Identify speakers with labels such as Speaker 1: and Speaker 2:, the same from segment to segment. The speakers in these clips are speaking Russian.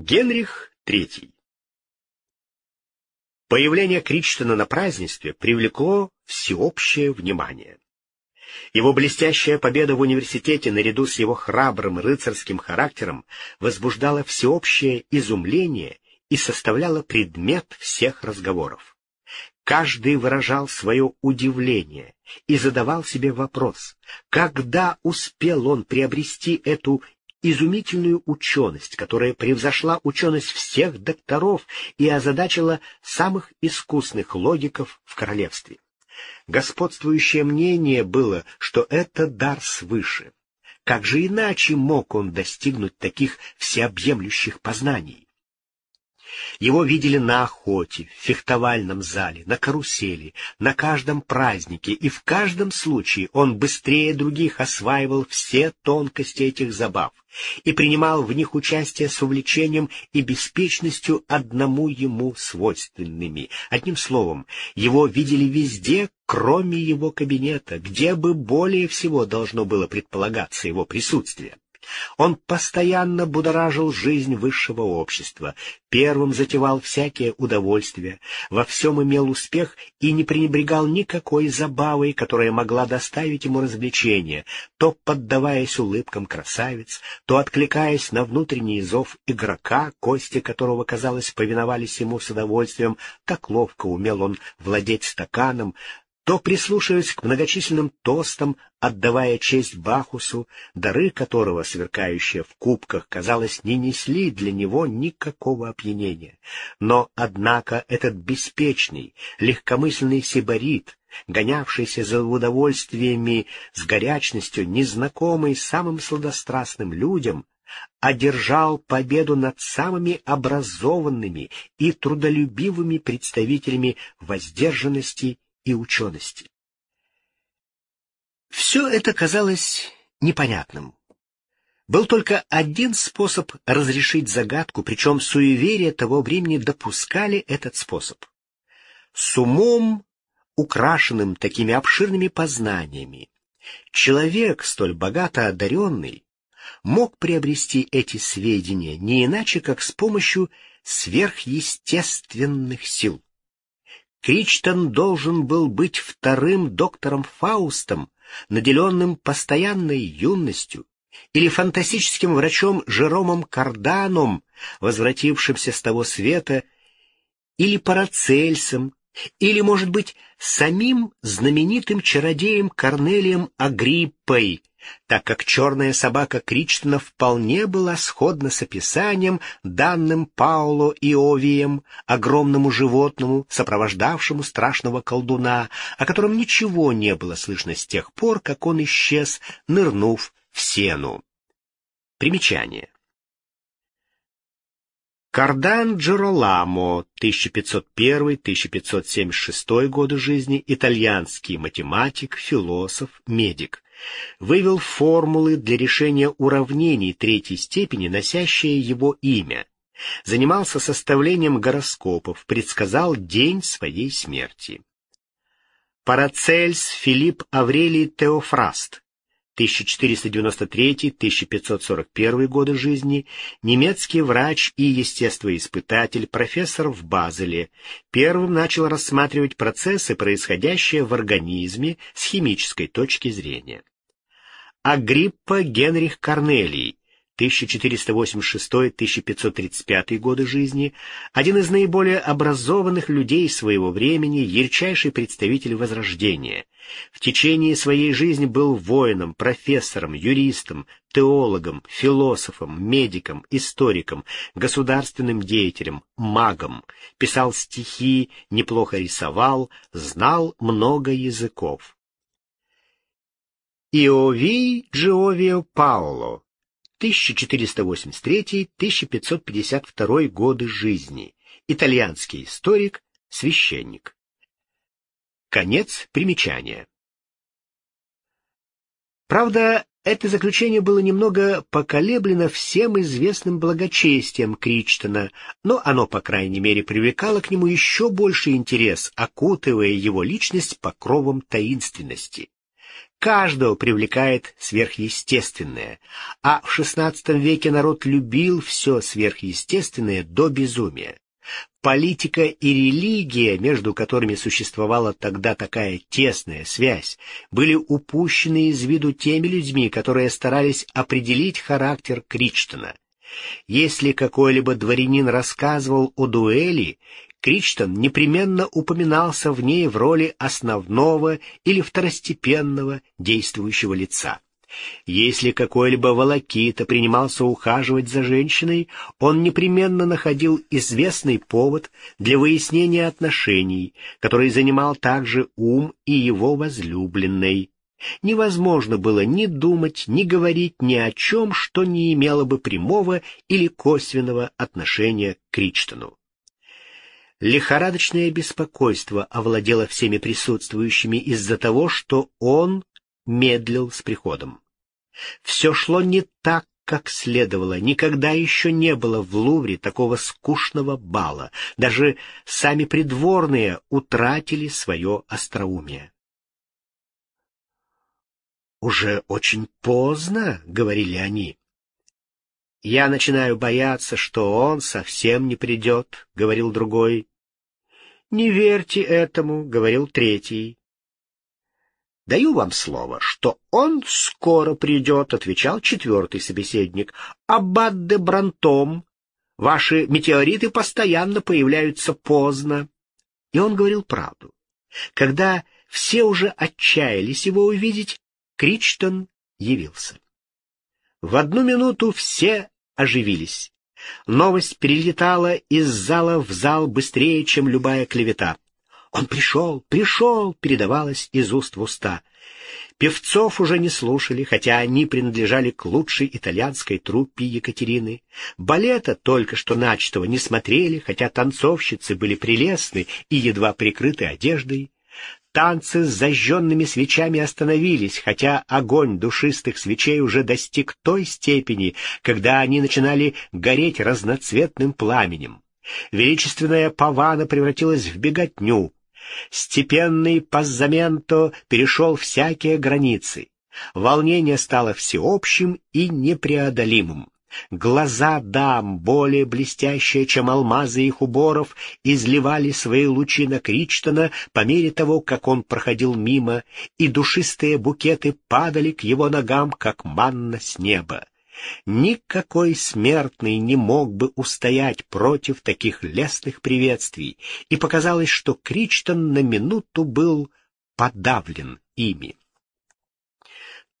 Speaker 1: Генрих III Появление Кричтона на празднестве привлекло всеобщее внимание. Его блестящая победа в университете наряду с его храбрым рыцарским характером возбуждала всеобщее изумление и составляла предмет всех разговоров. Каждый выражал свое удивление и задавал себе вопрос, когда успел он приобрести эту изумительную ученость, которая превзошла ученость всех докторов и озадачила самых искусных логиков в королевстве. Господствующее мнение было, что это дар свыше. Как же иначе мог он достигнуть таких всеобъемлющих познаний? Его видели на охоте, в фехтовальном зале, на карусели, на каждом празднике, и в каждом случае он быстрее других осваивал все тонкости этих забав и принимал в них участие с увлечением и беспечностью одному ему свойственными. Одним словом, его видели везде, кроме его кабинета, где бы более всего должно было предполагаться его присутствие. Он постоянно будоражил жизнь высшего общества, первым затевал всякие удовольствия, во всем имел успех и не пренебрегал никакой забавой, которая могла доставить ему развлечение, то поддаваясь улыбкам красавиц, то откликаясь на внутренний зов игрока, кости которого, казалось, повиновались ему с удовольствием, так ловко умел он владеть стаканом, то прислушиваясь к многочисленным тостам, отдавая честь Бахусу, дары которого, сверкающие в кубках, казалось, не несли для него никакого опьянения. Но, однако, этот беспечный, легкомысленный сибарит, гонявшийся за удовольствиями с горячностью, незнакомый самым сладострастным людям, одержал победу над самыми образованными и трудолюбивыми представителями воздержанности и учености. Все это казалось непонятным. Был только один способ разрешить загадку, причем суеверия того времени допускали этот способ. С умом, украшенным такими обширными познаниями, человек, столь богато одаренный, мог приобрести эти сведения не иначе, как с помощью сверхъестественных сил. Кричтон должен был быть вторым доктором Фаустом, наделенным постоянной юностью, или фантастическим врачом Жеромом Карданом, возвратившимся с того света, или Парацельсом, или, может быть, самим знаменитым чародеем Корнелием Агриппой, так как черная собака Кричтона вполне была сходна с описанием, данным Пауло Иовием, огромному животному, сопровождавшему страшного колдуна, о котором ничего не было слышно с тех пор, как он исчез, нырнув в сену. Примечание. Кардан Джероламо, 1501-1576 годы жизни, итальянский математик, философ, медик вывел формулы для решения уравнений третьей степени, носящие его имя, занимался составлением гороскопов, предсказал день своей смерти. Парацельс Филипп Аврелий Теофраст, 1493-1541 годы жизни, немецкий врач и естествоиспытатель, профессор в Базеле, первым начал рассматривать процессы, происходящие в организме с химической точки зрения. Агриппа Генрих Корнелий, 1486-1535 годы жизни, один из наиболее образованных людей своего времени, ярчайший представитель Возрождения. В течение своей жизни был воином, профессором, юристом, теологом, философом, медиком, историком, государственным деятелем, магом, писал стихи, неплохо рисовал, знал много языков. Иовий Джиовио Паоло 1483-1552 годы жизни, итальянский историк, священник. Конец примечания. Правда, это заключение было немного поколеблено всем известным благочестием Кричтона, но оно, по крайней мере, привлекало к нему еще больший интерес, окутывая его личность покровом таинственности. Каждого привлекает сверхъестественное, а в XVI веке народ любил все сверхъестественное до безумия. Политика и религия, между которыми существовала тогда такая тесная связь, были упущены из виду теми людьми, которые старались определить характер Кричтона. Если какой-либо дворянин рассказывал о дуэли, Кричтон непременно упоминался в ней в роли основного или второстепенного действующего лица. Если какой-либо волокита принимался ухаживать за женщиной, он непременно находил известный повод для выяснения отношений, который занимал также ум и его возлюбленной. Невозможно было ни думать, ни говорить ни о чем, что не имело бы прямого или косвенного отношения к Кричтону. Лихорадочное беспокойство овладело всеми присутствующими из-за того, что он медлил с приходом. Все шло не так, как следовало. Никогда еще не было в Лувре такого скучного бала. Даже сами придворные утратили свое остроумие. «Уже очень поздно», — говорили они. «Я начинаю бояться, что он совсем не придет», — говорил другой. «Не верьте этому», — говорил третий. «Даю вам слово, что он скоро придет», — отвечал четвертый собеседник. «Аббат де Брантом, ваши метеориты постоянно появляются поздно». И он говорил правду. Когда все уже отчаялись его увидеть, Кричтон явился. В одну минуту все оживились. Новость перелетала из зала в зал быстрее, чем любая клевета. «Он пришел, пришел!» — передавалось из уст в уста. Певцов уже не слушали, хотя они принадлежали к лучшей итальянской труппе Екатерины. Балета только что начатого не смотрели, хотя танцовщицы были прелестны и едва прикрыты одеждой. Танцы с зажженными свечами остановились, хотя огонь душистых свечей уже достиг той степени, когда они начинали гореть разноцветным пламенем. Величественная павана превратилась в беготню. Степенный Паззаменто перешел всякие границы. Волнение стало всеобщим и непреодолимым. Глаза дам, более блестящие, чем алмазы их уборов, изливали свои лучи на Кричтона по мере того, как он проходил мимо, и душистые букеты падали к его ногам, как манна с неба. Никакой смертный не мог бы устоять против таких лестных приветствий, и показалось, что Кричтон на минуту был подавлен ими.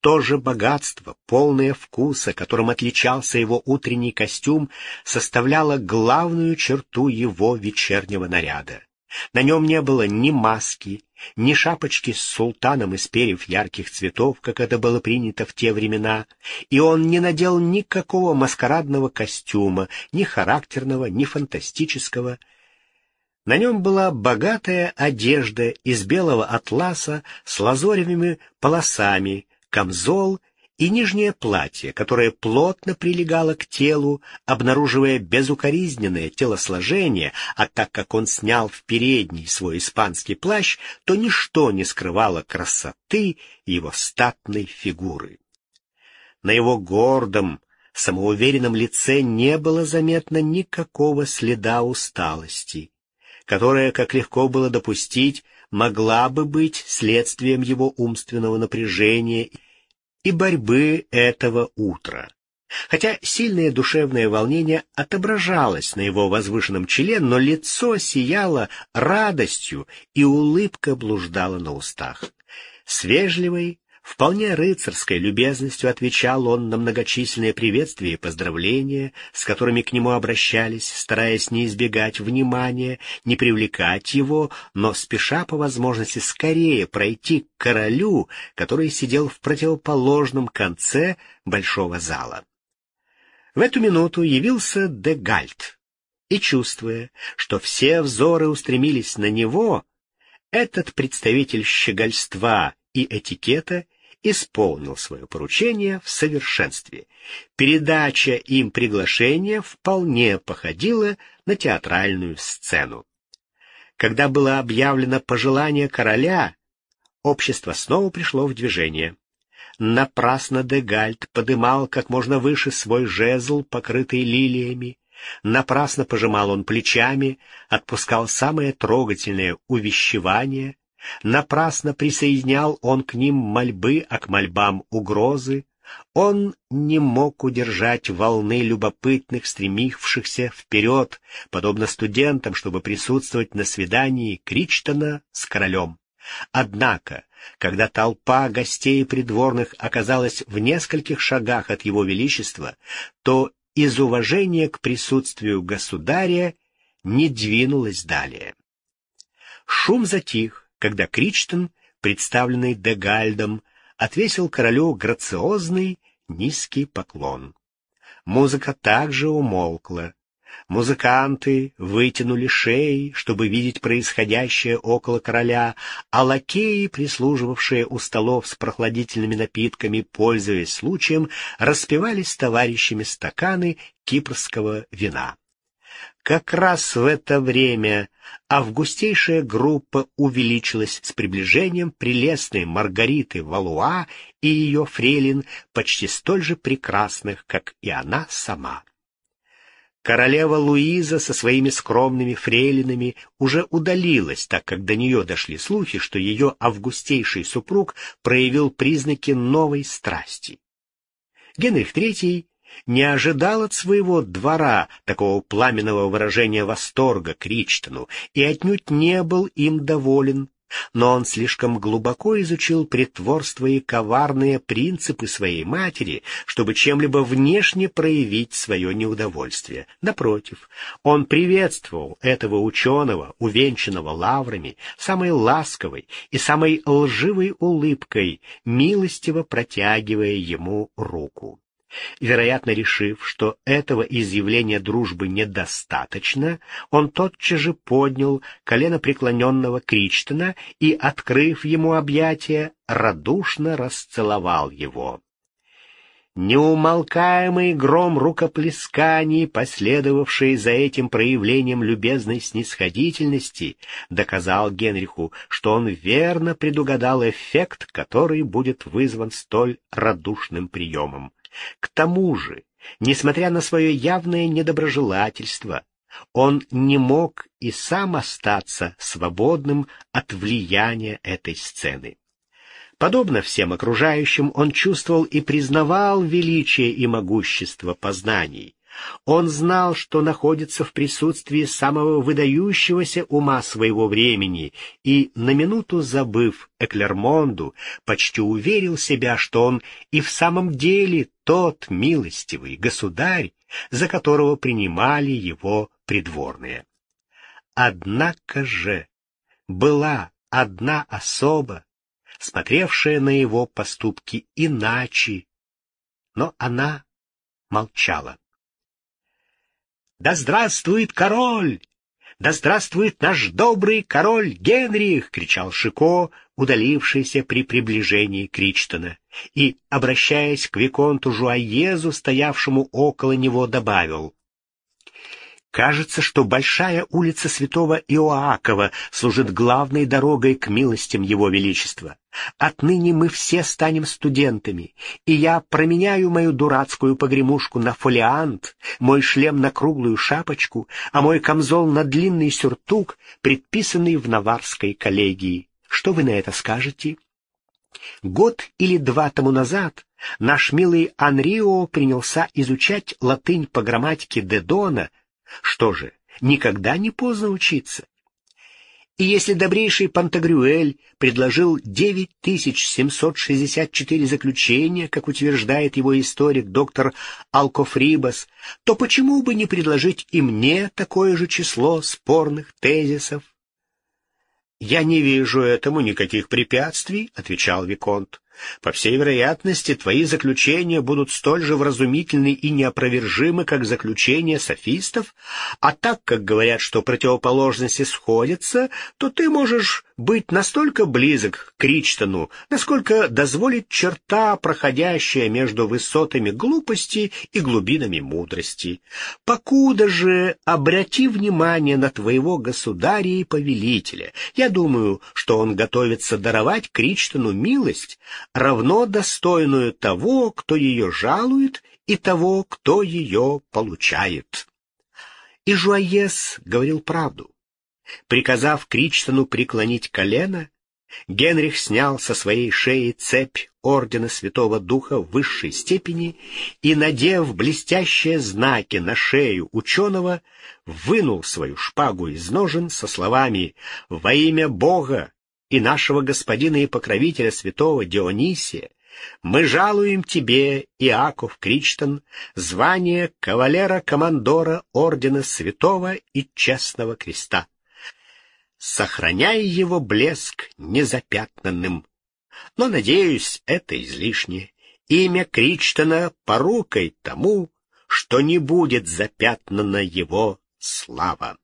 Speaker 1: То же богатство, полное вкуса, которым отличался его утренний костюм, составляло главную черту его вечернего наряда. На нем не было ни маски, ни шапочки с султаном из перьев ярких цветов, как это было принято в те времена, и он не надел никакого маскарадного костюма, ни характерного, ни фантастического. На нем была богатая одежда из белого атласа с лазоревыми полосами, камзол и нижнее платье, которое плотно прилегало к телу, обнаруживая безукоризненное телосложение, а так как он снял в передний свой испанский плащ, то ничто не скрывало красоты его статной фигуры. На его гордом, самоуверенном лице не было заметно никакого следа усталости, которая, как легко было допустить, могла бы быть следствием его умственного напряжения и борьбы этого утра. Хотя сильное душевное волнение отображалось на его возвышенном челе, но лицо сияло радостью, и улыбка блуждала на устах. С вежливой, Вполне рыцарской любезностью отвечал он на многочисленные приветствия и поздравления, с которыми к нему обращались, стараясь не избегать внимания, не привлекать его, но спеша по возможности скорее пройти к королю, который сидел в противоположном конце большого зала. В эту минуту явился де Гальт, и, чувствуя, что все взоры устремились на него, этот представитель щегольства и этикета — исполнил свое поручение в совершенстве. Передача им приглашения вполне походила на театральную сцену. Когда было объявлено пожелание короля, общество снова пришло в движение. Напрасно Дегальд подымал как можно выше свой жезл, покрытый лилиями. Напрасно пожимал он плечами, отпускал самое трогательное увещевание. Напрасно присоединял он к ним мольбы, а к мольбам угрозы. Он не мог удержать волны любопытных, стремившихся вперед, подобно студентам, чтобы присутствовать на свидании Кричтона с королем. Однако, когда толпа гостей придворных оказалась в нескольких шагах от его величества, то из уважения к присутствию государя не двинулась далее. Шум затих, когда Кричтон, представленный Дегальдом, отвесил королю грациозный низкий поклон. Музыка также умолкла. Музыканты вытянули шеи, чтобы видеть происходящее около короля, а лакеи, прислуживавшие у столов с прохладительными напитками, пользуясь случаем, распивали с товарищами стаканы кипрского вина. Как раз в это время августейшая группа увеличилась с приближением прелестной Маргариты Валуа и ее фрейлин, почти столь же прекрасных, как и она сама. Королева Луиза со своими скромными фрейлинами уже удалилась, так как до нее дошли слухи, что ее августейший супруг проявил признаки новой страсти. Генрих III не ожидал от своего двора такого пламенного выражения восторга к Ричтону и отнюдь не был им доволен, но он слишком глубоко изучил притворство и коварные принципы своей матери, чтобы чем-либо внешне проявить свое неудовольствие. Напротив, он приветствовал этого ученого, увенчанного лаврами, самой ласковой и самой лживой улыбкой, милостиво протягивая ему руку. Вероятно, решив, что этого изъявления дружбы недостаточно, он тотчас же поднял колено преклоненного Кричтона и, открыв ему объятия, радушно расцеловал его. Неумолкаемый гром рукоплесканий, последовавший за этим проявлением любезной снисходительности, доказал Генриху, что он верно предугадал эффект, который будет вызван столь радушным приемом. К тому же, несмотря на свое явное недоброжелательство, он не мог и сам остаться свободным от влияния этой сцены. Подобно всем окружающим, он чувствовал и признавал величие и могущество познаний, он знал, что находится в присутствии самого выдающегося ума своего времени, и, на минуту забыв Эклермонду, почти уверил себя, что он и в самом деле тот милостивый государь, за которого принимали его придворные. Однако же была одна особа, смотревшая на его поступки иначе, но она молчала. Да здравствует король! Да здравствует наш добрый король Генрих! — кричал Шико, удалившийся при приближении Кричтона, и, обращаясь к Виконту Жуаезу, стоявшему около него, добавил. Кажется, что большая улица святого Иоакова служит главной дорогой к милостям Его Величества. Отныне мы все станем студентами, и я променяю мою дурацкую погремушку на фолиант, мой шлем на круглую шапочку, а мой камзол на длинный сюртук, предписанный в Наварской коллегии. Что вы на это скажете? Год или два тому назад наш милый Анрио принялся изучать латынь по грамматике Дедона, что же, никогда не поздно учиться. И если добрейший Пантагрюэль предложил 9764 заключения, как утверждает его историк доктор Алкофрибас, то почему бы не предложить и мне такое же число спорных тезисов? «Я не вижу этому никаких препятствий», — отвечал Виконт. По всей вероятности, твои заключения будут столь же вразумительны и неопровержимы, как заключения софистов, а так как говорят, что противоположности сходятся, то ты можешь быть настолько близок к Кричтону, насколько дозволит черта, проходящая между высотами глупости и глубинами мудрости. Покуда же обрати внимание на твоего государя и повелителя. Я думаю, что он готовится даровать Кричтону милость, равно достойную того, кто ее жалует, и того, кто ее получает. И Жуаес говорил правду. Приказав Кричтону преклонить колено, Генрих снял со своей шеи цепь ордена Святого Духа высшей степени и, надев блестящие знаки на шею ученого, вынул свою шпагу из ножен со словами «Во имя Бога и нашего господина и покровителя святого Дионисия, мы жалуем тебе, Иаков Кричтон, звание кавалера-командора ордена святого и честного креста. Сохраняй его блеск незапятнанным. Но, надеюсь, это излишне. Имя Кричтона порукой тому, что не будет запятнана его слава.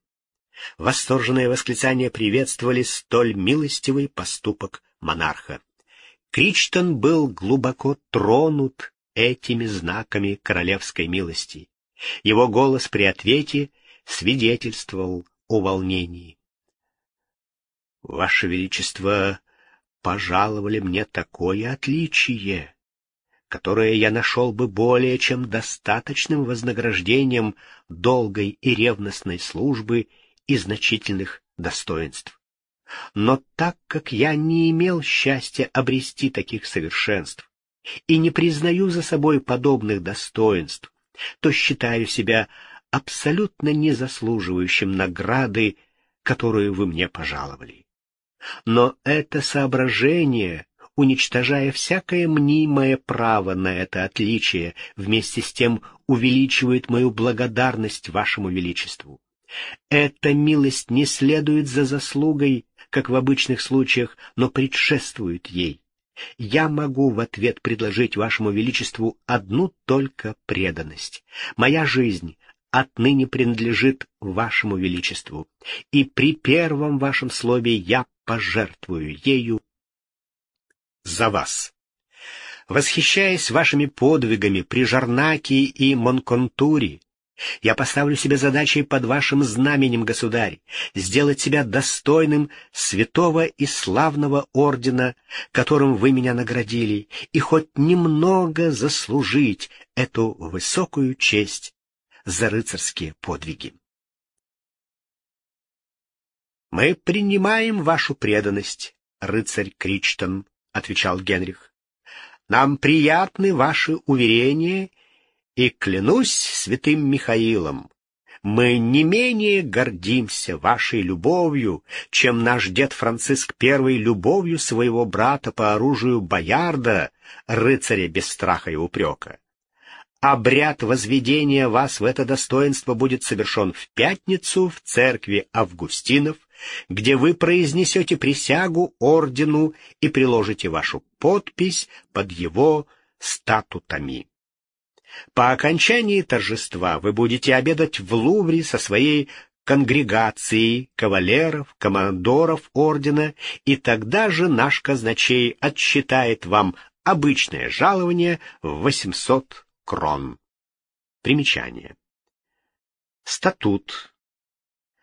Speaker 1: Восторженные восклицания приветствовали столь милостивый поступок монарха. Кричтон был глубоко тронут этими знаками королевской милости. Его голос при ответе свидетельствовал о волнении. «Ваше Величество пожаловали мне такое отличие, которое я нашел бы более чем достаточным вознаграждением долгой и ревностной службы и значительных достоинств. Но так как я не имел счастья обрести таких совершенств и не признаю за собой подобных достоинств, то считаю себя абсолютно незаслуживающим награды, которую вы мне пожаловали. Но это соображение, уничтожая всякое мнимое право на это отличие, вместе с тем увеличивает мою благодарность вашему величеству. Эта милость не следует за заслугой, как в обычных случаях, но предшествует ей. Я могу в ответ предложить вашему величеству одну только преданность. Моя жизнь отныне принадлежит вашему величеству, и при первом вашем слове я пожертвую ею за вас. Восхищаясь вашими подвигами при Жарнаке и Монконтуре, я поставлю себе задачей под вашим знаменем, государь, сделать себя достойным святого и славного ордена, которым вы меня наградили, и хоть немного заслужить эту высокую честь за рыцарские подвиги. «Мы принимаем вашу преданность, рыцарь Кричтон», — отвечал Генрих. «Нам приятны ваши уверения и клянусь святым Михаилом, мы не менее гордимся вашей любовью, чем наш дед Франциск I любовью своего брата по оружию Боярда, рыцаря без страха и упрека. Обряд возведения вас в это достоинство будет совершен в пятницу в церкви Августинов, где вы произнесете присягу ордену и приложите вашу подпись под его статутами. По окончании торжества вы будете обедать в Лувре со своей конгрегацией кавалеров, командоров ордена, и тогда же наш казначей отсчитает вам обычное жалование в 800 крон. Примечание. Статут.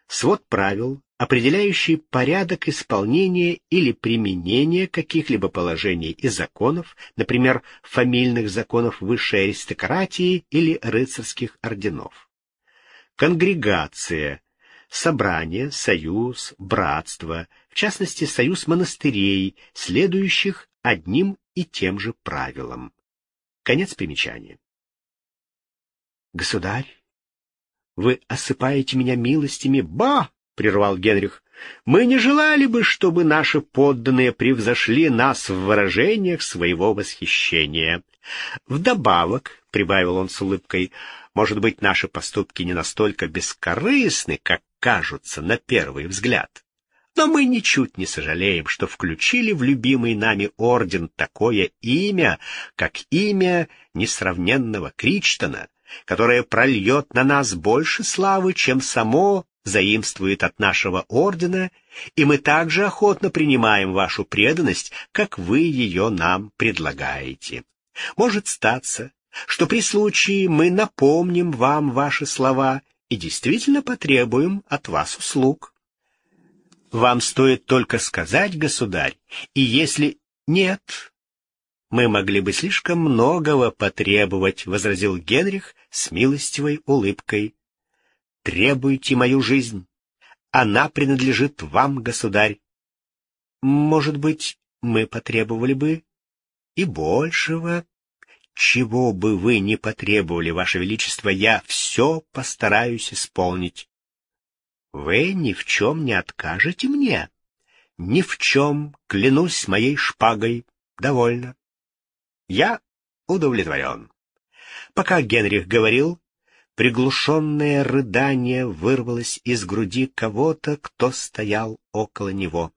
Speaker 1: Свод правил, определяющий порядок исполнения или применения каких-либо положений и законов, например, фамильных законов высшей аристократии или рыцарских орденов. Конгрегация, собрание, союз, братство, в частности, союз монастырей, следующих одним и тем же правилам. Конец примечания. Государь, вы осыпаете меня милостями, ба! — прервал Генрих. «Мы не желали бы, чтобы наши подданные превзошли нас в выражениях своего восхищения. Вдобавок, — прибавил он с улыбкой, — может быть, наши поступки не настолько бескорыстны, как кажутся на первый взгляд. Но мы ничуть не сожалеем, что включили в любимый нами орден такое имя, как имя несравненного Кричтона, которое прольет на нас больше славы, чем само заимствует от нашего ордена, и мы также охотно принимаем вашу преданность, как вы ее нам предлагаете. Может статься, что при случае мы напомним вам ваши слова и действительно потребуем от вас услуг. Вам стоит только сказать, государь, и если нет, мы могли бы слишком многого потребовать, — возразил Генрих с милостивой улыбкой. Требуйте мою жизнь. Она принадлежит вам, государь. Может быть, мы потребовали бы и большего. Чего бы вы ни потребовали, ваше величество, я все постараюсь исполнить. Вы ни в чем не откажете мне? Ни в чем, клянусь моей шпагой, довольно. Я удовлетворен. Пока Генрих говорил, приглушенное рыдание вырвалось из груди кого-то, кто стоял около него.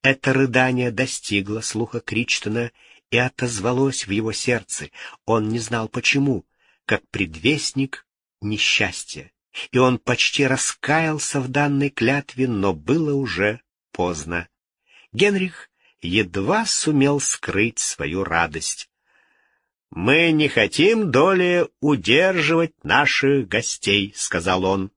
Speaker 1: Это рыдание достигло слуха Кричтона и отозвалось в его сердце. Он не знал почему, как предвестник несчастья и он почти раскаялся в данной клятве, но было уже поздно. Генрих едва сумел скрыть свою радость. «Мы не хотим доли удерживать наших гостей», — сказал он.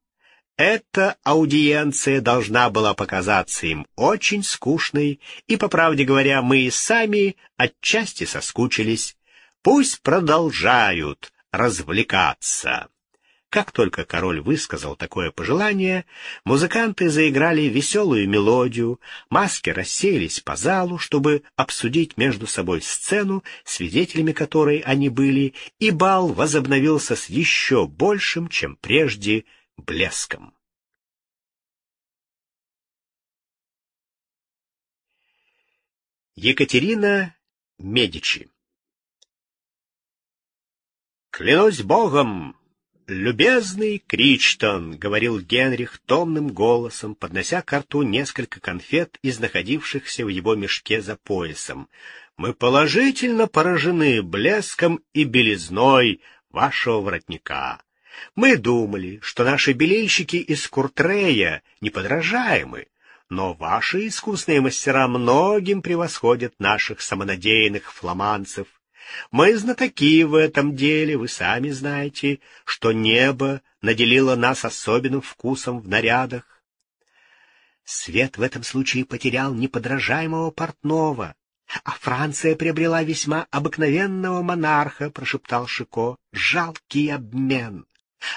Speaker 1: «Эта аудиенция должна была показаться им очень скучной, и, по правде говоря, мы и сами отчасти соскучились. Пусть продолжают развлекаться». Как только король высказал такое пожелание, музыканты заиграли веселую мелодию, маски рассеялись по залу, чтобы обсудить между собой сцену, свидетелями которой они были, и бал возобновился с еще большим, чем прежде, блеском. Екатерина Медичи «Клянусь Богом!» «Любезный Кричтон», — говорил Генрих томным голосом, поднося к рту несколько конфет из находившихся в его мешке за поясом, — «мы положительно поражены блеском и белизной вашего воротника. Мы думали, что наши белильщики из Куртрея неподражаемы, но ваши искусные мастера многим превосходят наших самонадеянных фламанцев. Мы знатоки в этом деле, вы сами знаете, что небо наделило нас особенным вкусом в нарядах. Свет в этом случае потерял неподражаемого портного, а Франция приобрела весьма обыкновенного монарха, — прошептал Шико. — Жалкий обмен.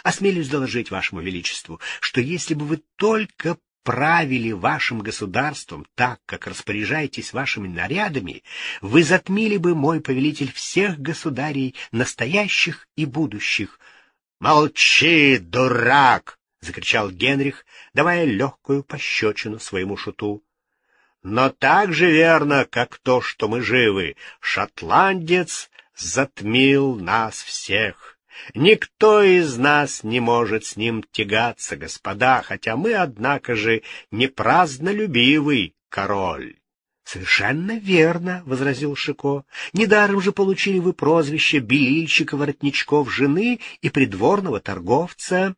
Speaker 1: Осмелюсь доложить вашему величеству, что если бы вы только правили вашим государством так, как распоряжаетесь вашими нарядами, вы затмили бы, мой повелитель, всех государей, настоящих и будущих. — Молчи, дурак! — закричал Генрих, давая легкую пощечину своему шуту. — Но так же верно, как то, что мы живы, шотландец затмил нас всех. Никто из нас не может с ним тягаться, господа, хотя мы, однако же, не празднолюбивый король. — Совершенно верно, — возразил Шико. — Недаром же получили вы прозвище белильщика-воротничков жены и придворного торговца.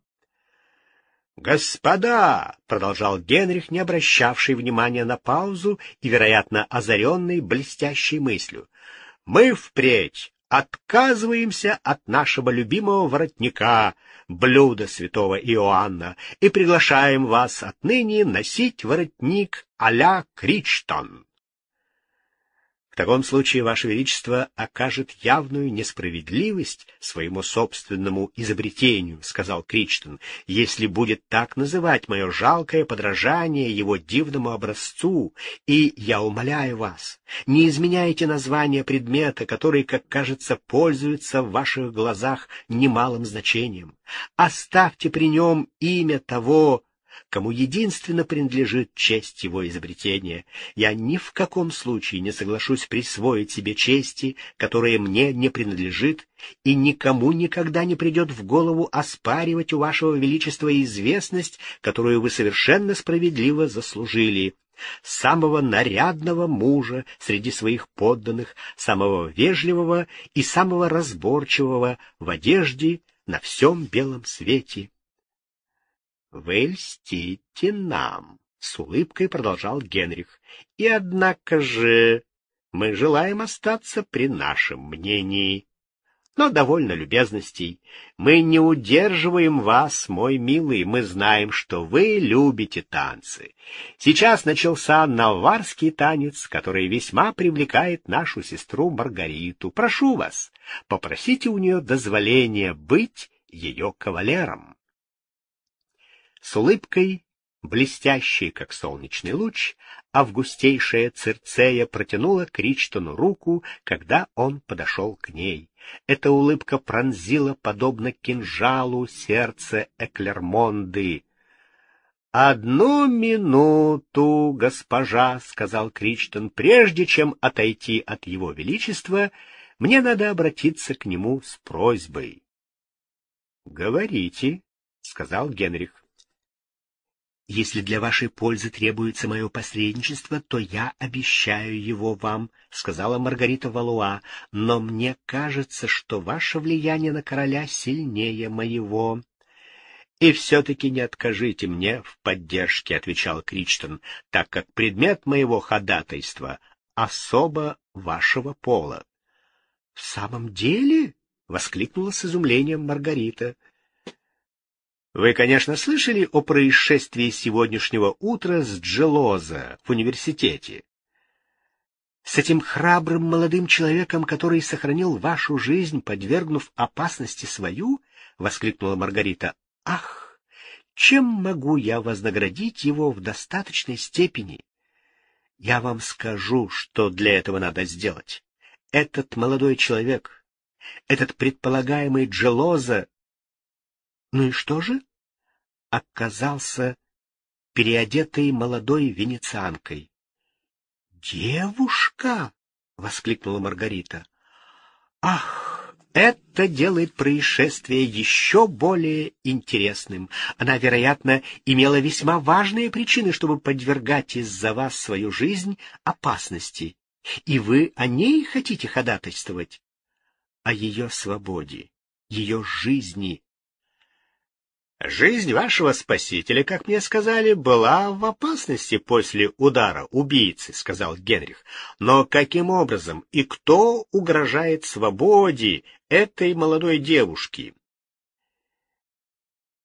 Speaker 1: — Господа, — продолжал Генрих, не обращавший внимания на паузу и, вероятно, озаренный блестящей мыслью, — мы впредь отказываемся от нашего любимого воротника, блюда святого Иоанна, и приглашаем вас отныне носить воротник а-ля Кричтон. Таком случае, Ваше Величество окажет явную несправедливость своему собственному изобретению, — сказал Кричтон, — если будет так называть мое жалкое подражание его дивному образцу. И я умоляю вас, не изменяйте название предмета, который, как кажется, пользуется в ваших глазах немалым значением. Оставьте при нем имя того, кому единственно принадлежит честь его изобретения. Я ни в каком случае не соглашусь присвоить себе чести, которая мне не принадлежит, и никому никогда не придет в голову оспаривать у вашего величества известность, которую вы совершенно справедливо заслужили самого нарядного мужа среди своих подданных, самого вежливого и самого разборчивого в одежде на всем белом свете. — Вы льстите нам, — с улыбкой продолжал Генрих, — и однако же мы желаем остаться при нашем мнении. Но довольно любезностей. Мы не удерживаем вас, мой милый, мы знаем, что вы любите танцы. Сейчас начался наварский танец, который весьма привлекает нашу сестру Маргариту. Прошу вас, попросите у нее дозволения быть ее кавалером. С улыбкой блестящий, как солнечный луч, августейшая Цирцея протянула Кричтону руку, когда он подошел к ней. Эта улыбка пронзила, подобно кинжалу, сердце Эклермонды. — Одну минуту, госпожа, — сказал Кричтон, — прежде чем отойти от его величества, мне надо обратиться к нему с просьбой. — Говорите, — сказал Генрих. Если для вашей пользы требуется мое посредничество, то я обещаю его вам, — сказала Маргарита Валуа, — но мне кажется, что ваше влияние на короля сильнее моего. — И все-таки не откажите мне в поддержке, — отвечал Кричтон, — так как предмет моего ходатайства особо вашего пола. — В самом деле? — воскликнула с изумлением Маргарита. — вы, конечно, слышали о происшествии сегодняшнего утра с Джелоза в университете? С этим храбрым молодым человеком, который сохранил вашу жизнь, подвергнув опасности свою? — воскликнула Маргарита. — Ах, чем могу я вознаградить его в достаточной степени? Я вам скажу, что для этого надо сделать. Этот молодой человек, этот предполагаемый Джелоза ну и что же? Оказался переодетой молодой венецианкой. «Девушка!» — воскликнула Маргарита. «Ах, это делает происшествие еще более интересным. Она, вероятно, имела весьма важные причины, чтобы подвергать из-за вас свою жизнь опасности. И вы о ней хотите ходатайствовать? О ее свободе, ее жизни, Жизнь вашего спасителя, как мне сказали, была в опасности после удара убийцы, сказал Генрих. Но каким образом и кто угрожает свободе этой молодой девушки?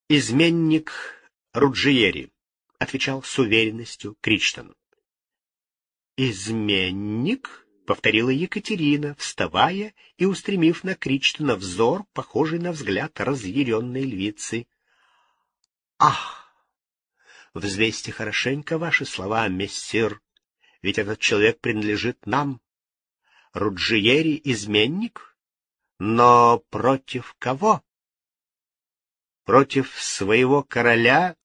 Speaker 1: Изменник Руджиери, отвечал с уверенностью Кричтон. Изменник? — повторила Екатерина, вставая и устремив на Кричтона взор, похожий на взгляд разъяренной львицы. Ах! Взвесьте хорошенько ваши слова, мессир, ведь этот человек принадлежит нам. Руджиери — изменник, но против кого? Против своего короля,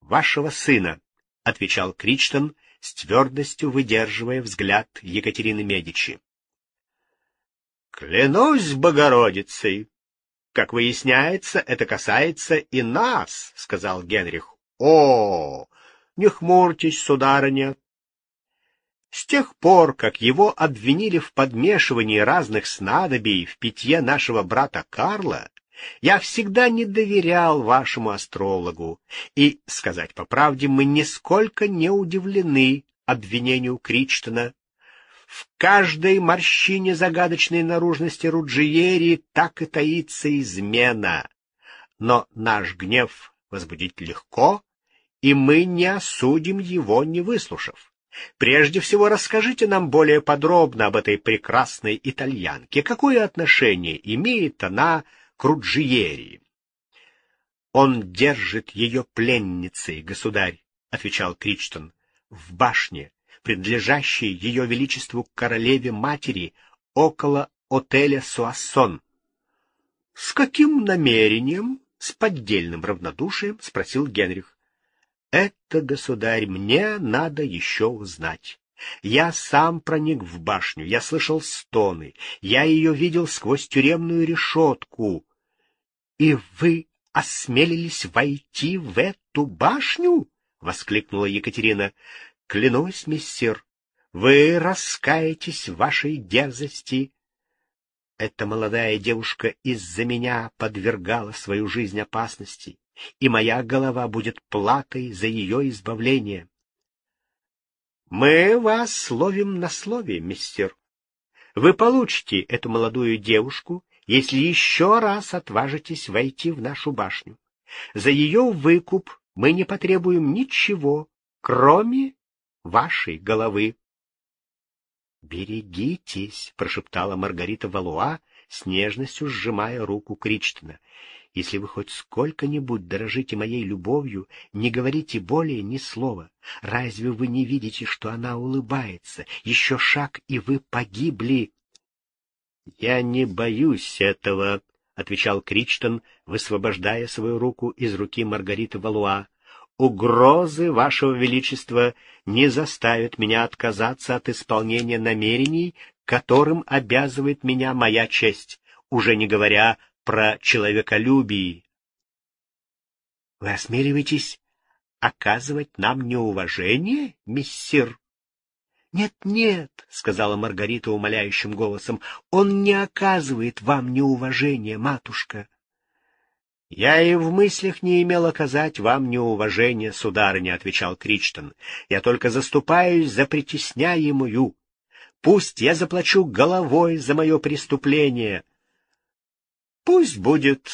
Speaker 1: вашего сына, — отвечал Кричтон, с твердостью выдерживая взгляд Екатерины Медичи. — Клянусь Богородицей, как выясняется, это касается и нас, — сказал Генрих. — О, не хмурьтесь, сударыня. С тех пор, как его обвинили в подмешивании разных снадобий в питье нашего брата Карла, я всегда не доверял вашему астрологу, и, сказать по правде, мы нисколько не удивлены обвинению Кричтона. В каждой морщине загадочной наружности Руджиери так и таится измена. Но наш гнев возбудить легко, и мы не осудим его, не выслушав. Прежде всего расскажите нам более подробно об этой прекрасной итальянке. Какое отношение имеет она к Руджиери? — Он держит ее пленницей, государь, — отвечал Кричтон, — в башне, принадлежащей ее величеству королеве-матери, около отеля Суассон. — С каким намерением? — с поддельным равнодушием спросил Генрих. Это, государь, мне надо еще узнать. Я сам проник в башню, я слышал стоны, я ее видел сквозь тюремную решетку. И вы осмелились войти в эту башню? — воскликнула Екатерина. — Клянусь, мистер, вы раскаетесь в вашей дерзости. Эта молодая девушка из-за меня подвергала свою жизнь опасности, и моя голова будет платой за ее избавление. Мы вас словим на слове, мистер. Вы получите эту молодую девушку, если еще раз отважитесь войти в нашу башню. За ее выкуп мы не потребуем ничего, кроме вашей головы. «Берегитесь!» — прошептала Маргарита Валуа, с нежностью сжимая руку Кричтона. «Если вы хоть сколько-нибудь дорожите моей любовью, не говорите более ни слова. Разве вы не видите, что она улыбается? Еще шаг, и вы погибли!» «Я не боюсь этого», — отвечал Кричтон, высвобождая свою руку из руки Маргариты Валуа угрозы вашего величества не заставят меня отказаться от исполнения намерений, которым обязывает меня моя честь, уже не говоря про человеколюбие. Вы осмеливаетесь оказывать нам неуважение, миссир? Нет, нет, сказала Маргарита умоляющим голосом. Он не оказывает вам неуважения, матушка. — Я и в мыслях не имел оказать вам неуважение, сударыня, — отвечал Кричтон. — Я только заступаюсь за притесняемую. Пусть я заплачу головой за мое преступление. — Пусть будет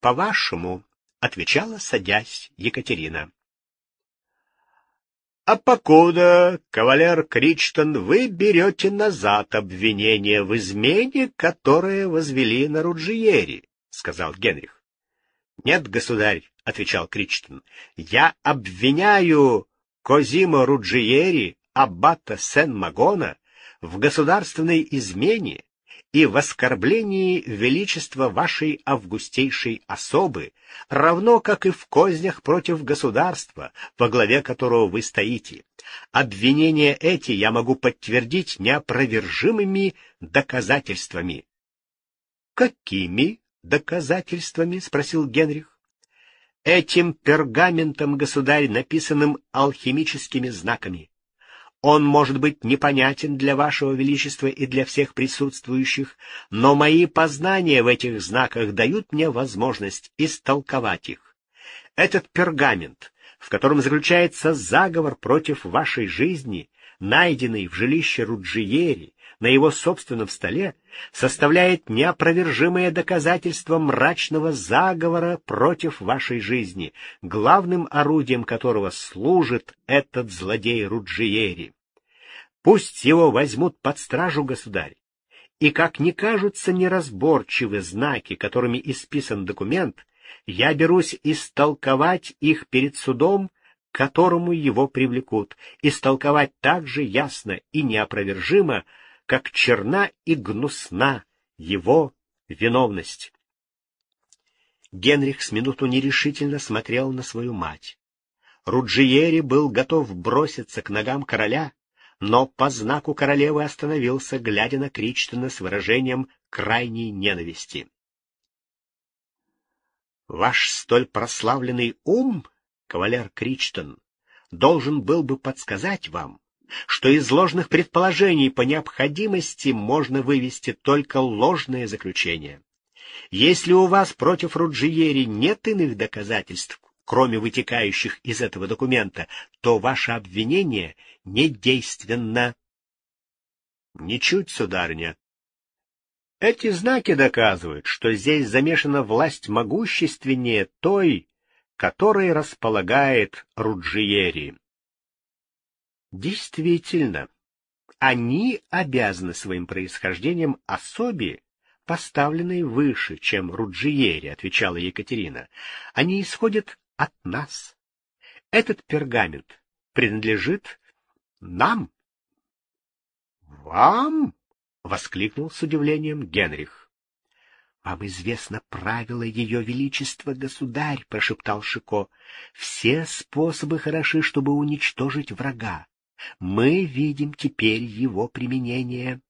Speaker 1: по-вашему, — отвечала, садясь Екатерина. — А покуда, кавалер Кричтон, вы берете назад обвинение в измене, которое возвели на Руджиери, — сказал Генрих. — Нет, государь, — отвечал Кричтон, — я обвиняю Козимо Руджиери, аббата Сен-Магона, в государственной измене и в оскорблении величества вашей августейшей особы, равно как и в кознях против государства, во главе которого вы стоите. Обвинения эти я могу подтвердить неопровержимыми доказательствами. — Какими доказательствами? — спросил Генрих. — Этим пергаментом, государь, написанным алхимическими знаками. Он может быть непонятен для вашего величества и для всех присутствующих, но мои познания в этих знаках дают мне возможность истолковать их. Этот пергамент, в котором заключается заговор против вашей жизни, найденный в жилище Руджиери, на его собственном столе составляет неопровержимое доказательство мрачного заговора против вашей жизни, главным орудием которого служит этот злодей Руджиери. Пусть его возьмут под стражу, государь, и как не кажутся неразборчивы знаки, которыми исписан документ, я берусь истолковать их перед судом, к которому его привлекут, истолковать так же ясно и неопровержимо, как черна и гнусна его виновность. Генрих с минуту нерешительно смотрел на свою мать. Руджиери был готов броситься к ногам короля, но по знаку королевы остановился, глядя на Кричтона с выражением крайней ненависти. «Ваш столь прославленный ум, кавалер Кричтон, должен был бы подсказать вам, что из ложных предположений по необходимости можно вывести только ложное заключение. Если у вас против Руджиери нет иных доказательств, кроме вытекающих из этого документа, то ваше обвинение недейственно. Ничуть, сударыня. Эти знаки доказывают, что здесь замешана власть могущественнее той, которой располагает Руджиери. Действительно, они обязаны своим происхождением особе, поставленной выше, чем Руджиери, отвечала Екатерина. Они исходят от нас. Этот пергамент принадлежит нам. Вам? воскликнул с удивлением Генрих. Вам известно правило Ее Величества, государь, — прошептал Шико. Все способы хороши, чтобы уничтожить врага. Мы видим теперь его применение.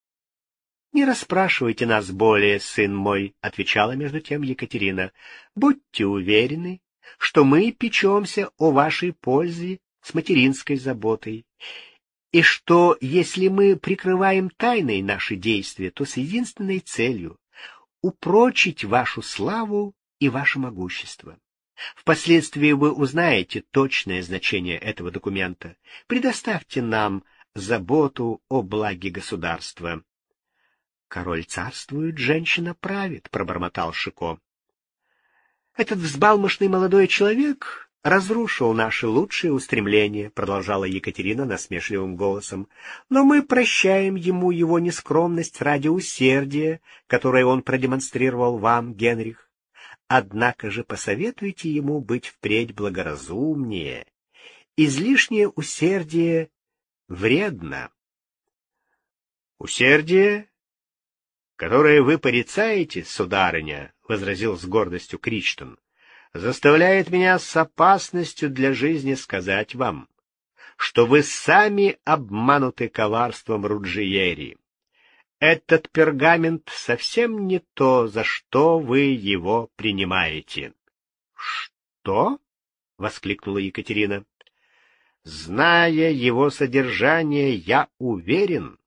Speaker 1: — Не расспрашивайте нас более, сын мой, — отвечала между тем Екатерина. — Будьте уверены, что мы печемся о вашей пользе с материнской заботой, и что, если мы прикрываем тайной наши действия, то с единственной целью упрочить вашу славу и ваше могущество. Впоследствии вы узнаете точное значение этого документа. Предоставьте нам заботу о благе государства. Король царствует, женщина правит, пробормотал Шико. Этот взбалмошный молодой человек разрушил наши лучшие устремления, продолжала Екатерина насмешливым голосом. Но мы прощаем ему его нескромность ради усердия, которое он продемонстрировал вам, Генрих. Однако же посоветуйте ему быть впредь благоразумнее. Излишнее усердие вредно. Усердие, которое вы порицаете, сударыня, — возразил с гордостью Кричтон, — заставляет меня с опасностью для жизни сказать вам, что вы сами обмануты коварством Руджиери. Этот пергамент совсем не то, за что вы его принимаете. — Что? — воскликнула Екатерина. — Зная его содержание, я уверен,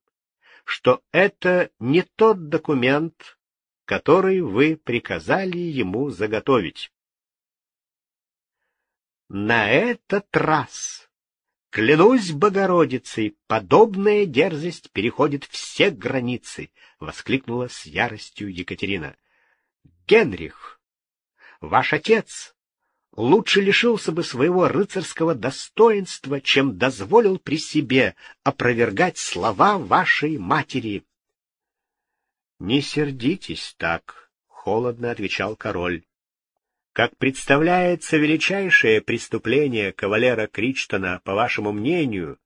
Speaker 1: что это не тот документ, который вы приказали ему заготовить. На этот раз, клянусь Богородицей, подобная дерзость переходит все границы, — воскликнула с яростью Екатерина. — Генрих, ваш отец лучше лишился бы своего рыцарского достоинства, чем дозволил при себе опровергать слова вашей матери. — Не сердитесь так, — холодно отвечал король. Как представляется величайшее преступление кавалера Кричтона, по вашему мнению,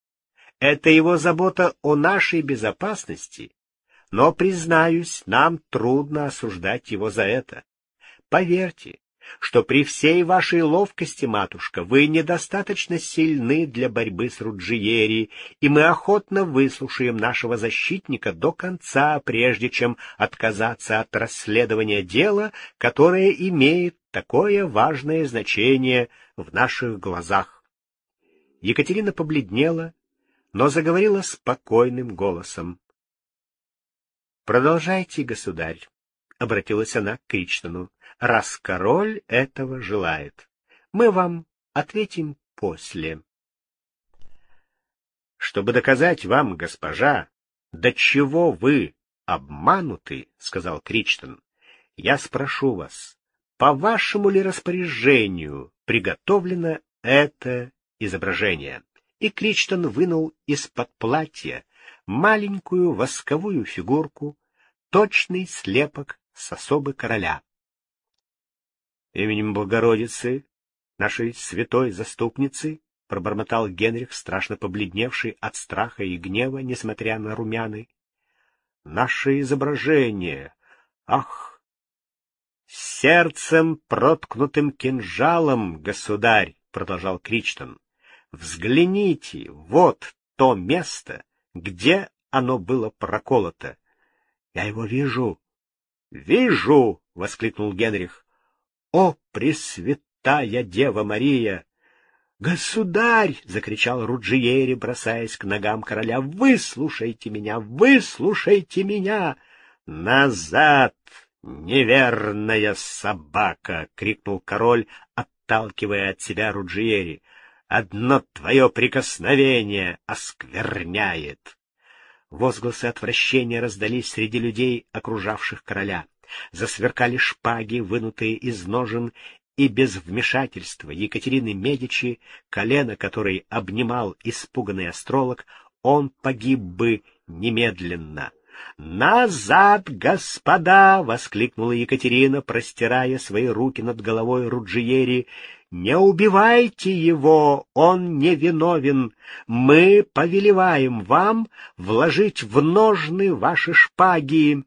Speaker 1: это его забота о нашей безопасности, но, признаюсь, нам трудно осуждать его за это. Поверьте, что при всей вашей ловкости, матушка, вы недостаточно сильны для борьбы с Руджиери, и мы охотно выслушаем нашего защитника до конца, прежде чем отказаться от расследования дела, которое имеет такое важное значение в наших глазах. Екатерина побледнела, но заговорила спокойным голосом. — Продолжайте, государь, — обратилась она к Кричтону раз король этого желает. Мы вам ответим после. Чтобы доказать вам, госпожа, до чего вы обмануты, — сказал Кричтон, — я спрошу вас, по вашему ли распоряжению приготовлено это изображение? И Кричтон вынул из-под платья маленькую восковую фигурку, точный слепок с особы короля именем Богородицы, нашей святой заступницы, — пробормотал Генрих, страшно побледневший от страха и гнева, несмотря на румяны. — Наше изображение! Ах! Сердцем, проткнутым кинжалом, государь! — продолжал Кричтон. — Взгляните, вот то место, где оно было проколото. — Я его вижу. — Вижу! — воскликнул Генрих. «О, Пресвятая Дева Мария!» «Государь!» — закричал Руджиери, бросаясь к ногам короля. «Выслушайте меня! Выслушайте меня!» «Назад, неверная собака!» — крикнул король, отталкивая от себя Руджиери. «Одно твое прикосновение оскверняет!» Возгласы отвращения раздались среди людей, окружавших короля. Засверкали шпаги, вынутые из ножен, и без вмешательства Екатерины Медичи, колено которой обнимал испуганный астролог, он погиб бы немедленно. «Назад, господа!» — воскликнула Екатерина, простирая свои руки над головой Руджиери. «Не убивайте его, он невиновен. Мы повелеваем вам вложить в ножны ваши шпаги».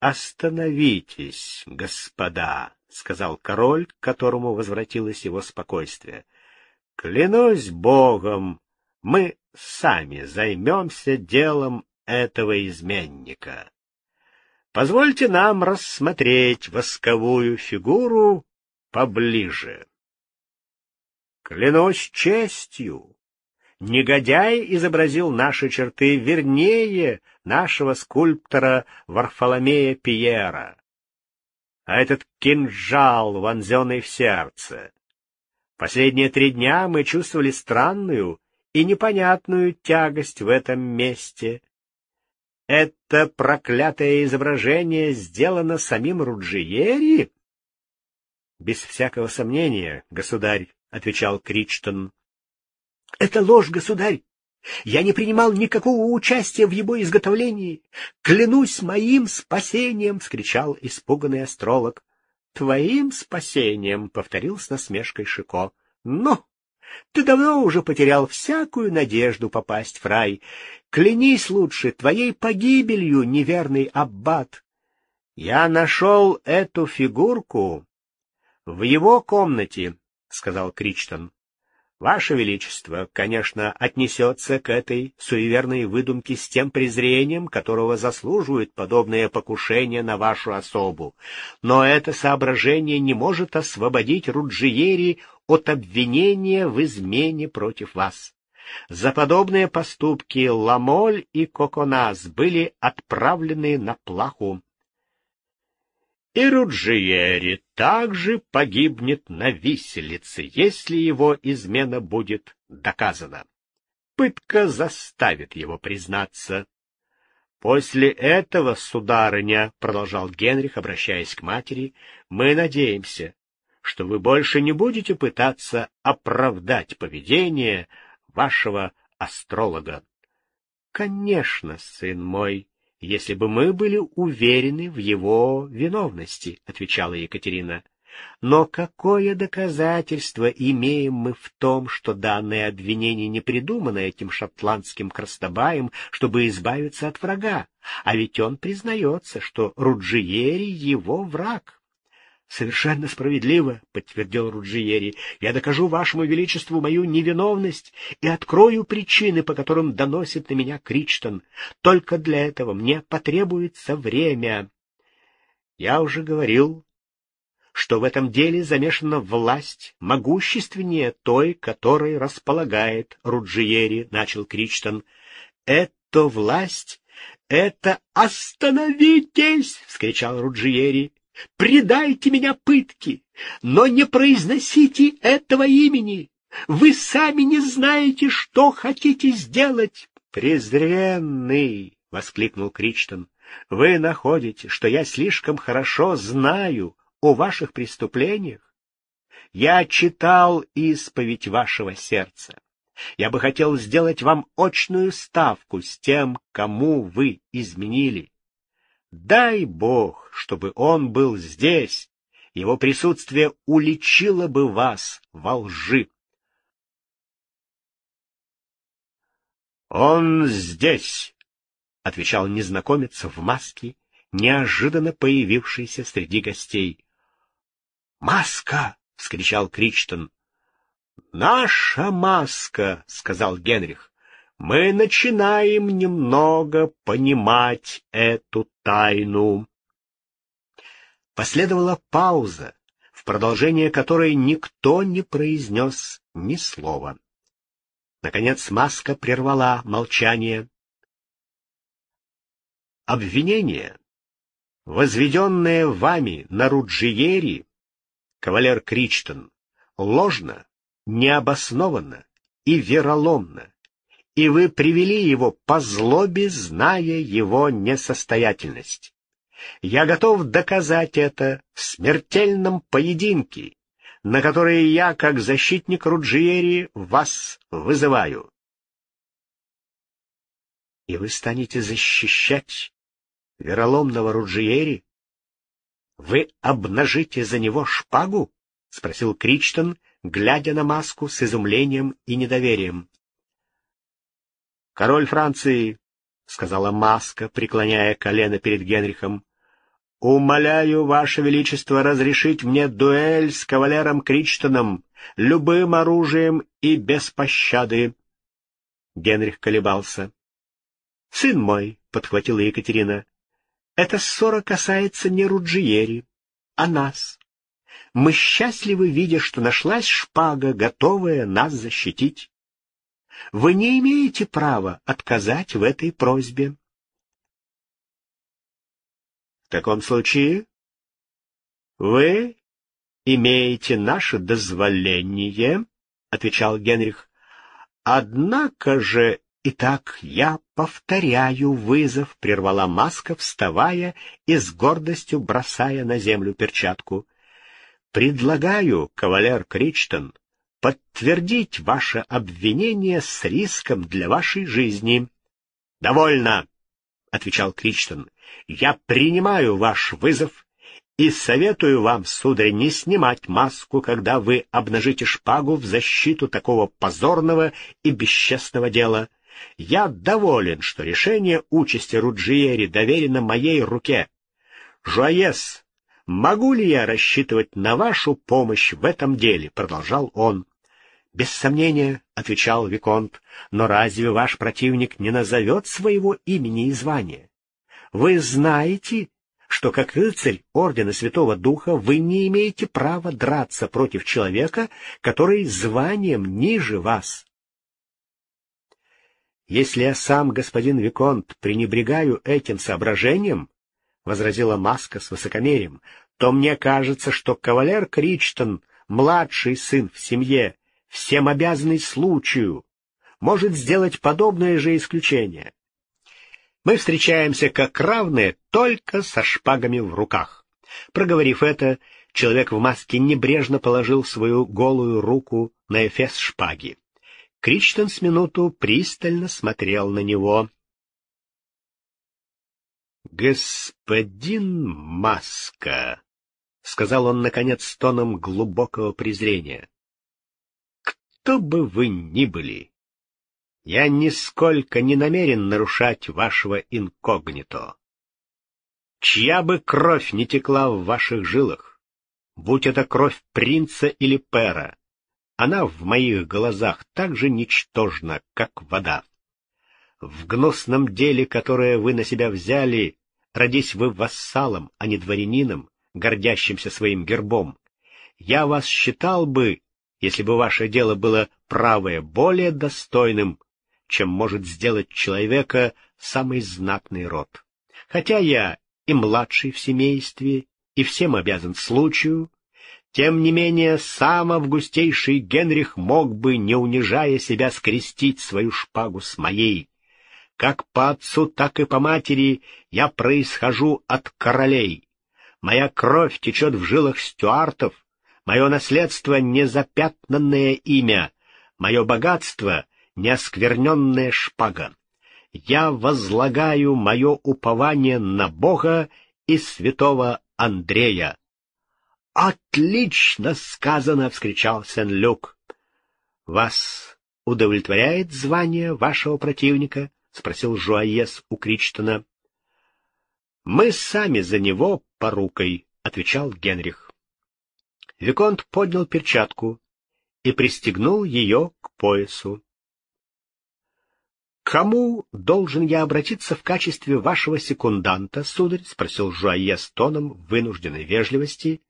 Speaker 1: Остановитесь, господа, — сказал король, к которому возвратилось его спокойствие. — Клянусь Богом, мы сами займемся делом этого изменника. Позвольте нам рассмотреть восковую фигуру поближе. Клянусь честью, негодяй изобразил наши черты вернее нашего скульптора Варфоломея Пьера. А этот кинжал, вонзенный в сердце. Последние три дня мы чувствовали странную и непонятную тягость в этом месте. Это проклятое изображение сделано самим Руджиери? — Без всякого сомнения, государь, — отвечал Кричтон. — Это ложь, государь. Я не принимал никакого участия в его изготовлении. Клянусь моим спасением! — вскричал испуганный астролог. — Твоим спасением! — повторил с насмешкой Шико. — Ну, ты давно уже потерял всякую надежду попасть в рай. Клянись лучше твоей погибелью, неверный аббат. Я нашел эту фигурку в его комнате, — сказал Кричтон. Ваше Величество, конечно, отнесется к этой суеверной выдумке с тем презрением, которого заслуживают подобные покушения на вашу особу. Но это соображение не может освободить Руджиери от обвинения в измене против вас. За подобные поступки Ламоль и Коконас были отправлены на плаху. И Руджиери также погибнет на виселице, если его измена будет доказана. Пытка заставит его признаться. После этого, сударыня, — продолжал Генрих, обращаясь к матери, — мы надеемся, что вы больше не будете пытаться оправдать поведение вашего астролога. — Конечно, сын мой, если бы мы были уверены в его виновности, — отвечала Екатерина. Но какое доказательство имеем мы в том, что данное обвинение не придумано этим шотландским крастобаем, чтобы избавиться от врага? А ведь он признается, что Руджиери — его враг. Совершенно справедливо, — подтвердил Руджиери. — Я докажу вашему величеству мою невиновность и открою причины, по которым доносит на меня Кричтон. Только для этого мне потребуется время. Я уже говорил, что в этом деле замешана власть, могущественнее той, которой располагает Руджиери, — начал Кричтон. — Это власть, это «Остановитесь!» — вскричал Руджиери. Предайте меня пытке, но не произносите этого имени. Вы сами не знаете, что хотите сделать. Презренный, — воскликнул Кричтон, — вы находите, что я слишком хорошо знаю о ваших преступлениях? Я читал исповедь вашего сердца. Я бы хотел сделать вам очную ставку с тем, кому вы изменили. Дай Бог, чтобы он был здесь, его присутствие уличило бы вас во лжи. «Он здесь!» — отвечал незнакомец в маске, неожиданно появившийся среди гостей. «Маска!» — вскричал Кричтон. «Наша маска!» — сказал Генрих мы начинаем немного понимать эту тайну. Последовала пауза, в продолжение которой никто не произнес ни слова. Наконец маска прервала молчание. Обвинение, возведенное вами на Руджиери, кавалер Кричтон, ложно, необоснованно и вероломно и вы привели его по злобе, зная его несостоятельность. Я готов доказать это в смертельном поединке, на который я, как защитник Руджиери, вас вызываю. И вы станете защищать вероломного Руджиери? Вы обнажите за него шпагу? — спросил Кричтон, глядя на маску с изумлением и недоверием. Король Франции, — сказала Маска, преклоняя колено перед Генрихом, Умоляю, Ваше Величество, разрешить мне дуэль с кавалером Кричтоном, любым оружием и без пощады. Генрих колебался. — Сын мой, — подхватила Екатерина, — эта ссора касается не Руджиери, а нас. Мы счастливы, видя, что нашлась шпага, готовая нас защитить. Вы не имеете права отказать в этой просьбе. В таком случае вы имеете наше дозволение, — отвечал Генрих. Однако же, итак, я повторяю вызов, — прервала Маска, вставая и с гордостью бросая на землю перчатку. Предлагаю, кавалер Кричтон, подтвердить ваше обвинение с риском для вашей жизни. — Довольно, — отвечал Кричтон. Я принимаю ваш вызов и советую вам, сударь, не снимать маску, когда вы обнажите шпагу в защиту такого позорного и бесчестного дела. Я доволен, что решение участи Руджиери доверено моей руке. Жуаес, могу ли я рассчитывать на вашу помощь в этом деле? — продолжал он. — Без сомнения, — отвечал Виконт, — но разве ваш противник не назовет своего имени и звания? Вы знаете, что как рыцарь Ордена Святого Духа вы не имеете права драться против человека, который званием ниже вас. Если я сам, господин Виконт, пренебрегаю этим соображением, — возразила Маска с высокомерием, — то мне кажется, что кавалер Кричтон, младший сын в семье, всем обязанный случаю, может сделать подобное же исключение. Мы встречаемся как равные только со шпагами в руках. Проговорив это, человек в маске небрежно положил свою голую руку на эфес шпаги. Кричтон с минуту пристально смотрел на него. «Господин Маска», — сказал он, наконец, тоном глубокого презрения, — «кто бы вы ни были, я нисколько не намерен нарушать вашего инкогнито. Чья бы кровь не текла в ваших жилах, будь это кровь принца или пера, она в моих глазах так же ничтожна, как вода. В гнусном деле, которое вы на себя взяли, родись вы вассалом, а не дворянином, гордящимся своим гербом, я вас считал бы, если бы ваше дело было правое, более достойным, чем может сделать человека самый знатный род. Хотя я и младший в семействе, и всем обязан случаю, тем не менее сам августейший Генрих мог бы, не унижая себя, скрестить свою шпагу с моей. Как по отцу, так и по матери я происхожу от королей. Моя кровь течет в жилах стюартов, мое наследство — незапятнанное имя, мое богатство неоскверненная шпага. Я возлагаю мое упование на Бога и святого Андрея. — Отлично сказано! — вскричал Сен-Люк. — Вас удовлетворяет звание вашего противника? — спросил Жуаес у Кричтона. — Мы сами за него порукой, — отвечал Генрих. Виконт поднял перчатку и пристегнул ее к поясу кому должен я обратиться в качестве вашего секунданта, сударь? — спросил Жуае с тоном вынужденной вежливости.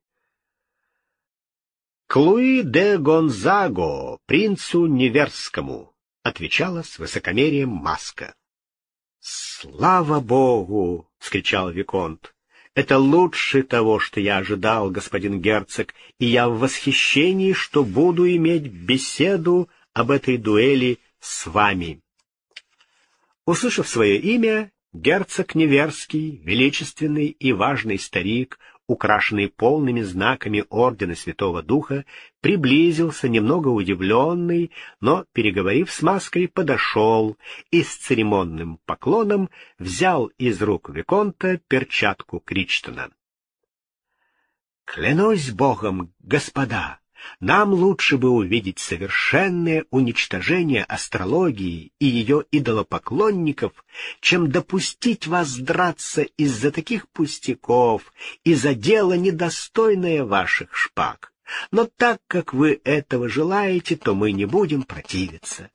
Speaker 1: — К де Гонзаго, принцу Неверскому, — отвечала с высокомерием Маска. — Слава богу! — вскричал Виконт. — Это лучше того, что я ожидал, господин герцог, и я в восхищении, что буду иметь беседу об этой дуэли с вами. Услышав свое имя, герцог Неверский, величественный и важный старик, украшенный полными знаками Ордена Святого Духа, приблизился, немного удивленный, но, переговорив с маской, подошел и с церемонным поклоном взял из рук Виконта перчатку Кричтона. — Клянусь Богом, господа, Нам лучше бы увидеть совершенное уничтожение астрологии и ее идолопоклонников, чем допустить вас драться из-за таких пустяков, из-за дела недостойное ваших шпаг. Но так как вы этого желаете, то мы не будем противиться.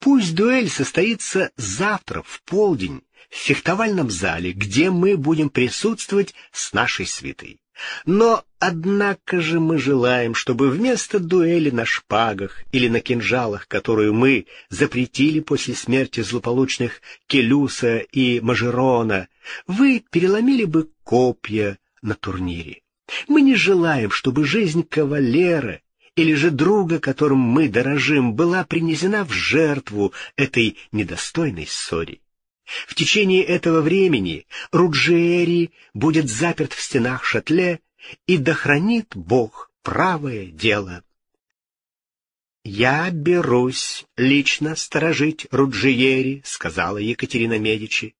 Speaker 1: Пусть дуэль состоится завтра в полдень в фехтовальном зале, где мы будем присутствовать с нашей свитой. Но, однако же, мы желаем, чтобы вместо дуэли на шпагах или на кинжалах, которую мы запретили после смерти злополучных Келюса и Мажерона, вы переломили бы копья на турнире. Мы не желаем, чтобы жизнь кавалера или же друга, которым мы дорожим, была принесена в жертву этой недостойной ссоре. В течение этого времени Руджери будет заперт в стенах шатле, и дохранит Бог правое дело. «Я берусь лично сторожить Руджиери», — сказала Екатерина Медичи.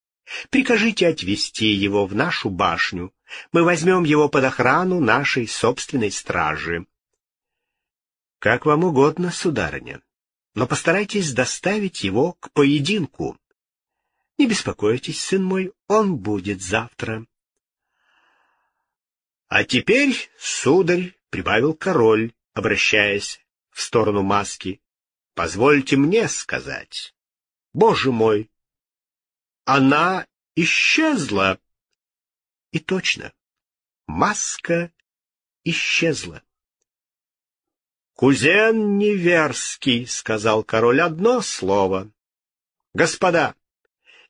Speaker 1: «Прикажите отвезти его в нашу башню. Мы возьмем его под охрану нашей собственной стражи». «Как вам угодно, сударыня, но постарайтесь доставить его к поединку». Не беспокойтесь, сын мой, он будет завтра. — А теперь, сударь, — прибавил король, обращаясь в сторону маски, — позвольте мне сказать. Боже мой! Она исчезла! И точно, маска исчезла. «Кузен Неверский», — сказал король одно слово. «Господа,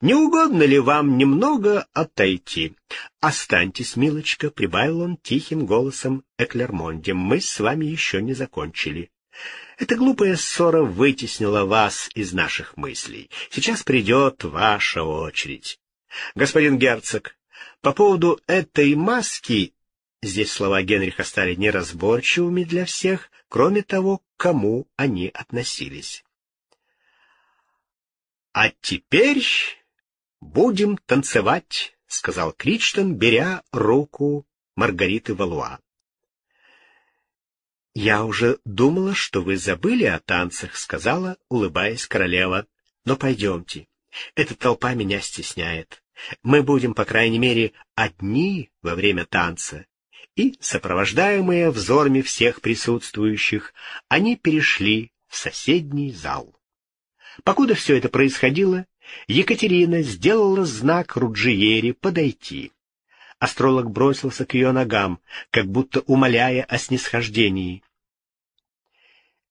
Speaker 1: не угодно ли вам немного отойти? Останьтесь, милочка, — прибавил он тихим голосом Эклермонде, — мы с вами еще не закончили. Эта глупая ссора вытеснила вас из наших мыслей. Сейчас придет ваша очередь. Господин герцог, по поводу этой маски... Здесь слова Генриха стали неразборчивыми для всех, кроме того, к кому они относились. А теперь «Будем танцевать», — сказал Кричтон, беря руку Маргариты Валуа. «Я уже думала, что вы забыли о танцах», — сказала, улыбаясь королева. «Но пойдемте. Эта толпа меня стесняет. Мы будем, по крайней мере, одни во время танца». И, сопровождаемые взорами всех присутствующих, они перешли в соседний зал. Покуда все это происходило, Екатерина сделала знак Руджиери подойти. Астролог бросился к ее ногам, как будто умоляя о снисхождении.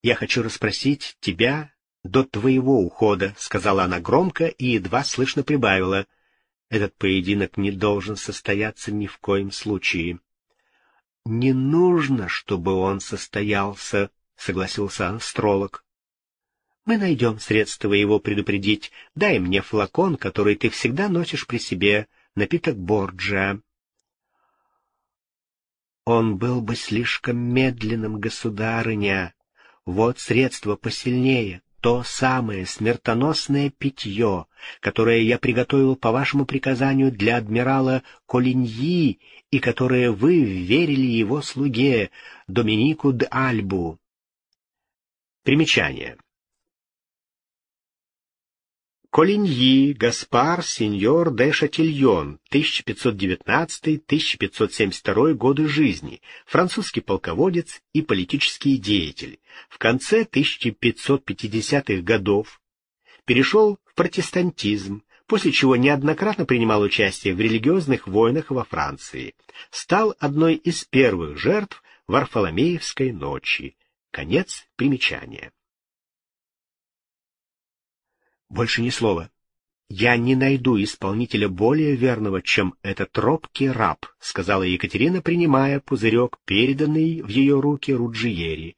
Speaker 1: «Я хочу расспросить тебя до твоего ухода», — сказала она громко и едва слышно прибавила. «Этот поединок не должен состояться ни в коем случае». «Не нужно, чтобы он состоялся», — согласился астролог. Мы найдем средства его предупредить. Дай мне флакон, который ты всегда носишь при себе, напиток Борджа. Он был бы слишком медленным, государыня. Вот средство посильнее, то самое смертоносное питье, которое я приготовил по вашему приказанию для адмирала Колиньи и которое вы верили его слуге Доминику де Альбу. Примечание. Колиньи Гаспар Сеньор де Шатильон, 1519-1572 годы жизни, французский полководец и политический деятель. В конце 1550-х годов перешел в протестантизм, после чего неоднократно принимал участие в религиозных войнах во Франции. Стал одной из первых жертв Варфоломеевской ночи. Конец примечания. Больше ни слова. «Я не найду исполнителя более верного, чем этот робкий раб», — сказала Екатерина, принимая пузырек, переданный в ее руки Руджиери.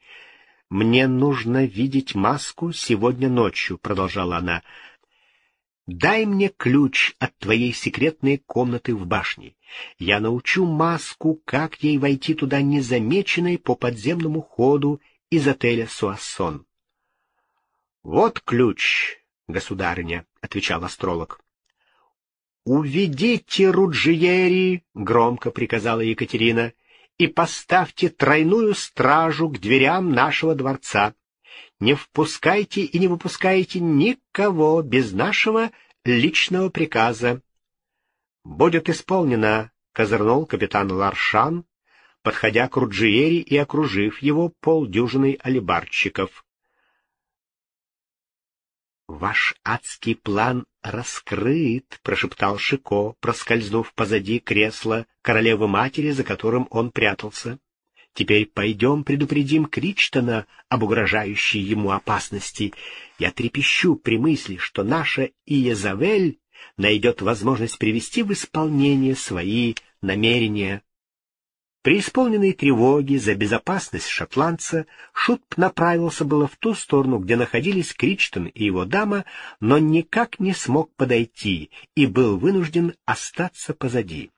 Speaker 1: «Мне нужно видеть маску сегодня ночью», — продолжала она. «Дай мне ключ от твоей секретной комнаты в башне. Я научу маску, как ей войти туда незамеченной по подземному ходу из отеля «Суассон». «Вот ключ», государыня, — отвечал астролог. — Уведите Руджиери, — громко приказала Екатерина, — и поставьте тройную стражу к дверям нашего дворца. Не впускайте и не выпускайте никого без нашего личного приказа. — Будет исполнено, — козырнул капитан Ларшан, подходя к Руджиери и окружив его полдюжиной алибарщиков. «Ваш адский план раскрыт», — прошептал Шико, проскользнув позади кресла королевы-матери, за которым он прятался. «Теперь пойдем предупредим Кричтона об угрожающей ему опасности. Я трепещу при мысли, что наша Иезавель найдет возможность привести в исполнение свои намерения». При исполненной тревоге за безопасность шотландца Шут направился было в ту сторону, где находились Кричтон и его дама, но никак не смог подойти и был вынужден остаться позади.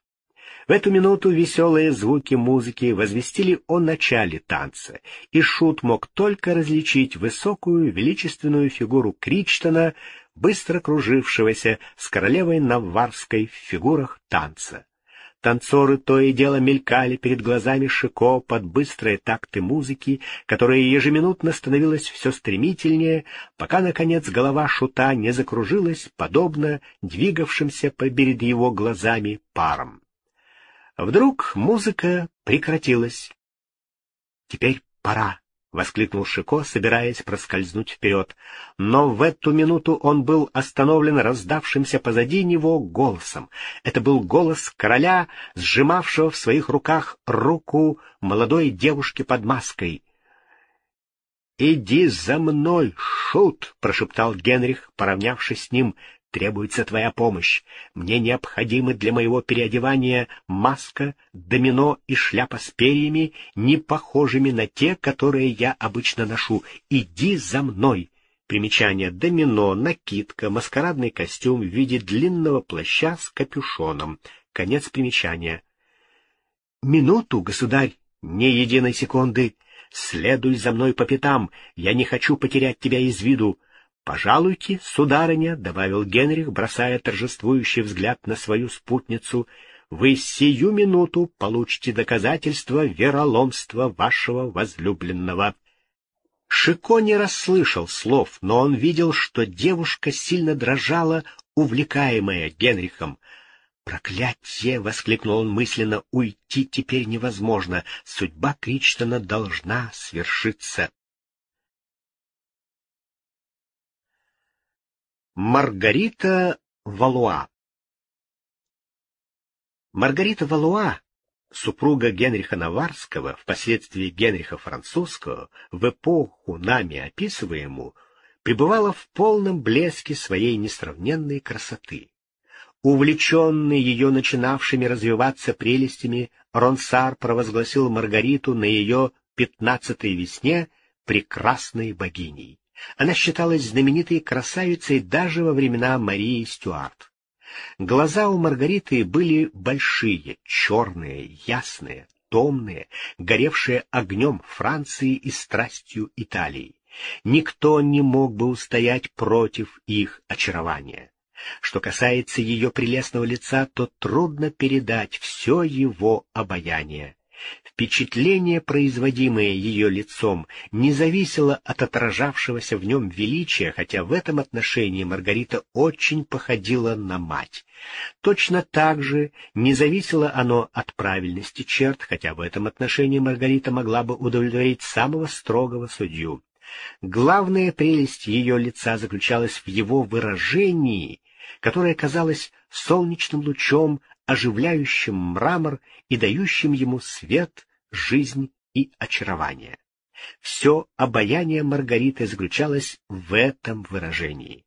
Speaker 1: В эту минуту веселые звуки музыки возвестили о начале танца, и Шут мог только различить высокую величественную фигуру Кричтона, быстро кружившегося с королевой Наварской в фигурах танца. Танцоры то и дело мелькали перед глазами Шико под быстрые такты музыки, которая ежеминутно становилась все стремительнее, пока, наконец, голова шута не закружилась, подобно двигавшимся перед его глазами парам. Вдруг музыка прекратилась. «Теперь пора», — воскликнул Шико, собираясь проскользнуть вперед. Но в эту минуту он был остановлен раздавшимся позади него голосом. Это был голос короля, сжимавшего в своих руках руку молодой девушки под маской. «Иди за мной, шут!» — прошептал Генрих, поравнявшись с ним. Требуется твоя помощь. Мне необходимы для моего переодевания маска, домино и шляпа с перьями, не похожими на те, которые я обычно ношу. Иди за мной. Примечание домино, накидка, маскарадный костюм в виде длинного плаща с капюшоном. Конец примечания. Минуту, государь, не единой секунды. Следуй за мной по пятам. Я не хочу потерять тебя из виду. «Пожалуйте, сударыня», — добавил Генрих, бросая торжествующий взгляд на свою спутницу, — «вы сию минуту получите доказательство вероломства вашего возлюбленного». Шико не расслышал слов, но он видел, что девушка сильно дрожала, увлекаемая Генрихом. «Проклятье!» — воскликнул он мысленно. «Уйти теперь невозможно. Судьба Кричтона должна свершиться». Маргарита Валуа Маргарита Валуа, супруга Генриха Наварского, впоследствии Генриха Французского, в эпоху нами описываемую, пребывала в полном блеске своей несравненной красоты. Увлеченный ее начинавшими развиваться прелестями, Ронсар провозгласил Маргариту на ее пятнадцатой весне прекрасной богиней. Она считалась знаменитой красавицей даже во времена Марии Стюарт. Глаза у Маргариты были большие, черные, ясные, томные, горевшие огнем Франции и страстью Италии. Никто не мог бы устоять против их очарования. Что касается ее прелестного лица, то трудно передать все его обаяние. Впечатление, производимое ее лицом, не зависело от отражавшегося в нем величия, хотя в этом отношении Маргарита очень походила на мать. Точно так же не зависело оно от правильности черт, хотя в этом отношении Маргарита могла бы удовлетворить самого строгого судью. Главная прелесть ее лица заключалась в его выражении, которое казалось солнечным лучом оживляющим мрамор и дающим ему свет, жизнь и очарование. Все обаяние Маргариты заключалось в этом выражении.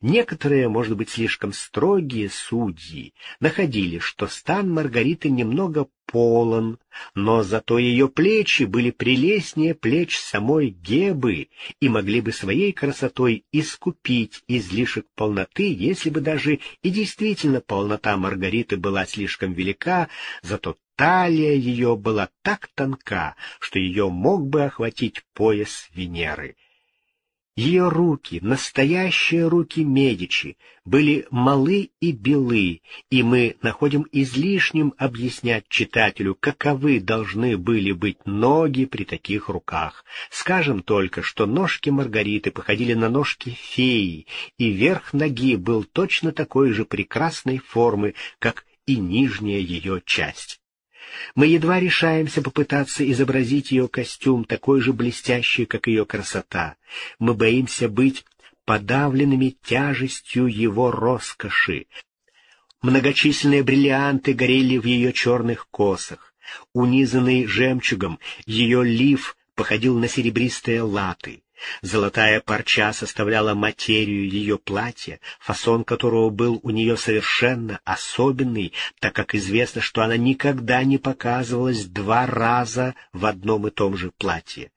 Speaker 1: Некоторые, может быть, слишком строгие судьи находили, что стан Маргариты немного полон, но зато ее плечи были прелестнее плеч самой Гебы и могли бы своей красотой искупить излишек полноты, если бы даже и действительно полнота Маргариты была слишком велика, зато талия ее была так тонка, что ее мог бы охватить пояс Венеры. Ее руки, настоящие руки Медичи, были малы и белы, и мы находим излишним объяснять читателю, каковы должны были быть ноги при таких руках. Скажем только, что ножки Маргариты походили на ножки феи, и верх ноги был точно такой же прекрасной формы, как и нижняя ее часть. Мы едва решаемся попытаться изобразить ее костюм такой же блестящий, как ее красота. Мы боимся быть подавленными тяжестью его роскоши. Многочисленные бриллианты горели в ее черных косах. Унизанный жемчугом, ее лиф походил на серебристые латы. Золотая парча составляла материю ее платья, фасон которого был у нее совершенно особенный, так как известно, что она никогда не показывалась два раза в одном и том же платье.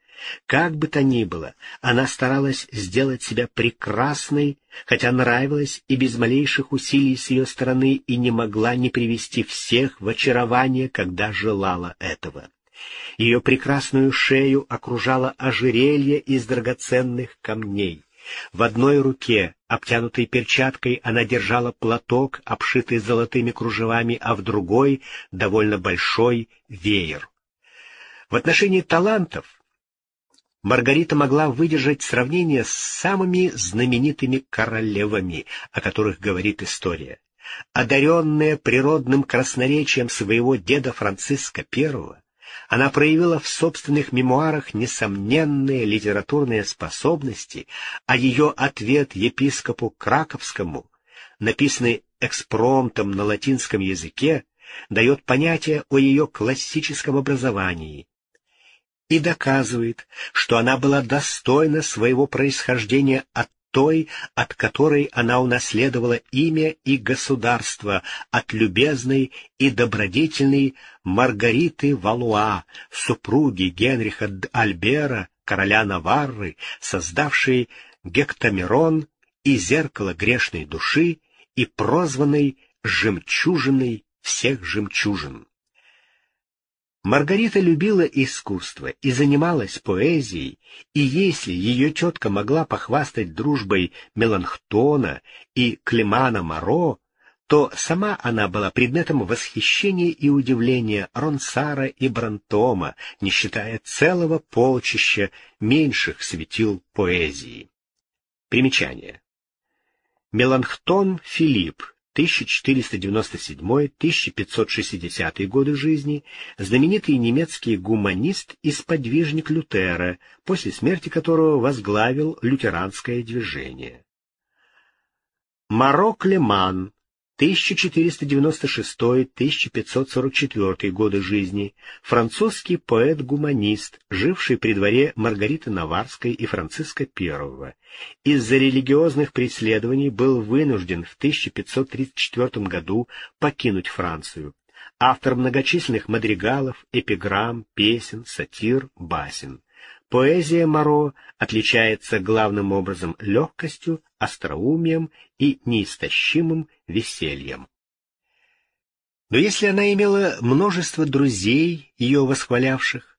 Speaker 1: Как бы то ни было, она старалась сделать себя прекрасной, хотя нравилась и без малейших усилий с ее стороны и не могла не привести всех в очарование, когда желала этого. Ее прекрасную шею окружало ожерелье из драгоценных камней. В одной руке, обтянутой перчаткой, она держала платок, обшитый золотыми кружевами, а в другой — довольно большой веер. В отношении талантов Маргарита могла выдержать сравнение с самыми знаменитыми королевами, о которых говорит история. Одаренная природным красноречием своего деда Франциска I, она проявила в собственных мемуарах несомненные литературные способности, а ее ответ епископу Краковскому, написанный экспромтом на латинском языке, дает понятие о ее классическом образовании и доказывает, что она была достойна своего происхождения от той, от которой она унаследовала имя и государство, от любезной и добродетельной Маргариты Валуа, супруги Генриха Альбера, короля Наварры, создавшей Гектамерон и зеркало грешной души и прозванной «жемчужиной всех жемчужин». Маргарита любила искусство и занималась поэзией, и если ее тетка могла похвастать дружбой Меланхтона и Климана Моро, то сама она была предметом восхищения и удивления Ронсара и Брантома, не считая целого полчища меньших светил поэзии. Примечание. Меланхтон Филипп 1497-1560 годы жизни, знаменитый немецкий гуманист и сподвижник Лютера, после смерти которого возглавил лютеранское движение. Маро Клеман 1496-1544 годы жизни, французский поэт-гуманист, живший при дворе Маргариты Наварской и Франциска I. Из-за религиозных преследований был вынужден в 1534 году покинуть Францию. Автор многочисленных мадригалов, эпиграмм, песен, сатир, басен. Поэзия Моро отличается главным образом легкостью, остроумием и неистощимым весельем. Но если она имела множество друзей, ее восхвалявших,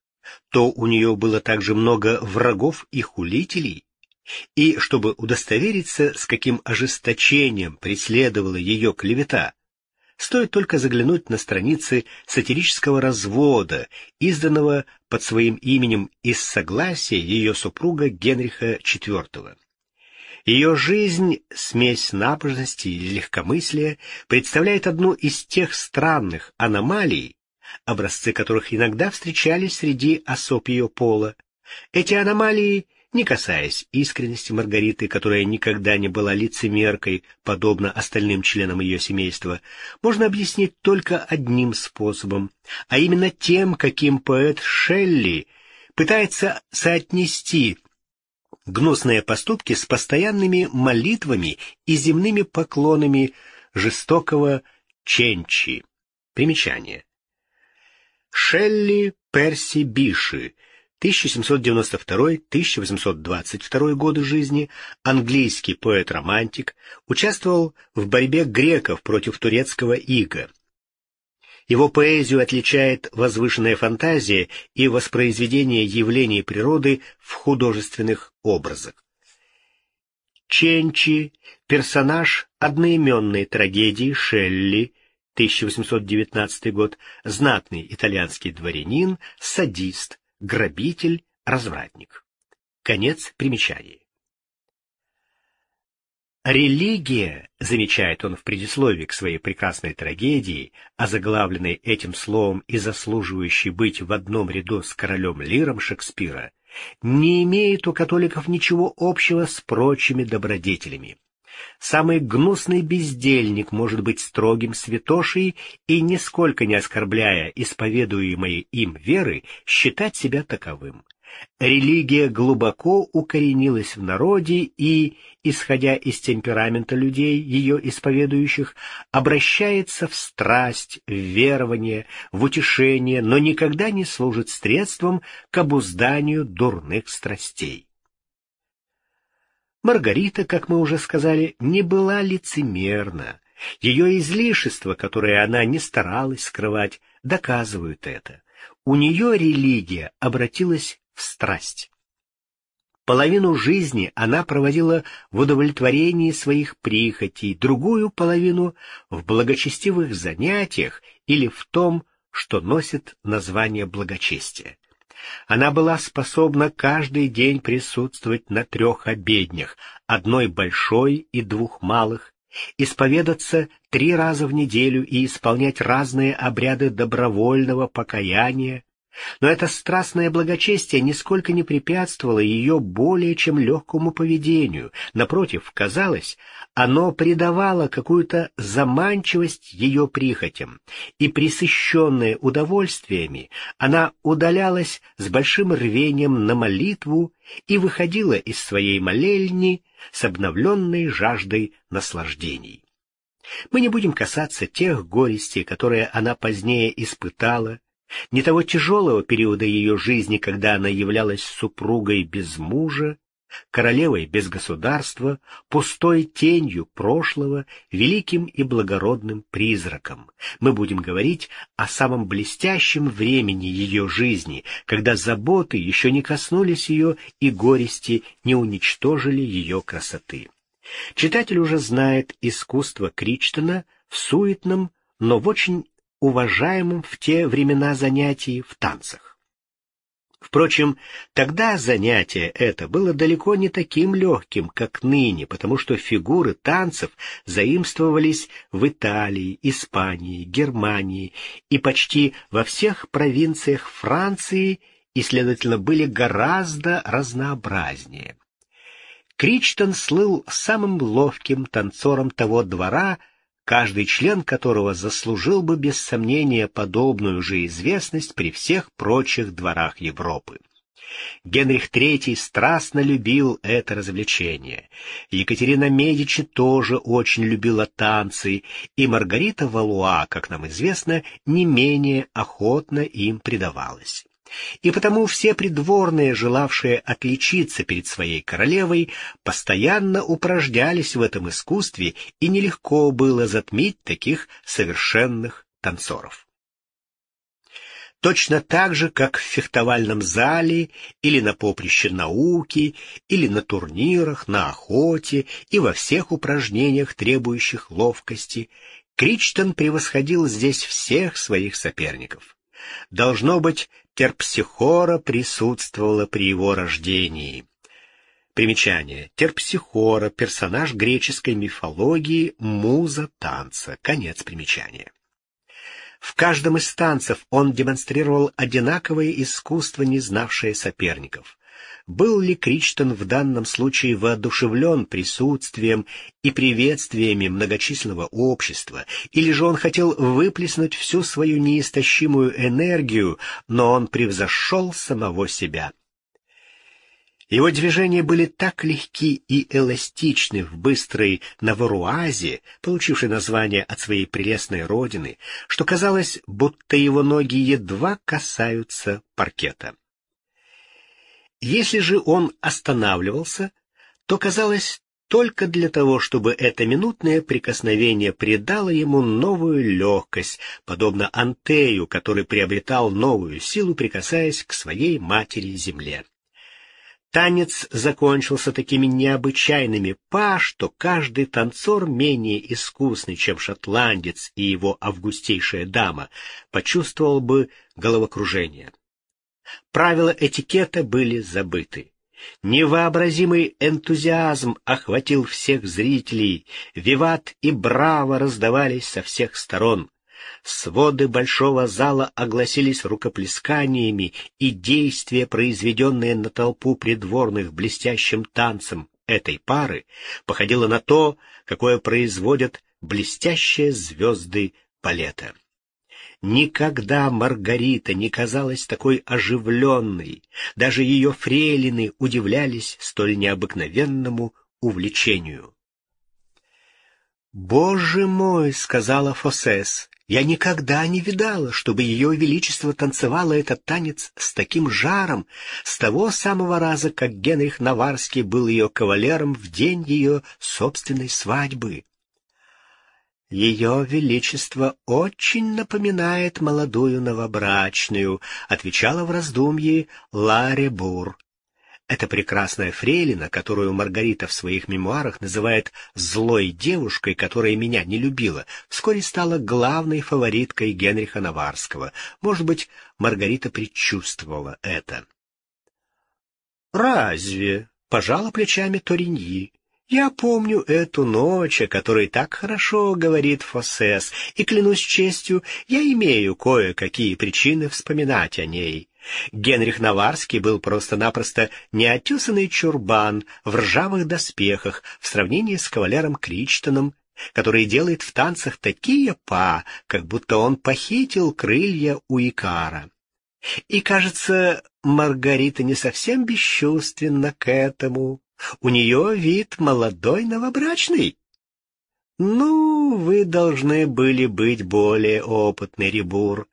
Speaker 1: то у нее было также много врагов и хулителей, и чтобы удостовериться, с каким ожесточением преследовала ее клевета, Стоит только заглянуть на страницы сатирического развода, изданного под своим именем из согласия ее супруга Генриха IV. Ее жизнь, смесь набожности и легкомыслия, представляет одну из тех странных аномалий, образцы которых иногда встречались среди особ ее пола. Эти аномалии не касаясь искренности Маргариты, которая никогда не была лицемеркой, подобно остальным членам ее семейства, можно объяснить только одним способом, а именно тем, каким поэт Шелли пытается соотнести гнусные поступки с постоянными молитвами и земными поклонами жестокого Ченчи. Примечание. Шелли Перси Биши 1792-1822 годы жизни, английский поэт-романтик, участвовал в борьбе греков против турецкого ига. Его поэзию отличает возвышенная фантазия и воспроизведение явлений природы в художественных образах. Ченчи, персонаж одноименной трагедии Шелли, 1819 год, знатный итальянский дворянин, садист, грабитель, развратник. Конец примечаний. Религия, замечает он в предисловии к своей прекрасной трагедии, озаглавленной этим словом и заслуживающей быть в одном ряду с королем Лиром Шекспира, не имеет у католиков ничего общего с прочими добродетелями. Самый гнусный бездельник может быть строгим святошей и, нисколько не оскорбляя исповедуемой им веры, считать себя таковым. Религия глубоко укоренилась в народе и, исходя из темперамента людей, ее исповедующих, обращается в страсть, в верование, в утешение, но никогда не служит средством к обузданию дурных страстей. Маргарита, как мы уже сказали, не была лицемерна. Ее излишества, которые она не старалась скрывать, доказывают это. У нее религия обратилась в страсть. Половину жизни она проводила в удовлетворении своих прихотей, другую половину — в благочестивых занятиях или в том, что носит название благочестия. Она была способна каждый день присутствовать на трех обеднях, одной большой и двух малых, исповедаться три раза в неделю и исполнять разные обряды добровольного покаяния, но это страстное благочестие нисколько не препятствовало ее более чем легкому поведению. Напротив, казалось, оно придавало какую-то заманчивость ее прихотям, и, присыщенная удовольствиями, она удалялась с большим рвением на молитву и выходила из своей молельни с обновленной жаждой наслаждений. Мы не будем касаться тех горестей, которые она позднее испытала, не того тяжелого периода ее жизни, когда она являлась супругой без мужа, королевой без государства, пустой тенью прошлого, великим и благородным призраком. Мы будем говорить о самом блестящем времени ее жизни, когда заботы еще не коснулись ее и горести не уничтожили ее красоты. Читатель уже знает искусство Кричтона в суетном, но в очень уважаемым в те времена занятии в танцах. Впрочем, тогда занятие это было далеко не таким легким, как ныне, потому что фигуры танцев заимствовались в Италии, Испании, Германии и почти во всех провинциях Франции и, следовательно, были гораздо разнообразнее. Кричтон слыл самым ловким танцором того двора, каждый член которого заслужил бы без сомнения подобную же известность при всех прочих дворах Европы. Генрих III страстно любил это развлечение. Екатерина Медичи тоже очень любила танцы, и Маргарита Валуа, как нам известно, не менее охотно им предавалась и потому все придворные, желавшие отличиться перед своей королевой, постоянно упражнялись в этом искусстве, и нелегко было затмить таких совершенных танцоров. Точно так же, как в фехтовальном зале или на поприще науки, или на турнирах, на охоте и во всех упражнениях, требующих ловкости, Кричтон превосходил здесь всех своих соперников. Должно быть, Терпсихора присутствовала при его рождении. Примечание. Терпсихора — персонаж греческой мифологии, муза танца. Конец примечания. В каждом из танцев он демонстрировал одинаковое искусство, не знавшее соперников был ли Кричтон в данном случае воодушевлен присутствием и приветствиями многочисленного общества, или же он хотел выплеснуть всю свою неистощимую энергию, но он превзошел самого себя. Его движения были так легки и эластичны в быстрой Наваруазе, получившей название от своей прелестной родины, что казалось, будто его ноги едва касаются паркета. Если же он останавливался, то казалось только для того, чтобы это минутное прикосновение придало ему новую легкость, подобно Антею, который приобретал новую силу, прикасаясь к своей матери-земле. Танец закончился такими необычайными па, что каждый танцор, менее искусный, чем шотландец и его августейшая дама, почувствовал бы головокружение. Правила этикета были забыты. Невообразимый энтузиазм охватил всех зрителей, виват и браво раздавались со всех сторон. Своды большого зала огласились рукоплесканиями, и действие, произведенное на толпу придворных блестящим танцем этой пары, походило на то, какое производят блестящие звезды балета. Никогда Маргарита не казалась такой оживленной, даже ее фрейлины удивлялись столь необыкновенному увлечению. «Боже мой!» — сказала Фосес. Я никогда не видала, чтобы ее величество танцевало этот танец с таким жаром, с того самого раза, как Генрих Наварский был ее кавалером в день ее собственной свадьбы. «Ее Величество очень напоминает молодую новобрачную», — отвечала в раздумье Ларе Бур. Эта прекрасная фрейлина, которую Маргарита в своих мемуарах называет «злой девушкой, которая меня не любила», вскоре стала главной фавориткой Генриха Наварского. Может быть, Маргарита предчувствовала это. «Разве?» — пожала плечами Ториньи. «Я помню эту ночь, о которой так хорошо говорит Фосес, и, клянусь честью, я имею кое-какие причины вспоминать о ней». Генрих Наварский был просто-напросто неотесанный чурбан в ржавых доспехах в сравнении с кавалером Кричтоном, который делает в танцах такие па, как будто он похитил крылья у Икара. И, кажется, Маргарита не совсем бесчувственна к этому. У нее вид молодой новобрачный. Ну, вы должны были быть более опытный, Рибур.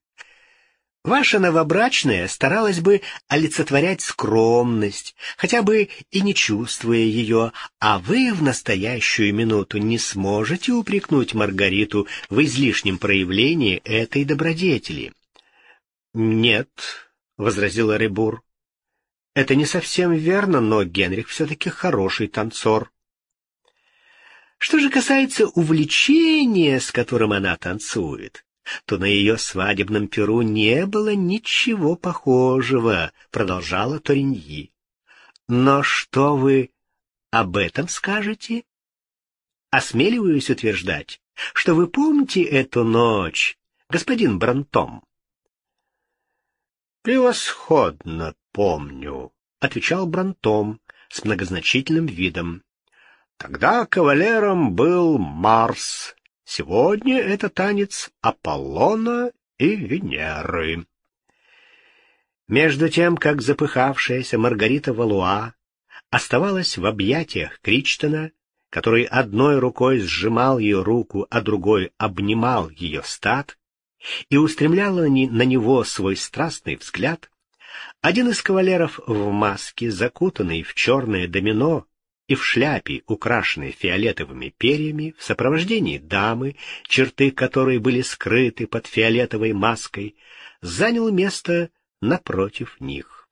Speaker 1: Ваша новобрачная старалась бы олицетворять скромность, хотя бы и не чувствуя ее, а вы в настоящую минуту не сможете упрекнуть Маргариту в излишнем проявлении этой добродетели. — Нет, — возразила Ребур, — это не совсем верно, но Генрих все-таки хороший танцор. Что же касается увлечения, с которым она танцует, то на ее свадебном перу не было ничего похожего, — продолжала Ториньи. Но что вы об этом скажете? Осмеливаюсь утверждать, что вы помните эту ночь, господин Брантом. «Превосходно помню», — отвечал Брантом с многозначительным видом. «Тогда кавалером был Марс, Сегодня это танец Аполлона и Венеры. Между тем, как запыхавшаяся Маргарита Валуа оставалась в объятиях Кричтона, который одной рукой сжимал ее руку, а другой обнимал ее стат, и устремлял на него свой страстный взгляд, один из кавалеров в маске, закутанный в черное домино, и в шляпе, украшенной фиолетовыми перьями, в сопровождении дамы, черты которой были скрыты под фиолетовой маской, занял место напротив них.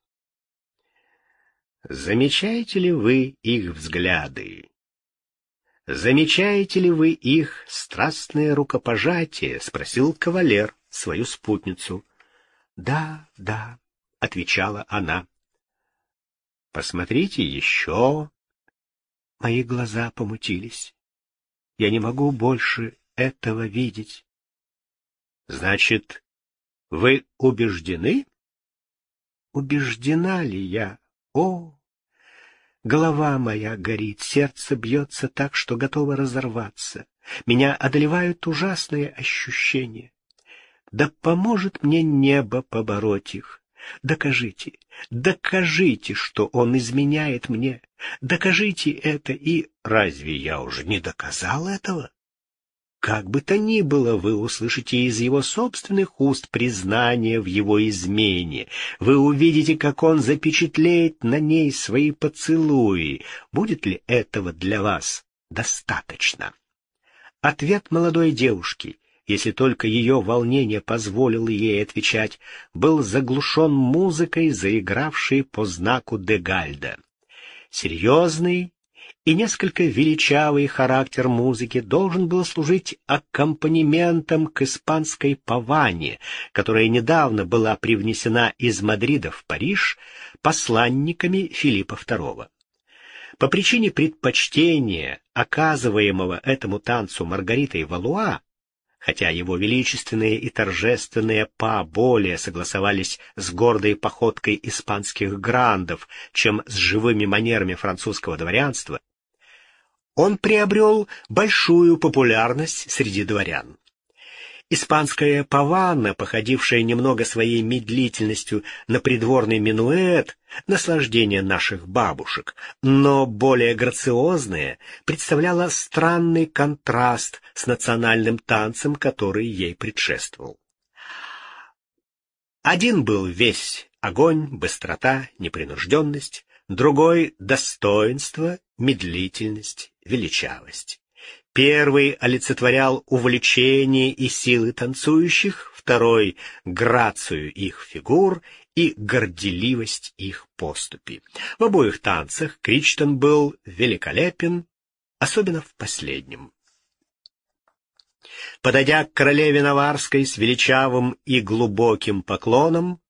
Speaker 1: Замечаете ли вы их взгляды? Замечаете ли вы их страстное рукопожатие? — спросил кавалер свою спутницу. — Да, да, — отвечала она. — Посмотрите еще, Мои глаза помутились. Я не могу больше этого видеть. Значит, вы убеждены? Убеждена ли я? О, голова моя горит, сердце бьется так, что готово разорваться. Меня одолевают ужасные ощущения. Да поможет мне небо побороть их. Докажите, докажите, что он изменяет мне. Докажите это, и разве я уже не доказал этого? Как бы то ни было, вы услышите из его собственных уст признание в его измене. Вы увидите, как он запечатлеет на ней свои поцелуи. Будет ли этого для вас достаточно? Ответ молодой девушки если только ее волнение позволило ей отвечать, был заглушен музыкой, заигравшей по знаку Дегальда. Серьезный и несколько величавый характер музыки должен был служить аккомпанементом к испанской паване, которая недавно была привнесена из Мадрида в Париж посланниками Филиппа II. По причине предпочтения, оказываемого этому танцу Маргаритой Валуа, хотя его величественные и торжественные па более согласовались с гордой походкой испанских грандов, чем с живыми манерами французского дворянства, он приобрел большую популярность среди дворян. Испанская паванна, походившая немного своей медлительностью на придворный минуэт, наслаждение наших бабушек, но более грациозная, представляла странный контраст с национальным танцем, который ей предшествовал. Один был весь огонь, быстрота, непринужденность, другой — достоинство, медлительность, величавость. Первый олицетворял увлечение и силы танцующих, второй — грацию их фигур и горделивость их поступи. В обоих танцах Кричтон был великолепен, особенно в последнем. Подойдя к королеве Наварской с величавым и глубоким поклоном,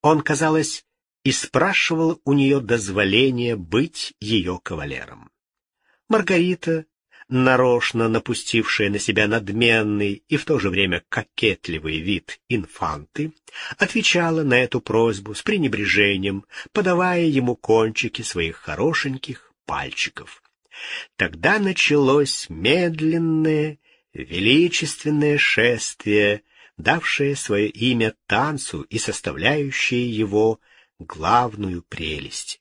Speaker 1: он, казалось, и спрашивал у нее дозволения быть ее кавалером. Маргарита, нарочно напустившая на себя надменный и в то же время кокетливый вид инфанты, отвечала на эту просьбу с пренебрежением, подавая ему кончики своих хорошеньких пальчиков. Тогда началось медленное, величественное шествие, давшее свое имя танцу и составляющее его главную прелесть.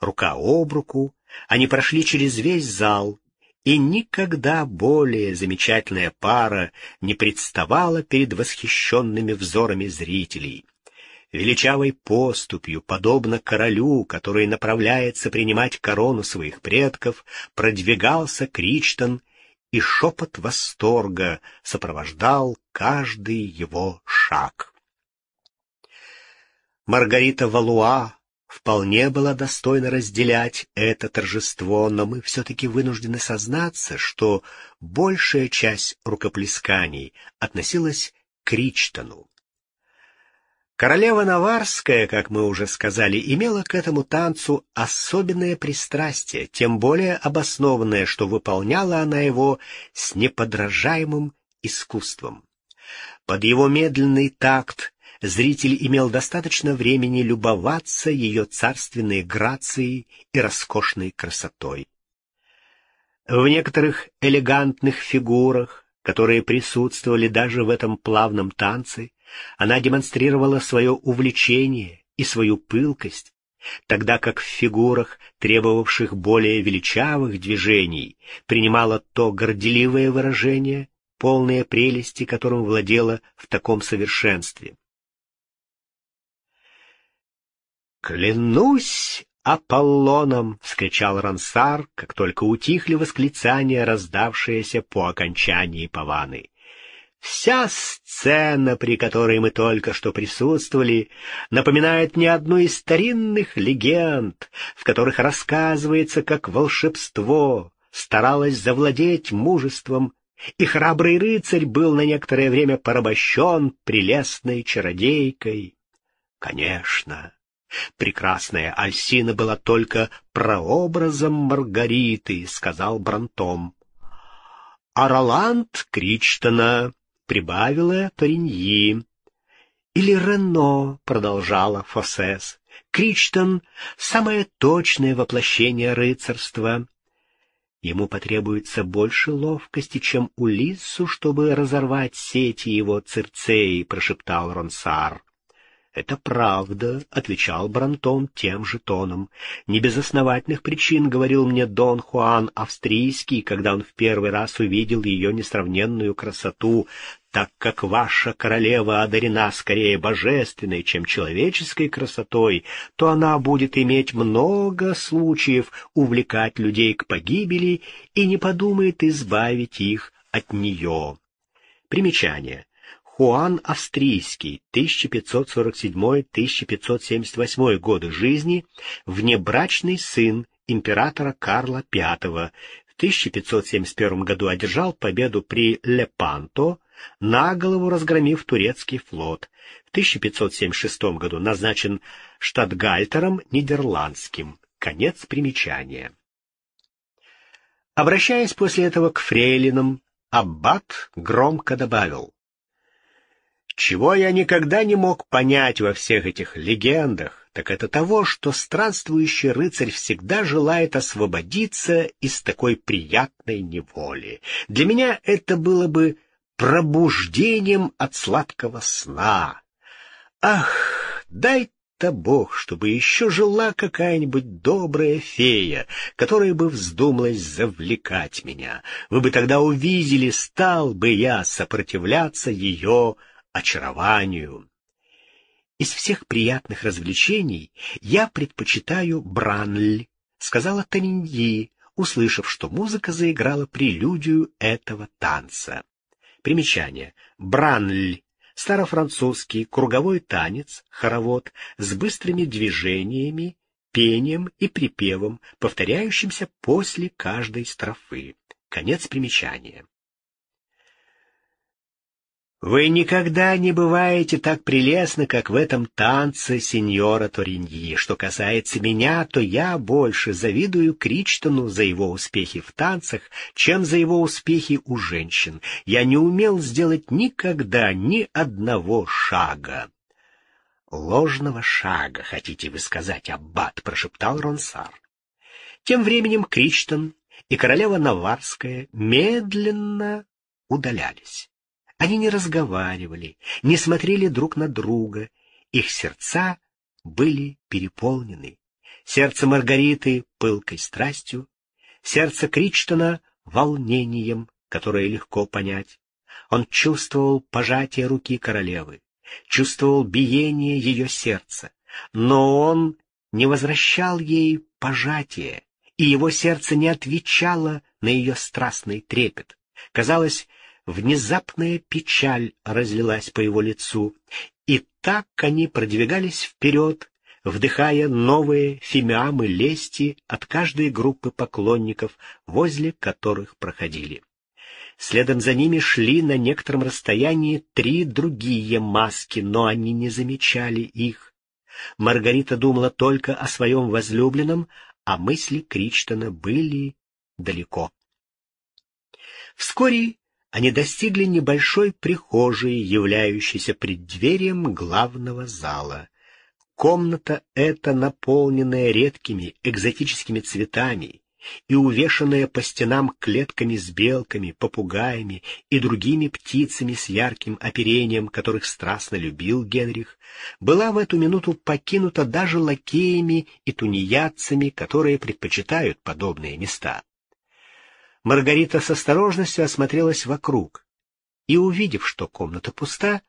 Speaker 1: Рука об руку, они прошли через весь зал, и никогда более замечательная пара не представала перед восхищенными взорами зрителей. Величавой поступью, подобно королю, который направляется принимать корону своих предков, продвигался Кричтон, и шепот восторга сопровождал каждый его шаг. Маргарита Валуа вполне была достойна разделять это торжество, но мы все-таки вынуждены сознаться, что большая часть рукоплесканий относилась к Ричтону. Королева Наварская, как мы уже сказали, имела к этому танцу особенное пристрастие, тем более обоснованное, что выполняла она его с неподражаемым искусством. Под его медленный такт зритель имел достаточно времени любоваться ее царственной грацией и роскошной красотой. В некоторых элегантных фигурах, которые присутствовали даже в этом плавном танце, она демонстрировала свое увлечение и свою пылкость, тогда как в фигурах, требовавших более величавых движений, принимала то горделивое выражение, полное прелести, которым владела в таком совершенстве. «Клянусь Аполлоном!» — вскричал Рансар, как только утихли восклицания, раздавшиеся по окончании паваны. «Вся сцена, при которой мы только что присутствовали, напоминает мне одну из старинных легенд, в которых рассказывается, как волшебство старалось завладеть мужеством, и храбрый рыцарь был на некоторое время порабощен прелестной чародейкой. Конечно!» Прекрасная Альсина была только прообразом Маргариты, — сказал Брантом. А Роланд Кричтона прибавила Париньи. Или Рено, — продолжала Фосес. Кричтон — самое точное воплощение рыцарства. Ему потребуется больше ловкости, чем Улиссу, чтобы разорвать сети его цирцеи, — прошептал Ронсар. «Это правда», — отвечал Брантон тем же тоном. «Не без основательных причин, — говорил мне Дон Хуан Австрийский, когда он в первый раз увидел ее несравненную красоту, так как ваша королева одарена скорее божественной, чем человеческой красотой, то она будет иметь много случаев увлекать людей к погибели и не подумает избавить их от нее». Примечание. Хуан Австрийский, 1547-1578 годы жизни, внебрачный сын императора Карла V. В 1571 году одержал победу при Лепанто, на голову разгромив турецкий флот. В 1576 году назначен штатгальтером нидерландским. Конец примечания. Обращаясь после этого к фрейлинам, Аббат громко добавил. «Чего я никогда не мог понять во всех этих легендах, так это того, что странствующий рыцарь всегда желает освободиться из такой приятной неволи. Для меня это было бы пробуждением от сладкого сна. Ах, дай дай Бог, чтобы еще жила какая-нибудь добрая фея, которая бы вздумалась завлекать меня. Вы бы тогда увидели, стал бы я сопротивляться ее очарованию. Из всех приятных развлечений я предпочитаю бранль, сказала Таниньи, услышав, что музыка заиграла прелюдию этого танца. Примечание. Бранль старофранцузский круговой танец, хоровод с быстрыми движениями, пением и припевом, повторяющимся после каждой строфы. Конец примечания. Вы никогда не бываете так прелестны, как в этом танце сеньора Ториньи. Что касается меня, то я больше завидую Кричтону за его успехи в танцах, чем за его успехи у женщин. Я не умел сделать никогда ни одного шага. «Ложного шага, хотите вы сказать, аббат», — прошептал Ронсар. Тем временем Кричтон и королева Наварская медленно удалялись. Они не разговаривали, не смотрели друг на друга. Их сердца были переполнены. Сердце Маргариты — пылкой страстью, сердце Кричтона — волнением, которое легко понять. Он чувствовал пожатие руки королевы, чувствовал биение ее сердца, но он не возвращал ей пожатие, и его сердце не отвечало на ее страстный трепет. Казалось, Внезапная печаль разлилась по его лицу, и так они продвигались вперед, вдыхая новые фимиамы лести от каждой группы поклонников, возле которых проходили. Следом за ними шли на некотором расстоянии три другие маски, но они не замечали их. Маргарита думала только о своем возлюбленном, а мысли Кричтона были далеко. Вскоре они достигли небольшой прихожей, являющейся преддверием главного зала. Комната эта, наполненная редкими экзотическими цветами и увешанная по стенам клетками с белками, попугаями и другими птицами с ярким оперением, которых страстно любил Генрих, была в эту минуту покинута даже лакеями и тунеядцами, которые предпочитают подобные места. Маргарита с осторожностью осмотрелась вокруг и, увидев, что комната пуста,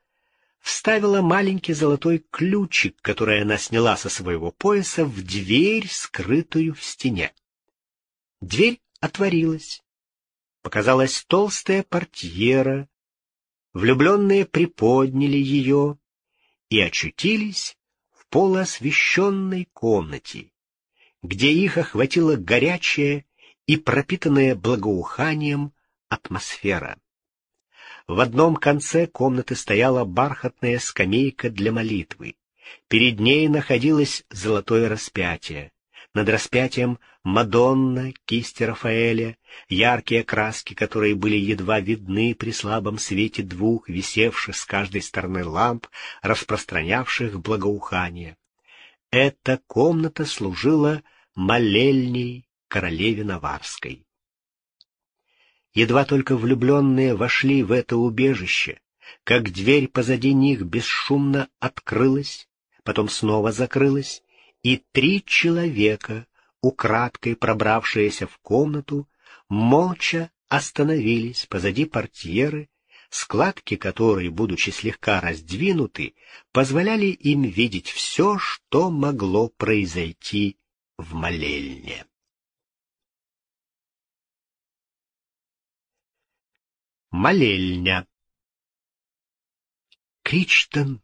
Speaker 1: вставила маленький золотой ключик, который она сняла со своего пояса, в дверь, скрытую в стене. Дверь отворилась. Показалась толстая портьера. Влюбленные приподняли ее и очутились в полуосвещенной комнате, где их охватила горячая и пропитанная благоуханием атмосфера. В одном конце комнаты стояла бархатная скамейка для молитвы. Перед ней находилось золотое распятие. Над распятием Мадонна, кисти Рафаэля, яркие краски, которые были едва видны при слабом свете двух, висевших с каждой стороны ламп, распространявших благоухание. Эта комната служила молельней королеве Наварской. Едва только влюбленные вошли в это убежище, как дверь позади них бесшумно открылась, потом снова закрылась, и три человека, украдкой пробравшиеся в комнату, молча остановились позади портьеры, складки которой, будучи слегка раздвинуты, позволяли им видеть все, что могло произойти в молельне. Молельня. Кричтон,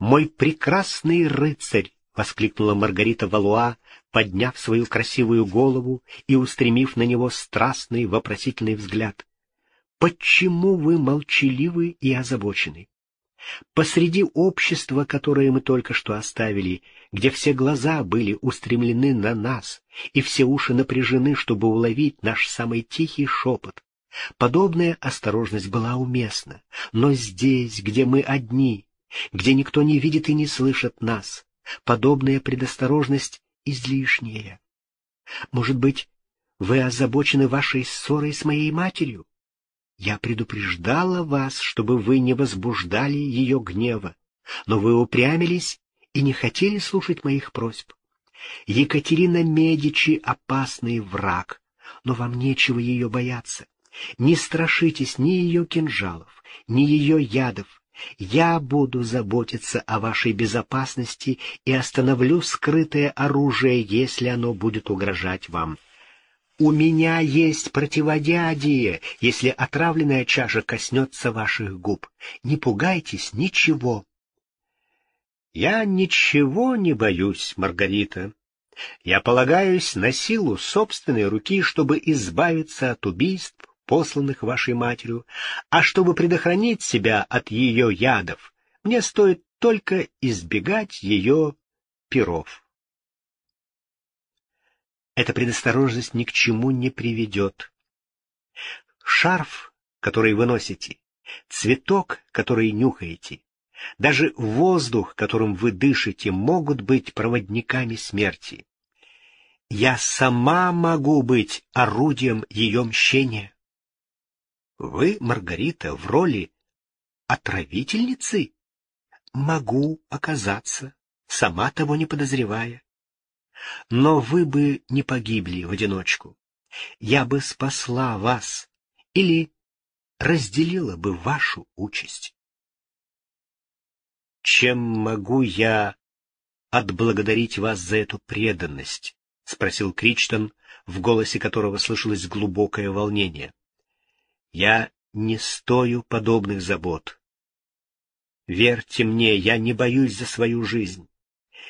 Speaker 1: мой прекрасный рыцарь, — воскликнула Маргарита Валуа, подняв свою красивую голову и устремив на него страстный вопросительный взгляд. «Почему вы молчаливы и озабочены? Посреди общества, которое мы только что оставили, где все глаза были устремлены на нас, и все уши напряжены, чтобы уловить наш самый тихий шепот, подобная осторожность была уместна. Но здесь, где мы одни, где никто не видит и не слышит нас, подобная предосторожность излишняя. Может быть, вы озабочены вашей ссорой с моей матерью? Я предупреждала вас, чтобы вы не возбуждали ее гнева, но вы упрямились и не хотели слушать моих просьб. Екатерина Медичи — опасный враг, но вам нечего ее бояться. Не страшитесь ни ее кинжалов, ни ее ядов. Я буду заботиться о вашей безопасности и остановлю скрытое оружие, если оно будет угрожать вам. У меня есть противодядие, если отравленная чаша коснется ваших губ. Не пугайтесь ничего. Я ничего не боюсь, Маргарита. Я полагаюсь на силу собственной руки, чтобы избавиться от убийств, посланных вашей матерью, а чтобы предохранить себя от ее ядов, мне стоит только избегать ее перов. Эта предосторожность ни к чему не приведет. Шарф, который вы носите, цветок, который нюхаете, даже воздух, которым вы дышите, могут быть проводниками смерти. Я сама могу быть орудием ее мщения. Вы, Маргарита, в роли отравительницы? Могу оказаться, сама того не подозревая. Но вы бы не погибли в одиночку. Я бы спасла вас или разделила бы вашу участь. Чем могу я отблагодарить вас за эту преданность? — спросил Кричтон, в голосе которого слышалось глубокое волнение. — Я не стою подобных забот. Верьте мне, я не боюсь за свою жизнь.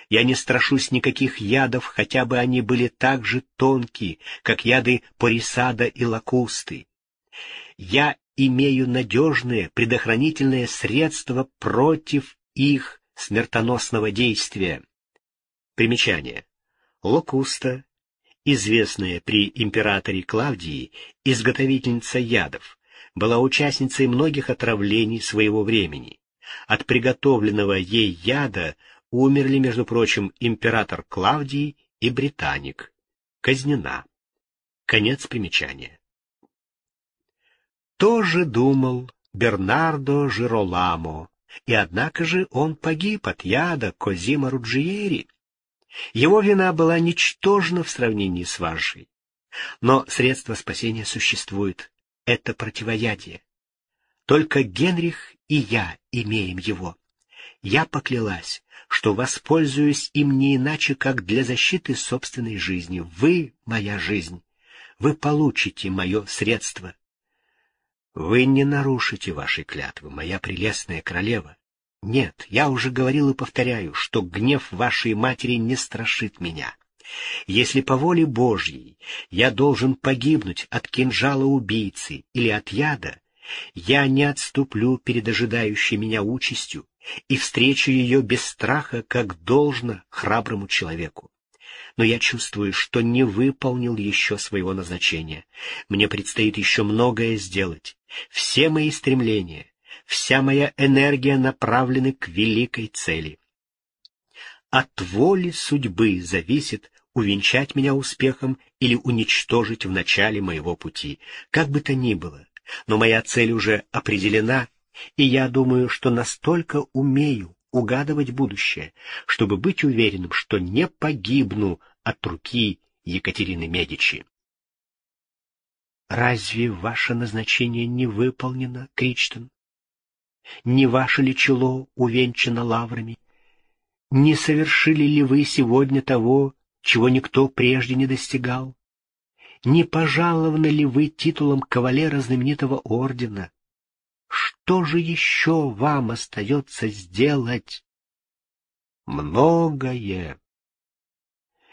Speaker 1: Я не страшусь никаких ядов, хотя бы они были так же тонкие, как яды порисада и лакусты. Я имею надежные предохранительные средства против их смертоносного действия. Примечание. Локуста, известная при императоре Клавдии, изготовительница ядов, была участницей многих отравлений своего времени. От приготовленного ей яда умерли, между прочим, император Клавдий и Британик. Казнена. Конец примечания. Тоже думал Бернардо Жироламо, и однако же он погиб от яда Козима Руджиери. Его вина была ничтожна в сравнении с вашей. Но средство спасения существует. Это противоядие. Только Генрих и я имеем его. Я поклялась, что воспользуюсь им не иначе, как для защиты собственной жизни. Вы — моя жизнь. Вы получите мое средство. Вы не нарушите вашей клятвы, моя прелестная королева. Нет, я уже говорил и повторяю, что гнев вашей матери не страшит меня. Если по воле Божьей я должен погибнуть от кинжала убийцы или от яда, я не отступлю перед ожидающей меня участью и встречу ее без страха, как должно храброму человеку. Но я чувствую, что не выполнил еще своего назначения. Мне предстоит еще многое сделать. Все мои стремления, вся моя энергия направлены к великой цели. От воли судьбы зависит, увенчать меня успехом или уничтожить в начале моего пути. Как бы то ни было, но моя цель уже определена, и я думаю, что настолько умею угадывать будущее, чтобы быть уверенным, что не погибну от руки Екатерины Медичи. Разве ваше назначение не выполнено, Кричтон? Не ваше ли чело увенчано лаврами? Не совершили ли вы сегодня того, чего никто прежде не достигал? Не пожалованы ли вы титулом кавалера знаменитого ордена? Что же еще вам остается сделать? многое.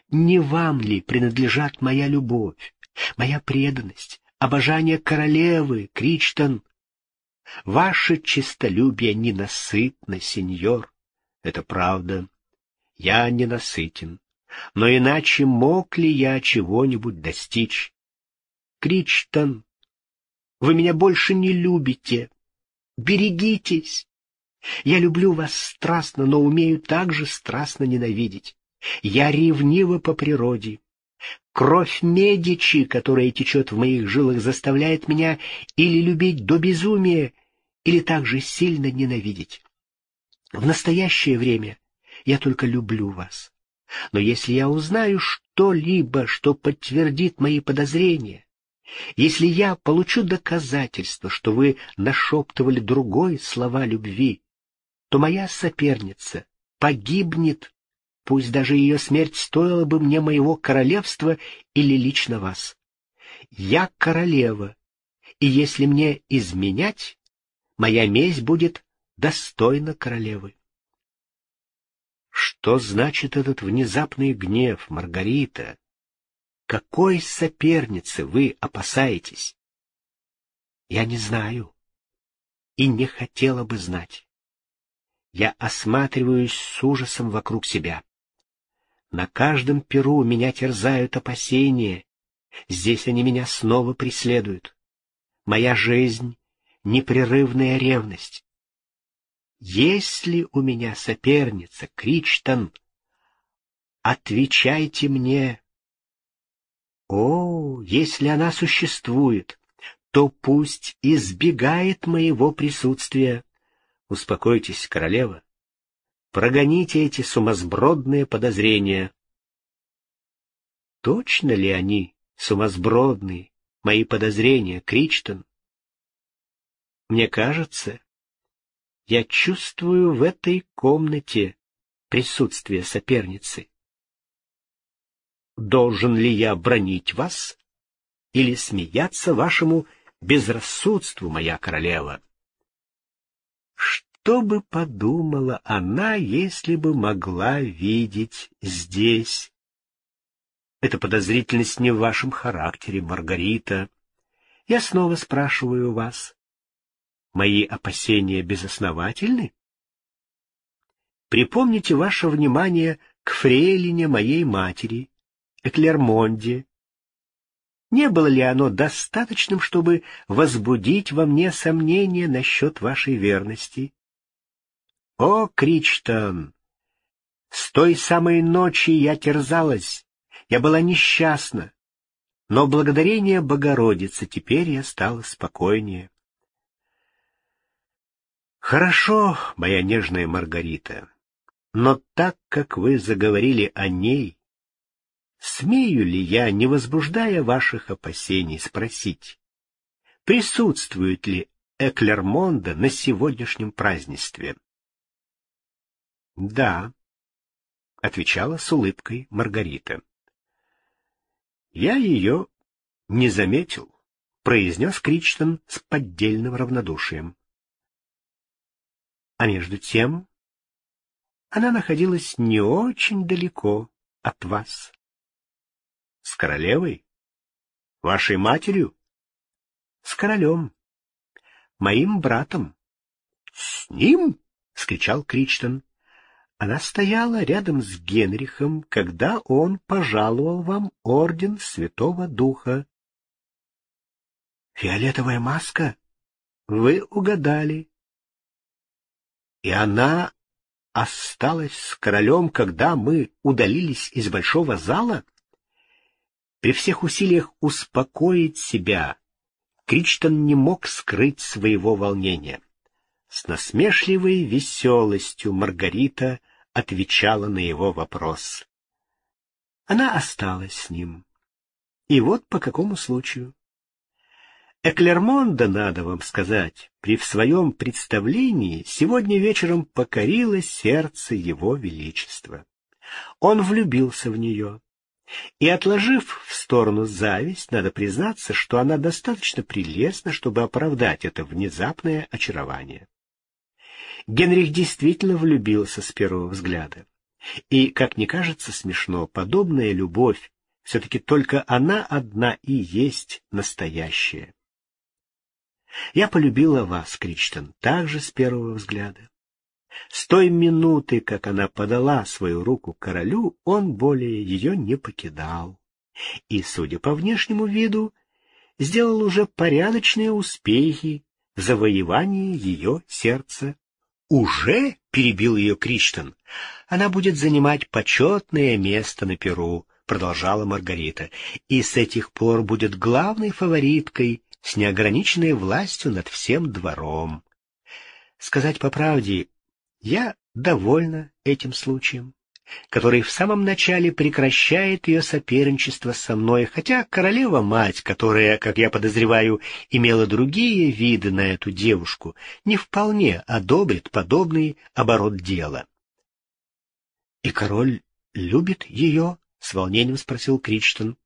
Speaker 1: Не вам ли принадлежат моя любовь, моя преданность, обожание королевы, Кричтон? Ваше честолюбие ненасытно, сеньор. Это правда. Я ненасытен. Но иначе мог ли я чего-нибудь достичь? Кричтон, вы меня больше не любите. Берегитесь. Я люблю вас страстно, но умею также страстно ненавидеть. Я ревнива по природе. Кровь Медичи, которая течет в моих жилах, заставляет меня или любить до безумия, или также сильно ненавидеть. В настоящее время я только люблю вас. Но если я узнаю что-либо, что подтвердит мои подозрения, если я получу доказательство, что вы нашептывали другой слова любви, то моя соперница погибнет, пусть даже ее смерть стоила бы мне моего королевства или лично вас. Я королева, и если мне изменять, моя месть будет достойна королевы. Что значит этот внезапный гнев, Маргарита? Какой соперницы вы опасаетесь? Я не знаю и не хотела бы знать. Я осматриваюсь с ужасом вокруг себя. На каждом перу меня терзают опасения. Здесь они меня снова преследуют. Моя жизнь — непрерывная ревность. Если у меня соперница, Кричтон, отвечайте мне, о, если она существует, то пусть избегает моего присутствия. Успокойтесь, королева. Прогоните эти сумасбродные подозрения. Точно ли они сумасбродные, мои подозрения, Кричтон? Мне кажется, я чувствую в этой комнате присутствие соперницы. Должен ли я бронить вас или смеяться вашему безрассудству, моя королева? Что бы подумала она, если бы могла видеть здесь? Эта подозрительность не в вашем характере, Маргарита. Я снова спрашиваю вас. Мои опасения безосновательны? Припомните ваше внимание к фрейлине моей матери, Эклермонде. Не было ли оно достаточным, чтобы возбудить во мне сомнения насчет вашей верности? О, Кричтон! С той самой ночи я терзалась, я была несчастна, но благодарение Богородице теперь я стала спокойнее. Хорошо, моя нежная Маргарита, но так как вы заговорили о ней, Смею ли я, не возбуждая ваших опасений, спросить, присутствует ли Эклермонда на сегодняшнем празднестве? — Да, — отвечала с улыбкой Маргарита. — Я ее не заметил, — произнес Кричтон с поддельным равнодушием. А между тем она находилась не очень далеко от вас. С королевой? Вашей матерью? С королем. Моим братом. С ним? — скричал Кричтон. Она стояла рядом с Генрихом, когда он пожаловал вам орден Святого Духа. Фиолетовая маска? Вы угадали. И она осталась с королем, когда мы удалились из большого зала? — при всех усилиях успокоить себя, Кричтон не мог скрыть своего волнения. С насмешливой веселостью Маргарита отвечала на его вопрос. Она осталась с ним. И вот по какому случаю. Эклермонда, надо вам сказать, при в своем представлении сегодня вечером покорило сердце его величества. Он влюбился в нее, и, отложив в сторону зависть, надо признаться, что она достаточно прелестна, чтобы оправдать это внезапное очарование. Генрих действительно влюбился с первого взгляда. И, как не кажется смешно, подобная любовь, все-таки только она одна и есть настоящая. Я полюбила вас, Кричтон, также с первого взгляда. С той минуты, как она подала свою руку королю, он более ее не покидал. И, судя по внешнему виду, сделал уже порядочные успехи в завоевании ее сердца. «Уже?» — перебил ее Криштон. «Она будет занимать почетное место на Перу», — продолжала Маргарита, «и с этих пор будет главной фавориткой с неограниченной властью над всем двором. Сказать по правде, я довольна этим случаем который в самом начале прекращает ее соперничество со мной, хотя королева-мать, которая, как я подозреваю, имела другие виды на эту девушку, не вполне одобрит подобный оборот дела. — И король любит ее? — с волнением спросил Кричтон.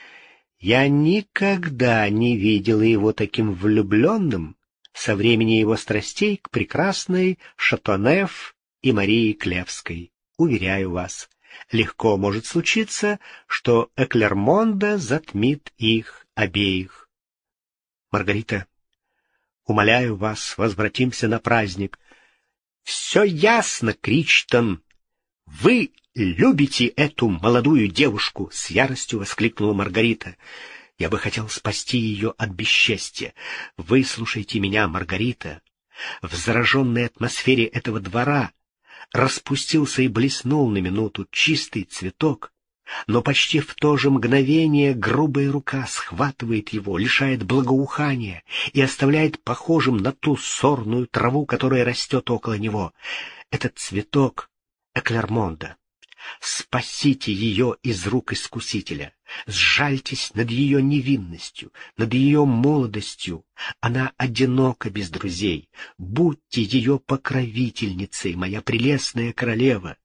Speaker 1: — Я никогда не видела его таким влюбленным со времени его страстей к прекрасной Шатонеф и Марии Клевской. Уверяю вас, легко может случиться, что Эклермонда затмит их обеих. Маргарита, умоляю вас, возвратимся на праздник. Все ясно, Кричтон. Вы любите эту молодую девушку, с яростью воскликнула Маргарита. Я бы хотел спасти ее от бесчестья. Выслушайте меня, Маргарита. В зараженной атмосфере этого двора распустился и блеснул на минуту чистый цветок, но почти в то же мгновение грубая рука схватывает его, лишает благоухания и оставляет похожим на ту сорную траву, которая растет около него. Этот цветок — Эклермонда. Спасите ее из рук искусителя. Сжальтесь над ее невинностью, над ее молодостью. Она одинока без друзей. Будьте ее покровительницей, моя прелестная королева.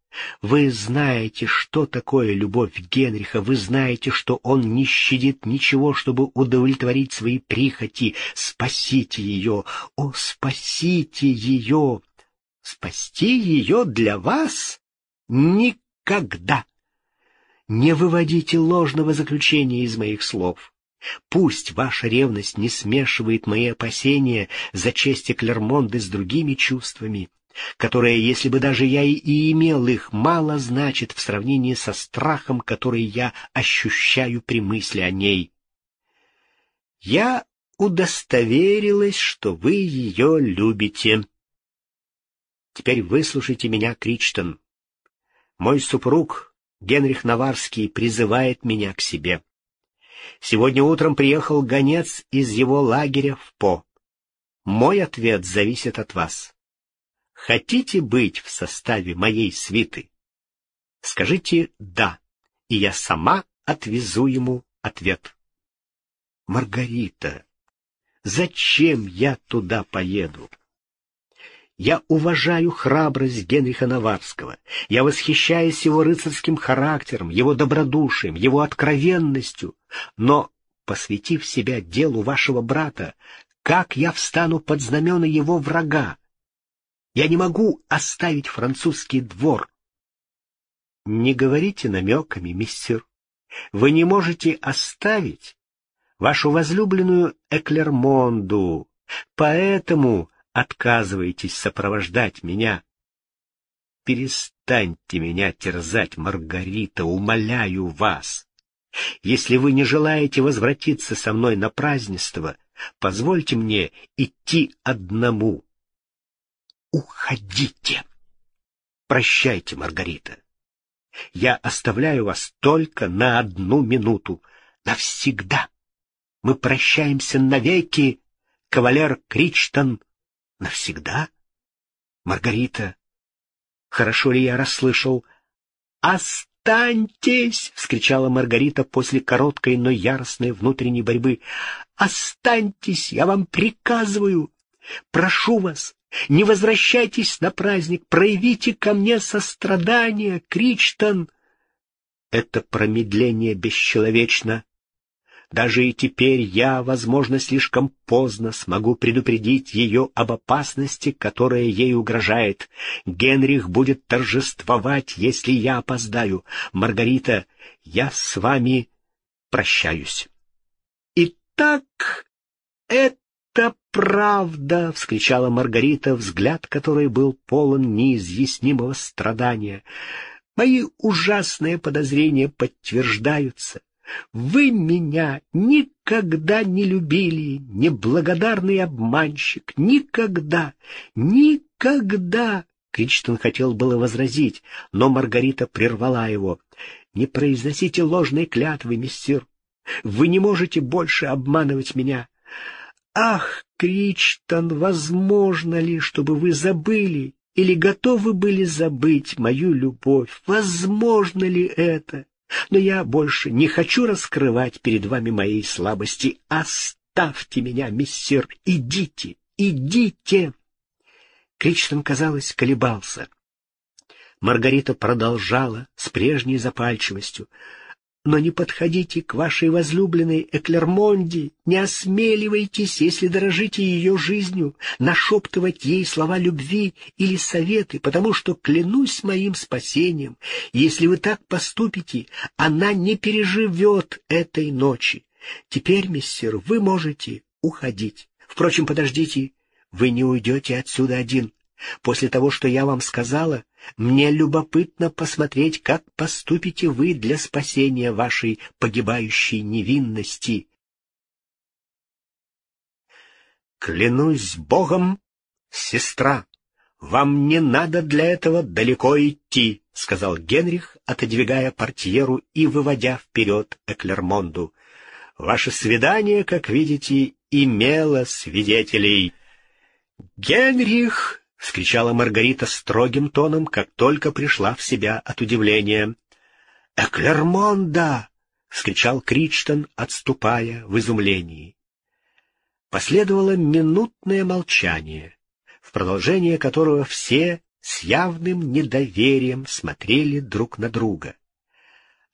Speaker 1: Вы знаете, что такое любовь Генриха, вы знаете, что он не щадит ничего, чтобы удовлетворить свои прихоти. Спасите ее, о, спасите ее! Спасти ее для вас? Никогда! Не выводите ложного заключения из моих слов. Пусть ваша ревность не смешивает мои опасения за честь Клермонды с другими чувствами, которые, если бы даже я и имел их, мало значит в сравнении со страхом, который я ощущаю при мысли о ней. Я удостоверилась, что вы ее любите. Теперь выслушайте меня, Кричтон. Мой супруг Генрих Наварский призывает меня к себе. Сегодня утром приехал гонец из его лагеря в По. Мой ответ зависит от вас. Хотите быть в составе моей свиты? Скажите «да», и я сама отвезу ему ответ. Маргарита, зачем я туда поеду? Я уважаю храбрость Генриха Наварского. Я восхищаюсь его рыцарским характером, его добродушием, его откровенностью. Но, посвятив себя делу вашего брата, как я встану под знамена его врага? Я не могу оставить французский двор. Не говорите намеками, мистер. Вы не можете оставить вашу возлюбленную Эклермонду. Поэтому отказываетесь сопровождать меня. Перестаньте меня терзать, Маргарита, умоляю вас. Если вы не желаете возвратиться со мной на празднество, позвольте мне идти одному. Уходите. Прощайте, Маргарита. Я оставляю вас только на одну минуту, навсегда. Мы прощаемся навеки, кавалер Кричтон Навсегда? Маргарита, хорошо ли я расслышал? «Останьтесь!» — вскричала Маргарита после короткой, но яростной внутренней борьбы. «Останьтесь! Я вам приказываю! Прошу вас, не возвращайтесь на праздник, проявите ко мне сострадание, Кричтон!» Это промедление бесчеловечно. Даже и теперь я, возможно, слишком поздно смогу предупредить ее об опасности, которая ей угрожает. Генрих будет торжествовать, если я опоздаю. Маргарита, я с вами прощаюсь. «Итак, это правда!» — вскричала Маргарита, взгляд которой был полон неизъяснимого страдания. «Мои ужасные подозрения подтверждаются. Вы меня никогда не любили, неблагодарный обманщик, никогда, никогда!» Кричтон хотел было возразить, но Маргарита прервала его. «Не произносите ложной клятвы, мистер. Вы не можете больше обманывать меня. Ах, Кричтон, возможно ли, чтобы вы забыли или готовы были забыть мою любовь? Возможно ли это? Но я больше не хочу раскрывать перед вами моей слабости. Оставьте меня, миссир, идите, идите. Кричтон, казалось, колебался. Маргарита продолжала с прежней запальчивостью но не подходите к вашей возлюбленной Эклермонде, не осмеливайтесь, если дорожите ее жизнью, нашептывать ей слова любви или советы, потому что, клянусь моим спасением, если вы так поступите, она не переживет этой ночи. Теперь, мистер, вы можете уходить. Впрочем, подождите, вы не уйдете отсюда один. После того, что я вам сказала, мне любопытно посмотреть, как поступите вы для спасения вашей погибающей невинности. Клянусь Богом, сестра, вам не надо для этого далеко идти, — сказал Генрих, отодвигая портьеру и выводя вперед Эклермонду. Ваше свидание, как видите, имело свидетелей. Генрих — вскричала Маргарита строгим тоном, как только пришла в себя от удивления. «Эклермонда!» — вскричал Кричтон, отступая в изумлении. Последовало минутное молчание, в продолжение которого все с явным недоверием смотрели друг на друга.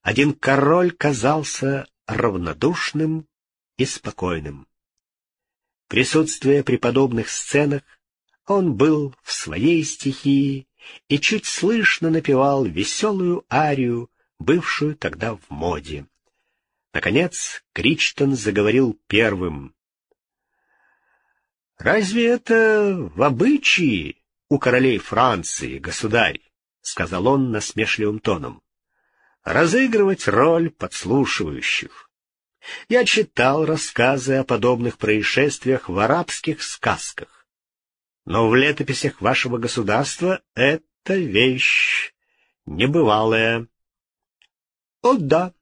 Speaker 1: Один король казался равнодушным и спокойным. Присутствие при подобных сценах он был в своей стихии и чуть слышно напевал веселую арию, бывшую тогда в моде. Наконец Кричтон заговорил первым. «Разве это в обычае у королей Франции, государь?» — сказал он насмешливым тоном. «Разыгрывать роль подслушивающих. Я читал рассказы о подобных происшествиях в арабских сказках но в летописях вашего государства это вещь небывалая. О да,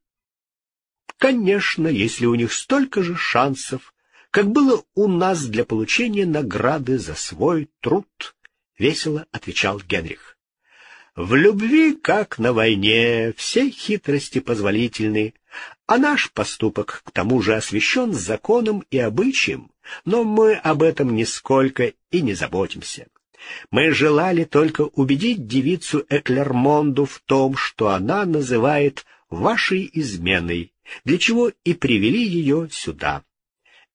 Speaker 1: конечно, если у них столько же шансов, как было у нас для получения награды за свой труд, — весело отвечал Генрих. В любви, как на войне, все хитрости позволительны, а наш поступок к тому же освящен законом и обычаем, но мы об этом нисколько и не заботимся. Мы желали только убедить девицу Эклермонду в том, что она называет вашей изменой, для чего и привели ее сюда.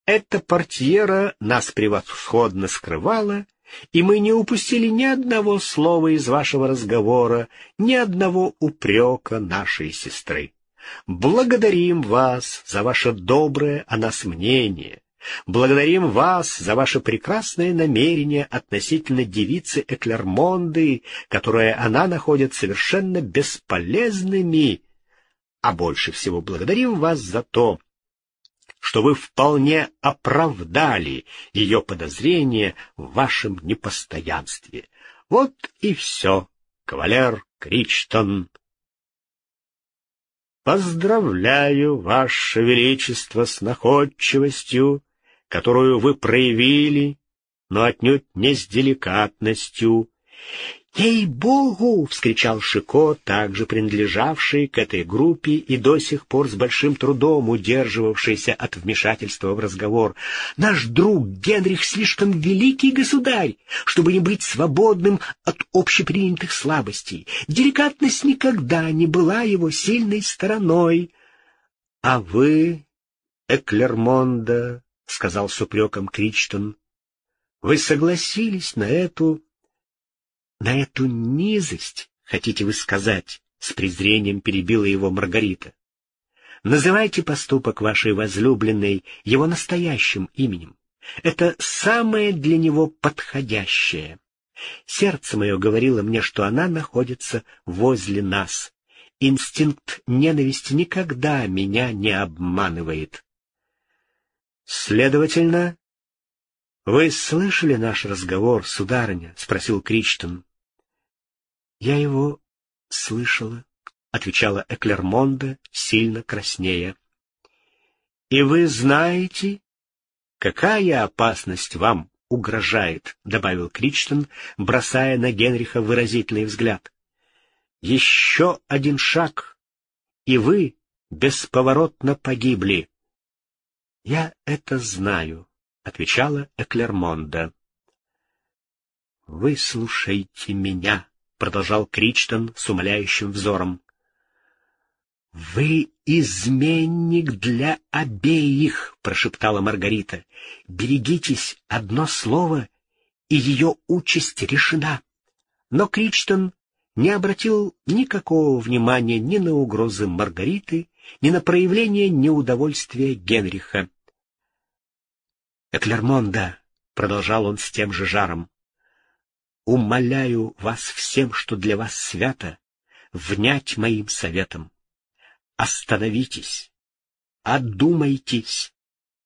Speaker 1: Эта портьера нас превосходно скрывала, и мы не упустили ни одного слова из вашего разговора, ни одного упрека нашей сестры. Благодарим вас за ваше доброе о нас мнение. Благодарим вас за ваше прекрасное намерение относительно девицы Эклермонды, которое она находит совершенно бесполезными. А больше всего благодарим вас за то, что вы вполне оправдали ее подозрения в вашем непостоянстве. Вот и все, кавалер Кричтон. Поздравляю, Ваше Величество, с находчивостью, которую вы проявили, но отнюдь не с деликатностью, «Ей-богу!» — вскричал Шико, также принадлежавший к этой группе и до сих пор с большим трудом удерживавшийся от вмешательства в разговор. «Наш друг Генрих слишком великий государь, чтобы не быть свободным от общепринятых слабостей. Деликатность никогда не была его сильной стороной. А вы Эклермонда, — сказал с упреком Кричтон, — вы согласились на эту... на эту низость, хотите вы сказать, — с презрением перебила его Маргарита. Называйте поступок вашей возлюбленной его настоящим именем. Это самое для него подходящее. Сердце мое говорило мне, что она находится возле нас. Инстинкт ненависти никогда меня не обманывает. Следовательно, вы слышали наш разговор, сударыня? спросил Кричтон. Я его слышала, отвечала Эклермонда, сильно краснея. И вы знаете, какая опасность вам угрожает, добавил Кричтон, бросая на Генриха выразительный взгляд. Еще один шаг, и вы бесповоротно погибли. «Я это знаю», — отвечала Эклермонда. «Выслушайте меня», — продолжал Кричтон с умоляющим взором. «Вы изменник для обеих», — прошептала Маргарита. «Берегитесь, одно слово, и ее участь решена». Но Кричтон не обратил никакого внимания ни на угрозы Маргариты, ни на проявление неудовольствия Генриха. Эклермонда, — продолжал он с тем же жаром, — умоляю вас всем, что для вас свято, внять моим советом. Остановитесь, одумайтесь,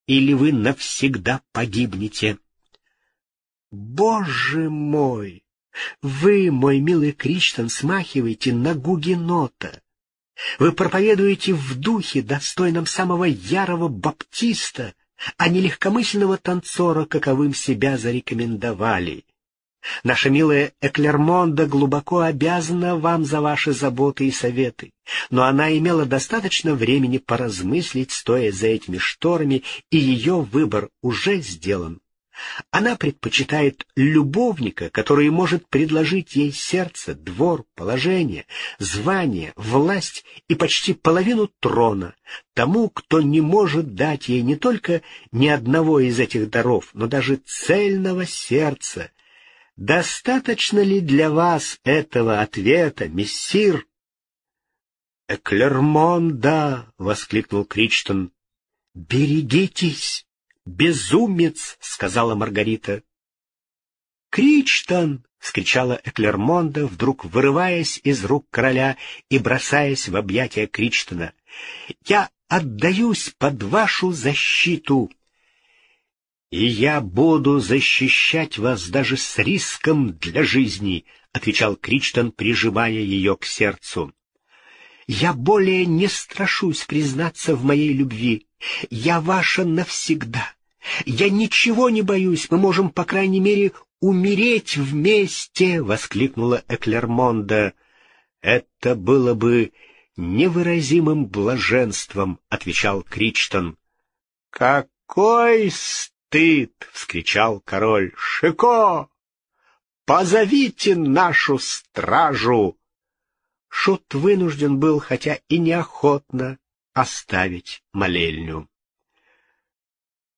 Speaker 1: или вы навсегда погибнете. Боже мой! Вы, мой милый Криштан, смахиваете на гугенота. Вы проповедуете в духе, достойном самого ярого баптиста, а не легкомысленного танцора, каковым себя зарекомендовали. Наша милая Эклермонда глубоко обязана вам за ваши заботы и советы, но она имела достаточно времени поразмыслить, стоя за этими шторами, и ее выбор уже сделан. Она предпочитает любовника, который может предложить ей сердце, двор, положение, звание, власть и почти половину трона, тому, кто не может дать ей не только ни одного из этих даров, но даже цельного сердца. Достаточно ли для вас этого ответа, мессир? «Эклермон, да!» — воскликнул Кричтон. «Берегитесь!» «Безумец!» — сказала Маргарита. «Кричтон!» — вскричала Эклермонда, вдруг вырываясь из рук короля и бросаясь в объятия Кричтона. «Я отдаюсь под вашу защиту!» «И я буду защищать вас даже с риском для жизни», — отвечал Кричтон, прижимая ее к сердцу. «Я более не страшусь признаться в моей любви. Я ваша навсегда. Я ничего не боюсь, мы можем, по крайней мере, умереть вместе, — воскликнула Эклермонда. Это было бы невыразимым блаженством, — отвечал Кричтон. Какой стыд! — вскричал король. Шико! Позовите нашу стражу! Шут вынужден был, хотя и неохотно, оставить молельню.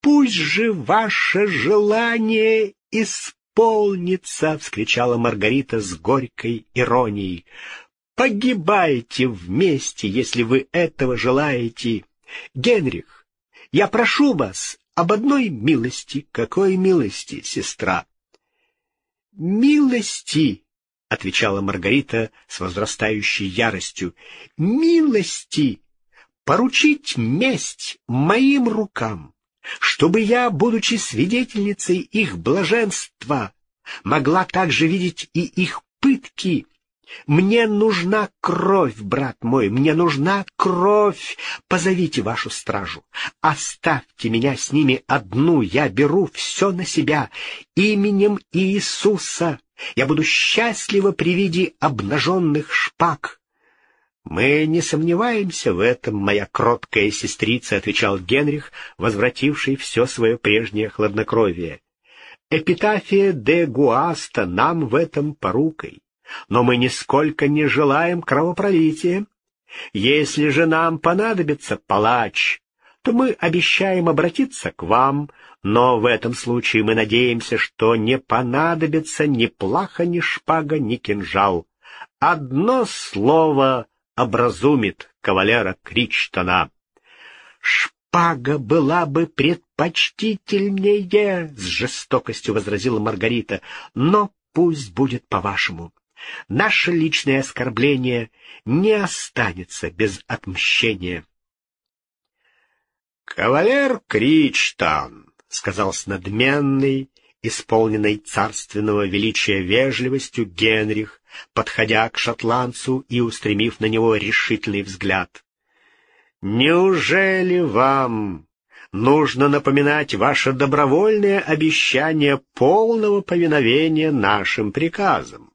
Speaker 1: «Пусть же ваше желание исполнится!» — вскричала Маргарита с горькой иронией. «Погибайте вместе, если вы этого желаете! Генрих, я прошу вас об одной милости. Какой милости, сестра?» «Милости!» — отвечала Маргарита с возрастающей яростью. «Милости! поручить месть моим рукам, чтобы я, будучи свидетельницей их блаженства, могла также видеть и их пытки. Мне нужна кровь, брат мой, мне нужна кровь. Позовите вашу стражу, оставьте меня с ними одну, я беру все на себя именем Иисуса. Я буду счастлива при виде обнаженных шпаг. «Мы не сомневаемся в этом, моя кроткая сестрица», — отвечал Генрих, возвративший все свое прежнее хладнокровие. «Эпитафия де Гуаста нам в этом порукой, но мы нисколько не желаем кровопролития. Если же нам понадобится палач, то мы обещаем обратиться к вам, но в этом случае мы надеемся, что не понадобится ни плаха, ни шпага, ни кинжал. Одно слово образумит кавалера Кричтона. «Шпага была бы предпочтительнее», — с жестокостью возразила Маргарита, — «но пусть будет по-вашему. Наше личное оскорбление не останется без отмщения». «Кавалер Кричтон», — сказал с надменной, исполненной царственного величия вежливостью Генрих, подходя к шотландцу и устремив на него решительный взгляд. «Неужели вам нужно напоминать ваше добровольное обещание полного повиновения нашим приказам?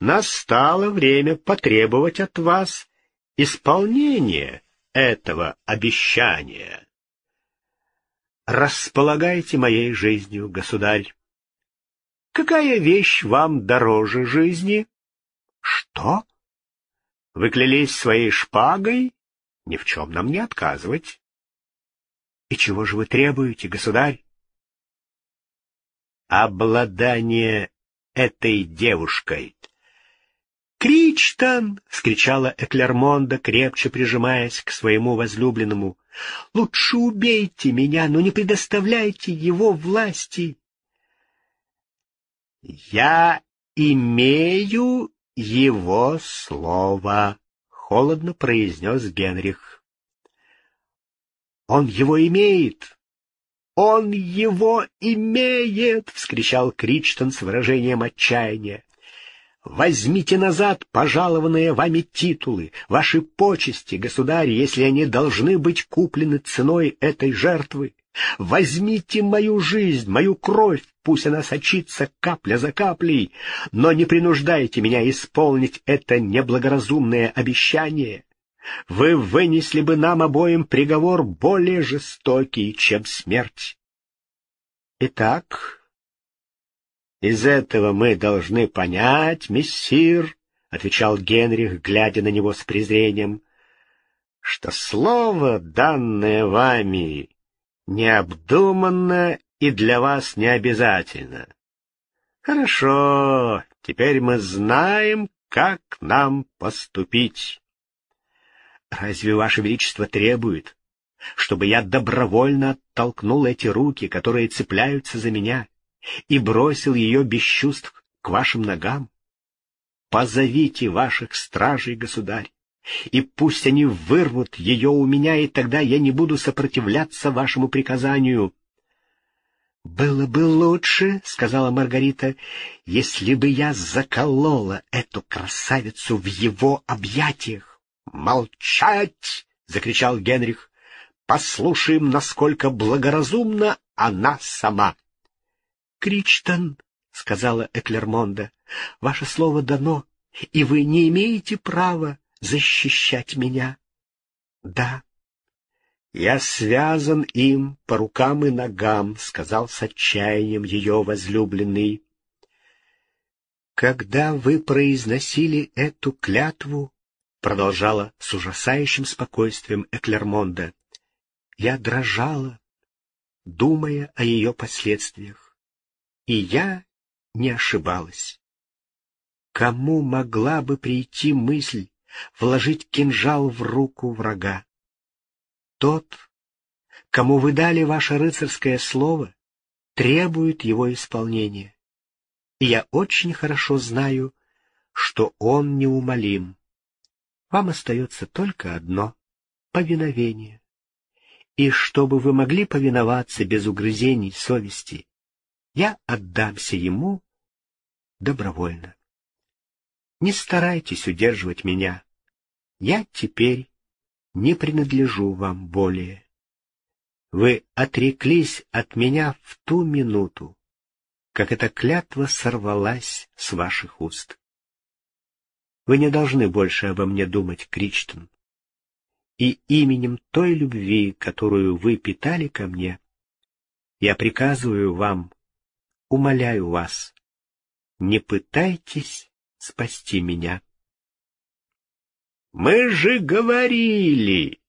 Speaker 1: Настало время потребовать от вас исполнения этого обещания». «Располагайте моей жизнью, государь. Какая вещь вам дороже жизни?» «Что? Вы клялись своей шпагой ни в чем нам не отказывать. И чего же вы требуете, государь? Обладание этой девушкой. «Кричтон!» — вскричала Эклермонда, крепче прижимаясь к своему возлюбленному. «Лучше убейте меня, но не предоставляйте его власти!» «Я имею его слово!» холодно произнес Генрих. «Он его имеет! Он его имеет!» — вскричал Кричтон с выражением отчаяния. «Возьмите назад пожалованные вами титулы, ваши почести, государь, если они должны быть куплены ценой этой жертвы. Возьмите мою жизнь, мою кровь, пусть она сочится капля за каплей, но не принуждайте меня исполнить это неблагоразумное обещание. Вы вынесли бы нам обоим приговор более жестокий, чем смерть. Итак, из этого мы должны понять, мессир, — отвечал Генрих, глядя на него с презрением, — что слово, данное вами, необдуманно и для вас не обязательно. Хорошо, теперь мы знаем, как нам поступить. Разве Ваше Величество требует, чтобы я добровольно оттолкнул эти руки, которые цепляются за меня, и бросил ее без чувств к вашим ногам? Позовите ваших стражей, государь, и пусть они вырвут ее у меня, и тогда я не буду сопротивляться вашему приказанию. — Было бы лучше, — сказала Маргарита, — если бы я заколола эту красавицу в его объятиях. — Молчать! — закричал Генрих. — Послушаем, насколько благоразумна она сама. — Кричтон, — сказала Эклермонда, — ваше слово дано, и вы не имеете права защищать меня. — Да, «Я связан им по рукам и ногам», — сказал с отчаянием ее возлюбленный. «Когда вы произносили эту клятву», — продолжала с ужасающим спокойствием Эклермонда, — «я дрожала, думая о ее последствиях, и я не ошибалась. Кому могла бы прийти мысль вложить кинжал в руку врага? Тот, кому вы дали ваше рыцарское слово, требует его исполнения. И я очень хорошо знаю, что он неумолим. Вам остается только одно — повиновение. И чтобы вы могли повиноваться без угрызений совести, я отдамся ему добровольно. Не старайтесь удерживать меня. Я теперь не принадлежу вам более. Вы отреклись от меня в ту минуту, как эта клятва сорвалась с ваших уст. Вы не должны больше обо мне думать, Кричтон. И именем той любви, которую вы питали ко мне, я приказываю вам, умоляю вас, не пытайтесь спасти меня. Мы же говорили,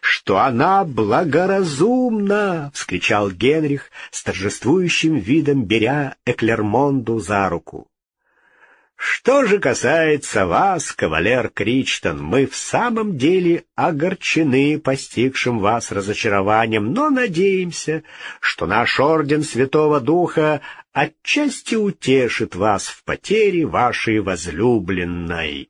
Speaker 1: что она благоразумна! — вскричал Генрих с торжествующим видом, беря Эклермонду за руку. Что же касается вас, кавалер Кричтон, мы в самом деле огорчены постигшим вас разочарованием, но надеемся, что наш орден Святого Духа отчасти утешит вас в потере вашей возлюбленной.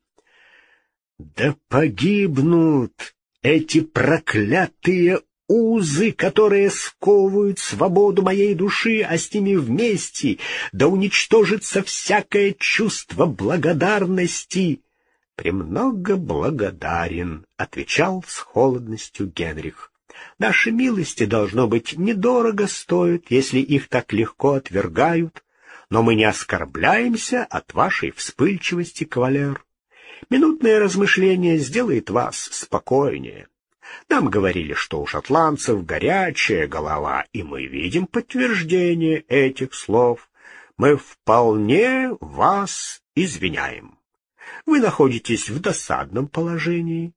Speaker 1: Да погибнут эти проклятые узы, которые сковывают свободу моей души, а с ними вместе да уничтожится всякое чувство благодарности. «Премного благодарен», — отвечал с холодностью Генрих. «Наши милости, должно быть, недорого стоят, если их так легко отвергают, но мы не оскорбляемся от вашей вспыльчивости, кавалер. Минутное размышление сделает вас спокойнее». Нам говорили, что у шотландцев горячая голова, и мы видим подтверждение этих слов. Мы вполне вас извиняем. Вы находитесь в досадном положении.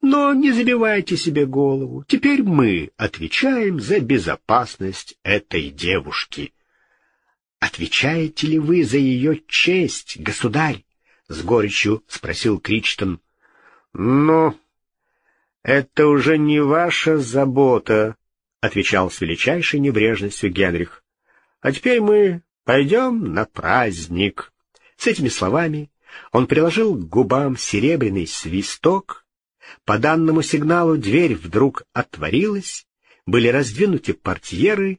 Speaker 1: Но не забивайте себе голову. Теперь мы отвечаем за безопасность этой девушки. Отвечаете ли вы за ее честь, государь? — с горечью спросил Кричтон. — Но «Это уже не ваша забота», — отвечал с величайшей небрежностью Генрих. «А теперь мы пойдем на праздник». С этими словами он приложил к губам серебряный свисток. По данному сигналу дверь вдруг отворилась, были раздвинуты портьеры,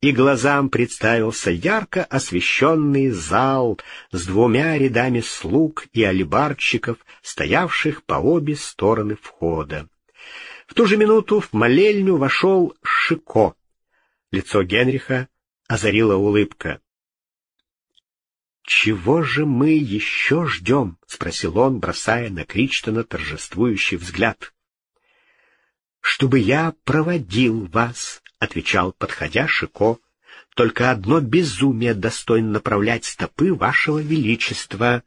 Speaker 1: и глазам представился ярко освещенный зал с двумя рядами слуг и алибарщиков, стоявших по обе стороны входа. В ту же минуту в молельню вошел Шико. Лицо Генриха озарила улыбка. «Чего же мы еще ждем?» — спросил он, бросая на Кричтона торжествующий взгляд. «Чтобы я проводил вас», — отвечал, подходя Шико. «Только одно безумие достойно направлять стопы вашего величества».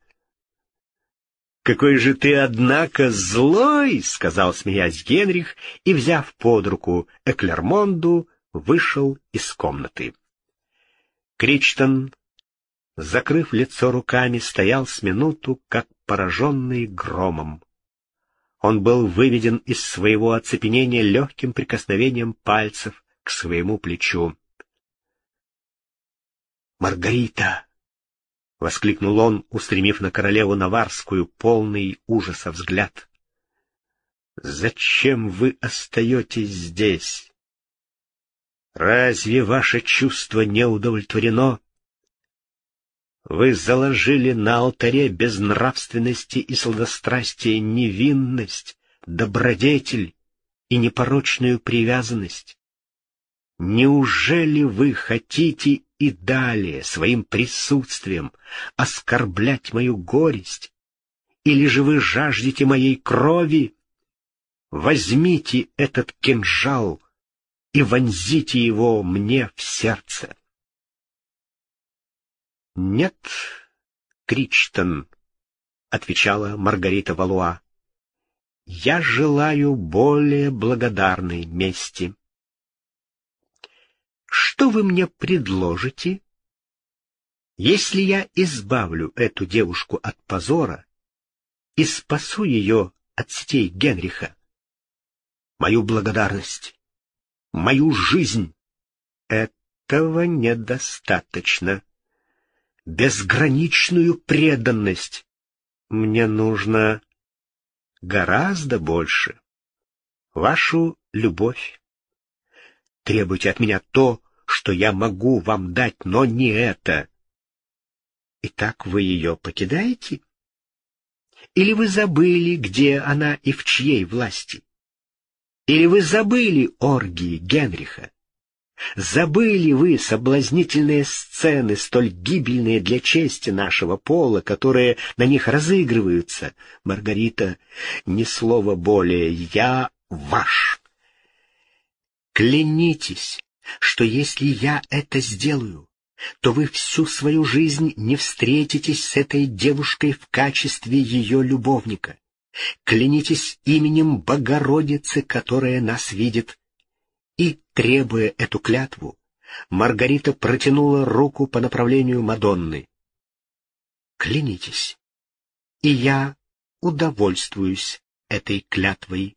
Speaker 1: «Какой же ты, однако, злой!» — сказал, смеясь Генрих, и, взяв под руку Эклермонду, вышел из комнаты. Кричтон, закрыв лицо руками, стоял с минуту, как пораженный громом. Он был выведен из своего оцепенения легким прикосновением пальцев к своему плечу. «Маргарита!» — воскликнул он, устремив на королеву Наварскую полный ужаса взгляд. «Зачем вы остаетесь здесь? Разве ваше чувство не удовлетворено? Вы заложили на алтаре безнравственности и сладострастия невинность, добродетель и непорочную привязанность. Неужели вы хотите и далее своим присутствием оскорблять мою горесть? Или же вы жаждете моей крови? Возьмите этот кинжал и вонзите его мне в сердце. — Нет, Кричтон, — отвечала Маргарита Валуа, — я желаю более благодарной мести. Что вы мне предложите? Если я избавлю эту девушку от позора и спасу ее от сетей Генриха, мою благодарность, мою жизнь, этого недостаточно. Безграничную преданность мне нужно гораздо больше. Вашу любовь. Требуйте от меня то, что я могу вам дать, но не это. Итак, вы ее покидаете? Или вы забыли, где она и в чьей власти? Или вы забыли оргии Генриха? Забыли вы соблазнительные сцены, столь гибельные для чести нашего пола, которые на них разыгрываются? Маргарита, ни слова более, я ваш. Клянитесь, что если я это сделаю, то вы всю свою жизнь не встретитесь с этой девушкой в качестве ее любовника. клянитесь именем Богородицы, которая нас видит. И, требуя эту клятву, Маргарита протянула руку по направлению Мадонны. Клянитесь, и я удовольствуюсь этой клятвой.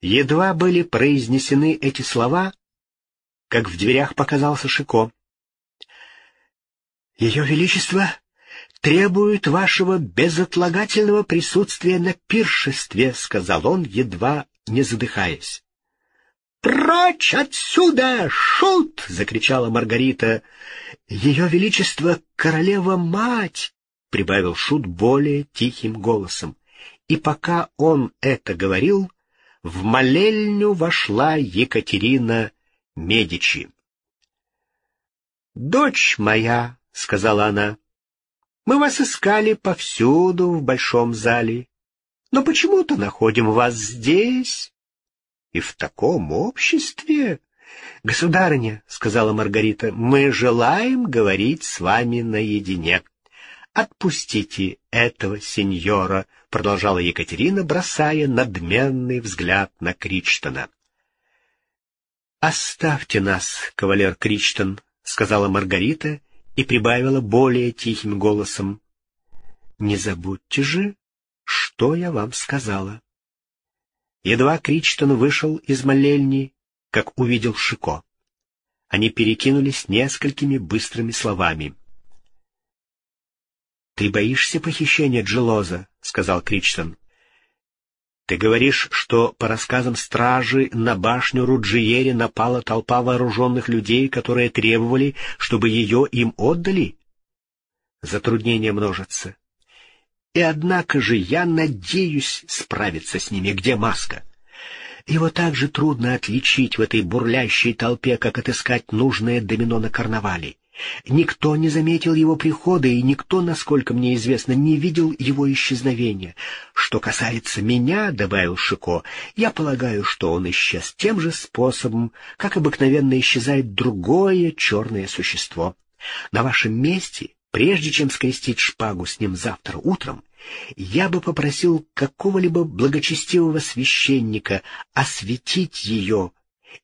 Speaker 1: Едва были произнесены эти слова, как в дверях показался Шико. «Ее Величество требует вашего безотлагательного присутствия на пиршестве», — сказал он, едва не задыхаясь. «Прочь отсюда, шут!» — закричала Маргарита. «Ее Величество королева-мать!» — прибавил шут более тихим голосом. И пока он это говорил, в молельню вошла Екатерина Медичи. «Дочь моя», — сказала она, — «мы вас искали повсюду в большом зале, но почему-то находим вас здесь и в таком обществе». «Государыня», — сказала Маргарита, — «мы желаем говорить с вами наедине». «Отпустите этого сеньора», — продолжала Екатерина, бросая надменный взгляд на Кричтона. «Оставьте нас, кавалер Кричтон», — сказала Маргарита и прибавила более тихим голосом. «Не забудьте же, что я вам сказала». Едва Кричтон вышел из молельни, как увидел Шико. Они перекинулись несколькими быстрыми словами. «Ты боишься похищения Джилоза?» — сказал Кричтон. Ты говоришь, что по рассказам стражи на башню Руджиери напала толпа вооруженных людей, которые требовали, чтобы ее им отдали? Затруднения множатся. И однако же я надеюсь справиться с ними. Где маска? Его так же трудно отличить в этой бурлящей толпе, как отыскать нужное домино на карнавале. Никто не заметил его прихода, и никто, насколько мне известно, не видел его исчезновения. Что касается меня, — добавил Шико, — я полагаю, что он исчез тем же способом, как обыкновенно исчезает другое черное существо. На вашем месте, прежде чем скрестить шпагу с ним завтра утром, я бы попросил какого-либо благочестивого священника осветить ее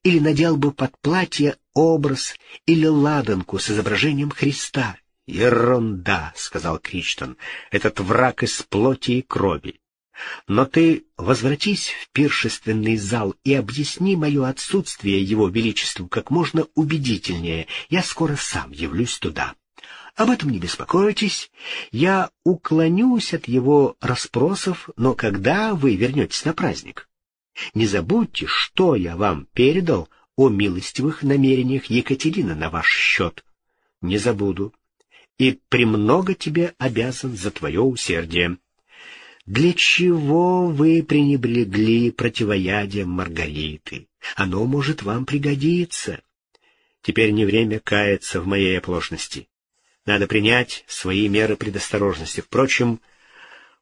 Speaker 1: или надел бы под платье образ или ладанку с изображением Христа. «Ерунда», — сказал Криштон, — «этот враг из плоти и крови. Но ты возвратись в пиршественный зал и объясни мое отсутствие его величеству как можно убедительнее. Я скоро сам явлюсь туда. Об этом не беспокойтесь. Я уклонюсь от его расспросов, но когда вы вернетесь на праздник? Не забудьте, что я вам передал о милостивых намерениях Екатерины на ваш счет. Не забуду. И премного тебе обязан за твое усердие. Для чего вы пренебрегли противоядием Маргариты? Оно может вам пригодиться. Теперь не время каяться в моей оплошности. Надо принять свои меры предосторожности. Впрочем,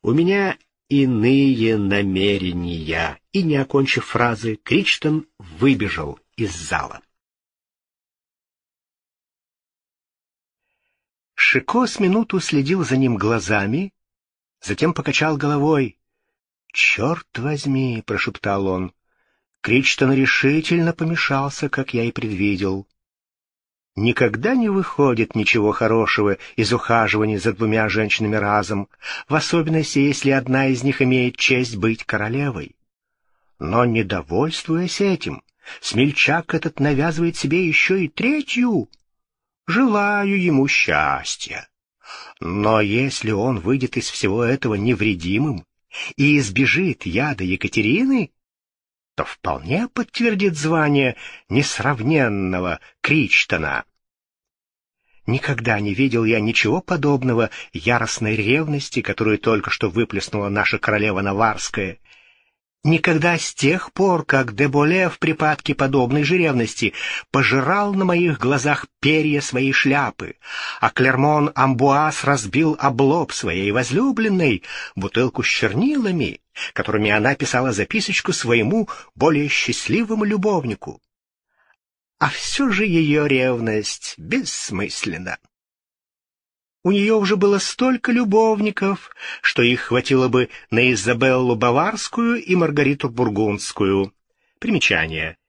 Speaker 1: у меня иные намерения. И, не окончив фразы, Кричтон выбежал из зала. Шико с минуту следил за ним глазами, затем покачал головой. «Черт возьми!» — прошептал он. Кричтон решительно помешался, как я и предвидел. Никогда не выходит ничего хорошего из ухаживания за двумя женщинами разом, в особенности, если одна из них имеет честь быть королевой. Но, недовольствуясь этим, Смельчак этот навязывает себе еще и третью. Желаю ему счастья. Но если он выйдет из всего этого невредимым и избежит яда Екатерины, то вполне подтвердит звание несравненного Кричтона. Никогда не видел я ничего подобного яростной ревности, которую только что выплеснула наша королева Наварская, Никогда с тех пор, как Деболе в припадке подобной же ревности пожирал на моих глазах перья своей шляпы, а Клермон Амбуаз разбил облоб своей возлюбленной, бутылку с чернилами, которыми она писала записочку своему более счастливому любовнику. А все же ее ревность бессмысленна. У нее уже было столько любовников, что их хватило бы на Изабеллу Баварскую и Маргариту Бургундскую. Примечание.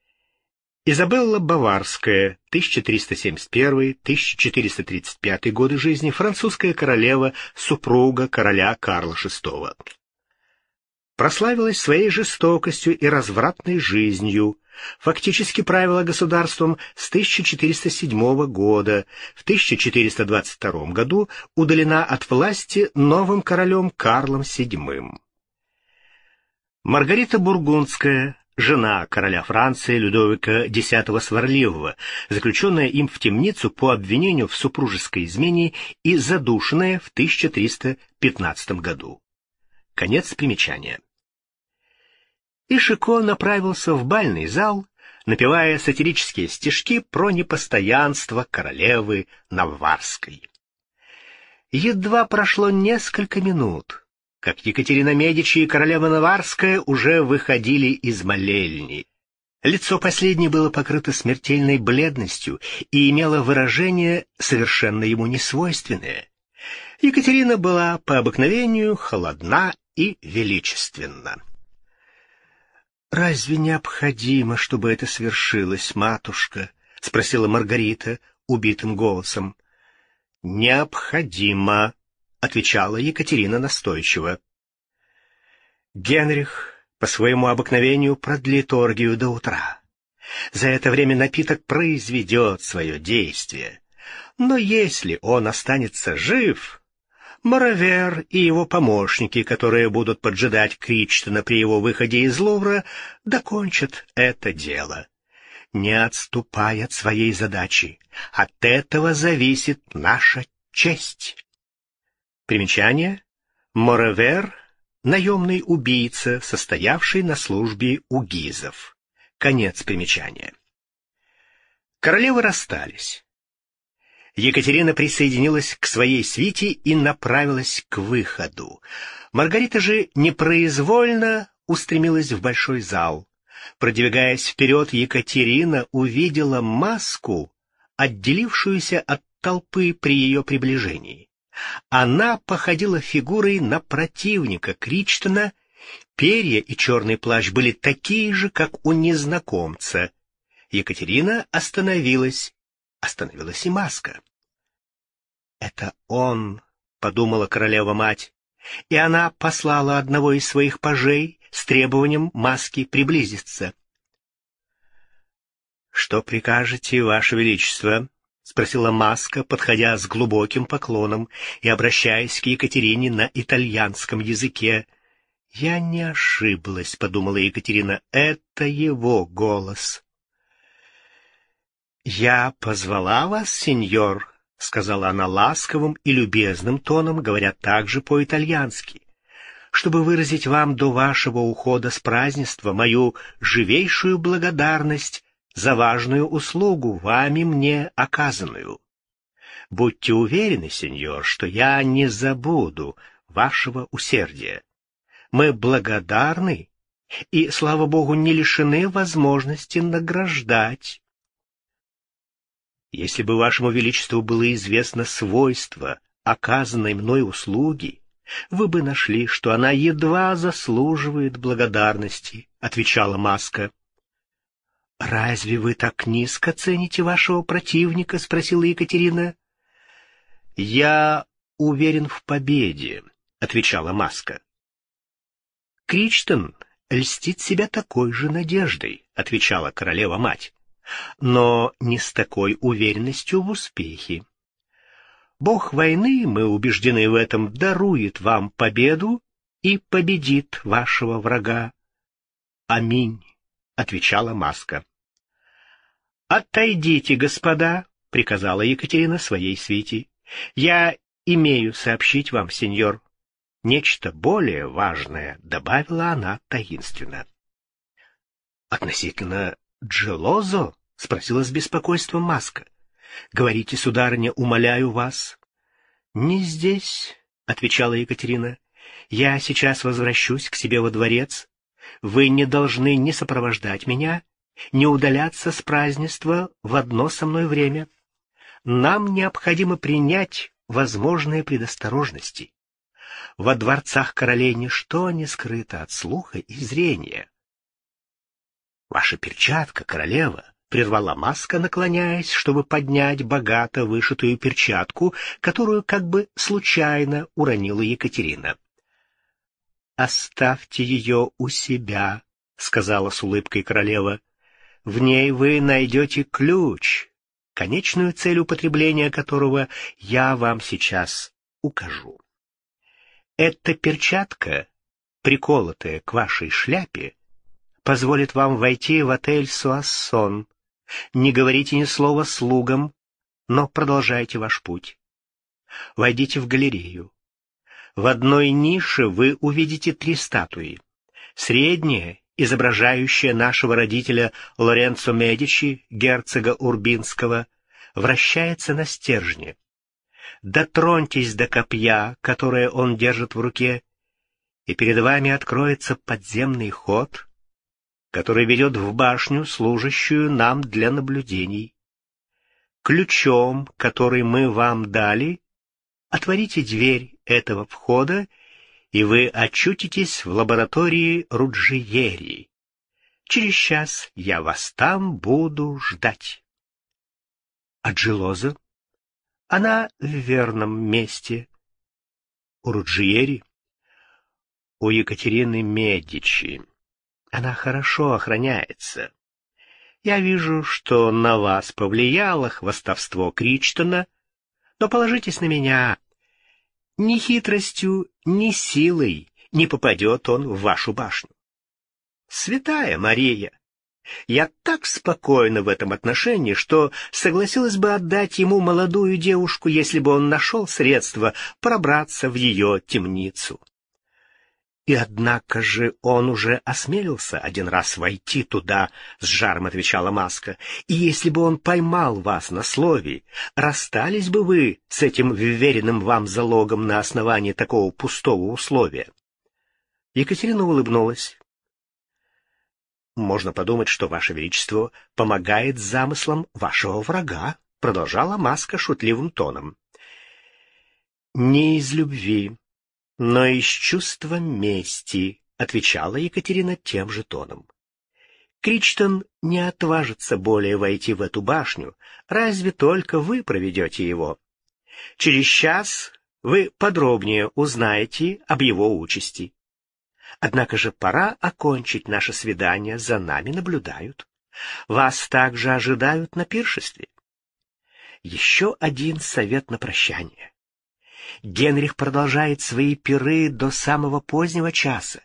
Speaker 1: Изабелла Баварская, 1371-1435 годы жизни, французская королева, супруга короля Карла VI. Прославилась своей жестокостью и развратной жизнью, фактически правила государством с 1407 года, в 1422 году удалена от власти новым королем Карлом VII. Маргарита Бургундская, жена короля Франции Людовика X Сварливого, заключенная им в темницу по обвинению в супружеской измене и задушенная в 1315 году. Конец примечания. Ишико направился в бальный зал, напевая сатирические стишки про непостоянство королевы Наварской. Едва прошло несколько минут, как Екатерина Медичи и королева Наварская уже выходили из молельни. Лицо последней было покрыто смертельной бледностью и имело выражение, совершенно ему несвойственное. Екатерина была по обыкновению холодна и величественна. «Разве необходимо, чтобы это свершилось, матушка?» — спросила Маргарита убитым голосом. «Необходимо», — отвечала Екатерина настойчиво. Генрих по своему обыкновению продлит оргию до утра. За это время напиток произведет свое действие. Но если он останется жив, Моровер и его помощники, которые будут поджидать Кричтона при его выходе из Лувра, докончат это дело, не отступая от своей задачи. От этого зависит наша честь. Примечание. Моровер — наемный убийца, состоявший на службе у гизов. Конец примечания. Королевы расстались. Екатерина присоединилась к своей свите и направилась к выходу. Маргарита же непроизвольно устремилась в большой зал. Продвигаясь вперед, Екатерина увидела маску, отделившуюся от толпы при ее приближении. Она походила фигурой на противника Кричтона, перья и черный плащ были такие же, как у незнакомца. Екатерина остановилась остановилась и маска. «Это он», — подумала королева-мать, и она послала одного из своих пажей с требованием маски приблизиться. «Что прикажете, Ваше Величество?» — спросила маска, подходя с глубоким поклоном и обращаясь к Екатерине на итальянском языке. «Я не ошиблась», — подумала Екатерина, — «это его голос». «Я позвала вас, сеньор», — сказала она ласковым и любезным тоном, говоря также по-итальянски, «чтобы выразить вам до вашего ухода с празднества мою живейшую благодарность за важную услугу, вами мне оказанную. Будьте уверены, сеньор, что я не забуду вашего усердия. Мы благодарны и, слава богу, не лишены возможности награждать если бы вашему величеству было известно свойство оказанной мной услуги, вы бы нашли, что она едва заслуживает благодарности, — отвечала Маска. — Разве вы так низко цените вашего противника? — спросила Екатерина. — Я уверен в победе, — отвечала Маска. — Кричтон льстит себя такой же надеждой, — отвечала королева-мать но не с такой уверенностью в успехе. Бог войны, мы убеждены в этом, дарует вам победу и победит вашего врага. Аминь, — отвечала Маска. «Отойдите, господа», — приказала Екатерина своей свите. «Я имею сообщить вам, сеньор, нечто более важное», — добавила она таинственно. «Относительно Джелозо? — спросила с беспокойством Маска. — Говорите, сударыня, умоляю вас. — Не здесь, — отвечала Екатерина. — Я сейчас возвращусь к себе во дворец. Вы не должны ни сопровождать меня, ни удаляться с празднества в одно со мной время. Нам необходимо принять возможные предосторожности. Во дворцах королей ничто не скрыто от слуха и зрения. Ваша перчатка, королева, — прервала маска, наклоняясь, чтобы поднять богато вышитую перчатку, которую как бы случайно уронила Екатерина. «Оставьте ее у себя», — сказала с улыбкой королева. «В ней вы найдете ключ, конечную цель употребления которого я вам сейчас укажу. Эта перчатка, приколотая к вашей шляпе, позволит вам войти в отель «Суассон». Не говорите ни слова слугам, но продолжайте ваш путь. Войдите в галерею. В одной нише вы увидите три статуи. Средняя, изображающая нашего родителя Лоренцо Медичи, герцога Урбинского, вращается на стержне. Дотроньтесь до копья, которое он держит в руке, и перед вами откроется подземный ход, который ведет в башню, служащую нам для наблюдений. Ключом, который мы вам дали, отворите дверь этого входа, и вы очутитесь в лаборатории Руджиери. Через час я вас там буду ждать. А Джилоза? Она в верном месте. У Руджиери? У Екатерины Медичи. Она хорошо охраняется. Я вижу, что на вас повлияло хвастовство Кричтона, но положитесь на меня. Ни хитростью, ни силой не попадет он в вашу башню. Святая Мария, я так спокойна в этом отношении, что согласилась бы отдать ему молодую девушку, если бы он нашел средства пробраться в ее темницу. И однако же он уже осмелился один раз войти туда, — с жаром отвечала Маска. И если бы он поймал вас на слове, расстались бы вы с этим вверенным вам залогом на основании такого пустого условия. Екатерина улыбнулась. «Можно подумать, что Ваше Величество помогает замыслам вашего врага», — продолжала Маска шутливым тоном. «Не из любви, но из чувства мести, — отвечала Екатерина тем же тоном. Кричтон не отважится более войти в эту башню, разве только вы проведете его. Через час вы подробнее узнаете об его участи. Однако же пора окончить наше свидание, за нами наблюдают. Вас также ожидают на пиршестве. Еще один совет на прощание. Генрих продолжает свои пиры до самого позднего часа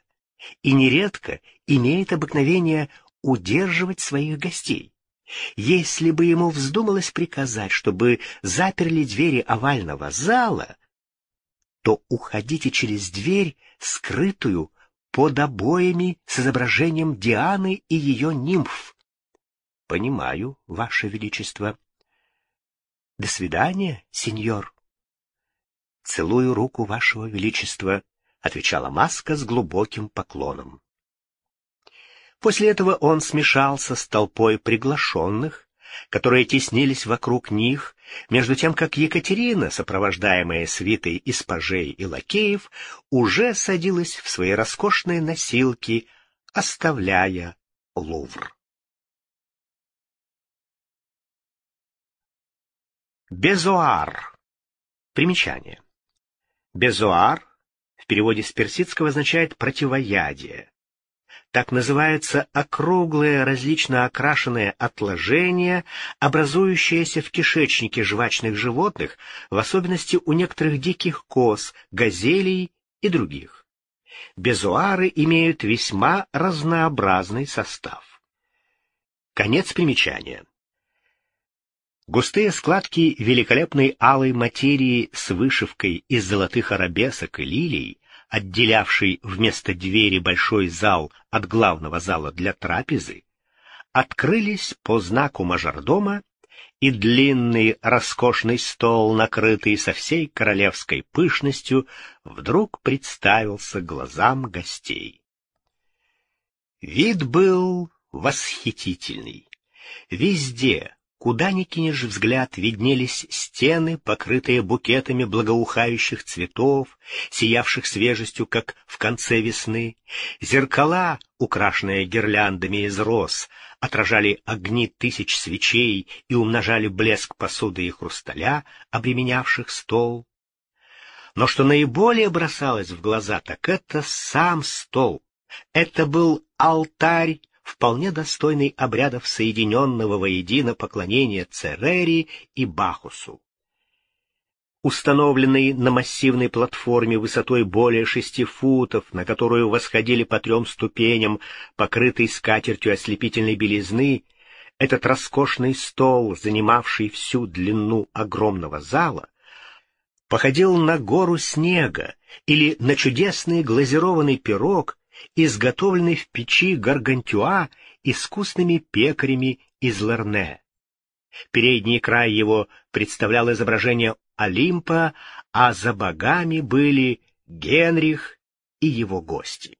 Speaker 1: и нередко имеет обыкновение удерживать своих гостей. Если бы ему вздумалось приказать, чтобы заперли двери овального зала, то уходите через дверь, скрытую под обоями с изображением Дианы и ее нимф. — Понимаю, Ваше Величество. — До свидания, сеньор. — Целую руку вашего величества, — отвечала маска с глубоким поклоном. После этого он смешался с толпой приглашенных, которые теснились вокруг них, между тем как Екатерина, сопровождаемая свитой из пажей и лакеев, уже садилась в свои роскошные носилки, оставляя Лувр. Безуар. Примечание. Безуар в переводе с персидского означает «противоядие». Так называется округлое, различно окрашенное отложение, образующееся в кишечнике жвачных животных, в особенности у некоторых диких коз, газелей и других. Безуары имеют весьма разнообразный состав. Конец примечания. Густые складки великолепной алой материи с вышивкой из золотых арабесок и лилий, отделявший вместо двери большой зал от главного зала для трапезы, открылись по знаку мажордома, и длинный роскошный стол, накрытый со всей королевской пышностью, вдруг представился глазам гостей. Вид был восхитительный. Везде, Куда ни кинешь взгляд, виднелись стены, покрытые букетами благоухающих цветов, сиявших свежестью, как в конце весны. Зеркала, украшенные гирляндами из роз, отражали огни тысяч свечей и умножали блеск посуды и хрусталя, обременявших стол. Но что наиболее бросалось в глаза, так это сам стол. Это был алтарь вполне достойный обрядов соединенного воедино поклонения Церери и Бахусу. Установленный на массивной платформе высотой более шести футов, на которую восходили по трем ступеням, покрытый скатертью ослепительной белизны, этот роскошный стол, занимавший всю длину огромного зала, походил на гору снега или на чудесный глазированный пирог, изготовленный в печи гаргантюа искусными пекарями из Лерне. Передний край его представлял изображение Олимпа, а за богами были Генрих и его гости.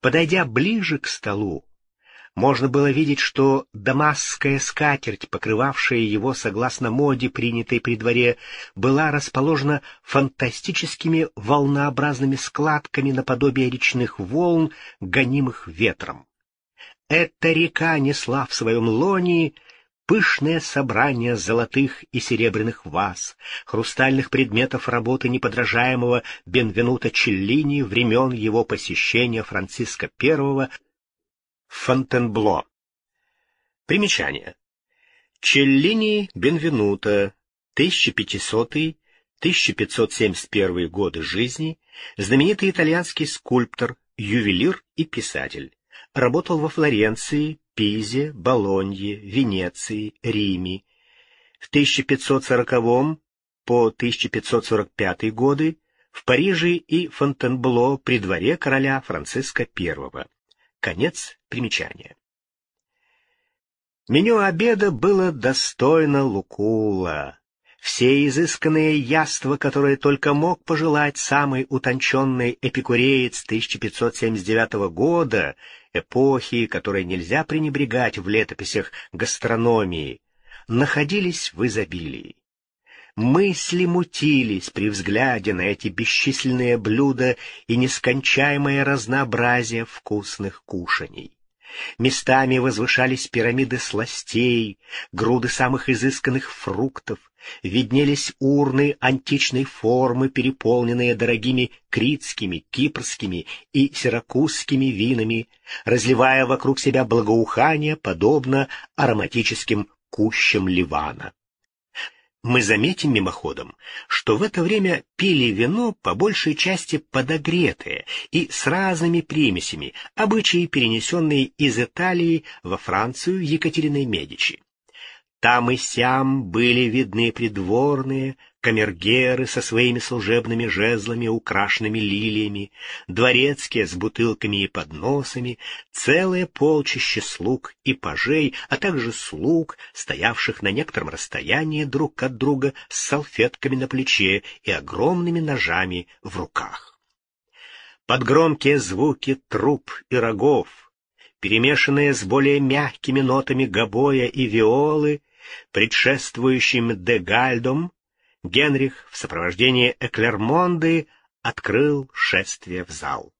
Speaker 1: Подойдя ближе к столу, можно было видеть, что дамасская скатерть, покрывавшая его согласно моде, принятой при дворе, была расположена фантастическими волнообразными складками наподобие речных волн, гонимых ветром. Эта река несла в своем лоне пышное собрание золотых и серебряных ваз, хрустальных предметов работы неподражаемого Бенвенута Челлини времен его посещения Франциска I Фонтенбло. Примечание. Челлини Бенвенуто, 1500-1571 годы жизни, знаменитый итальянский скульптор, ювелир и писатель. Работал во Флоренции, Пизе, Болонье, Венеции, Риме. В 1540 по 1545 годы в Париже и Фонтенбло при дворе короля Франциска I. Конец примечания. Меню обеда было достойно Лукула. Все изысканные яства, которые только мог пожелать самый утонченный эпикуреец 1579 года, эпохи, которой нельзя пренебрегать в летописях гастрономии, находились в изобилии. Мысли мутились при взгляде на эти бесчисленные блюда и нескончаемое разнообразие вкусных кушаний. Местами возвышались пирамиды сластей, груды самых изысканных фруктов, виднелись урны античной формы, переполненные дорогими критскими, кипрскими и сиракузскими винами, разливая вокруг себя благоухание, подобно ароматическим кущам Ливана. Мы заметим мимоходом, что в это время пили вино по большей части подогретое и с разными примесями, обычаи, перенесенные из Италии во Францию Екатериной Медичи. Там и сям были видны придворные, камергеры со своими служебными жезлами, украшенными лилиями, дворецкие с бутылками и подносами, целое полчище слуг и пажей, а также слуг, стоявших на некотором расстоянии друг от друга с салфетками на плече и огромными ножами в руках. Под громкие звуки труб и рогов, перемешанные с более мягкими нотами гобоя и виолы, предшествующим Дегальдом, Генрих в сопровождении Эклермонды открыл шествие в зал.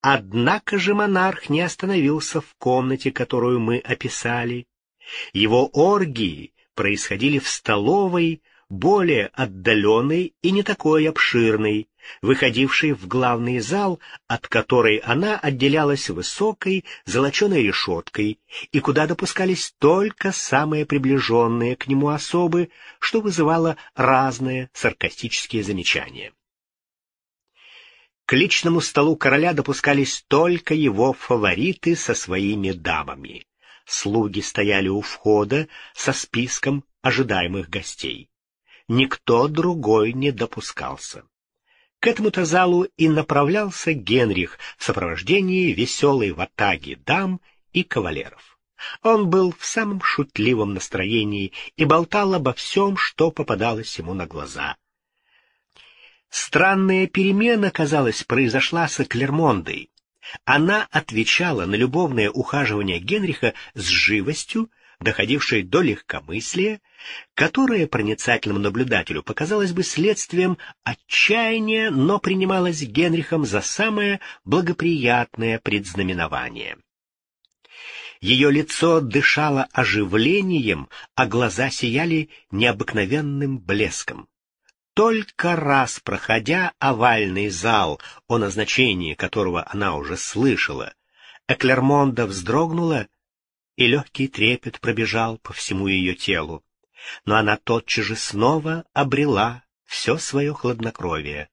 Speaker 1: Однако же монарх не остановился в комнате, которую мы описали. Его оргии происходили в столовой, более отдаленной и не такой обширной, выходившей в главный зал, от которой она отделялась высокой золоченой решеткой, и куда допускались только самые приближенные к нему особы, что вызывало разные саркастические замечания. К личному столу короля допускались только его фавориты со своими дамами. Слуги стояли у входа со списком ожидаемых гостей. Никто другой не допускался. К этому-то залу и направлялся Генрих в сопровождении веселой ватаги дам и кавалеров. Он был в самом шутливом настроении и болтал обо всем, что попадалось ему на глаза. Странная перемена, казалось, произошла с Эклермондой. Она отвечала на любовное ухаживание Генриха с живостью, доходившей до легкомыслия, которое проницательному наблюдателю показалось бы следствием отчаяния, но принималось Генрихом за самое благоприятное предзнаменование. Ее лицо дышало оживлением, а глаза сияли необыкновенным блеском. Только раз проходя овальный зал, о назначении которого она уже слышала, Эклермонда вздрогнула, и легкий трепет пробежал по всему ее телу. Но она тотчас же снова обрела все свое хладнокровие.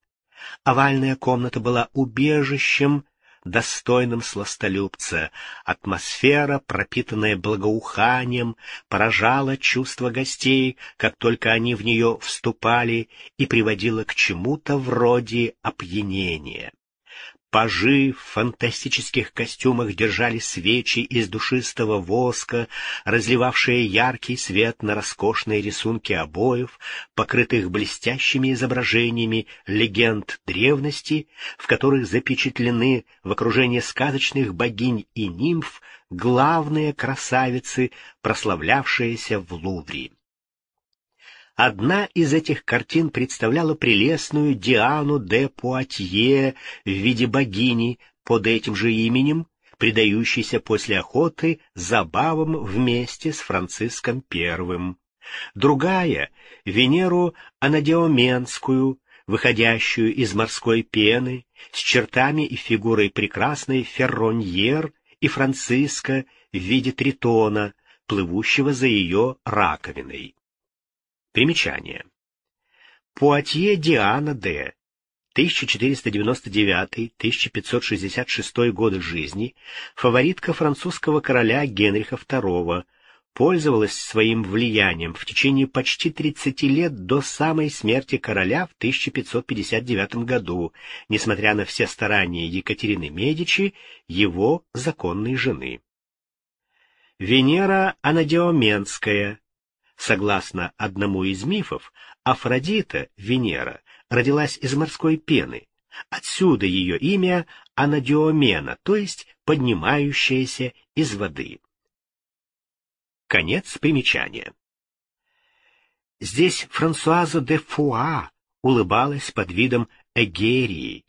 Speaker 1: Овальная комната была убежищем достойным сластолюбца. Атмосфера, пропитанная благоуханием, поражала чувства гостей, как только они в нее вступали, и приводила к чему-то вроде опьянения. Пажи в фантастических костюмах держали свечи из душистого воска, разливавшие яркий свет на роскошные рисунки обоев, покрытых блестящими изображениями легенд древности, в которых запечатлены в окружении сказочных богинь и нимф главные красавицы, прославлявшиеся в Лувре. Одна из этих картин представляла прелестную Диану де Пуатье в виде богини под этим же именем, предающейся после охоты забавам вместе с Франциском I. Другая — Венеру Анадеоменскую, выходящую из морской пены, с чертами и фигурой прекрасной Ферроньер и Франциска в виде тритона, плывущего за ее раковиной. Примечание. Пуатье Диана Д. 1499-1566 годы жизни, фаворитка французского короля Генриха II, пользовалась своим влиянием в течение почти 30 лет до самой смерти короля в 1559 году, несмотря на все старания Екатерины Медичи, его законной жены. Венера Анадеоменская, Согласно одному из мифов, Афродита, Венера, родилась из морской пены. Отсюда ее имя Анадиомена, то есть поднимающаяся из воды. Конец примечания. Здесь Франсуаза де Фуа улыбалась под видом Эгерии.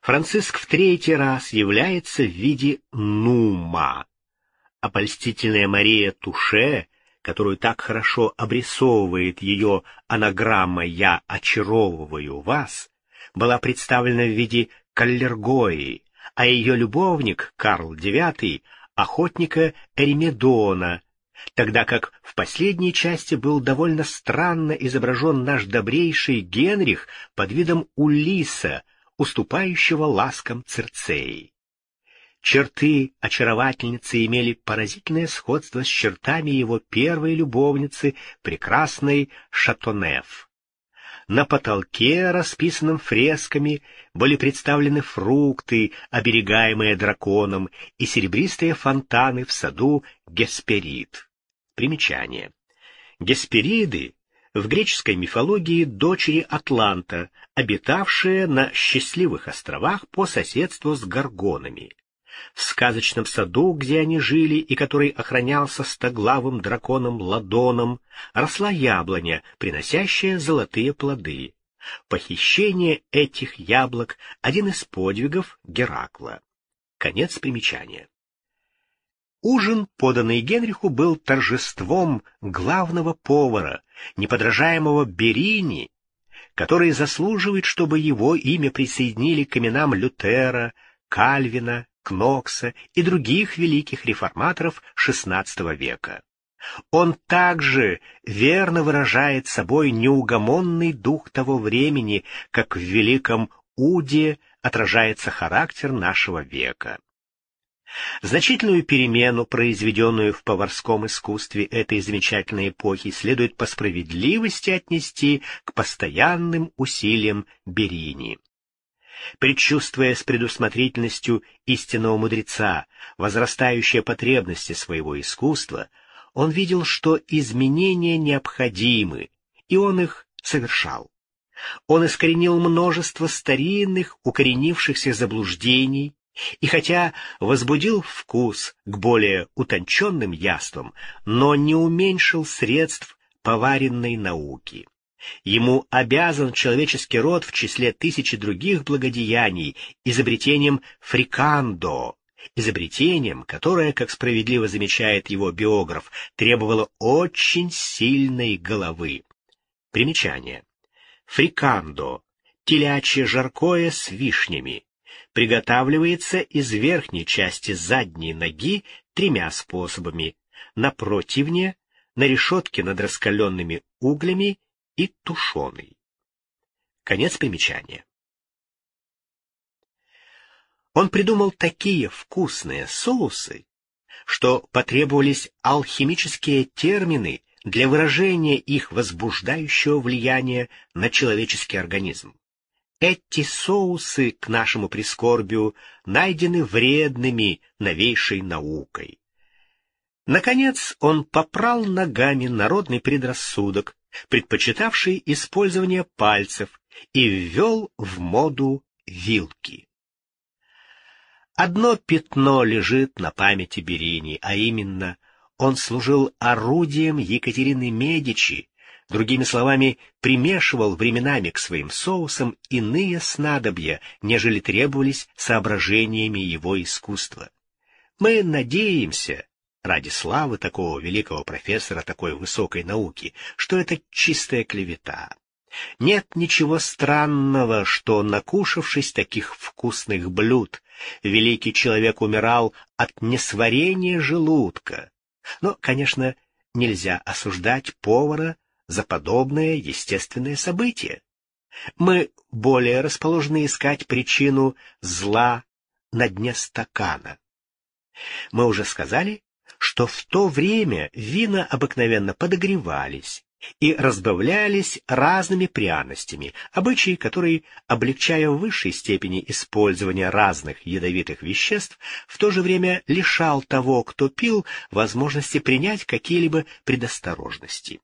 Speaker 1: Франциск в третий раз является в виде Нума. Опольстительная Мария Туше которую так хорошо обрисовывает ее анаграмма «Я очаровываю вас», была представлена в виде каллергои, а ее любовник Карл IX — охотника Эремедона, тогда как в последней части был довольно странно изображен наш добрейший Генрих под видом Улиса, уступающего ласкам Церцеи. Черты очаровательницы имели поразительное сходство с чертами его первой любовницы, прекрасной Шатонеф. На потолке, расписанном фресками, были представлены фрукты, оберегаемые драконом, и серебристые фонтаны в саду Гесперид. Примечание. Геспериды в греческой мифологии дочери Атланта, обитавшие на счастливых островах по соседству с горгонами в сказочном саду, где они жили и который охранялся стоглавым драконом Ладоном, росла яблоня, приносящая золотые плоды. Похищение этих яблок — один из подвигов Геракла. Конец примечания. Ужин, поданный Генриху, был торжеством главного повара, неподражаемого Берини, который заслуживает, чтобы его имя присоединили к именам Лютера, Кальвина, Кнокса и других великих реформаторов XVI века. Он также верно выражает собой неугомонный дух того времени, как в великом Уде отражается характер нашего века. Значительную перемену, произведенную в поварском искусстве этой замечательной эпохи, следует по справедливости отнести к постоянным усилиям Берини. Предчувствуя с предусмотрительностью истинного мудреца возрастающие потребности своего искусства, он видел, что изменения необходимы, и он их совершал. Он искоренил множество старинных, укоренившихся заблуждений И хотя возбудил вкус к более утонченным яствам, но не уменьшил средств поваренной науки. Ему обязан человеческий род в числе тысячи других благодеяний изобретением фрикандо, изобретением, которое, как справедливо замечает его биограф, требовало очень сильной головы. Примечание. Фрикандо — телячье жаркое с вишнями. Приготавливается из верхней части задней ноги тремя способами — на противне, на решетке над раскаленными углями и тушеный. Конец примечания. Он придумал такие вкусные соусы, что потребовались алхимические термины для выражения их возбуждающего влияния на человеческий организм. Эти соусы, к нашему прискорбию, найдены вредными новейшей наукой. Наконец он попрал ногами народный предрассудок, предпочитавший использование пальцев, и ввел в моду вилки. Одно пятно лежит на памяти Берини, а именно, он служил орудием Екатерины Медичи, другими словами, примешивал временами к своим соусам иные снадобья, нежели требовались соображениями его искусства. Мы надеемся, ради славы такого великого профессора такой высокой науки, что это чистая клевета. Нет ничего странного, что, накушавшись таких вкусных блюд, великий человек умирал от несварения желудка. Но, конечно, нельзя осуждать повара за подобное естественное событие. Мы более расположены искать причину зла на дне стакана. Мы уже сказали, что в то время вина обыкновенно подогревались и разбавлялись разными пряностями, обычай, который, облегчая в высшей степени использование разных ядовитых веществ, в то же время лишал того, кто пил, возможности принять какие-либо предосторожности.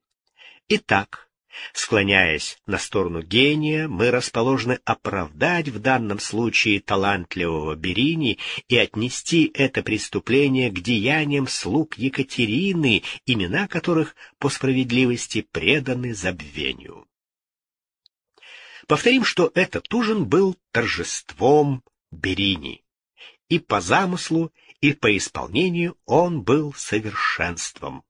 Speaker 1: Итак, Склоняясь на сторону гения, мы расположены оправдать в данном случае талантливого Берини и отнести это преступление к деяниям слуг Екатерины, имена которых по справедливости преданы забвению. Повторим, что этот ужин был торжеством Берини. И по замыслу, и по исполнению он был совершенством.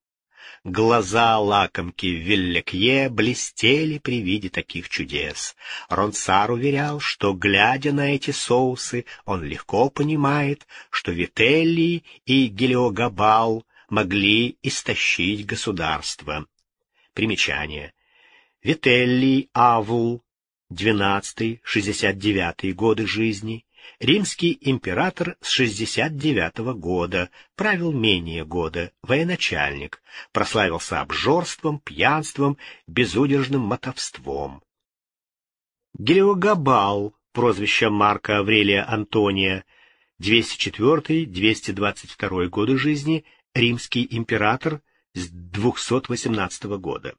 Speaker 1: Глаза лакомки Виллекье блестели при виде таких чудес. Ронсар уверял, что, глядя на эти соусы, он легко понимает, что Вителли и Гелиогабал могли истощить государство. Примечание. Вителли Авул, 12-69 годы жизни, Римский император с 69 -го года, правил менее года, военачальник, прославился обжорством, пьянством, безудержным мотовством. Гелиогабал, прозвище Марка Аврелия Антония, 204-222 годы жизни, римский император с 218 года.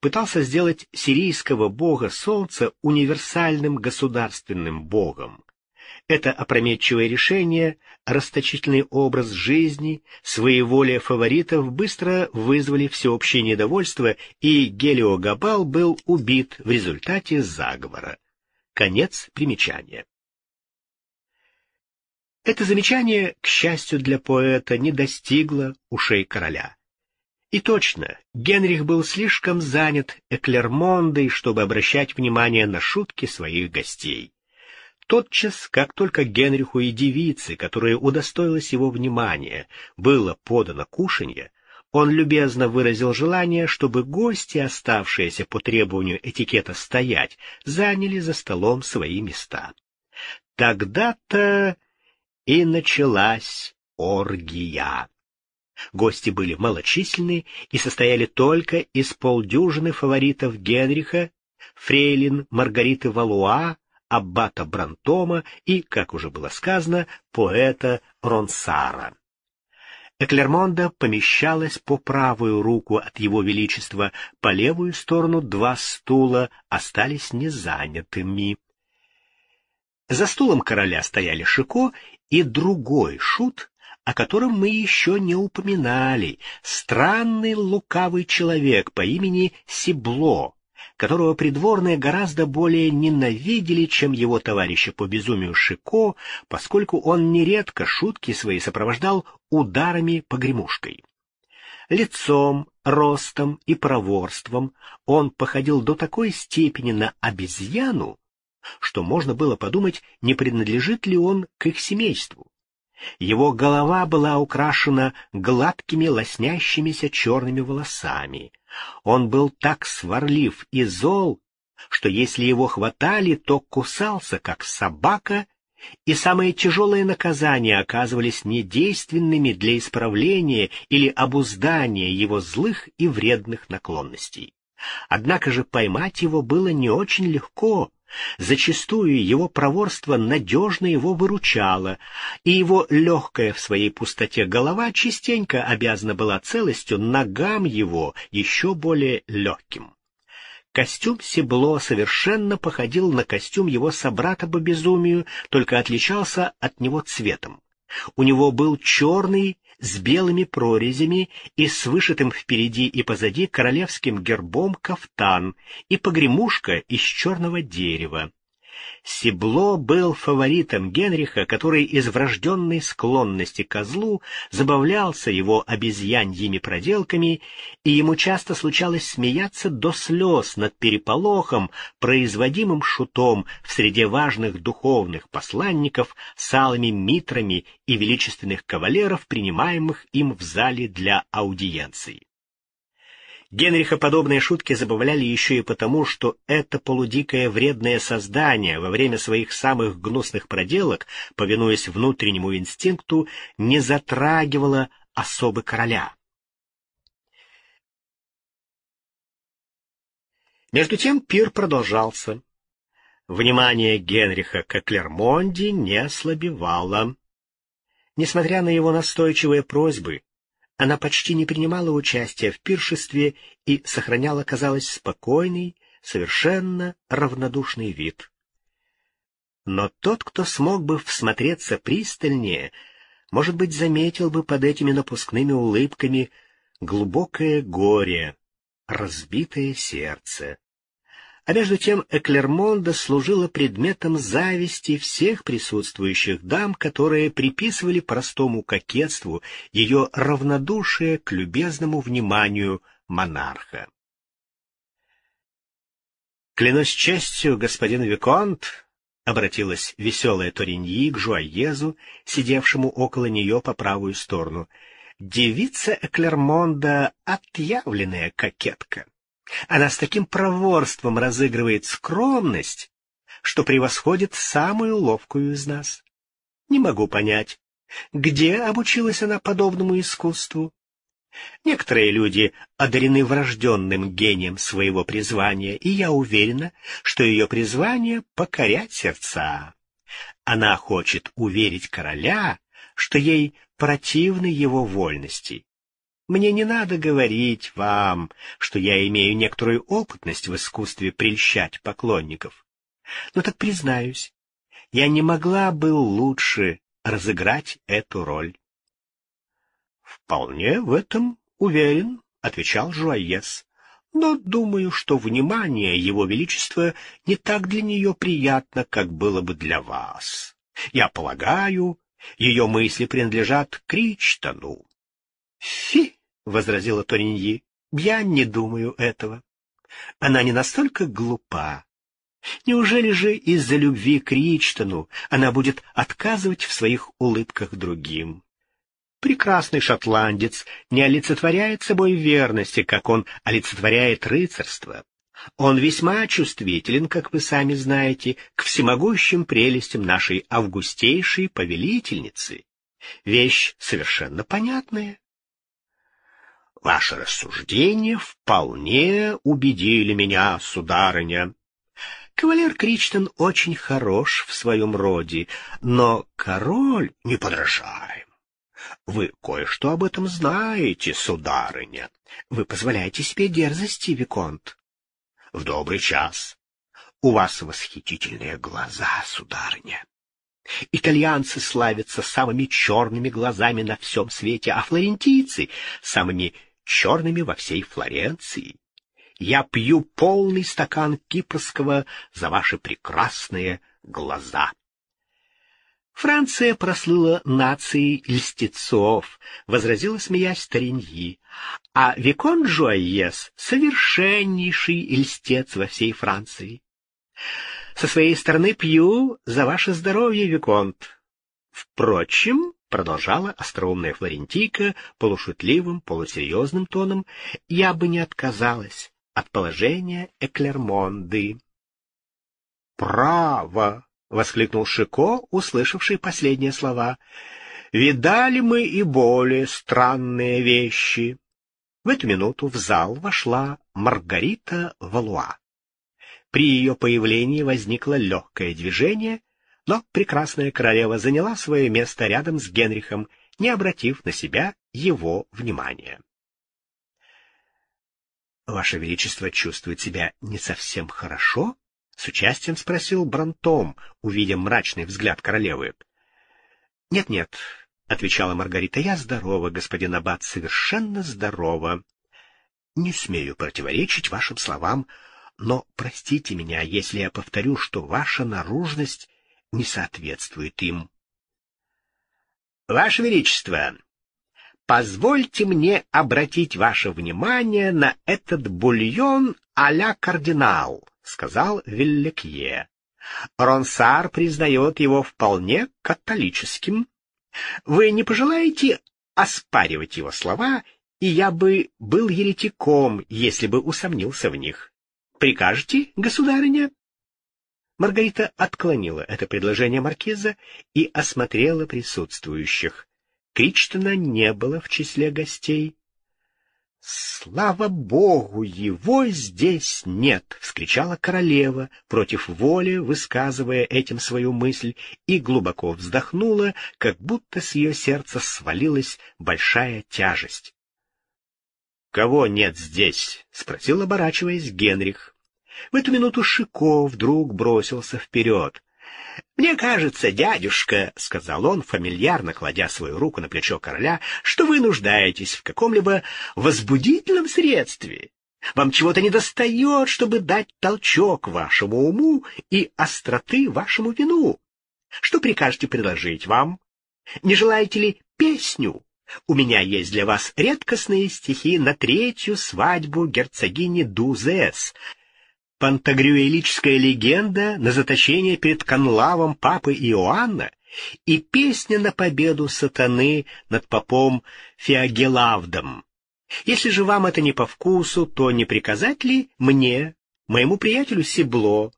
Speaker 1: Пытался сделать сирийского бога солнца универсальным государственным богом. Это опрометчивое решение, расточительный образ жизни, своеволие фаворитов быстро вызвали всеобщее недовольство, и Гелиогабал был убит в результате заговора. Конец примечания. Это замечание, к счастью для поэта, не достигло ушей короля. И точно, Генрих был слишком занят Эклермондой, чтобы обращать внимание на шутки своих гостей. Тотчас, как только Генриху и девице, которая удостоилась его внимания, было подано кушанье, он любезно выразил желание, чтобы гости, оставшиеся по требованию этикета стоять, заняли за столом свои места. Тогда-то и началась оргия. Гости были малочисленны и состояли только из полдюжины фаворитов Генриха, фрейлин Маргариты Валуа, аббата Брантома и, как уже было сказано, поэта Ронсара. Эклермонда помещалась по правую руку от его величества, по левую сторону два стула остались незанятыми. За стулом короля стояли Шико и другой шут, о котором мы еще не упоминали, странный лукавый человек по имени Сибло, которого придворные гораздо более ненавидели, чем его товарища по безумию Шико, поскольку он нередко шутки свои сопровождал ударами погремушкой. Лицом, ростом и проворством он походил до такой степени на обезьяну, что можно было подумать, не принадлежит ли он к их семейству. Его голова была украшена гладкими лоснящимися черными волосами. Он был так сварлив и зол, что если его хватали, то кусался, как собака, и самые тяжелые наказания оказывались недейственными для исправления или обуздания его злых и вредных наклонностей. Однако же поймать его было не очень легко, Зачастую его проворство надежно его выручало, и его легкая в своей пустоте голова частенько обязана была целостью ногам его еще более легким. Костюм Сибло совершенно походил на костюм его собрата по безумию, только отличался от него цветом. У него был черный с белыми прорезями и с вышитым впереди и позади королевским гербом кафтан и погремушка из черного дерева. Сибло был фаворитом Генриха, который из врожденной склонности к козлу забавлялся его обезьяньими проделками, и ему часто случалось смеяться до слез над переполохом, производимым шутом в среде важных духовных посланников с алыми митрами и величественных кавалеров, принимаемых им в зале для аудиенций. Генриха подобные шутки забавляли еще и потому, что это полудикое вредное создание во время своих самых гнусных проделок, повинуясь внутреннему инстинкту, не затрагивало особы короля. Между тем пир продолжался. Внимание Генриха к Клермонди не ослабевало. Несмотря на его настойчивые просьбы, она почти не принимала участия в пиршестве и сохраняла, казалось, спокойный, совершенно равнодушный вид. Но тот, кто смог бы всмотреться пристальнее, может быть, заметил бы под этими напускными улыбками глубокое горе, разбитое сердце. А между тем Эклермонда служила предметом зависти всех присутствующих дам, которые приписывали простому кокетству ее равнодушие к любезному вниманию монарха. «Клянусь честью, господин Виконт», — обратилась веселая Ториньи к Жуаезу, сидевшему около нее по правую сторону, — «девица Эклермонда — отъявленная кокетка». Она с таким проворством разыгрывает скромность, что превосходит самую ловкую из нас. Не могу понять, где обучилась она подобному искусству. Некоторые люди одарены врожденным гением своего призвания, и я уверена, что ее призвание — покорять сердца. Она хочет уверить короля, что ей противны его вольности, мне не надо говорить вам, что я имею некоторую опытность в искусстве прельщать поклонников. Но так признаюсь, я не могла бы лучше разыграть эту роль. — Вполне в этом уверен, — отвечал Жуаес. — Но думаю, что внимание Его Величества не так для нее приятно, как было бы для вас. Я полагаю, ее мысли принадлежат Кричтону. — Фи! — возразила Ториньи. — Я не думаю этого. Она не настолько глупа. Неужели же из-за любви к Ричтону она будет отказывать в своих улыбках другим? Прекрасный шотландец не олицетворяет собой верности, как он олицетворяет рыцарство. Он весьма чувствителен, как вы сами знаете, к всемогущим прелестям нашей августейшей повелительницы. Вещь совершенно понятная. Ваши рассуждения вполне убедили меня, сударыня. Кавалер Кричтон очень хорош в своем роде, но король неподражаем. Вы кое-что об этом знаете, сударыня. Вы позволяете себе дерзости, Виконт. В добрый час. У вас восхитительные глаза, сударыня. Итальянцы славятся самыми черными глазами на всем свете, а флорентийцы — самыми черными во всей Флоренции. Я пью полный стакан кипрского за ваши прекрасные глаза. Франция прослыла нацией льстецов, — возразила, смеясь, Тариньи, — а Викон Жуайес — совершеннейший льстец во всей Франции. Со своей стороны пью за ваше здоровье, Виконт. Впрочем, — продолжала остроумная флорентийка полушутливым, полусерьезным тоном, — я бы не отказалась от положения Эклермонды. «Право!» — воскликнул Шико, услышавший последние слова. «Видали мы и более странные вещи». В эту минуту в зал вошла Маргарита Валуа. При ее появлении возникло легкое движение, но прекрасная королева заняла свое место рядом с Генрихом, не обратив на себя его внимания. «Ваше Величество чувствует себя не совсем хорошо?» — с участием спросил Брантом, увидя мрачный взгляд королевы. «Нет-нет», — отвечала Маргарита, — «я здорова, господин Аббат, совершенно здорова. Не смею противоречить вашим словам, но простите меня, если я повторю, что ваша наружность не соответствует им». «Ваше Величество, позвольте мне обратить ваше внимание на этот бульон а-ля кардинал», — сказал Виллекье. Ронсар признает его вполне католическим. Вы не пожелаете оспаривать его слова, и я бы был еретиком, если бы усомнился в них. Прикажете, государыня? Маргарита отклонила это предложение маркиза и осмотрела присутствующих. Кричтона не было в числе гостей. «Слава Богу, его здесь нет!» — вскричала королева, против воли высказывая этим свою мысль, и глубоко вздохнула, как будто с ее сердца свалилась большая тяжесть. «Кого нет здесь?» — спросил, оборачиваясь Генрих. В эту минуту Шико вдруг бросился вперед. — Мне кажется, дядюшка, — сказал он, фамильярно кладя свою руку на плечо короля, — что вы нуждаетесь в каком-либо возбудительном средстве. Вам чего-то недостает, чтобы дать толчок вашему уму и остроты вашему вину. Что прикажете предложить вам? Не желаете ли песню? У меня есть для вас редкостные стихи на третью свадьбу герцогини Дузес, пантагрюэлическая легенда на заточение перед конлавом папы Иоанна и песня на победу сатаны над попом Феогелавдом. Если же вам это не по вкусу, то не приказать ли мне, моему приятелю Сибло,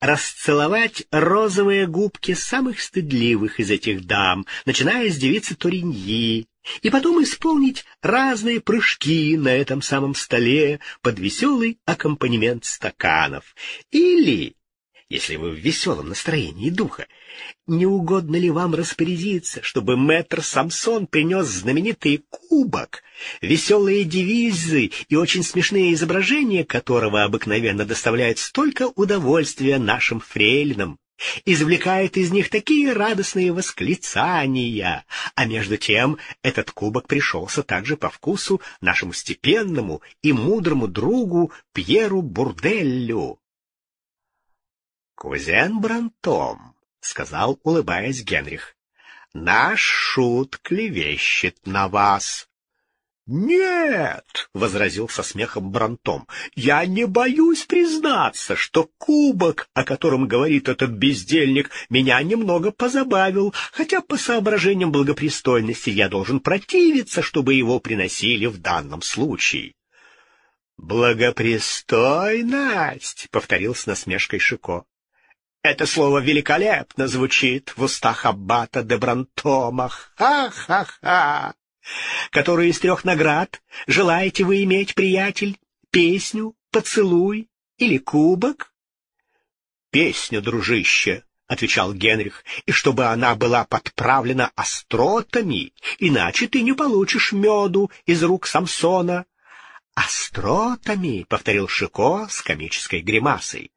Speaker 1: расцеловать розовые губки самых стыдливых из этих дам, начиная с девицы Туриньи, и потом исполнить разные прыжки на этом самом столе под веселый аккомпанемент стаканов. Или, если вы в веселом настроении духа, не угодно ли вам распорядиться, чтобы мэтр Самсон принес знаменитый кубок, веселые девизы и очень смешные изображения которого обыкновенно доставляют столько удовольствия нашим фрейлинам? Извлекает из них такие радостные восклицания, а между тем этот кубок пришелся также по вкусу нашему степенному и мудрому другу Пьеру Бурделлю. «Кузен Брантом», — сказал, улыбаясь Генрих, — «наш шут клевещет на вас». «Нет!» — возразил со смехом Брантом. «Я не боюсь признаться, что кубок, о котором говорит этот бездельник, меня немного позабавил, хотя по соображениям благопристойности я должен противиться, чтобы его приносили в данном случае». «Благопристойность!» — повторил с насмешкой Шико. «Это слово великолепно звучит в устах аббата де Брантома. Ха-ха-ха!» Который из трех наград желаете вы иметь, приятель? Песню, поцелуй или кубок? — Песню, дружище, — отвечал Генрих, — и чтобы она была подправлена остротами, иначе ты не получишь меду из рук Самсона. — Остротами, — повторил Шико с комической гримасой.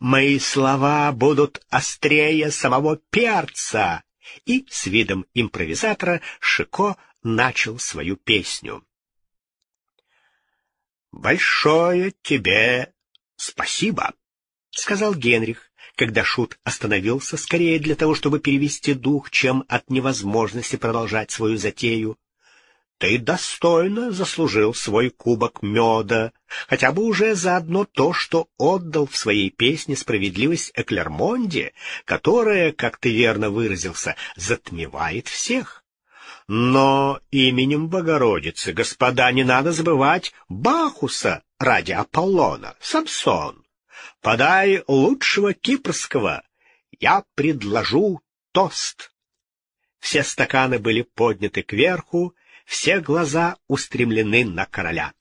Speaker 1: Мои слова будут острее самого перца. И с видом импровизатора Шико начал свою песню. «Большое тебе спасибо», — сказал Генрих, когда Шут остановился скорее для того, чтобы перевести дух, чем от невозможности продолжать свою затею. Ты достойно заслужил свой кубок меда, хотя бы уже за одно то, что отдал в своей песне справедливость Эклермонде, которая, как ты верно выразился, затмевает всех. Но именем Богородицы, господа, не надо забывать Бахуса ради Аполлона, Самсон. Подай лучшего кипрского, я предложу тост. Все стаканы были подняты кверху, все глаза устремлены на короля.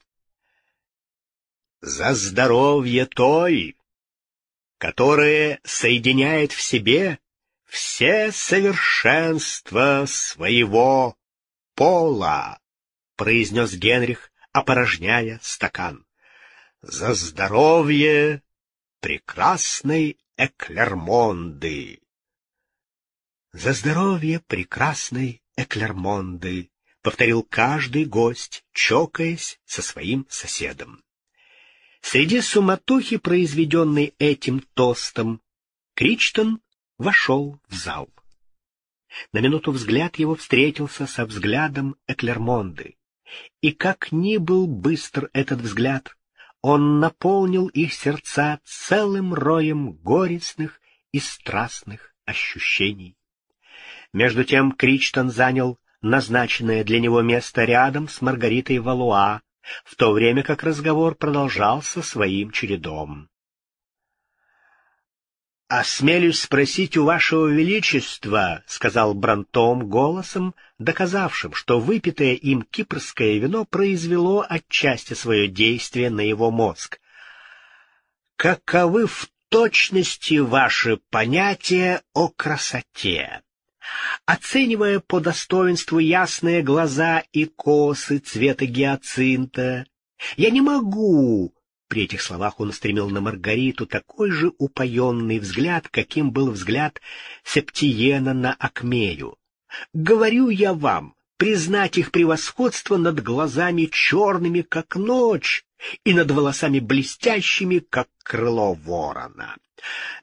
Speaker 1: За здоровье той, которое соединяет в себе все совершенства своего пола, произнес Генрих, опорожняя стакан. За здоровье прекрасной Эклермонды. За здоровье прекрасной Эклермонды, повторил каждый гость, чокаясь со своим соседом. Среди суматохи, произведенной этим тостом, Кричтон вошел в зал. На минуту взгляд его встретился со взглядом Эклермонды, и как ни был быстр этот взгляд, он наполнил их сердца целым роем горестных и страстных ощущений. Между тем Кричтон занял назначенное для него место рядом с Маргаритой Валуа, в то время как разговор продолжался своим чередом. «Осмелюсь спросить у вашего величества», — сказал Брантом голосом, доказавшим, что выпитое им кипрское вино произвело отчасти свое действие на его мозг. «Каковы в точности ваши понятия о красоте?» Оценивая по достоинству ясные глаза и косы цвета гиацинта, я не могу... При этих словах он устремил на Маргариту такой же упоенный взгляд, каким был взгляд Септиена на Акмею. Говорю я вам, признать их превосходство над глазами черными, как ночь, и над волосами блестящими, как крыло ворона.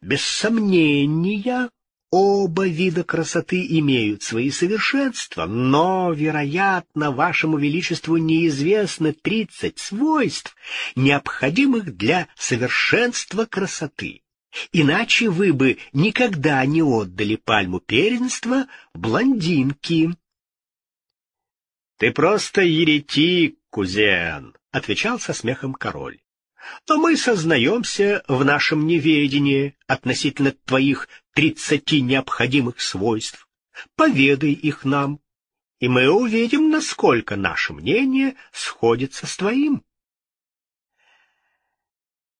Speaker 1: Без сомнения, Оба вида красоты имеют свои совершенства, но, вероятно, вашему величеству неизвестны тридцать свойств, необходимых для совершенства красоты. Иначе вы бы никогда не отдали пальму первенства блондинке. — Ты просто еретик, кузен, — отвечал со смехом король. Но мы сознаемся в нашем неведении относительно твоих тридцати необходимых свойств. Поведай их нам, и мы увидим, насколько наше мнение сходится с твоим.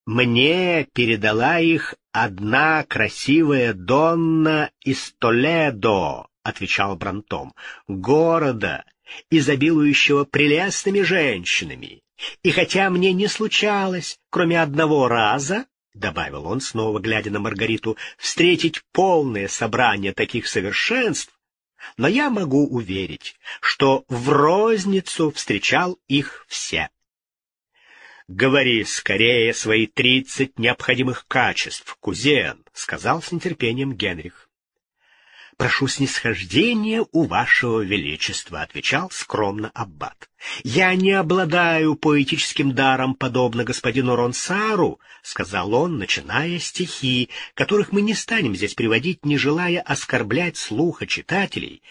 Speaker 1: Мне передала их одна красивая Донна из Толедо, — отвечал Брантом, — города, изобилующего прелестными женщинами. И хотя мне не случалось, кроме одного раза, — добавил он, снова глядя на Маргариту, — встретить полное собрание таких совершенств, но я могу уверить, что в розницу встречал их все. — Говори скорее свои тридцать необходимых качеств, кузен, — сказал с нетерпением Генрих прошу снисхождения у вашего величества», — отвечал скромно аббат. «Я не обладаю поэтическим даром, подобно господину Ронсару», — сказал он, начиная стихи, которых мы не станем здесь приводить, не желая оскорблять слуха читателей,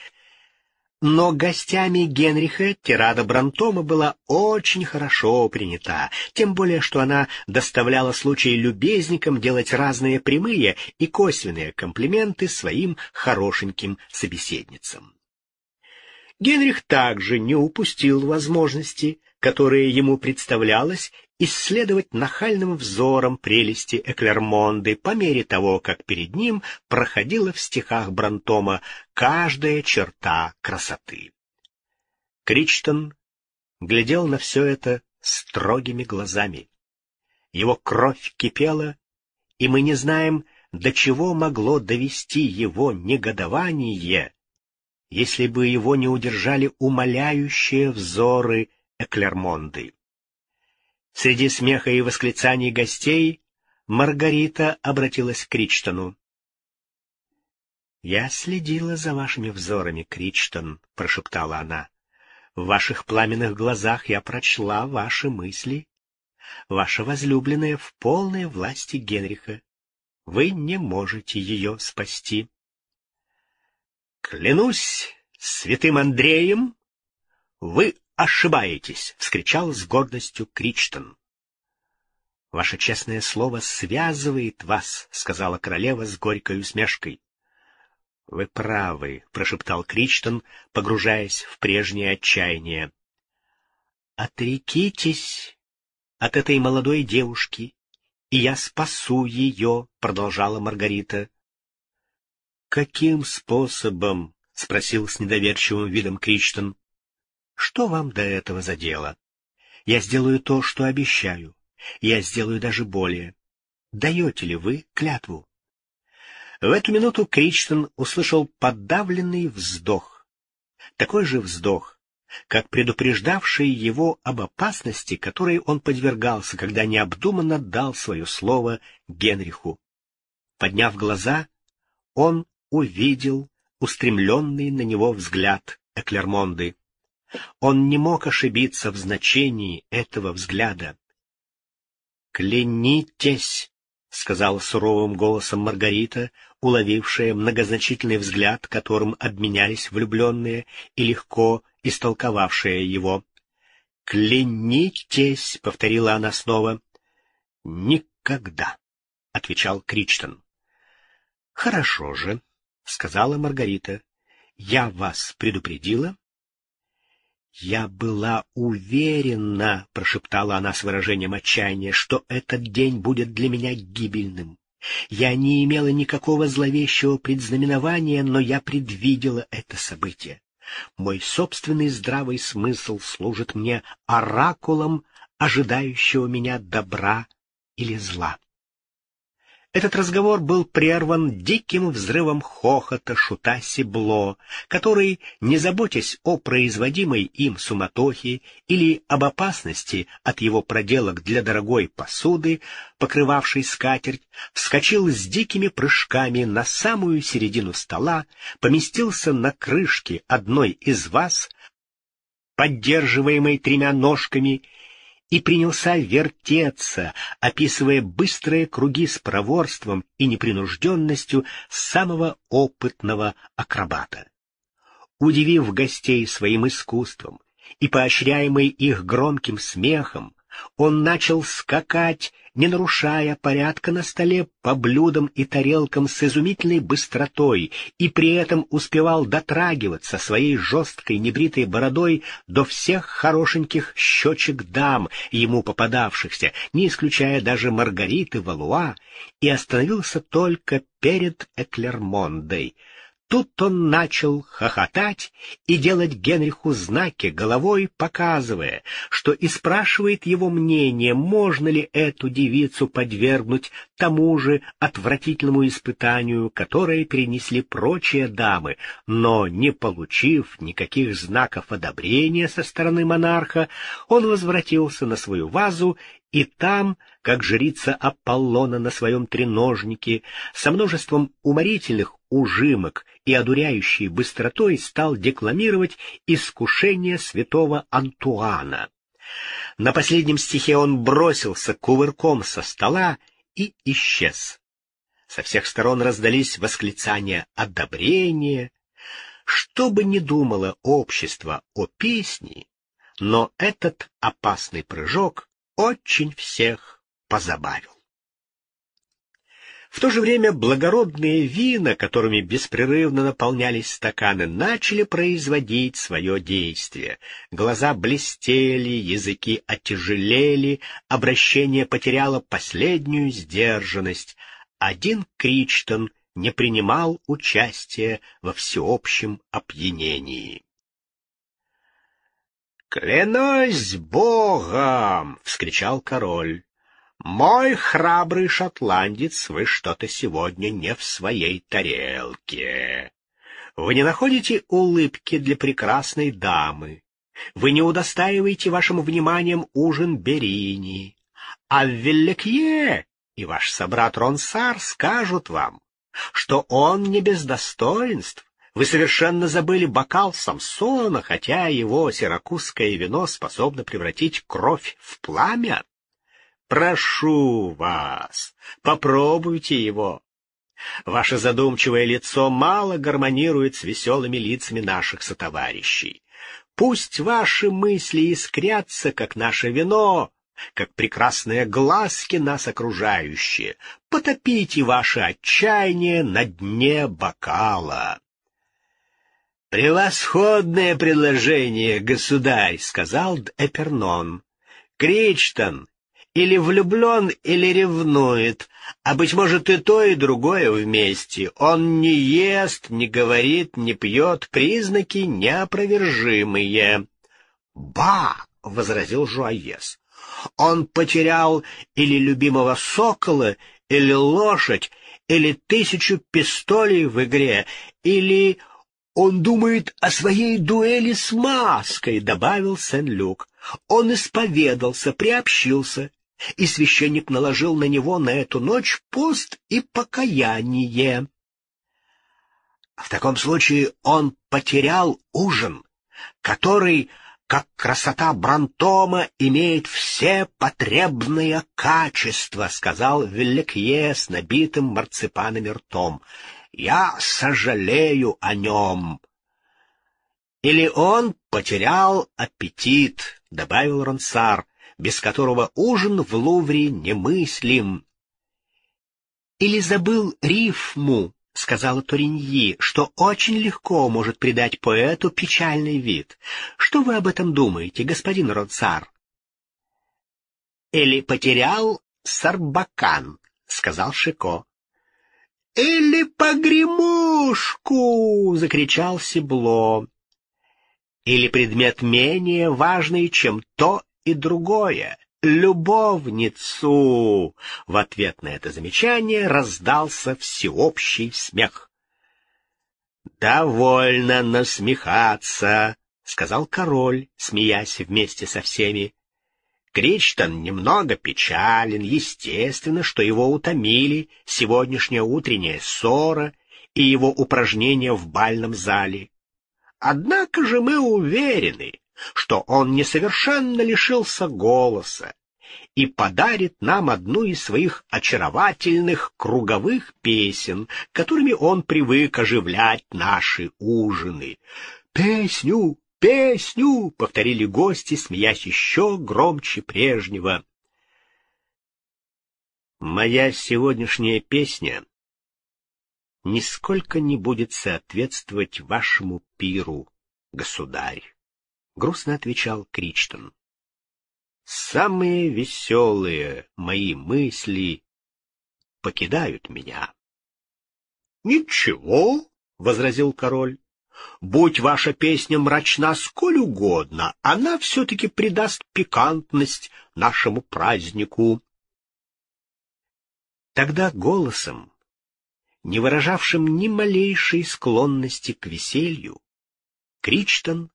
Speaker 1: но гостями Генриха тирада Брантома была очень хорошо принята, тем более что она доставляла случай любезникам делать разные прямые и косвенные комплименты своим хорошеньким собеседницам. Генрих также не упустил возможности, которые ему представлялось, исследовать нахальным взором прелести Эклермонды по мере того, как перед ним проходила в стихах Брантома каждая черта красоты. Кричтон глядел на все это строгими глазами. Его кровь кипела, и мы не знаем, до чего могло довести его негодование, если бы его не удержали умоляющие взоры Эклермонды. Среди смеха и восклицаний гостей Маргарита обратилась к Кричтону. «Я следила за вашими взорами, Кричтон», — прошептала она. «В ваших пламенных глазах я прочла ваши мысли. Ваша возлюбленная в полной власти Генриха. Вы не можете ее спасти». «Клянусь святым Андреем, вы ошибаетесь!» — вскричал с гордостью Кричтон. «Ваше честное слово связывает вас», — сказала королева с горькой усмешкой. — Вы правы, — прошептал Кричтон, погружаясь в прежнее отчаяние. — Отрекитесь от этой молодой девушки, и я спасу ее, — продолжала Маргарита. — Каким способом? — спросил с недоверчивым видом Кричтон. — Что вам до этого за дело? Я сделаю то, что обещаю. Я сделаю даже более. Даете ли вы клятву? В эту минуту Кричтон услышал подавленный вздох. Такой же вздох, как предупреждавший его об опасности, которой он подвергался, когда необдуманно дал свое слово Генриху. Подняв глаза, он увидел устремленный на него взгляд Эклермонды. Он не мог ошибиться в значении этого взгляда. «Клянитесь!» — сказала суровым голосом Маргарита, уловившая многозначительный взгляд, которым обменялись влюбленные, и легко истолковавшая его. «Клянитесь!» — повторила она снова. «Никогда!» — отвечал Кричтон. «Хорошо же», — сказала Маргарита. «Я вас предупредила, «Я была уверена», — прошептала она с выражением отчаяния, «что этот день будет для меня гибельным. Я не имела никакого зловещего предзнаменования, но я предвидела это событие. Мой собственный здравый смысл служит мне оракулом, ожидающего меня добра или зла. Этот разговор был прерван диким взрывом хохота шута Сибло, который, не заботясь о производимой им суматохе или об опасности от его проделок для дорогой посуды, покрывавшей скатерть, вскочил с дикими прыжками на самую середину стола, поместился на крышке одной из вас, поддерживаемой тремя ножками, и принялся вертеться, описывая быстрые круги с проворством и непринужденностью самого опытного акробата. Удивив гостей своим искусством и поощряемый их громким смехом, он начал скакать, не нарушая порядка на столе по блюдам и тарелкам с изумительной быстротой, и при этом успевал дотрагиваться своей жесткой небритой бородой до всех хорошеньких щечек дам, ему попадавшихся, не исключая даже Маргариты Валуа, и остановился только перед Эклермондой — Тут он начал хохотать и делать Генриху знаки головой, показывая, что и спрашивает его мнение, можно ли эту девицу подвергнуть тому же отвратительному испытанию, которое перенесли прочие дамы, но, не получив никаких знаков одобрения со стороны монарха, он возвратился на свою вазу и там, как жрица Аполлона на своем треножнике, со множеством уморительных ужимок и одуряющей быстротой стал декламировать искушение святого Антуана. На последнем стихе он бросился кувырком со стола и исчез. Со всех сторон раздались восклицания одобрения. Что бы ни думало общество о песне, но этот опасный прыжок очень всех позабавил. В то же время благородные вина, которыми беспрерывно наполнялись стаканы, начали производить свое действие. Глаза блестели, языки отяжелели, обращение потеряло последнюю сдержанность. Один Кричтон не принимал участия во всеобщем опьянении. «Клянусь Богом!» — вскричал король. «Мой храбрый шотландец, вы что-то сегодня не в своей тарелке. Вы не находите улыбки для прекрасной дамы. Вы не удостаиваете вашим вниманием ужин Берини. А в Великье и ваш собрат Ронсар скажут вам, что он не без достоинств. Вы совершенно забыли бокал Самсона, хотя его сиракузское вино способно превратить кровь в пламя. Прошу вас, попробуйте его. Ваше задумчивое лицо мало гармонирует с веселыми лицами наших сотоварищей. Пусть ваши мысли искрятся, как наше вино, как прекрасные глазки нас окружающие. Потопите ваше отчаяние на дне бокала. «Превосходное предложение, государь!» — сказал Эпернон. «Кричтон или влюблен, или ревнует, а, быть может, и то, и другое вместе. Он не ест, не говорит, не пьет, признаки неопровержимые». «Ба!» — возразил Жуаес. «Он потерял или любимого сокола, или лошадь, или тысячу пистолей в игре, или «Он думает о своей дуэли с маской», — добавил Сен-Люк. «Он исповедался, приобщился, и священник наложил на него на эту ночь пост и покаяние». В таком случае он потерял ужин, который, как красота Брантома, имеет все потребные качества, — сказал Великье с набитым марципанами ртом. Я сожалею о нем. Или он потерял аппетит, — добавил Ронсар, без которого ужин в Лувре немыслим. Или забыл рифму, — сказала Туриньи, — что очень легко может придать поэту печальный вид. Что вы об этом думаете, господин Ронсар? Или потерял Сарбакан, — сказал Шико. «Или погремушку!» — закричал Сибло. «Или предмет менее важный, чем то и другое. Любовницу!» В ответ на это замечание раздался всеобщий смех. «Довольно насмехаться», — сказал король, смеясь вместе со всеми. Кричтон немного печален, естественно, что его утомили сегодняшняя утренняя ссора и его упражнения в бальном зале. Однако же мы уверены, что он несовершенно лишился голоса и подарит нам одну из своих очаровательных круговых песен, которыми он привык оживлять наши ужины. Песню песню!» — повторили гости, смеясь еще громче прежнего. «Моя сегодняшняя песня нисколько не будет соответствовать вашему пиру, государь», — грустно отвечал Кричтон. «Самые веселые мои мысли покидают меня». «Ничего», — возразил король, Будь ваша песня мрачна сколь угодно, она все-таки придаст пикантность нашему празднику. Тогда голосом, не выражавшим ни малейшей склонности к веселью, Кричтон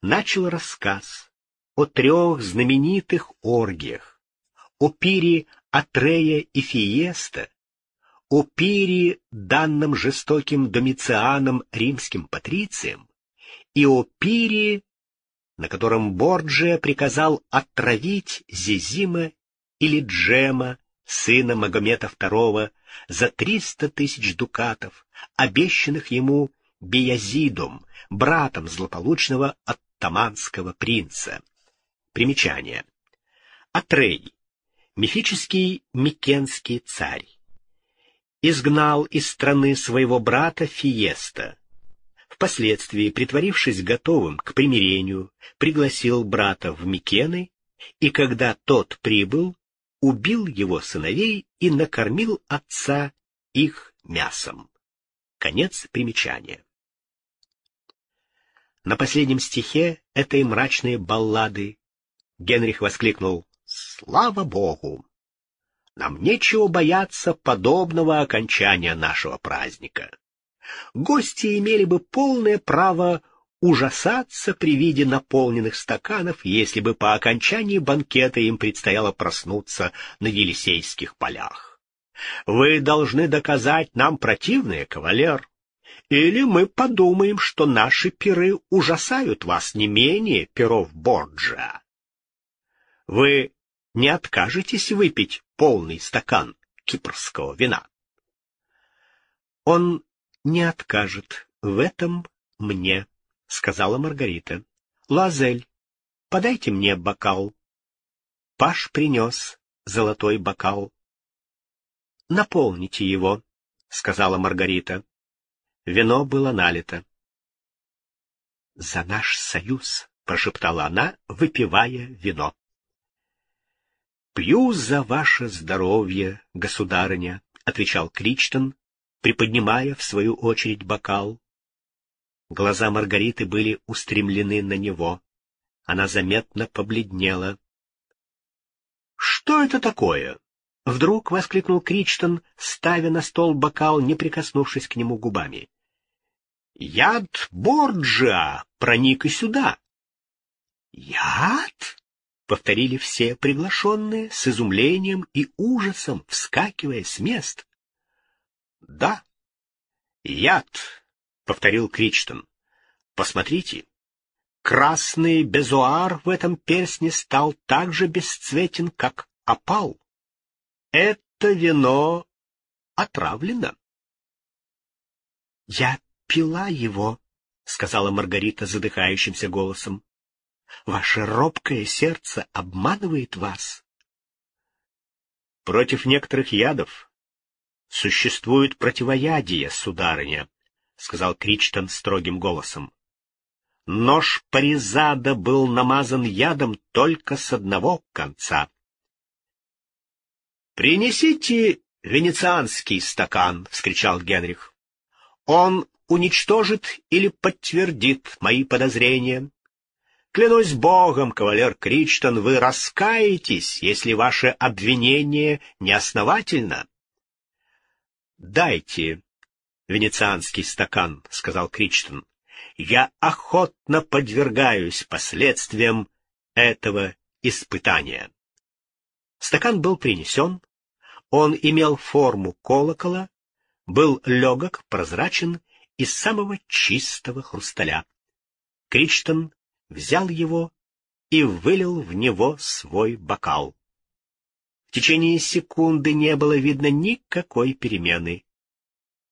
Speaker 1: начал рассказ о трех знаменитых оргиях, о пире Атрея и Фиеста, о пире, данном жестоким Домицианом римским патрициям, и о пире, на котором Борджия приказал отравить Зизима или Джема, сына Магомета II, за триста тысяч дукатов, обещанных ему Биязидом, братом злополучного оттаманского принца. Примечание. Атрей. Мифический микенский царь изгнал из страны своего брата Фиеста. Впоследствии, притворившись готовым к примирению, пригласил брата в Микены, и когда тот прибыл, убил его сыновей и накормил отца их мясом. Конец примечания. На последнем стихе этой мрачной баллады Генрих воскликнул «Слава Богу!» Нам нечего бояться подобного окончания нашего праздника. Гости имели бы полное право ужасаться при виде наполненных стаканов, если бы по окончании банкета им предстояло проснуться на Елисейских полях. Вы должны доказать нам противное, кавалер, или мы подумаем, что наши пиры ужасают вас не менее перов Борджа. Вы не откажетесь выпить полный стакан кипрского вина? Он не откажет в этом мне — сказала Маргарита. — Лазель, подайте мне бокал. Паш принес золотой бокал. — Наполните его, — сказала Маргарита. Вино было налито. — За наш союз, — прошептала она, выпивая вино. — Пью за ваше здоровье, государыня, — отвечал Кричтон, приподнимая в свою очередь бокал. Глаза Маргариты были устремлены на него. Она заметно побледнела. — Что это такое? — вдруг воскликнул Кричтон, ставя на стол бокал, не прикоснувшись к нему губами. — Яд Борджа проник и сюда. — Яд? — повторили все приглашенные с изумлением и ужасом, вскакивая с мест. — Да, яд повторил Кричтон. Посмотрите, красный безуар в этом персне стал так же бесцветен, как опал. Это вино отравлено. — Я пила его, — сказала Маргарита задыхающимся голосом. — Ваше робкое сердце обманывает вас. Против некоторых ядов существует противоядие, сударыня, — сказал Кричтон строгим голосом. Нож Паризада был намазан ядом только с одного конца. «Принесите венецианский стакан!» — вскричал Генрих. «Он уничтожит или подтвердит мои подозрения. Клянусь богом, кавалер Кричтон, вы раскаетесь, если ваше обвинение неосновательно. Дайте венецианский стакан, — сказал Кричтон. — Я охотно подвергаюсь последствиям этого испытания. Стакан был принесен, он имел форму колокола, был легок, прозрачен из самого чистого хрусталя. Кричтон взял его и вылил в него свой бокал. В течение секунды не было видно никакой перемены.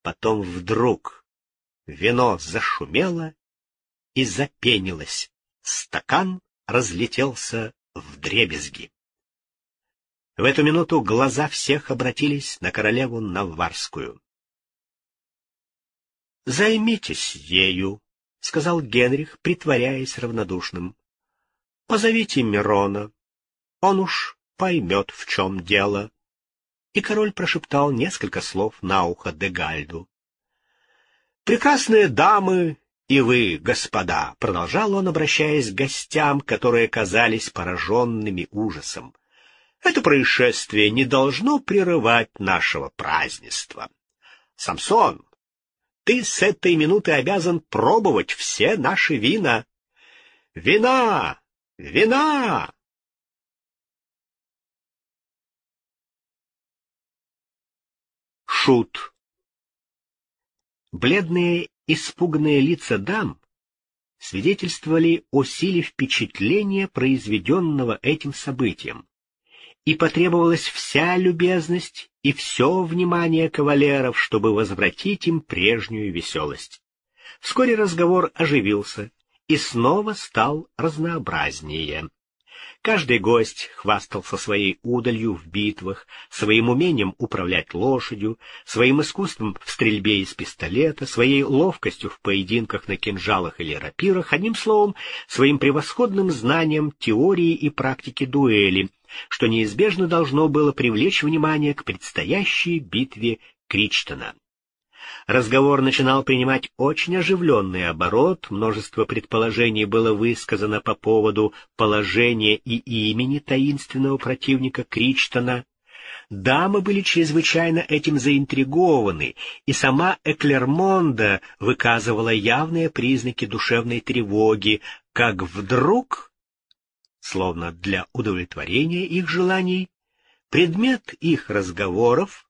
Speaker 1: Потом вдруг вино зашумело и запенилось. Стакан разлетелся в дребезги. В эту минуту глаза всех обратились на королеву Наварскую. «Займитесь ею», — сказал Генрих, притворяясь равнодушным. «Позовите Мирона, он уж поймет, в чем дело» и король прошептал несколько слов на ухо Дегальду. «Прекрасные дамы и вы, господа», — продолжал он, обращаясь к гостям, которые казались пораженными ужасом, — «это происшествие не должно прерывать нашего празднества. Самсон, ты с этой минуты обязан пробовать все наши вина. Вина! Вина! Шут. Бледные, испуганные лица дам свидетельствовали о силе впечатления, произведенного этим событием, и потребовалась вся любезность и все внимание кавалеров, чтобы возвратить им прежнюю веселость. Вскоре разговор оживился и снова стал разнообразнее. Каждый гость хвастался своей удалью в битвах, своим умением управлять лошадью, своим искусством в стрельбе из пистолета, своей ловкостью в поединках на кинжалах или рапирах, одним словом, своим превосходным знанием теории и практики дуэли, что неизбежно должно было привлечь внимание к предстоящей битве Кричтона. Разговор начинал принимать очень оживленный оборот, множество предположений было высказано по поводу положения и имени таинственного противника Кричтона. Дамы были чрезвычайно этим заинтригованы, и сама Эклермонда выказывала явные признаки душевной тревоги, как вдруг, словно для удовлетворения их желаний, предмет их разговоров,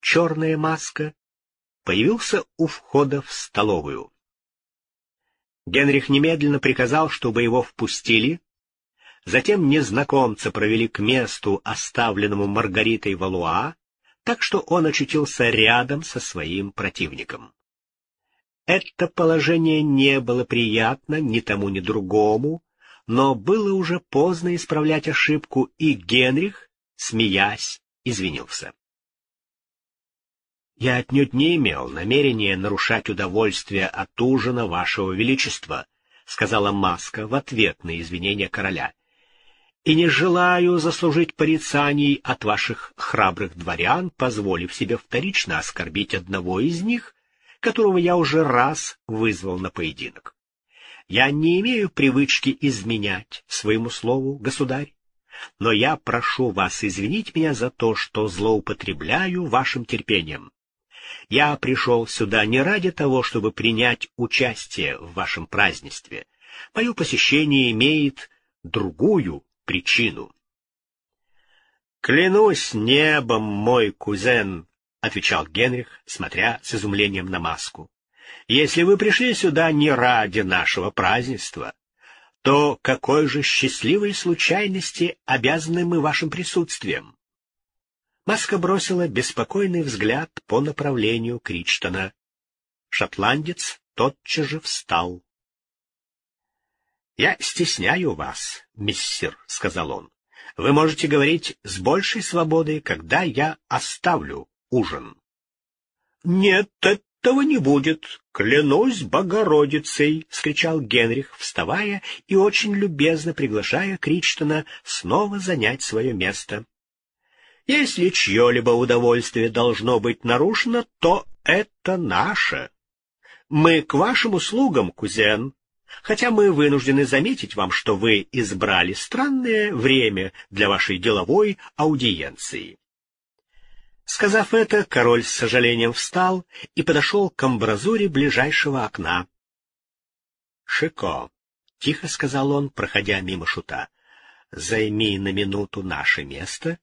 Speaker 1: черная маска, появился у входа в столовую. Генрих немедленно приказал, чтобы его впустили, Затем незнакомца провели к месту, оставленному Маргаритой Валуа, так что он очутился рядом со своим противником. Это положение не было приятно ни тому, ни другому, но было уже поздно исправлять ошибку, и Генрих, смеясь, извинился. «Я отнюдь не имел намерения нарушать удовольствие от ужина вашего величества», — сказала Маска в ответ на извинения короля и не желаю заслужить порицаний от ваших храбрых дворян, позволив себе вторично оскорбить одного из них, которого я уже раз вызвал на поединок. Я не имею привычки изменять своему слову, государь, но я прошу вас извинить меня за то, что злоупотребляю вашим терпением. Я пришел сюда не ради того, чтобы принять участие в вашем празднестве. Мое посещение имеет другую, причину. «Клянусь небом, мой кузен», — отвечал Генрих, смотря с изумлением на маску. «Если вы пришли сюда не ради нашего празднества, то какой же счастливой случайности обязаны мы вашим присутствием?» Маска бросила беспокойный взгляд по направлению Кричтона. Шотландец тотчас же встал. «Я стесняю вас, миссир», — сказал он. «Вы можете говорить с большей свободой, когда я оставлю ужин». «Нет, этого не будет. Клянусь Богородицей!» — скричал Генрих, вставая и очень любезно приглашая Кричтона снова занять свое место. «Если чье-либо удовольствие должно быть нарушено, то это наше. Мы к вашим услугам, кузен, хотя мы вынуждены заметить вам, что вы избрали странное время для вашей деловой аудиенции. Сказав это, король с сожалением встал и подошел к амбразуре ближайшего окна. — Шико, — тихо сказал он, проходя мимо шута, — займи на минуту наше место.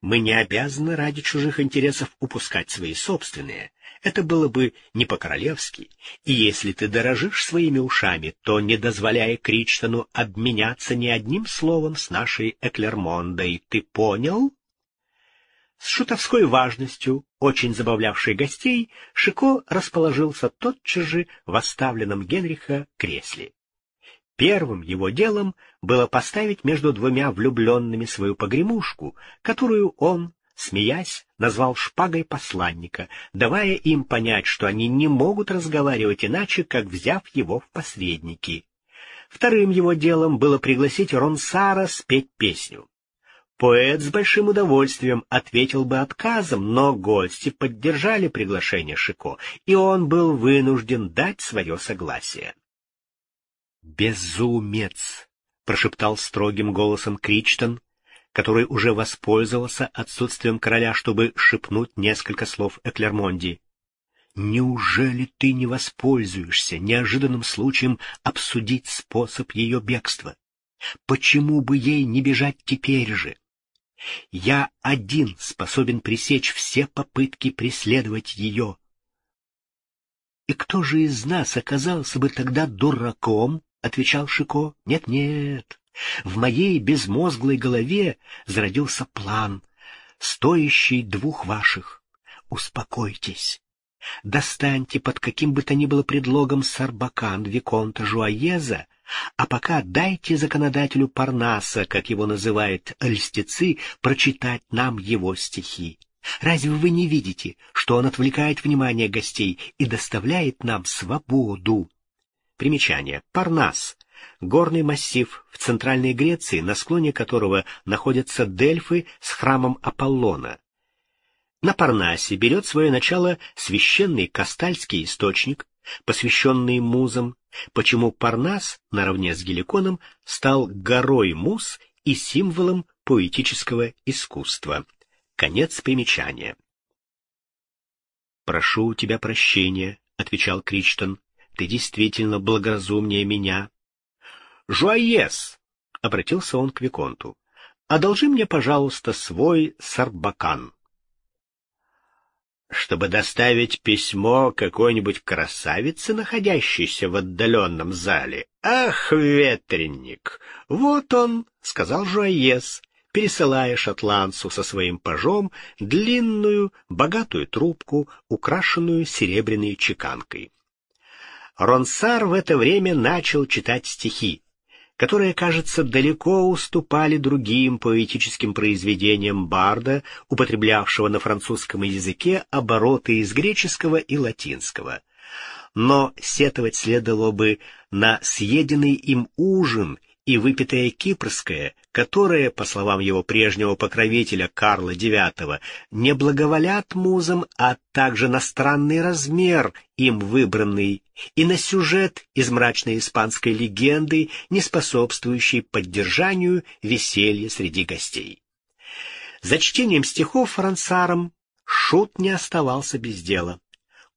Speaker 1: Мы не обязаны ради чужих интересов упускать свои собственные. Это было бы не по-королевски, и если ты дорожишь своими ушами, то не дозволяя Кричтону обменяться ни одним словом с нашей Эклермондой. Ты понял? С шутовской важностью, очень забавлявшей гостей, Шико расположился тотчас же в оставленном Генриха кресле. Первым его делом было поставить между двумя влюбленными свою погремушку, которую он смеясь, назвал шпагой посланника, давая им понять, что они не могут разговаривать иначе, как взяв его в посредники. Вторым его делом было пригласить Ронсара спеть песню. Поэт с большим удовольствием ответил бы отказом, но гости поддержали приглашение Шико, и он был вынужден дать свое согласие. «Безумец!» — прошептал строгим голосом Кричтон, который уже воспользовался отсутствием короля, чтобы шепнуть несколько слов Эклермонди. «Неужели ты не воспользуешься неожиданным случаем обсудить способ ее бегства? Почему бы ей не бежать теперь же? Я один способен пресечь все попытки преследовать ее. И кто же из нас оказался бы тогда дураком? — отвечал Шико. Нет, — Нет-нет, в моей безмозглой голове зародился план, стоящий двух ваших. Успокойтесь. Достаньте под каким бы то ни было предлогом Сарбакан Виконта Жуаеза, а пока дайте законодателю Парнаса, как его называют льстецы, прочитать нам его стихи. Разве вы не видите, что он отвлекает внимание гостей и доставляет нам свободу? Примечание. Парнас горный массив в Центральной Греции, на склоне которого находятся Дельфы с храмом Аполлона. На Парнасе берет свое начало священный Кастальский источник, посвященный музам, почему Парнас, наравне с Геликоном, стал горой муз и символом поэтического искусства. Конец примечания. «Прошу у тебя прощения», — отвечал Кричтон. «Ты действительно благоразумнее меня». «Жуаес!» — обратился он к Виконту. «Одолжи мне, пожалуйста, свой сарбакан» чтобы доставить письмо какой-нибудь красавице, находящейся в отдаленном зале. «Ах, ветренник! Вот он!» — сказал Жуаес, пересылая шотландцу со своим пажом длинную, богатую трубку, украшенную серебряной чеканкой. Ронсар в это время начал читать стихи которые, кажется, далеко уступали другим поэтическим произведениям Барда, употреблявшего на французском языке обороты из греческого и латинского. Но сетовать следовало бы на съеденный им ужин и выпитое кипрское, которые, по словам его прежнего покровителя Карла IX, не благоволят музам, а также на странный размер, им выбранный, и на сюжет из мрачной испанской легенды, не способствующий поддержанию веселья среди гостей. За чтением стихов Франсаром Шут не оставался без дела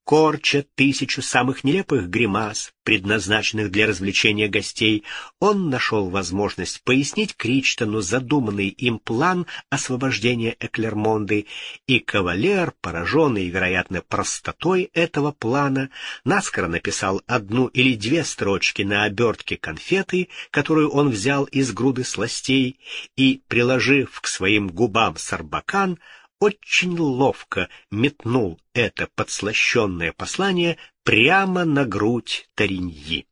Speaker 1: корча тысячу самых нелепых гримас, предназначенных для развлечения гостей, он нашел возможность пояснить Кричтону задуманный им план освобождения Эклермонды, и кавалер, пораженный, вероятно, простотой этого плана, наскоро написал одну или две строчки на обертке конфеты, которую он взял из груды сластей, и, приложив к своим губам сарбакан, очень ловко метнул это подслащенное послание прямо на грудь Тариньи.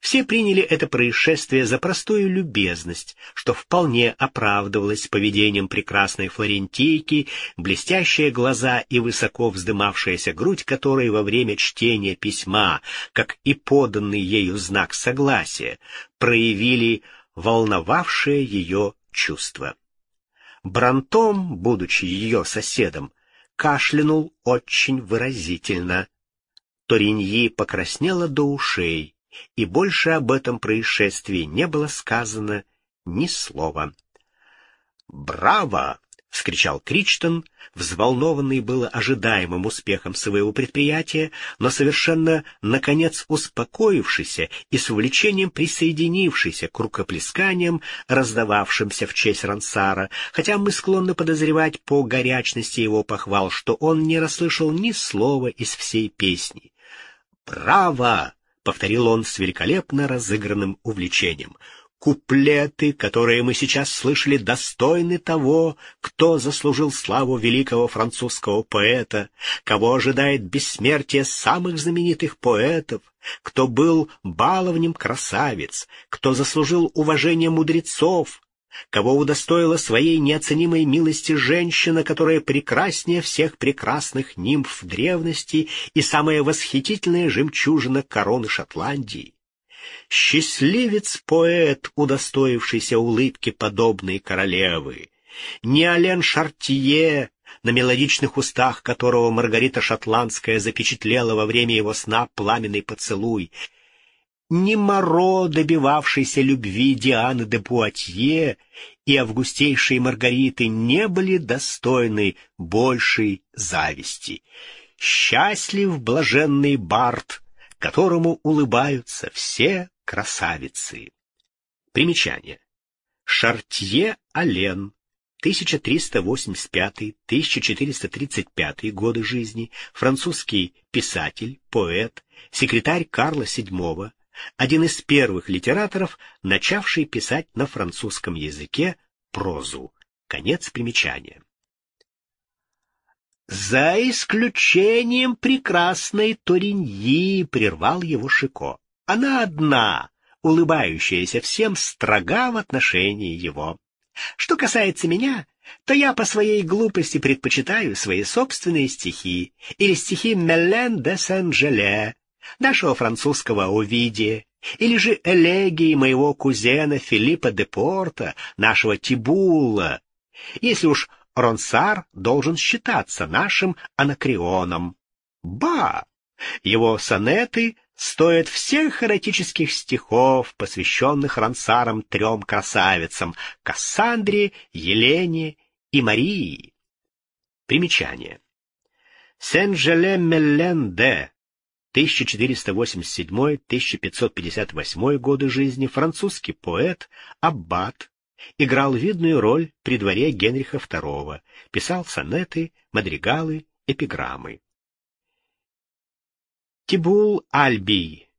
Speaker 1: Все приняли это происшествие за простую любезность, что вполне оправдывалось поведением прекрасной флорентийки, блестящие глаза и высоко вздымавшаяся грудь, которой во время чтения письма, как и поданный ею знак согласия, проявили волновавшее ее чувство. Брантом, будучи ее соседом, кашлянул очень выразительно. Ториньи покраснела до ушей, и больше об этом происшествии не было сказано ни слова. «Браво!» — вскричал Кричтон, взволнованный было ожидаемым успехом своего предприятия, но совершенно, наконец, успокоившийся и с увлечением присоединившийся к рукоплесканиям, раздававшимся в честь Рансара, хотя мы склонны подозревать по горячности его похвал, что он не расслышал ни слова из всей песни. «Браво!» — повторил он с великолепно разыгранным увлечением — Куплеты, которые мы сейчас слышали, достойны того, кто заслужил славу великого французского поэта, кого ожидает бессмертие самых знаменитых поэтов, кто был баловнем красавиц, кто заслужил уважение мудрецов, кого удостоила своей неоценимой милости женщина, которая прекраснее всех прекрасных нимф древности и самая восхитительная жемчужина короны Шотландии. Счастливец-поэт, удостоившийся улыбки подобной королевы. Не Ален Шартье, на мелодичных устах которого Маргарита Шотландская запечатлела во время его сна пламенный поцелуй, не Моро, добивавшийся любви Дианы де Пуатье и августейшей Маргариты, не были достойны большей зависти. Счастлив блаженный Барт, которому улыбаются все красавицы. Примечание. Шартье Ален, 1385-1435 годы жизни, французский писатель, поэт, секретарь Карла VII, один из первых литераторов, начавший писать на французском языке прозу. Конец примечания. «За исключением прекрасной Ториньи», — прервал его Шико. «Она одна, улыбающаяся всем, строга в отношении его. Что касается меня, то я по своей глупости предпочитаю свои собственные стихи или стихи Мелен де Сен-Желе, нашего французского Овидия, или же элегии моего кузена Филиппа де Порта, нашего Тибула. Если уж Ронсар должен считаться нашим анакреоном. Ба! Его сонеты стоят всех эротических стихов, посвященных Ронсарам трем красавицам — Кассандре, Елене и Марии. Примечание. Сен-Желе-Меллен-де 1487-1558 годы жизни, французский поэт, аббат, играл видную роль при дворе Генриха II, писал сонеты, мадригалы, эпиграммы. Тибул Альбий,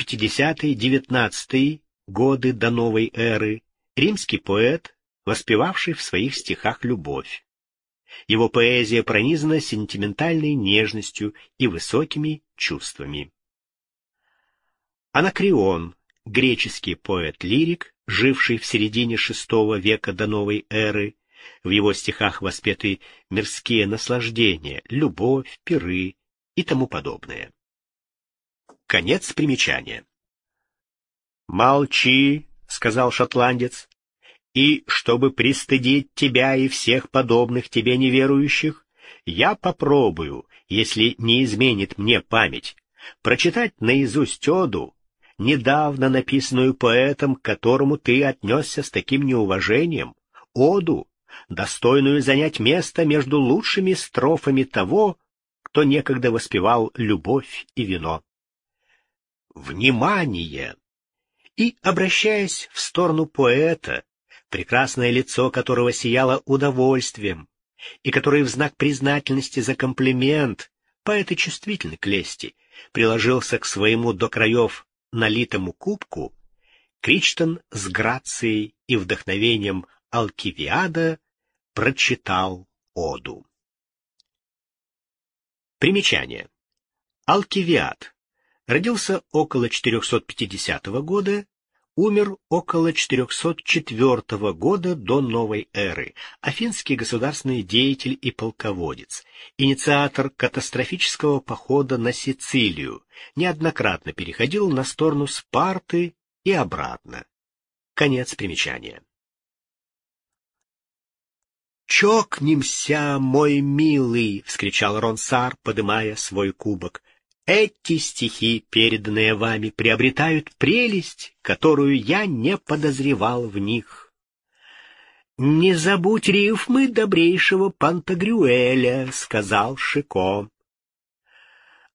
Speaker 1: 50-19 годы до новой эры, римский поэт, воспевавший в своих стихах любовь. Его поэзия пронизана сентиментальной нежностью и высокими чувствами. Анакрион, греческий поэт-лирик, живший в середине VI века до новой эры, в его стихах воспеты мирские наслаждения, любовь, пиры и тому подобное. Конец примечания. «Молчи», — сказал шотландец, и, чтобы пристыдить тебя и всех подобных тебе неверующих, я попробую, если не изменит мне память, прочитать наизусть оду, недавно написанную поэтом, к которому ты отнесся с таким неуважением, оду, достойную занять место между лучшими строфами того, кто некогда воспевал любовь и вино. Внимание! И, обращаясь в сторону поэта, прекрасное лицо которого сияло удовольствием, и который в знак признательности за комплимент, поэт и чувствительный к лести, приложился к своему до краев налитому кубку, Кричтон с грацией и вдохновением Алкивиада прочитал оду. Примечание. Алкивиад родился около 450 года умер около 404 года до новой эры, афинский государственный деятель и полководец, инициатор катастрофического похода на Сицилию, неоднократно переходил на сторону Спарты и обратно. Конец примечания. «Чокнемся, мой милый!» — вскричал Ронсар, подымая свой кубок. Эти стихи, переданные вами, приобретают прелесть, которую я не подозревал в них. «Не забудь рифмы добрейшего Пантагрюэля», — сказал Шико.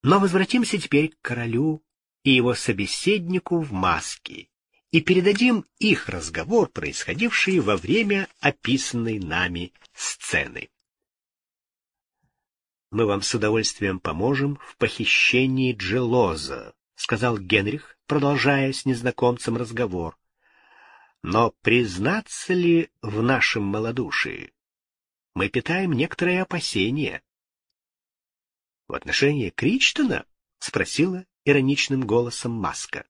Speaker 1: Но возвратимся теперь к королю и его собеседнику в маске и передадим их разговор, происходивший во время описанной нами сцены мы вам с удовольствием поможем в похищении Джелоза, — сказал Генрих, продолжая с незнакомцем разговор. Но признаться ли в нашем малодушии? Мы питаем некоторые опасения. — В отношении Кричтона? — спросила ироничным голосом Маска.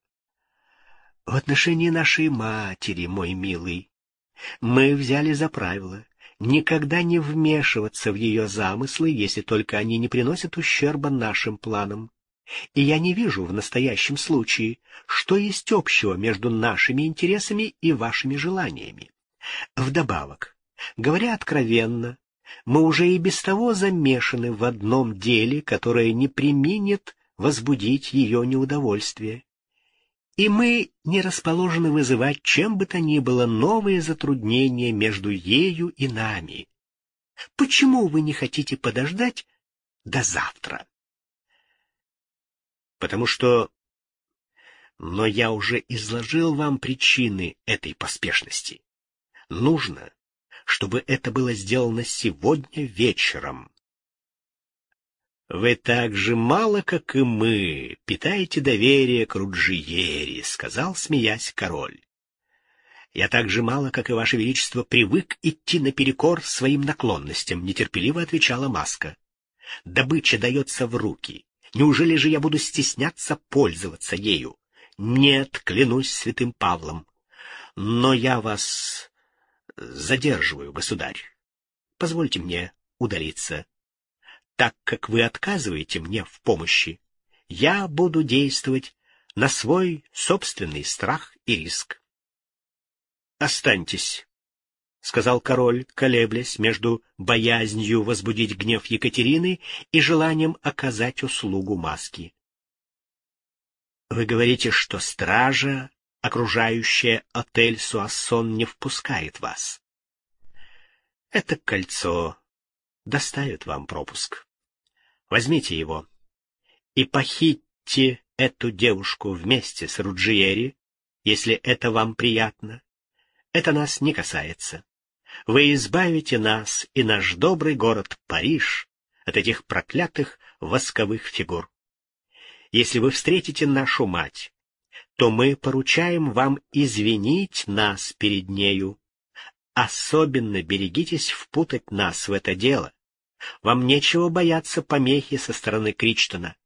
Speaker 1: — В отношении нашей матери, мой милый. Мы взяли за правило никогда не вмешиваться в ее замыслы, если только они не приносят ущерба нашим планам. И я не вижу в настоящем случае, что есть общего между нашими интересами и вашими желаниями. Вдобавок, говоря откровенно, мы уже и без того замешаны в одном деле, которое не применит возбудить ее неудовольствие и мы не расположены вызывать чем бы то ни было новые затруднения между ею и нами. Почему вы не хотите подождать до завтра? Потому что... Но я уже изложил вам причины этой поспешности. Нужно, чтобы это было сделано сегодня вечером. «Вы так же мало, как и мы, питаете доверие к Руджиери», — сказал, смеясь король. «Я так же мало, как и ваше величество, привык идти наперекор своим наклонностям», — нетерпеливо отвечала Маска. «Добыча дается в руки. Неужели же я буду стесняться пользоваться ею? Нет, клянусь святым Павлом. Но я вас задерживаю, государь. Позвольте мне удалиться так как вы отказываете мне в помощи, я буду действовать на свой собственный страх и риск. «Останьтесь», — сказал король, колеблясь между боязнью возбудить гнев Екатерины и желанием оказать услугу маски. «Вы говорите, что стража, окружающая отель Суассон, не впускает вас. Это кольцо доставят вам пропуск. Возьмите его и похитьте эту девушку вместе с Руджиери, если это вам приятно. Это нас не касается. Вы избавите нас и наш добрый город Париж от этих проклятых восковых фигур. Если вы встретите нашу мать, то мы поручаем вам извинить нас перед нею. Особенно берегитесь впутать нас в это дело. Вам нечего бояться помехи со стороны Кричтона.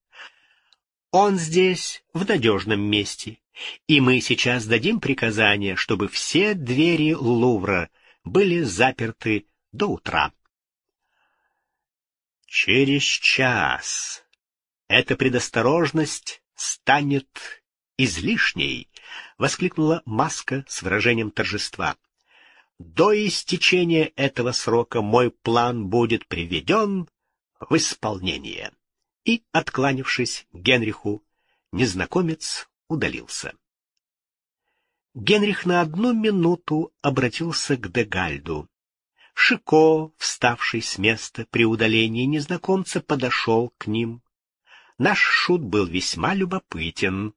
Speaker 1: Он здесь, в надежном месте, и мы сейчас дадим приказание, чтобы все двери Лувра были заперты до утра. Через час эта предосторожность станет излишней, — воскликнула Маска с выражением торжества. До истечения этого срока мой план будет приведен в исполнение. И, откланившись Генриху, незнакомец удалился. Генрих на одну минуту обратился к Дегальду. Шико, вставший с места при удалении незнакомца, подошел к ним. Наш шут был весьма любопытен.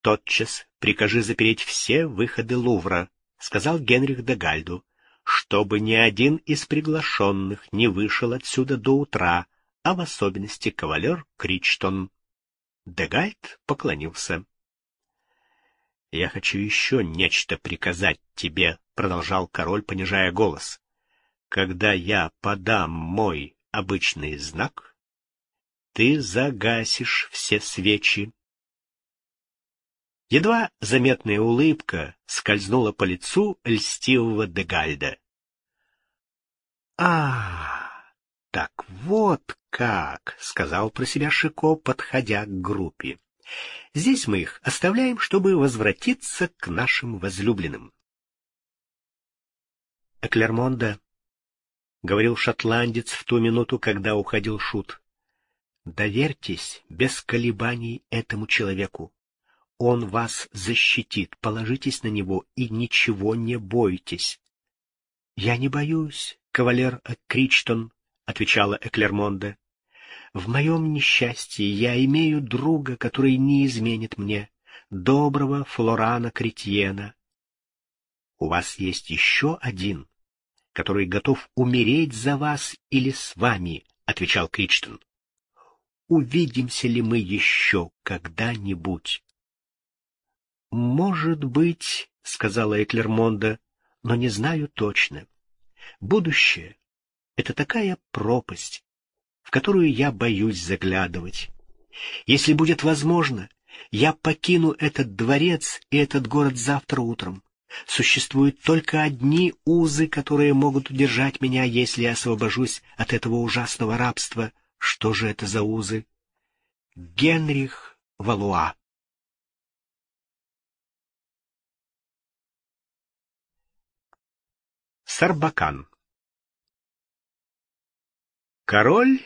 Speaker 1: «Тотчас прикажи запереть все выходы Лувра», — сказал Генрих де Гальду, «чтобы ни один из приглашенных не вышел отсюда до утра, а в особенности кавалер Кричтон». Дегальд поклонился. «Я хочу еще нечто приказать тебе», — продолжал король, понижая голос. «Когда я подам мой обычный знак, ты загасишь все свечи, Едва заметная улыбка скользнула по лицу льстивого Дегальда. «А, так вот как!» — сказал про себя Шико, подходя к группе. «Здесь мы их оставляем, чтобы возвратиться к нашим возлюбленным». «Эклермонда», — говорил шотландец в ту минуту, когда уходил Шут, — «доверьтесь без колебаний этому человеку. Он вас защитит, положитесь на него и ничего не бойтесь. — Я не боюсь, кавалер Кричтон, — отвечала Эклермонда. — В моем несчастье я имею друга, который не изменит мне, доброго Флорана Кретьена. — У вас есть еще один, который готов умереть за вас или с вами, — отвечал Кричтон. — Увидимся ли мы еще когда-нибудь? «Может быть», — сказала Эклермонда, — «но не знаю точно. Будущее — это такая пропасть, в которую я боюсь заглядывать. Если будет возможно, я покину этот дворец и этот город завтра утром. Существуют только одни узы, которые могут удержать меня, если я освобожусь от этого ужасного рабства. Что же это за узы? Генрих Валуа. Сарбакан Король,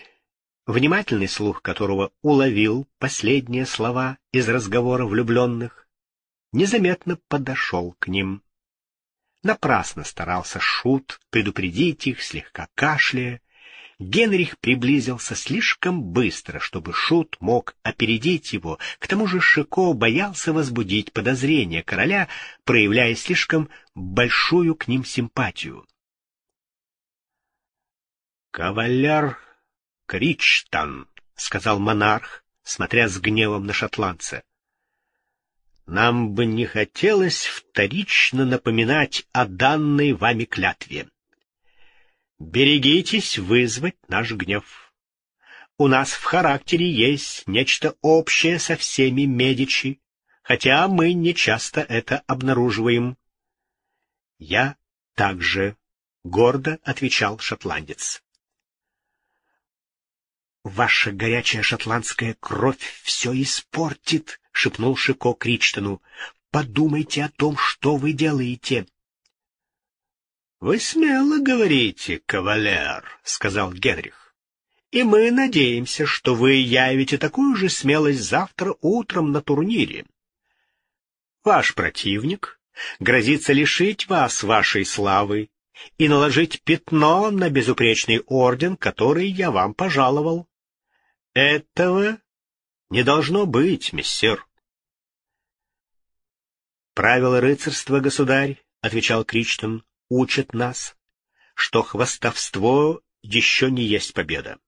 Speaker 1: внимательный слух которого уловил последние слова из разговора влюбленных, незаметно подошел к ним. Напрасно старался Шут предупредить их, слегка кашляя, Генрих приблизился слишком быстро, чтобы Шут мог опередить его. К тому же Шико боялся возбудить подозрения короля, проявляя слишком большую к ним симпатию. «Кавалер Кричтан», — сказал монарх, смотря с гневом на шотландца. «Нам бы не хотелось вторично напоминать о данной вами клятве. Берегитесь вызвать наш гнев. У нас в характере есть нечто общее со всеми Медичи, хотя мы не часто это обнаруживаем. Я также, — гордо отвечал шотландец. «Ваша горячая шотландская кровь все испортит», — шепнул Шико Кричтону. «Подумайте о том, что вы делаете. Вы смело говорите, кавалер, сказал Генрих. И мы надеемся, что вы явите такую же смелость завтра утром на турнире. Ваш противник грозится лишить вас вашей славы, и наложить пятно на безупречный орден, который я вам пожаловал. Этого не должно быть, мессер. Правила рыцарства, государь, — отвечал Кричтон, — учат нас, что хвастовство еще не есть победа.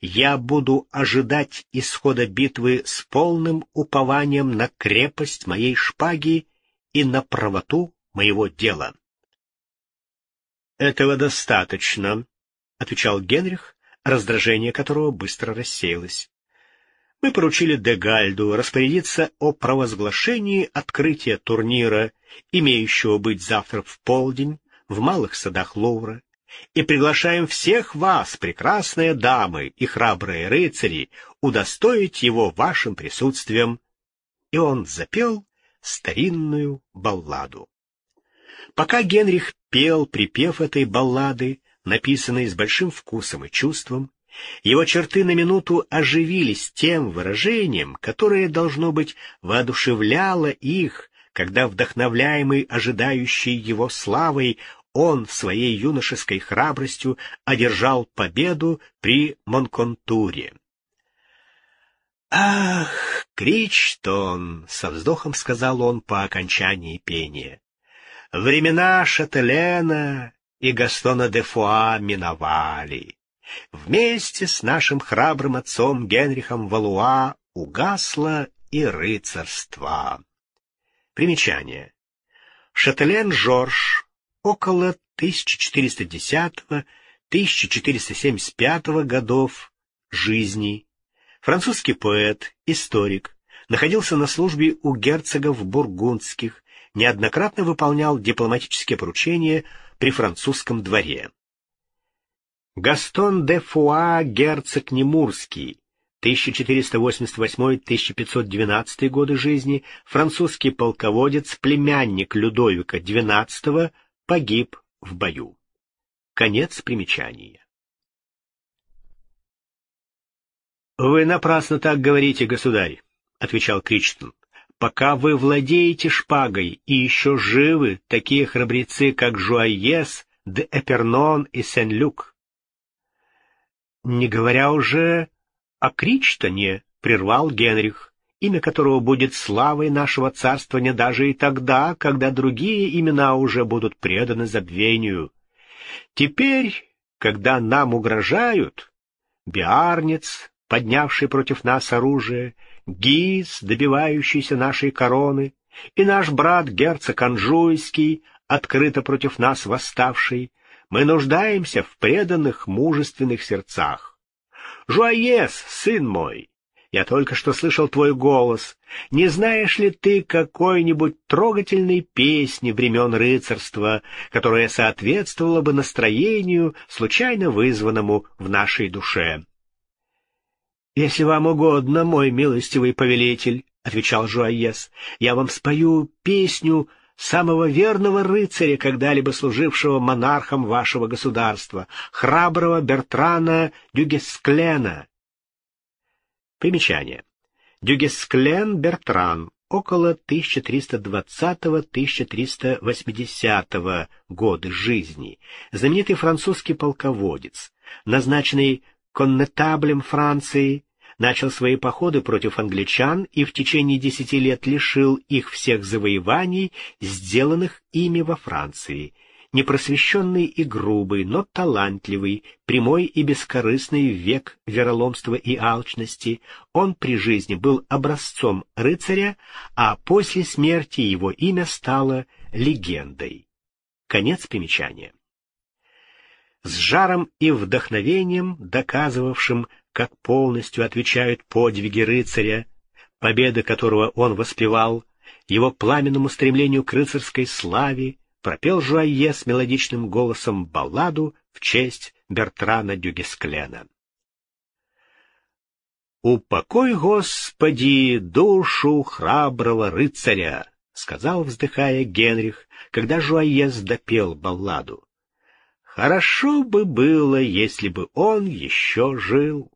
Speaker 1: Я буду ожидать исхода битвы с полным упованием на крепость моей шпаги и на правоту моего дела. «Этого достаточно», — отвечал Генрих, раздражение которого быстро рассеялось. «Мы поручили Дегальду распорядиться о провозглашении открытия турнира, имеющего быть завтра в полдень, в малых садах Лоувра, и приглашаем всех вас, прекрасные дамы и храбрые рыцари, удостоить его вашим присутствием. И он запел старинную балладу. Пока Генрих пел припев этой баллады, написанной с большим вкусом и чувством, его черты на минуту оживились тем выражением, которое, должно быть, воодушевляло их, когда, вдохновляемый ожидающей его славой, он своей юношеской храбростью одержал победу при Монконтуре. «Ах, Кричтон!» — со вздохом сказал он по окончании пения. «Времена Шателена и Гастона де Фуа миновали. Вместе с нашим храбрым отцом Генрихом Валуа угасло и рыцарство». Примечание. Шателен Жорж около 1410-1475 годов жизни. Французский поэт, историк, находился на службе у герцогов бургундских, неоднократно выполнял дипломатические поручения при французском дворе. Гастон де Фуа, герцог Немурский, 1488-1512 годы жизни, французский полководец, племянник Людовика XII, погиб в бою. Конец примечания. «Вы напрасно так говорите, государь», — отвечал Кричтон. «Пока вы владеете шпагой и еще живы такие храбрецы, как Жуайес, де Эпернон и Сен-Люк». «Не говоря уже о Кричтоне», — прервал Генрих имя которого будет славой нашего царствования даже и тогда, когда другие имена уже будут преданы забвению. Теперь, когда нам угрожают, Биарнец, поднявший против нас оружие, Гиз, добивающийся нашей короны, и наш брат герцог Анжуйский, открыто против нас восставший, мы нуждаемся в преданных мужественных сердцах. Жуаес, сын мой, я только что слышал твой голос. Не знаешь ли ты какой-нибудь трогательной песни времен рыцарства, которая соответствовала бы настроению, случайно вызванному в нашей душе? — Если вам угодно, мой милостивый повелитель, — отвечал Жуаес, — я вам спою песню самого верного рыцаря, когда-либо служившего монархом вашего государства, храброго Бертрана Дюгесклена, Примечание. Дюгесклен Бертран, около 1320-1380 года жизни, знаменитый французский полководец, назначенный коннетаблем Франции, начал свои походы против англичан и в течение десяти лет лишил их всех завоеваний, сделанных ими во Франции – непросвещенный и грубый, но талантливый, прямой и бескорыстный век вероломства и алчности, он при жизни был образцом рыцаря, а после смерти его имя стало легендой. Конец примечания. С жаром и вдохновением, доказывавшим, как полностью отвечают подвиги рыцаря, победы которого он воспевал, его пламенному стремлению к рыцарской славе, пропел Жуайе с мелодичным голосом балладу в честь Бертрана Дюгесклена. «Упокой, Господи, душу храброго рыцаря!» — сказал, вздыхая Генрих, когда Жуаез допел балладу. «Хорошо бы было, если бы он еще жил».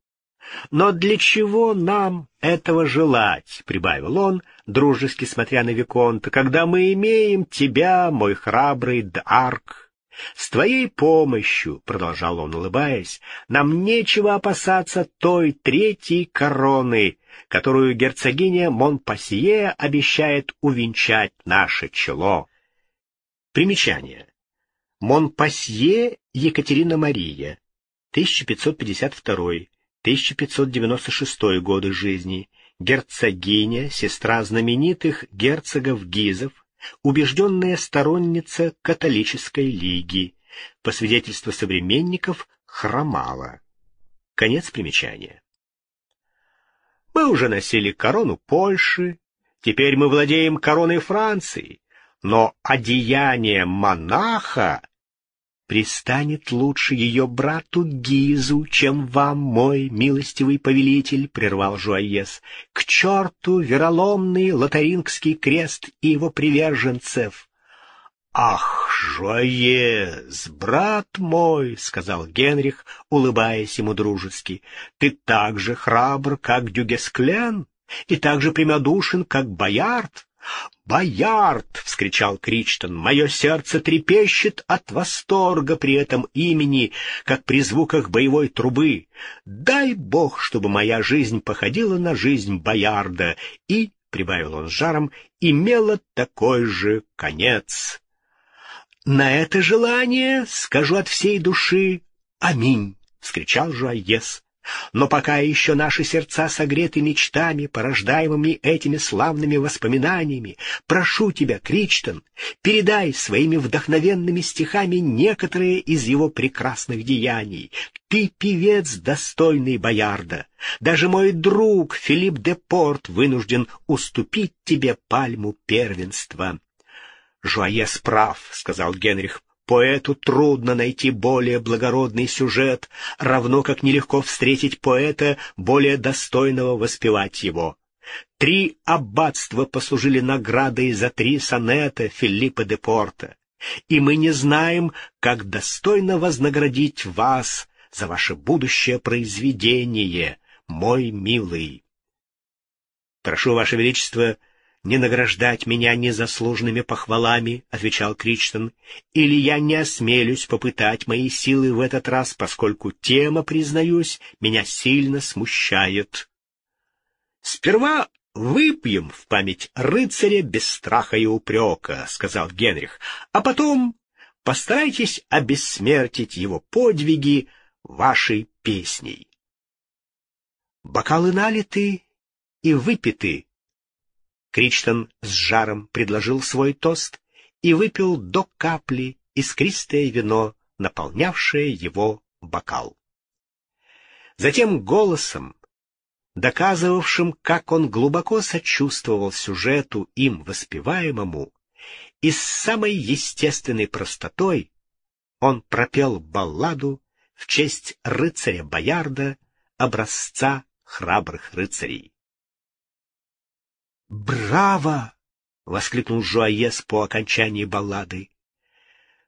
Speaker 1: Но для чего нам этого желать, — прибавил он, дружески смотря на Виконта, — когда мы имеем тебя, мой храбрый Д'Арк, С твоей помощью, — продолжал он, улыбаясь, — нам нечего опасаться той третьей короны, которую герцогиня Монпассие обещает увенчать наше чело. Примечание. Монпассье Екатерина Мария, 1552-1596 годы жизни, герцогиня, сестра знаменитых герцогов Гизов, убежденная сторонница католической лиги, по свидетельству современников, хромала. Конец примечания. Мы уже носили корону Польши, теперь мы владеем короной Франции, но одеяние монаха пристанет лучше ее брату Гизу, чем вам, мой милостивый повелитель, — прервал Жуаес. — К черту вероломный лотарингский крест и его приверженцев! — Ах, Жуаес, брат мой, — сказал Генрих, улыбаясь ему дружески, — ты так же храбр, как Дюгесклен, и так же прямодушен, как Боярд. «Боярд!» — вскричал Кричтон. «Мое сердце трепещет от восторга при этом имени, как при звуках боевой трубы. Дай бог, чтобы моя жизнь походила на жизнь Боярда и, — прибавил он с жаром, — имела такой же конец». «На это желание скажу от всей души «Аминь!» — вскричал Жуаес. Но пока еще наши сердца согреты мечтами, порождаемыми этими славными воспоминаниями, прошу тебя, Кричтон, передай своими вдохновенными стихами некоторые из его прекрасных деяний. Ты певец, достойный Боярда. Даже мой друг Филипп де Порт вынужден уступить тебе пальму первенства. — Жуаес прав, — сказал Генрих. Поэту трудно найти более благородный сюжет, равно как нелегко встретить поэта, более достойного воспевать его. Три аббатства послужили наградой за три сонета Филиппа де Порта, и мы не знаем, как достойно вознаградить вас за ваше будущее произведение, мой милый. Прошу, Ваше Величество, — не награждать меня незаслуженными похвалами, — отвечал Кричтон, — или я не осмелюсь попытать мои силы в этот раз, поскольку тема, признаюсь, меня сильно смущает. Сперва выпьем в память рыцаря без страха и упрека, — сказал Генрих, — а потом постарайтесь обессмертить его подвиги вашей песней. Бокалы налиты и выпиты, Кричтон с жаром предложил свой тост и выпил до капли искристое вино, наполнявшее его бокал. Затем голосом, доказывавшим, как он глубоко сочувствовал сюжету им воспеваемому, и с самой естественной простотой он пропел балладу в честь рыцаря Боярда, образца храбрых рыцарей. «Браво!» — воскликнул Жуаес по окончании баллады.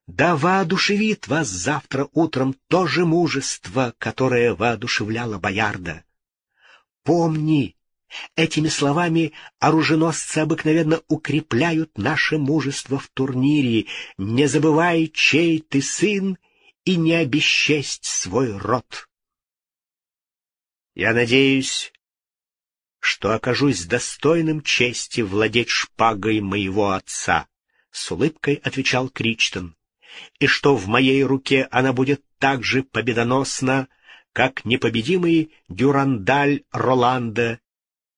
Speaker 1: «Да воодушевит вас завтра утром то же мужество, которое воодушевляло Боярда. Помни, этими словами оруженосцы обыкновенно укрепляют наше мужество в турнире, не забывай, чей ты сын, и не обесчесть свой род». Я надеюсь, что окажусь достойным чести владеть шпагой моего отца, — с улыбкой отвечал Кричтон, — и что в моей руке она будет так же победоносна, как непобедимый Дюрандаль Роланда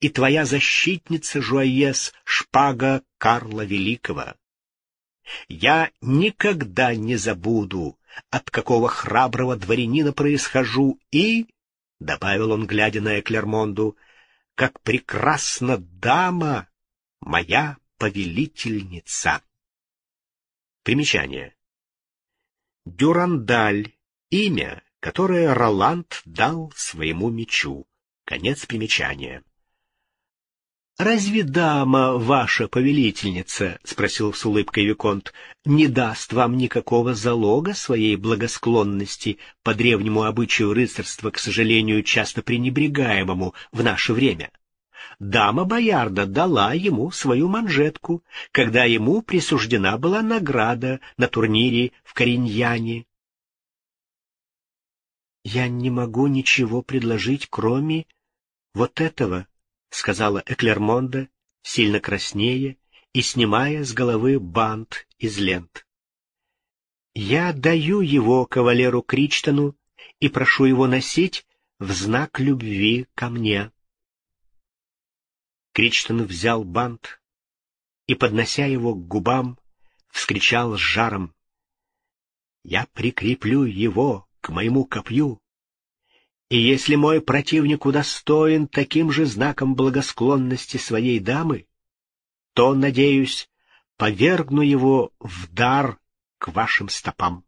Speaker 1: и твоя защитница Жуаес, шпага Карла Великого. Я никогда не забуду, от какого храброго дворянина происхожу, и, — добавил он, глядя на Эклермонду, — как прекрасна дама, моя повелительница. Примечание. Дюрандаль — имя, которое Роланд дал своему мечу. Конец примечания. «Разве дама, ваша повелительница, — спросил с улыбкой Виконт, — не даст вам никакого залога своей благосклонности по древнему обычаю рыцарства, к сожалению, часто пренебрегаемому в наше время? дама Боярда дала ему свою манжетку, когда ему присуждена была награда на турнире в Кориньяне. «Я не могу ничего предложить, кроме вот этого», — сказала Эклермонда, сильно краснея и снимая с головы бант из лент. «Я даю его кавалеру Кричтону и прошу его носить в знак любви ко мне». Кричтон взял бант и, поднося его к губам, вскричал с жаром. «Я прикреплю его к моему копью, и если мой противник удостоен таким же знаком благосклонности своей дамы, то, надеюсь, повергну его в дар к вашим стопам.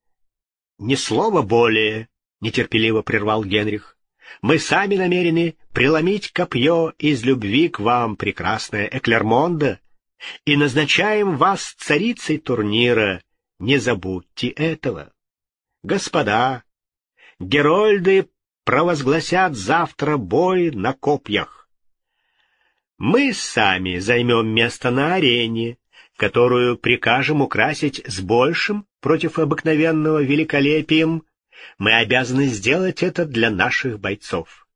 Speaker 1: — Ни слова более, — нетерпеливо прервал Генрих. — Мы сами намерены преломить копье из любви к вам, прекрасная Эклермонда, и назначаем вас царицей турнира. Не забудьте этого. Господа, Герольды провозгласят завтра бой на копьях. Мы сами займем место на арене, которую прикажем украсить с большим против обыкновенного великолепием. Мы обязаны сделать это для наших бойцов.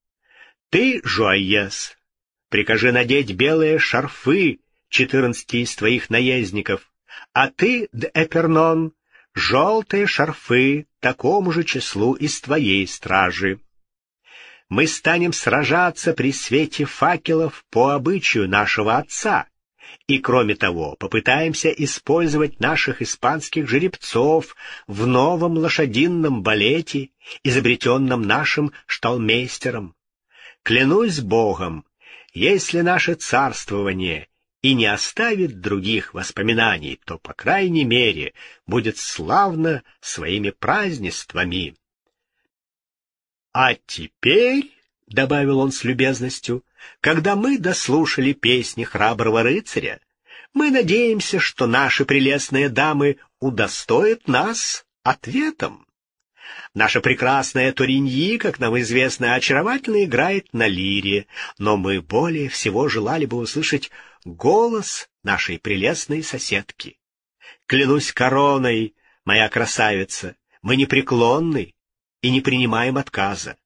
Speaker 1: Ты, Жуайес, прикажи надеть белые шарфы четырнадцати из твоих наездников, а ты, Д'Эпернон, желтые шарфы такому же числу из твоей стражи. Мы станем сражаться при свете факелов по обычаю нашего отца, и, кроме того, попытаемся использовать наших испанских жеребцов в новом лошадином балете, изобретенном нашим шталмейстером. Клянусь Богом, если наше царствование и не оставит других воспоминаний, то, по крайней мере, будет славно своими празднествами. А теперь, — добавил он с любезностью, — когда мы дослушали песни храброго рыцаря, мы надеемся, что наши прелестные дамы удостоят нас ответом. Наша прекрасная Туриньи, как нам известно, очаровательно играет на лире, но мы более всего желали бы услышать голос нашей прелестной соседки. Клянусь короной, моя красавица, мы непреклонны и не принимаем отказа.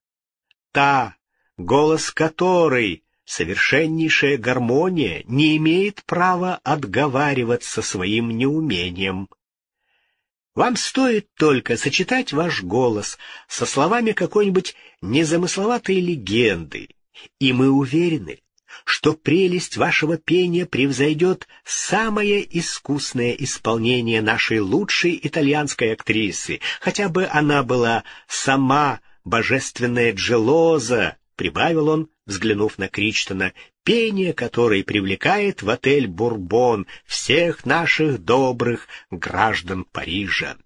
Speaker 1: Та, голос которой совершеннейшая гармония, не имеет права отговариваться своим неумением. Вам стоит только сочетать ваш голос со словами какой-нибудь незамысловатой легенды, и мы уверены, что прелесть вашего пения превзойдет самое искусное исполнение нашей лучшей итальянской актрисы, хотя бы она была сама божественная Джелоза, прибавил он, взглянув на Кричтона, пение которой привлекает в отель «Бурбон» всех наших добрых граждан Парижа.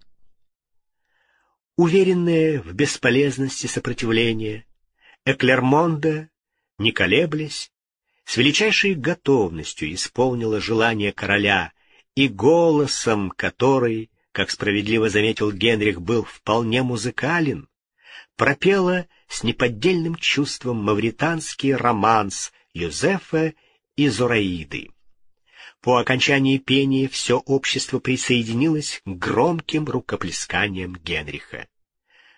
Speaker 1: Уверенная в бесполезности сопротивления, Эклермонда, не колеблясь, с величайшей готовностью исполнила желание короля, и голосом который, как справедливо заметил Генрих, был вполне музыкален, пропела с неподдельным чувством мавританский романс Юзефа и Зураиды. По окончании пения все общество присоединилось к громким рукоплесканиям Генриха.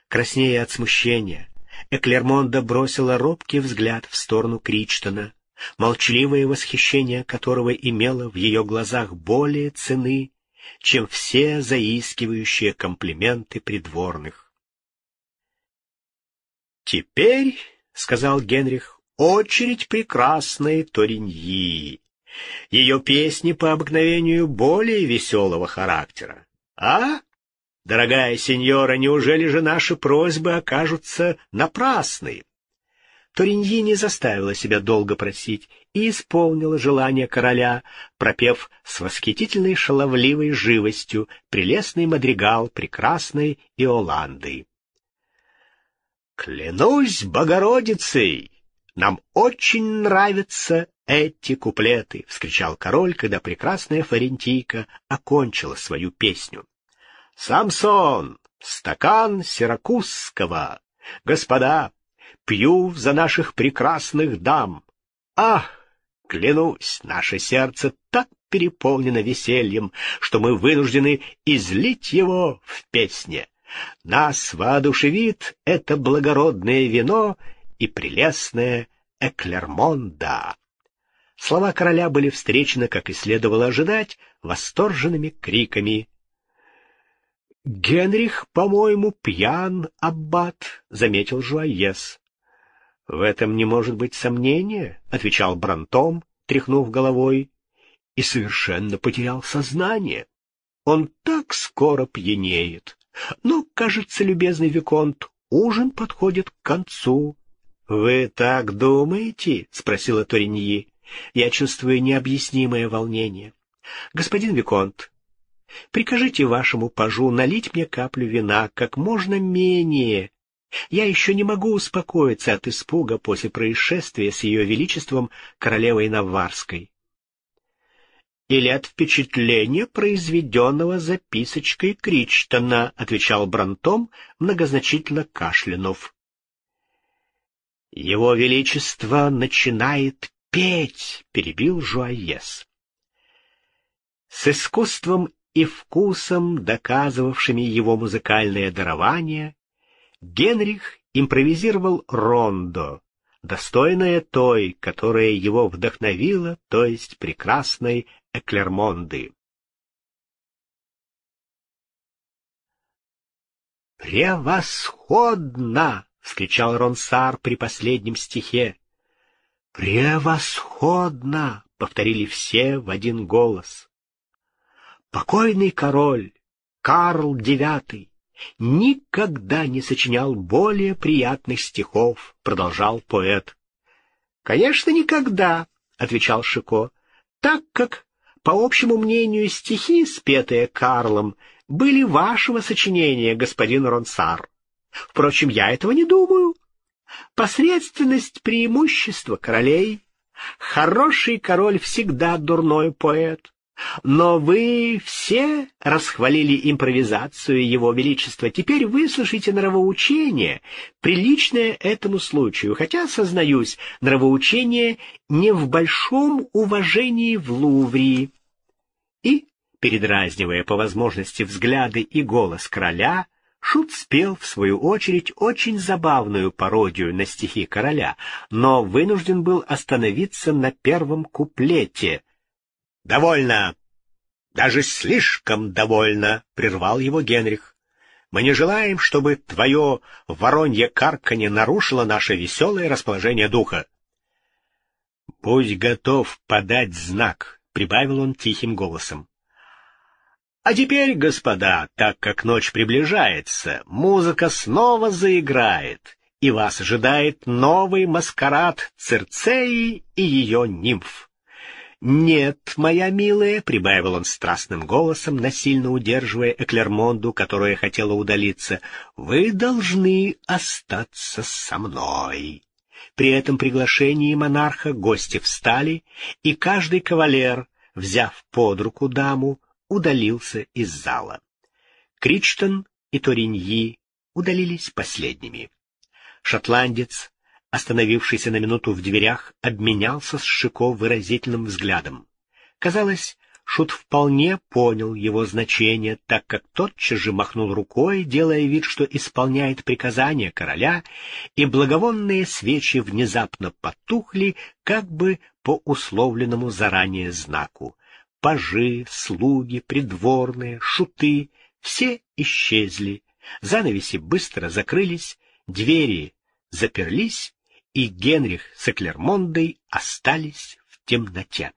Speaker 1: Краснея от смущения, Эклермонда бросила робкий взгляд в сторону Кричтона, молчаливое восхищение которого имело в ее глазах более цены, чем все заискивающие комплименты придворных. «Теперь, — сказал Генрих, — очередь прекрасной Ториньи. Ее песни по обыкновению более веселого характера. А, дорогая сеньора, неужели же наши просьбы окажутся напрасны?» Ториньи не заставила себя долго просить и исполнила желание короля, пропев с восхитительной шаловливой живостью прелестный мадригал прекрасной Иоланды. «Клянусь Богородицей! Нам очень нравятся эти куплеты!» — вскричал король, когда прекрасная Фарентийка окончила свою песню. «Самсон! Стакан сиракузского! Господа, пью за наших прекрасных дам, Ах, клянусь, наше сердце так переполнено весельем, что мы вынуждены излить его в песне. Нас воодушевит это благородное вино и прелестное Эклермонда. Слова короля были встречены, как и следовало ожидать, восторженными криками. «Генрих, по-моему, пьян, аббат», — заметил Жуаес. «В этом не может быть сомнения», — отвечал Брантом, тряхнув головой, и совершенно потерял сознание. Он так скоро пьянеет. Но, кажется, любезный Виконт, ужин подходит к концу. — Вы так думаете? — спросила Ториньи. — Я чувствую необъяснимое волнение. — Господин Виконт, прикажите вашему пажу налить мне каплю вина как можно менее, я еще не могу успокоиться от испуга после происшествия с ее величеством королевой Наварской. Или от впечатления, произведенного записочкой Кричтона, отвечал Брантом, многозначительно кашлянув. Его Величество начинает петь, перебил Жуаес. С искусством и вкусом, доказывавшими его музыкальное дарование, Генрих импровизировал рондо, достойное той, которая его вдохновила, то есть прекрасной Эклермонды. «Превосходно!» — вскричал Ронсар при последнем стихе. «Превосходно!» — повторили все в один голос. Покойный король Карл IX никогда не сочинял более приятных стихов, продолжал поэт. Конечно, никогда, отвечал Шико, так как, по общему мнению, стихи, спетые Карлом, были вашего сочинения, господин Ронсар. Впрочем, я этого не думаю. Посредственность преимущества королей. Хороший король всегда дурной поэт. Но вы все расхвалили импровизацию Его Величества. Теперь выслушайте нравоучение, приличное этому случаю, хотя, сознаюсь, нравоучение не в большом уважении в Лувре. И, передразнивая по возможности взгляды и голос короля, Шут спел, в свою очередь, очень забавную пародию на стихи короля, но вынужден был остановиться на первом куплете — «Довольно! Даже слишком довольно!» — прервал его Генрих. «Мы не желаем, чтобы твое воронье карканье нарушило наше веселое расположение духа». «Будь готов подать знак», — прибавил он тихим голосом. А теперь, господа, так как ночь приближается, музыка снова заиграет, и вас ожидает новый маскарад Цирцеи и ее нимф. «Нет, моя милая», — прибавил он страстным голосом, насильно удерживая Эклермонду, которая хотела удалиться, — «вы должны остаться со мной». При этом приглашении монарха гости встали, и каждый кавалер, взяв под руку даму, удалился из зала. Кричтон и Ториньи удалились последними. Шотландец остановившийся на минуту в дверях, обменялся с Шико выразительным взглядом. Казалось, Шут вполне понял его значение, так как тотчас же махнул рукой, делая вид, что исполняет приказания короля, и благовонные свечи внезапно потухли, как бы по условленному заранее знаку. Пажи, слуги, придворные, шуты — все исчезли, занавеси быстро закрылись, двери заперлись, и Генрих с Эклермондой остались в темноте.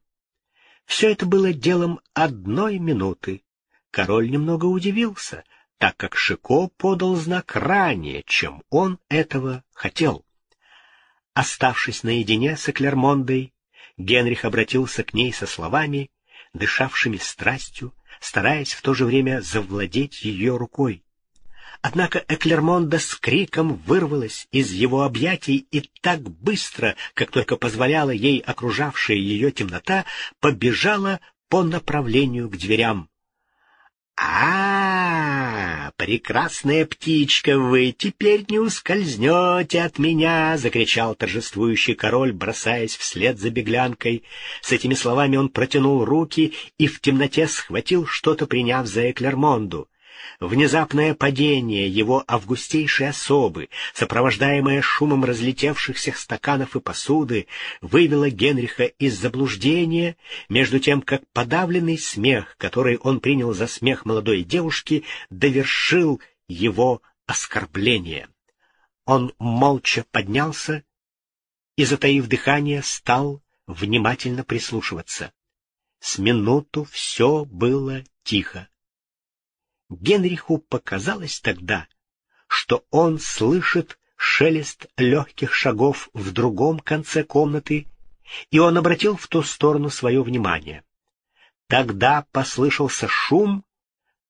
Speaker 1: Все это было делом одной минуты. Король немного удивился, так как Шико подал знак ранее, чем он этого хотел. Оставшись наедине с Эклермондой, Генрих обратился к ней со словами, дышавшими страстью, стараясь в то же время завладеть ее рукой. Однако Эклермонда с криком вырвалась из его объятий и так быстро, как только позволяла ей окружавшая ее темнота, побежала по направлению к дверям. а, -а, -а прекрасная птичка вы, теперь не ускользнете от меня!» — закричал торжествующий король, бросаясь вслед за беглянкой. С этими словами он протянул руки и в темноте схватил что-то, приняв за Эклермонду. Внезапное падение его августейшей особы, сопровождаемое шумом разлетевшихся стаканов и посуды, вывело Генриха из заблуждения, между тем как подавленный смех, который он принял за смех молодой девушки, довершил его оскорбление. Он молча поднялся и, затаив дыхание, стал внимательно прислушиваться. С минуту все было тихо. Генриху показалось тогда, что он слышит шелест легких шагов в другом конце комнаты, и он обратил в ту сторону свое внимание. Тогда послышался шум,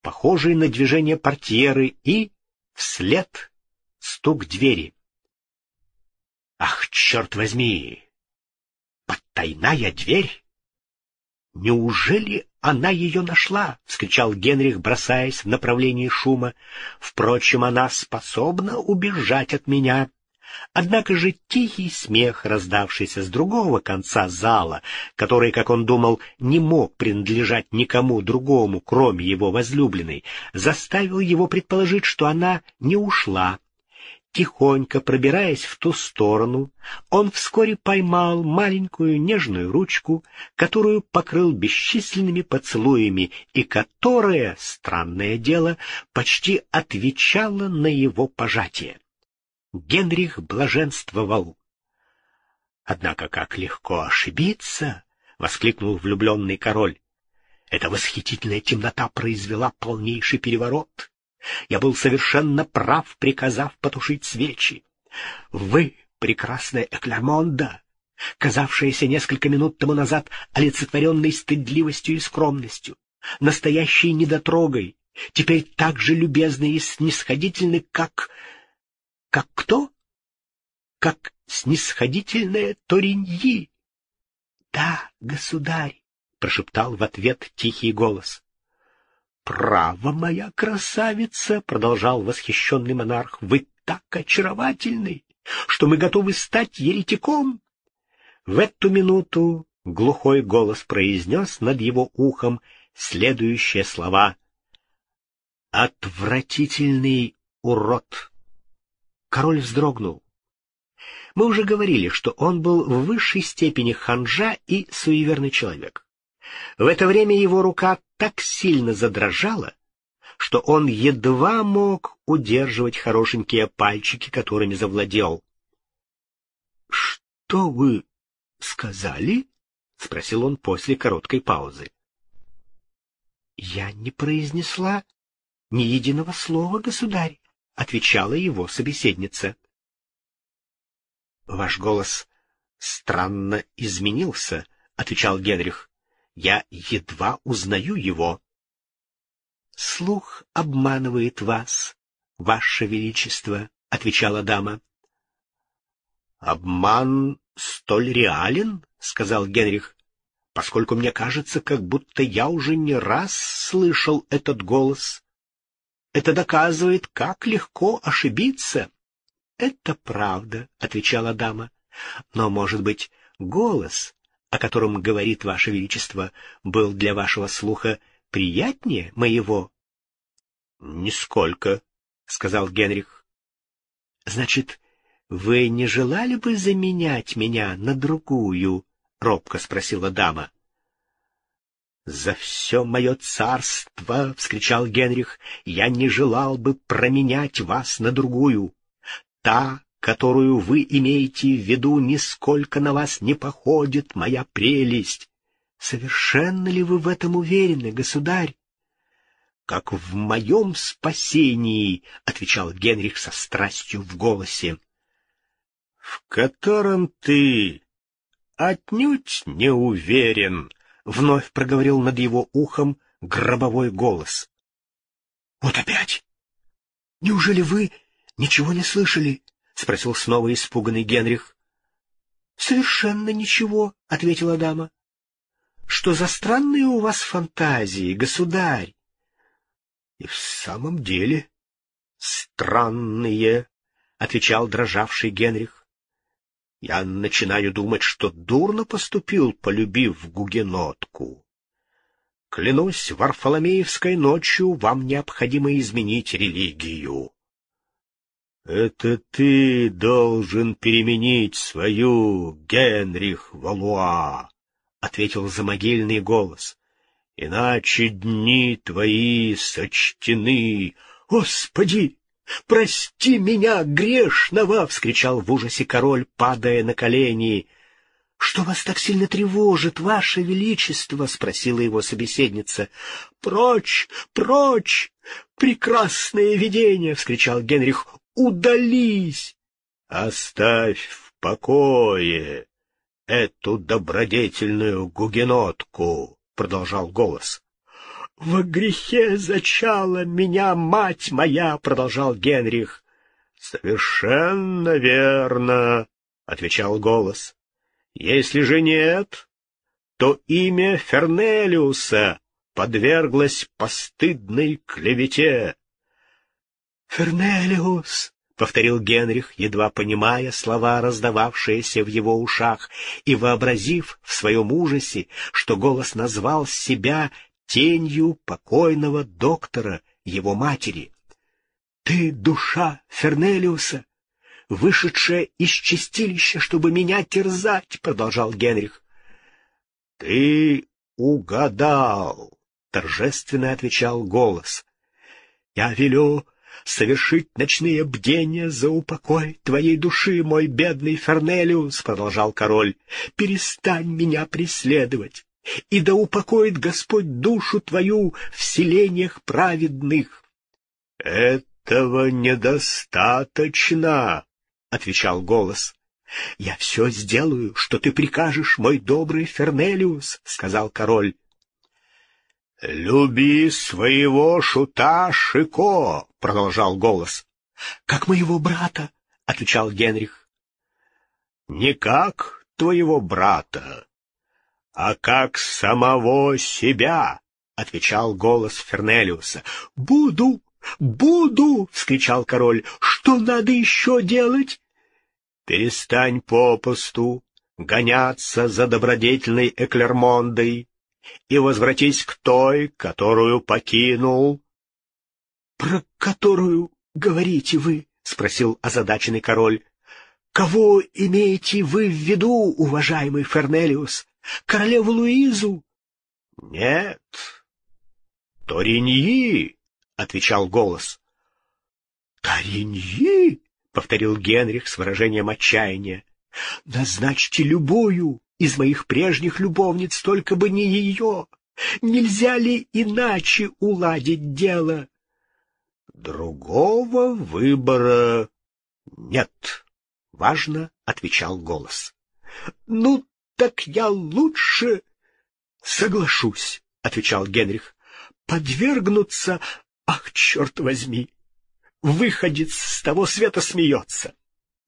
Speaker 1: похожий на движение портьеры, и вслед стук двери. «Ах, черт возьми! Подтайная дверь!» «Неужели она ее нашла?» — вскричал Генрих, бросаясь в направлении шума. «Впрочем, она способна убежать от меня». Однако же тихий смех, раздавшийся с другого конца зала, который, как он думал, не мог принадлежать никому другому, кроме его возлюбленной, заставил его предположить, что она не ушла, Тихонько пробираясь в ту сторону, он вскоре поймал маленькую нежную ручку, которую покрыл бесчисленными поцелуями и которая, странное дело, почти отвечала на его пожатие. Генрих блаженствовал. «Однако как легко ошибиться!» — воскликнул влюбленный король. «Эта восхитительная темнота произвела полнейший переворот. Я был совершенно прав, приказав потушить свечи. Вы, прекрасная Эклермонда, казавшаяся несколько минут тому назад олицетворенной стыдливостью и скромностью, настоящей недотрогой, теперь так же любезны и снисходительны, как... как кто? Как снисходительная Ториньи. — Да, государь, — прошептал в ответ тихий голос. «Право, моя красавица!» — продолжал восхищенный монарх. «Вы так очаровательны, что мы готовы стать еретиком!» В эту минуту глухой голос произнес над его ухом следующие слова. «Отвратительный урод!» Король вздрогнул. Мы уже говорили, что он был в высшей степени ханжа и суеверный человек. В это время его рука так сильно задрожала, что он едва мог удерживать хорошенькие пальчики, которыми завладел. — Что вы сказали? — спросил он после короткой паузы. — Я не произнесла ни единого слова, государь, — отвечала его собеседница. — Ваш голос странно изменился, — отвечал Генрих. Я едва узнаю его. — Слух обманывает вас, ваше величество, — отвечала дама. — Обман столь реален, — сказал Генрих, — поскольку мне кажется, как будто я уже не раз слышал этот голос. Это доказывает, как легко ошибиться. — Это правда, — отвечала дама. — Но, может быть, голос о котором говорит Ваше Величество, был для вашего слуха приятнее моего? — Нисколько, — сказал Генрих. — Значит, вы не желали бы заменять меня на другую? — робко спросила дама. — За все мое царство, — вскричал Генрих, — я не желал бы променять вас на другую. Та, которую вы имеете в виду, нисколько на вас не походит, моя прелесть. Совершенно ли вы в этом уверены, государь? Как в моем спасении, — отвечал Генрих со страстью в голосе. — В котором ты отнюдь не уверен, — вновь проговорил над его ухом гробовой голос. — Вот опять! Неужели вы ничего не слышали? — спросил снова испуганный Генрих. — Совершенно ничего, — ответила дама. — Что за странные у вас фантазии, государь? — И в самом деле, Странные, — отвечал дрожавший Генрих. Я начинаю думать, что дурно поступил, полюбив гугенотку. Клянусь, Варфоломеевской ночью вам необходимо изменить религию. — Это ты должен переменить свою, Генрих Валуа, — ответил замогильный голос. — Иначе дни твои сочтены. — Господи! Прости меня, грешного! — вскричал в ужасе король, падая на колени. — Что вас так сильно тревожит, ваше величество? — спросила его собеседница. — Прочь, прочь! Прекрасное видение! — вскричал Генрих. — Удались! — Оставь в покое эту добродетельную гугенотку, — продолжал голос. — Во грехе зачала меня мать моя, — продолжал Генрих. — Совершенно верно, — отвечал голос. Если же нет, то имя Фернелиуса подверглось постыдной клевете. «Фернелиус!» — повторил Генрих, едва понимая слова, раздававшиеся в его ушах, и вообразив в своем ужасе, что голос назвал себя тенью покойного доктора, его матери. «Ты душа Фернелиуса, вышедшая из чистилища, чтобы меня терзать, — продолжал Генрих. — Ты угадал, — торжественно отвечал голос. — Я велю совершить ночные бдения за упокой твоей души, мой бедный Фернелиус, — продолжал король. — Перестань меня преследовать, и да упокоит Господь душу твою в селениях праведных. — Этого недостаточно, — отвечал голос. — Я все сделаю, что ты прикажешь, мой добрый Фернелиус, — сказал король. — Люби своего шута Шико, — продолжал голос. — Как моего брата, — отвечал Генрих. — Не как твоего брата, а как самого себя, — отвечал голос Фернелиуса. — Буду, «Буду!» — вскричал король. «Что надо еще делать?» «Перестань попусту гоняться за добродетельной Эклермондой и возвратись к той, которую покинул». «Про которую говорите вы?» — спросил озадаченный король. «Кого имеете вы в виду, уважаемый Фернелиус? Королеву Луизу?» «Нет, Ториньи!» — отвечал голос. «Тариньи!» — повторил Генрих с выражением отчаяния. «Назначьте любую из моих прежних любовниц, только бы не ее. Нельзя ли иначе уладить дело?» «Другого выбора нет», — важно отвечал голос. «Ну, так я лучше...» «Соглашусь», — отвечал Генрих, — «подвергнуться Ах, черт возьми! Выходец с того света смеется.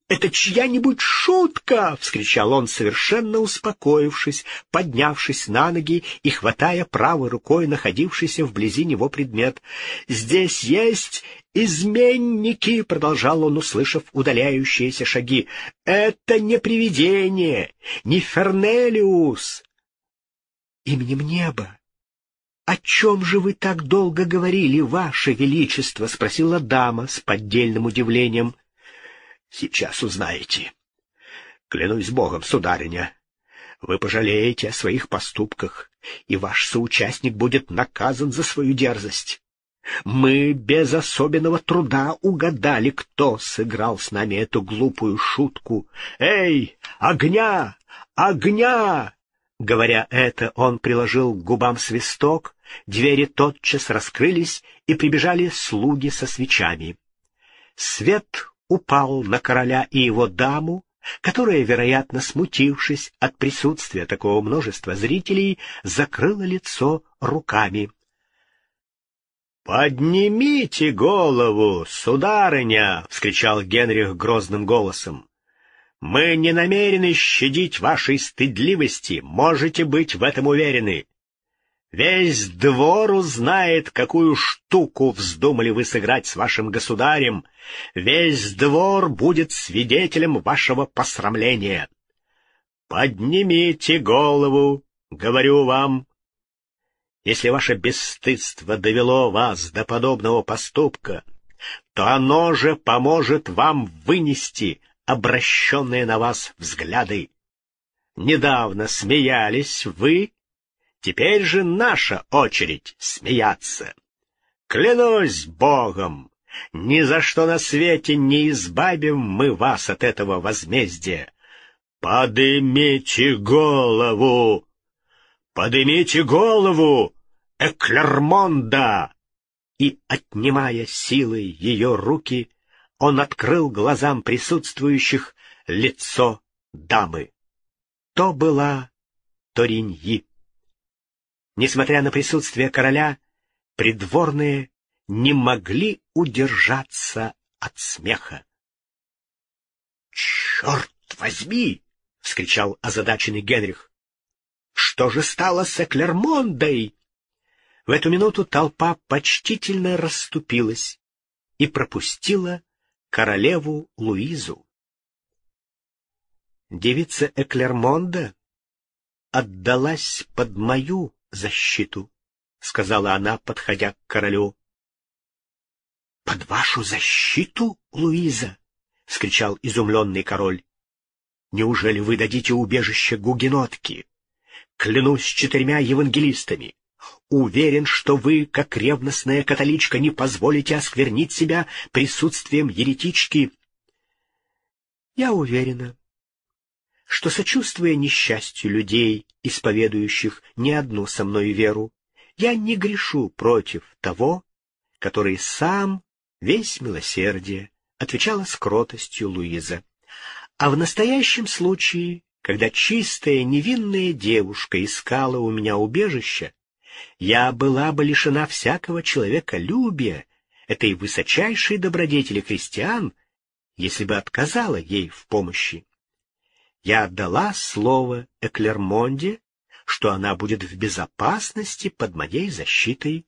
Speaker 1: «Это чья-нибудь шутка!» — вскричал он, совершенно успокоившись, поднявшись на ноги и хватая правой рукой находившийся вблизи него предмет. «Здесь есть изменники!» — продолжал он, услышав удаляющиеся шаги. «Это не привидение, не Фернелиус!» «Именем неба «О чем же вы так долго говорили, Ваше Величество?» — спросила дама с поддельным удивлением. «Сейчас узнаете. Клянусь Богом, сударыня, вы пожалеете о своих поступках, и ваш соучастник будет наказан за свою дерзость. Мы без особенного труда угадали, кто сыграл с нами эту глупую шутку. Эй, огня! Огня! Говоря это, он приложил к губам свисток, Двери тотчас раскрылись, и прибежали слуги со свечами. Свет упал на короля и его даму, которая, вероятно, смутившись от присутствия такого множества зрителей, закрыла лицо руками. «Поднимите голову, сударыня!» — вскричал Генрих грозным голосом. «Мы не намерены щадить вашей стыдливости, можете быть в этом уверены. Весь двор узнает, какую штуку вздумали вы сыграть с вашим государем. Весь двор будет свидетелем вашего посрамления. Поднимите голову, говорю вам. Если ваше бесстыдство довело вас до подобного поступка, то оно же поможет вам вынести обращенные на вас взгляды. Недавно смеялись вы Теперь же наша очередь смеяться. Клянусь Богом, ни за что на свете не избавим мы вас от этого возмездия. Подымите голову! Подымите голову, Эклермонда! И, отнимая силой ее руки, он открыл глазам присутствующих лицо дамы. То была Ториньи. Несмотря на присутствие короля, придворные не могли удержаться от смеха. «Черт возьми!» — вскричал озадаченный Генрих. «Что же стало с Эклермондой?» В эту минуту толпа почтительно расступилась и пропустила королеву Луизу. Девица Эклермонда отдалась под мою защиту, — сказала она, подходя к королю. — Под вашу защиту, Луиза? — вскричал изумленный король. — Неужели вы дадите убежище гугенотки? Клянусь четырьмя евангелистами. Уверен, что вы, как ревностная католичка, не позволите осквернить себя присутствием еретички. — Я уверена, что, сочувствуя несчастью людей, исповедующих не одну со мной веру, я не грешу против того, который сам весь милосердие, отвечала с Луиза. А в настоящем случае, когда чистая невинная девушка искала у меня убежище, я была бы лишена всякого человеколюбия, этой высочайшей добродетели христиан, если бы отказала ей в помощи я отдала слово Эклермонде, что она будет в безопасности под моей защитой.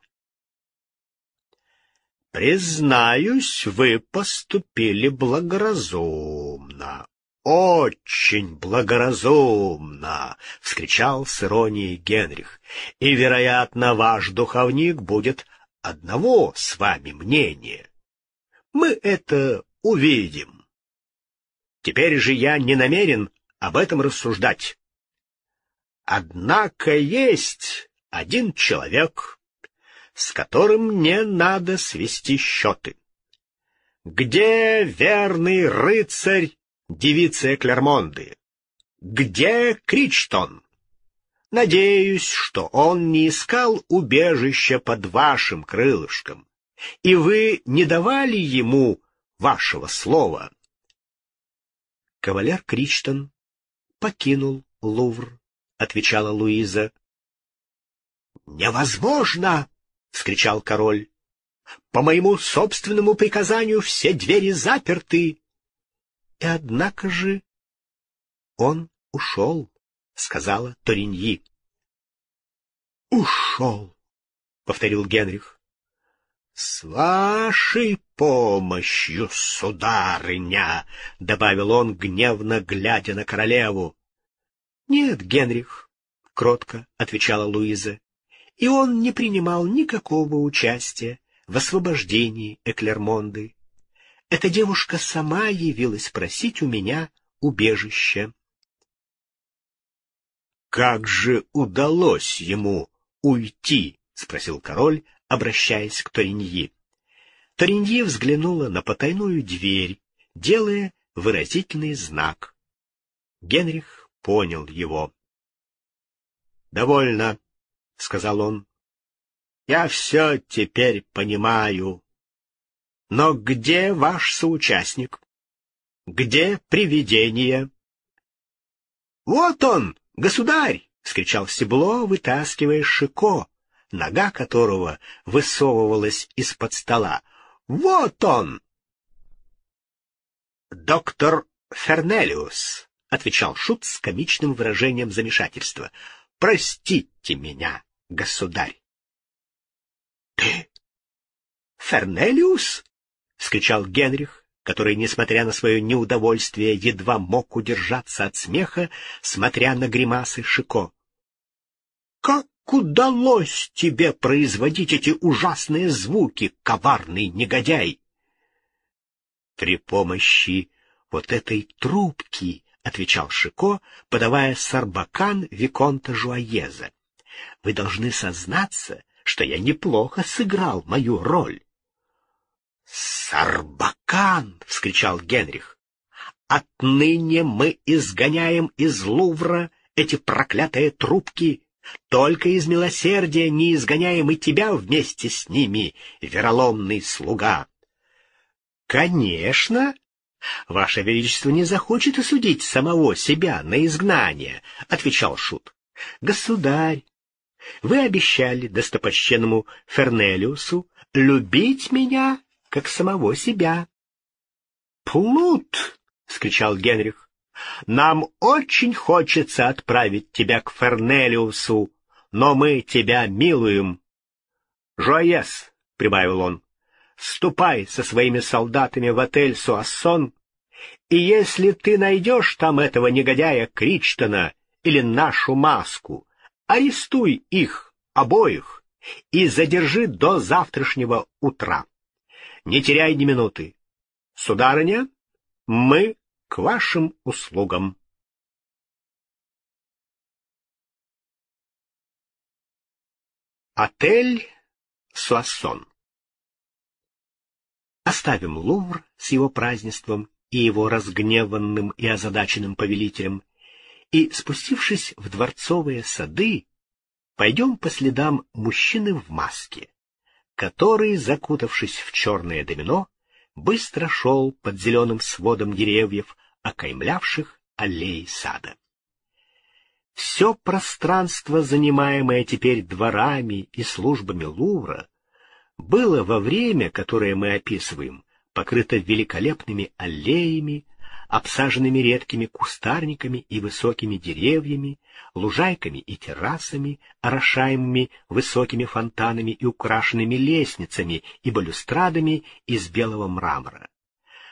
Speaker 1: «Признаюсь, вы поступили благоразумно, очень благоразумно!» — вскричал с иронией Генрих. «И, вероятно, ваш духовник будет одного с вами мнения. Мы это увидим. Теперь же я не намерен об этом рассуждать. Однако есть один человек, с которым мне надо свести счеты. Где верный рыцарь девицы Клермонды? Где Кричтон? Надеюсь, что он не искал убежища под вашим крылышком, и вы не давали ему вашего слова. Кавалер Кричтон покинул Лувр, — отвечала Луиза. — Невозможно! — вскричал король. — По моему собственному приказанию все двери заперты. И однако же он ушел, — сказала Ториньи. — Ушел, — повторил Генрих. — С вашей помощью, сударыня, — добавил он, гневно глядя на королеву. — Нет, Генрих, — кротко отвечала Луиза, — и он не принимал никакого участия в освобождении Эклермонды. Эта девушка сама явилась просить у меня убежища. — Как же удалось ему уйти? — спросил король, обращаясь к Ториньи. Ториньи взглянула на потайную дверь, делая выразительный знак. Генрих понял его. — Довольно, — сказал он. — Я все теперь понимаю. Но где ваш соучастник? Где привидение? — Вот он, государь! — вскричал Стебло, вытаскивая Шико, нога которого высовывалась из-под стола. «Вот он!» «Доктор Фернелиус», — отвечал Шут с комичным выражением замешательства. «Простите меня, государь. — Ты Фернелиус? — скричал Генрих, который, несмотря на свое неудовольствие, едва мог удержаться от смеха, смотря на гримасы Шико. — Как удалось тебе производить эти ужасные звуки, коварный негодяй? — При помощи вот этой трубки, — отвечал Шико, подавая сарбакан Виконта Жуаеза. — Вы должны сознаться, что я неплохо сыграл мою роль. «Сарбакан!» — вскричал Генрих. «Отныне мы изгоняем из Лувра эти проклятые трубки. Только из милосердия не изгоняем и тебя вместе с ними, вероломный слуга». «Конечно!» «Ваше Величество не захочет осудить самого себя на изгнание», — отвечал Шут. «Государь, вы обещали достопочтенному Фернелиусу любить меня как самого себя. «Плут!» — скричал Генрих. «Нам очень хочется отправить тебя к Фернелиусу, но мы тебя милуем». «Жоэс!» — прибавил он. «Ступай со своими солдатами в отель Суассон, и если ты найдешь там этого негодяя Кричтона или нашу маску, арестуй их обоих и задержи до завтрашнего утра. Не теряй ни минуты. Сударыня, мы к вашим услугам. Отель Суассон Оставим Лувр с его празднеством и его разгневанным и озадаченным повелителем, и, спустившись в дворцовые сады, пойдем по следам мужчины в маске который, закутавшись в черное домино, быстро шел под зеленым сводом деревьев, окаймлявших аллеи сада. Все пространство, занимаемое теперь дворами и службами Лувра, было во время, которое мы описываем, покрыто великолепными аллеями, обсаженными редкими кустарниками и высокими деревьями, лужайками и террасами, орошаемыми высокими фонтанами и украшенными лестницами и балюстрадами из белого мрамора.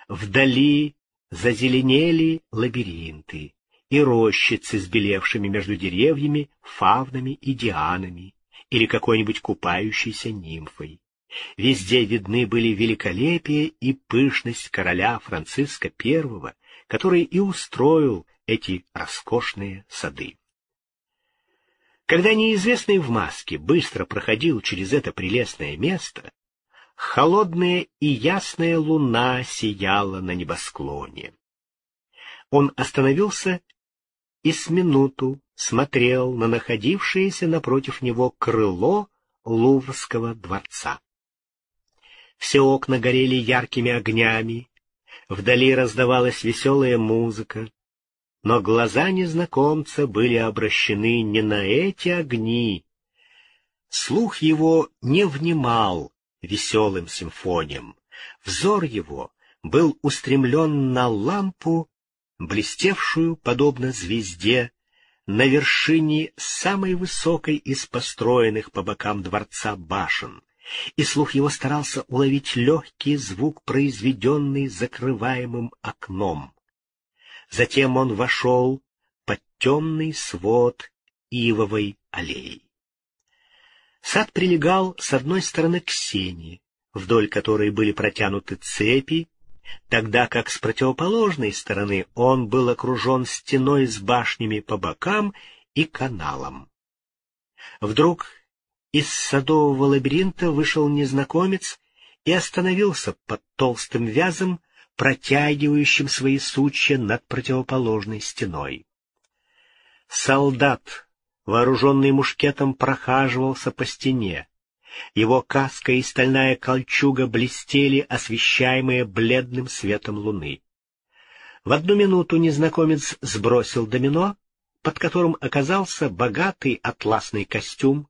Speaker 1: Вдали зазеленели лабиринты и рощицы с белевшими между деревьями фавнами и дианами или какой-нибудь купающейся нимфой. Везде видны были великолепие и пышность короля Франциска I, который и устроил эти роскошные сады. Когда неизвестный в маске быстро проходил через это прелестное место, холодная и ясная луна сияла на небосклоне. Он остановился и с минуту смотрел на находившееся напротив него крыло Луврского дворца. Все окна горели яркими огнями, Вдали раздавалась веселая музыка, но глаза незнакомца были обращены не на эти огни. Слух его не внимал веселым симфониям. Взор его был устремлен на лампу, блестевшую, подобно звезде, на вершине самой высокой из построенных по бокам дворца башен и слух его старался уловить легкий звук, произведенный закрываемым окном. Затем он вошел под темный свод ивовой аллеи. Сад прилегал с одной стороны к сене, вдоль которой были протянуты цепи, тогда как с противоположной стороны он был окружен стеной с башнями по бокам и каналом. Вдруг из садового лабиринта вышел незнакомец и остановился под толстым вязом, протягивающим свои сучья над противоположной стеной. Солдат, вооруженный мушкетом, прохаживался по стене. Его каска и стальная кольчуга блестели, освещаемые бледным светом луны. В одну минуту незнакомец сбросил домино, под которым оказался богатый атласный костюм,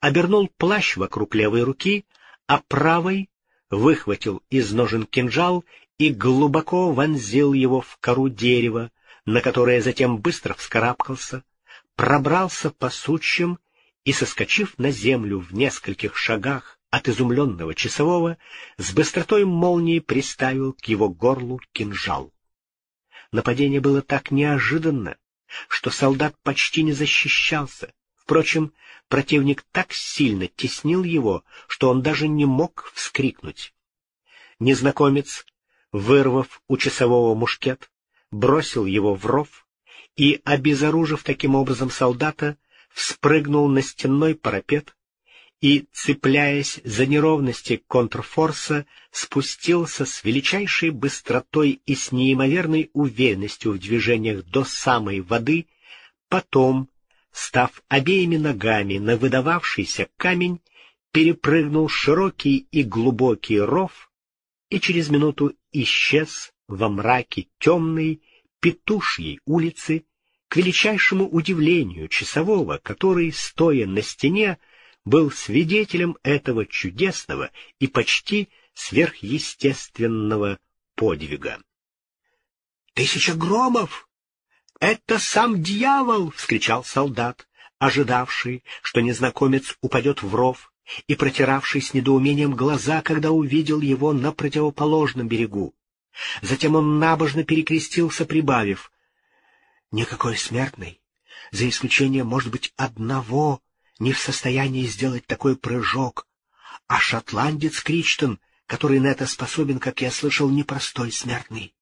Speaker 1: обернул плащ вокруг левой руки, а правой выхватил из ножен кинжал и глубоко вонзил его в кору дерева, на которое затем быстро вскарабкался, пробрался по сучьям и, соскочив на землю в нескольких шагах от изумленного часового, с быстротой молнии приставил к его горлу кинжал. Нападение было так неожиданно, что солдат почти не защищался. Впрочем, противник так сильно теснил его, что он даже не мог вскрикнуть. Незнакомец, вырвав у часового мушкет, бросил его в ров и, обезоружив таким образом солдата, вспрыгнул на стенной парапет и, цепляясь за неровности контрфорса, спустился с величайшей быстротой и с неимоверной уверенностью в движениях до самой воды, потом, став обеими ногами на выдававшийся камень, перепрыгнул широкий и глубокий ров и через минуту исчез во мраке темной петушьей улицы, к величайшему удивлению часового, который, стоя на стене, был свидетелем этого чудесного и почти сверхъестественного подвига. «Тысяча громов! Это сам дьявол!» — вскричал солдат, ожидавший, что незнакомец упадет в ров, и протиравший с недоумением глаза, когда увидел его на противоположном берегу. Затем он набожно перекрестился, прибавив, Никакой смертный, за исключением, может быть, одного, не в состоянии сделать такой прыжок, а шотландец Кричтон, который на это способен, как я слышал, непростой смертный.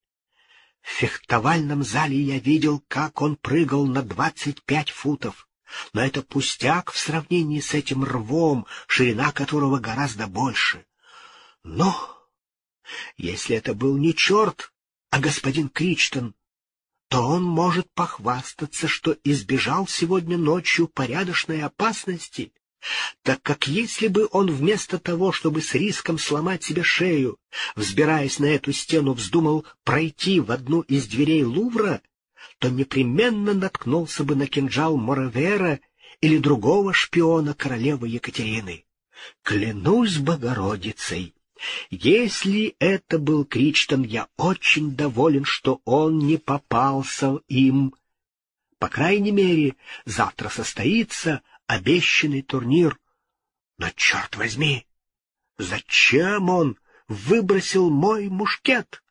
Speaker 1: В фехтовальном зале я видел, как он прыгал на двадцать пять футов, но это пустяк в сравнении с этим рвом, ширина которого гораздо больше. Но если это был не черт, а господин Кричтон, то он может похвастаться, что избежал сегодня ночью порядочной опасности, так как если бы он вместо того, чтобы с риском сломать себе шею, взбираясь на эту стену, вздумал пройти в одну из дверей Лувра, то непременно наткнулся бы на кинжал Моровера или другого шпиона королевы Екатерины. Клянусь Богородицей, если это был Кричтон, я очень доволен, что он не попался им. По крайней мере, завтра состоится обещанный турнир. Но, черт возьми, зачем он выбросил мой мушкет?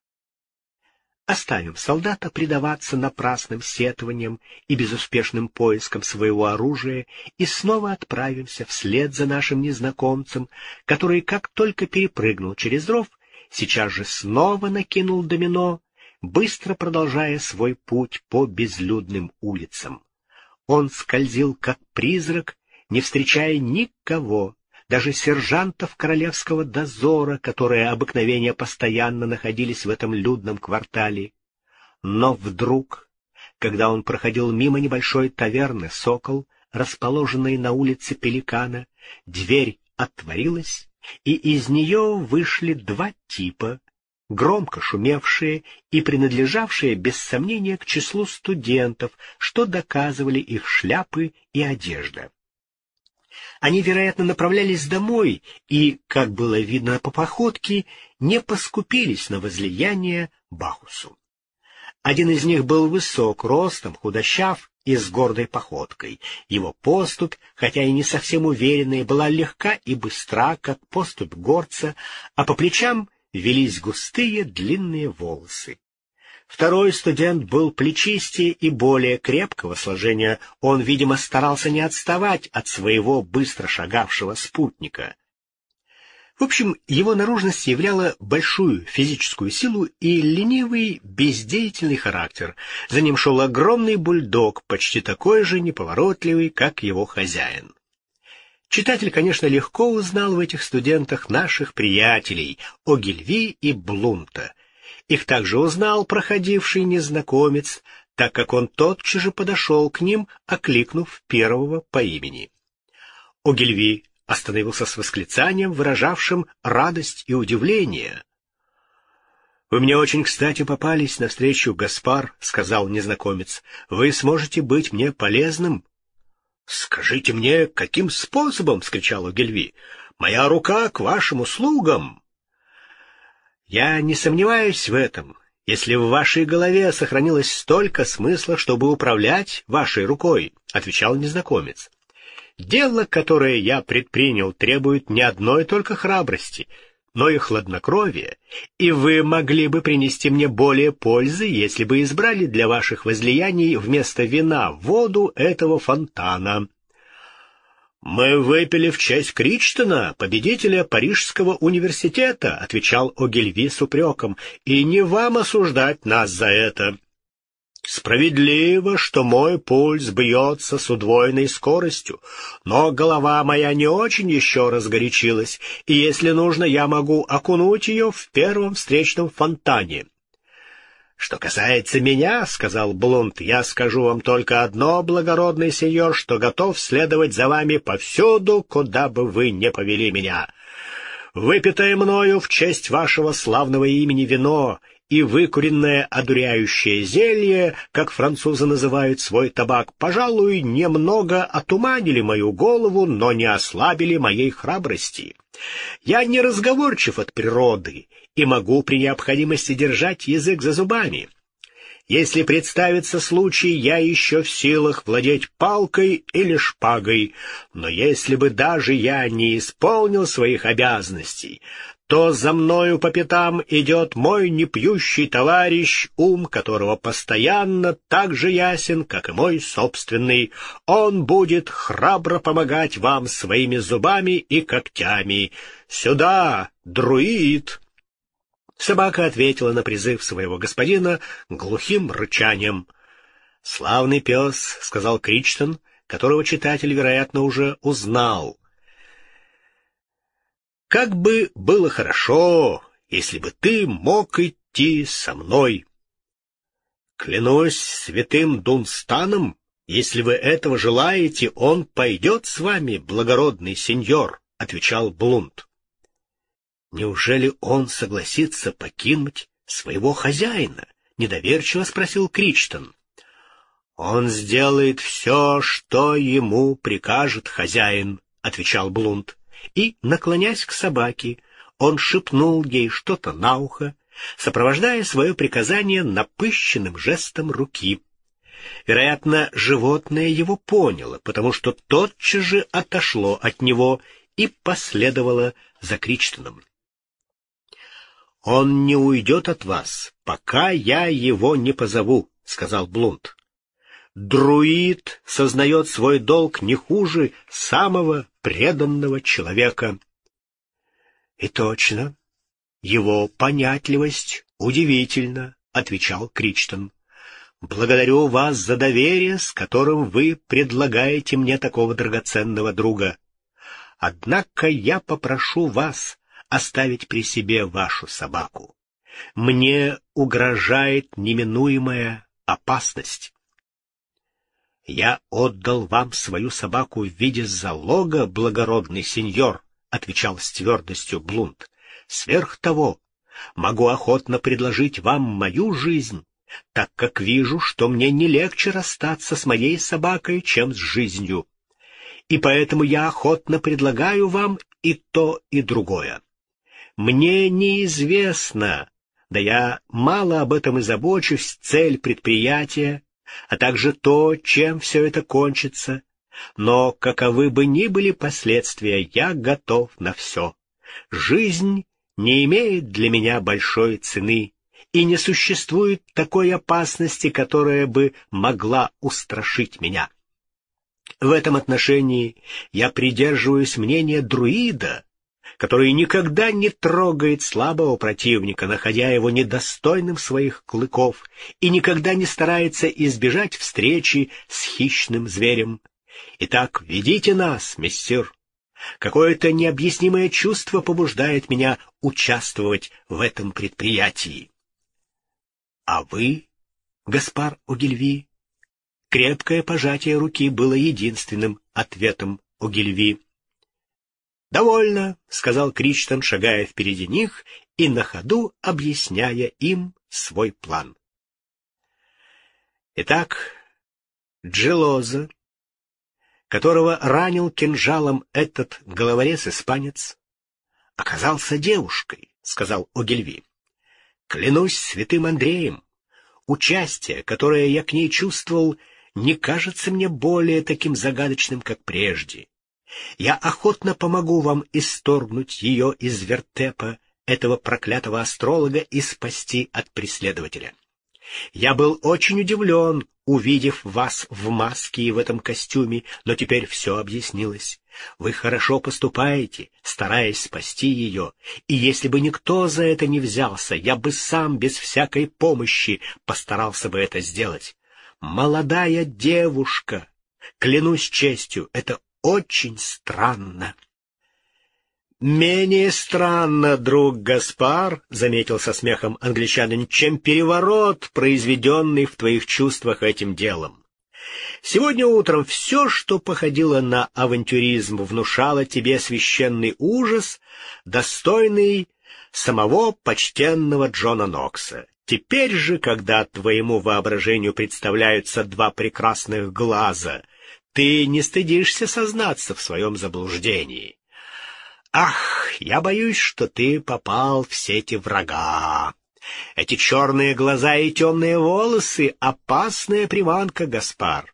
Speaker 1: Оставим солдата предаваться напрасным сетованиям и безуспешным поискам своего оружия и снова отправимся вслед за нашим незнакомцем, который, как только перепрыгнул через ров, сейчас же снова накинул домино, быстро продолжая свой путь по безлюдным улицам. Он скользил как призрак, не встречая никого, даже сержантов королевского дозора, которые обыкновенно постоянно находились в этом людном квартале. Но вдруг, когда он проходил мимо небольшой таверны «Сокол», расположенной на улице Пеликана, дверь отворилась, и из нее вышли два типа, громко шумевшие и принадлежавшие, без сомнения, к числу студентов, что доказывали их шляпы и одежда. Они, вероятно, направлялись домой и, как было видно по походке, не поскупились на возлияние Бахусу. Один из них был высок, ростом, худощав и с гордой походкой. Его поступь, хотя и не совсем уверенная, была легка и быстра, как поступь горца, а по плечам велись густые длинные волосы. Второй студент был плечистее и более крепкого сложения. Он, видимо, старался не отставать от своего быстро шагавшего спутника. В общем, его наружность являла большую физическую силу и ленивый, бездеятельный характер. За ним шел огромный бульдог, почти такой же неповоротливый, как его хозяин. Читатель, конечно, легко узнал в этих студентах наших приятелей Огильви и Блунта — их также узнал проходивший незнакомец, так как он тотчас же подошел к ним, окликнув первого по имени. Огильви остановился с восклицанием, выражавшим радость и удивление. — Вы мне очень кстати попались навстречу, Гаспар, — сказал незнакомец. — Вы сможете быть мне полезным? — Скажите мне, каким способом? — скричал Огильви. — Моя рука к вашим услугам. Я не сомневаюсь в этом, если в вашей голове сохранилось столько смысла, чтобы управлять вашей рукой, отвечал незнакомец. Дело, которое я предпринял, требует не одной только храбрости, но и хладнокровия, и вы могли бы принести мне более пользы, если бы избрали для ваших возлияний вместо вина воду этого фонтана. «Мы выпили в честь Кричтона, победителя Парижского университета», — отвечал Огильви с упреком, — «и не вам осуждать нас за это». Справедливо, что мой пульс бьется с удвоенной скоростью, но голова моя не очень еще разгорячилась, и если нужно, я могу окунуть ее в первом встречном фонтане. «Что касается меня, — сказал Блунд, — я скажу вам только одно, благородный сеньор, что готов следовать за вами повсюду, куда бы вы не повели меня. Выпитое мною в честь вашего славного имени вино и выкуренное одуряющее зелье, как французы называют свой табак, пожалуй, немного отуманили мою голову, но не ослабили моей храбрости. Я не разговорчив от природы и могу при необходимости держать язык за зубами. Если представится случай, я еще в силах владеть палкой или шпагой, но если бы даже я не исполнил своих обязанностей, то за мною по пятам идет мой непьющий товарищ, ум которого постоянно так же ясен, как и мой собственный. Он будет храбро помогать вам своими зубами и когтями. Сюда, друид!» Собака ответила на призыв своего господина глухим рычанием. «Славный пес», — сказал Кричтон, которого читатель, вероятно, уже узнал — как бы было хорошо, если бы ты мог идти со мной. Клянусь святым Дунстаном, если вы этого желаете, он пойдет с вами, благородный сеньор, — отвечал Блунд. Неужели он согласится покинуть своего хозяина? — недоверчиво спросил Кричтон. «Он сделает все, что ему прикажет хозяин», — отвечал Блунд и, наклонясь к собаке, он шепнул ей что-то на ухо, сопровождая свое приказание напыщенным жестом руки. Вероятно, животное его поняло, потому что тотчас же отошло от него и последовало за Кричтоном. «Он не уйдет от вас, пока я его не позову», — сказал Блунд. «Друид сознает свой долг не хуже самого преданного человека. И точно, его понятливость удивительна, отвечал Кричтон. Благодарю вас за доверие, с которым вы предлагаете мне такого драгоценного друга. Однако я попрошу вас оставить при себе вашу собаку. Мне угрожает неминуемая опасность. «Я отдал вам свою собаку в виде залога, благородный сеньор», — отвечал с твердостью Блунд. «Сверх того, могу охотно предложить вам мою жизнь, так как вижу, что мне не легче расстаться с моей собакой, чем с жизнью. И поэтому я охотно предлагаю вам и то, и другое. Мне неизвестно, да я мало об этом и забочусь, цель предприятия, а также то, чем все это кончится. Но каковы бы ни были последствия, я готов на все. Жизнь не имеет для меня большой цены, и не существует такой опасности, которая бы могла устрашить меня. В этом отношении я придерживаюсь мнения друида, который никогда не трогает слабого противника, находя его недостойным своих клыков, и никогда не старается избежать встречи с хищным зверем. Итак, ведите нас, мессир. Какое-то необъяснимое чувство побуждает меня участвовать в этом предприятии. А вы, Гаспар Огильви? Крепкое пожатие руки было единственным ответом Огильви. «Довольно», — сказал Кричтон, шагая впереди них и на ходу объясняя им свой план. Итак, Джилоза, которого ранил кинжалом этот головорез-испанец, оказался девушкой, — сказал Огильви. Клянусь святым Андреем, участие, которое я к ней чувствовал, не кажется мне более таким загадочным, как прежде. Я охотно помогу вам исторгнуть ее из вертепа, этого проклятого астролога, и спасти от преследователя. Я был очень удивлен, увидев вас в маске и в этом костюме, но теперь все объяснилось. Вы хорошо поступаете, стараясь спасти ее, и если бы никто за это не взялся, я бы сам без всякой помощи постарался бы это сделать. Молодая девушка, клянусь честью, это очень странно. «Менее странно, друг Гаспар», — заметил со смехом англичанин, «чем переворот, произведенный в твоих чувствах этим делом. Сегодня утром все, что походило на авантюризм, внушало тебе священный ужас, достойный самого почтенного Джона Нокса. Теперь же, когда твоему воображению представляются два прекрасных глаза, ты не стыдишься сознаться в своем заблуждении». Ах, я боюсь, что ты попал в сети врага. Эти черные глаза и темные волосы — опасная приманка, Гаспар.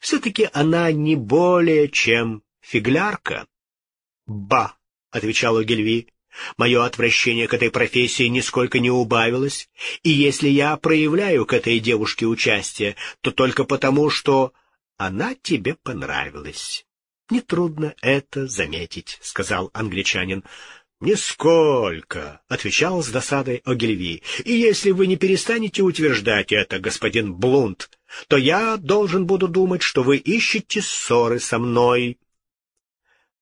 Speaker 1: Все-таки она не более, чем фиглярка. — Ба! — отвечал Гельви. — Мое отвращение к этой профессии нисколько не убавилось, и если я проявляю к этой девушке участие, то только потому, что она тебе понравилась. Нетрудно это заметить, — сказал англичанин. — Нисколько, — отвечал с досадой Огильви. — И если вы не перестанете утверждать это, господин Блунд, то я должен буду думать, что вы ищете ссоры со мной.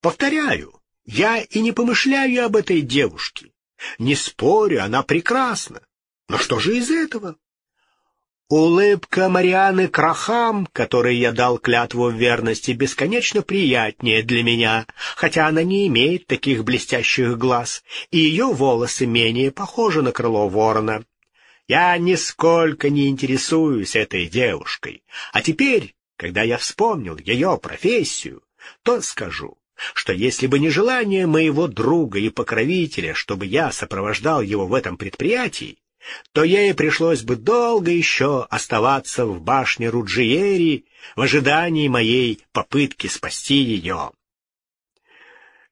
Speaker 1: Повторяю, я и не помышляю об этой девушке. Не спорю, она прекрасна. Но что же из этого? Улыбка Марианы Крахам, которой я дал клятву в верности, бесконечно приятнее для меня, хотя она не имеет таких блестящих глаз, и ее волосы менее похожи на крыло ворона. Я нисколько не интересуюсь этой девушкой, а теперь, когда я вспомнил ее профессию, то скажу, что если бы не желание моего друга и покровителя, чтобы я сопровождал его в этом предприятии, то ей пришлось бы долго еще оставаться в башне Руджиери в ожидании моей попытки спасти ее.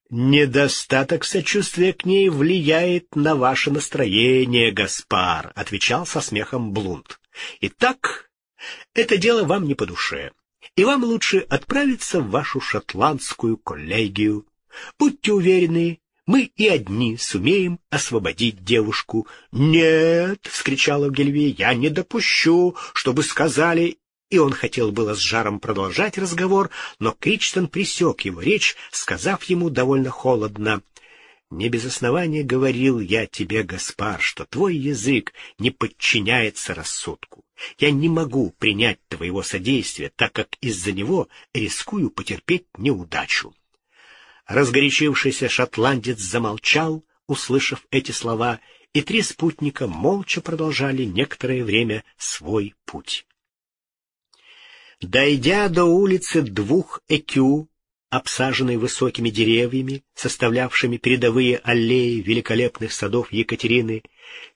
Speaker 1: «Недостаток сочувствия к ней влияет на ваше настроение, Гаспар», — отвечал со смехом Блунд. «Итак, это дело вам не по душе, и вам лучше отправиться в вашу шотландскую коллегию. Будьте уверены, мы и одни сумеем освободить девушку. — Нет, — вскричала Гельви, — я не допущу, чтобы сказали... И он хотел было с жаром продолжать разговор, но Кричтон присек его речь, сказав ему довольно холодно. — Не без основания говорил я тебе, Гаспар, что твой язык не подчиняется рассудку. Я не могу принять твоего содействия, так как из-за него рискую потерпеть неудачу. Разгорячившийся шотландец замолчал, услышав эти слова, и три спутника молча продолжали некоторое время свой путь. Дойдя до улицы двух Экю, обсаженной высокими деревьями, составлявшими передовые аллеи великолепных садов Екатерины,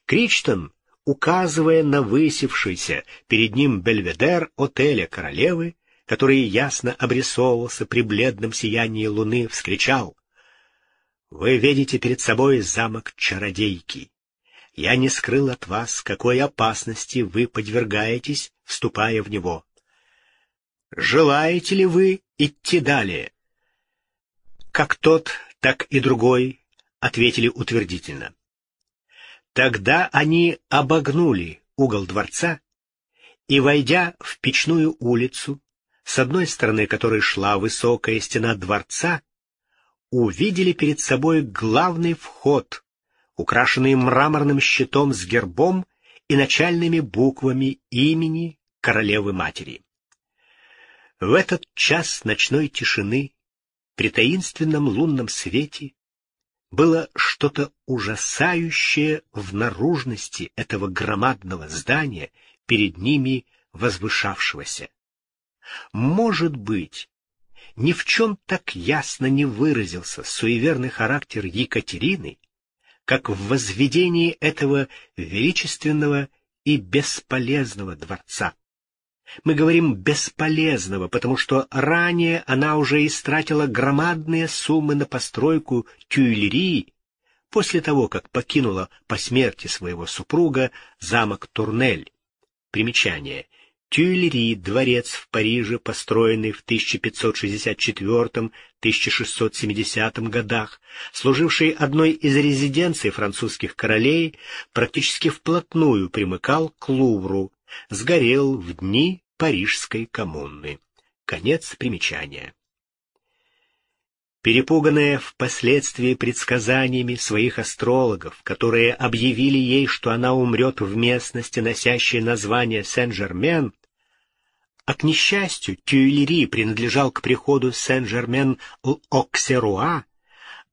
Speaker 1: Кричтон, указывая на высевшийся перед ним бельведер отеля королевы, который ясно обрисовывался при бледном сиянии луны, вскричал. «Вы видите перед собой замок чародейки. Я не скрыл от вас, какой опасности вы подвергаетесь, вступая в него. Желаете ли вы идти далее?» Как тот, так и другой ответили утвердительно. Тогда они обогнули угол дворца и, войдя в печную улицу, с одной стороны которой шла высокая стена дворца, увидели перед собой главный вход, украшенный мраморным щитом с гербом и начальными буквами имени королевы-матери. В этот час ночной тишины, при таинственном лунном свете, было что-то ужасающее в наружности этого громадного здания, перед ними возвышавшегося. Может быть, ни в чем так ясно не выразился суеверный характер Екатерины, как в возведении этого величественного и бесполезного дворца. Мы говорим «бесполезного», потому что ранее она уже истратила громадные суммы на постройку тюильрии после того, как покинула по смерти своего супруга замок Турнель. Примечание. Тюильри — дворец в Париже, построенный в 1564-1670 годах, служивший одной из резиденций французских королей, практически вплотную примыкал к Лувру, сгорел в дни Парижской коммуны. Конец примечания. Перепуганная впоследствии предсказаниями своих астрологов, которые объявили ей, что она умрет в местности, носящей название Сен-Жермен, а к несчастью, Тюильри принадлежал к приходу Сен-Жермен-Оксеруа,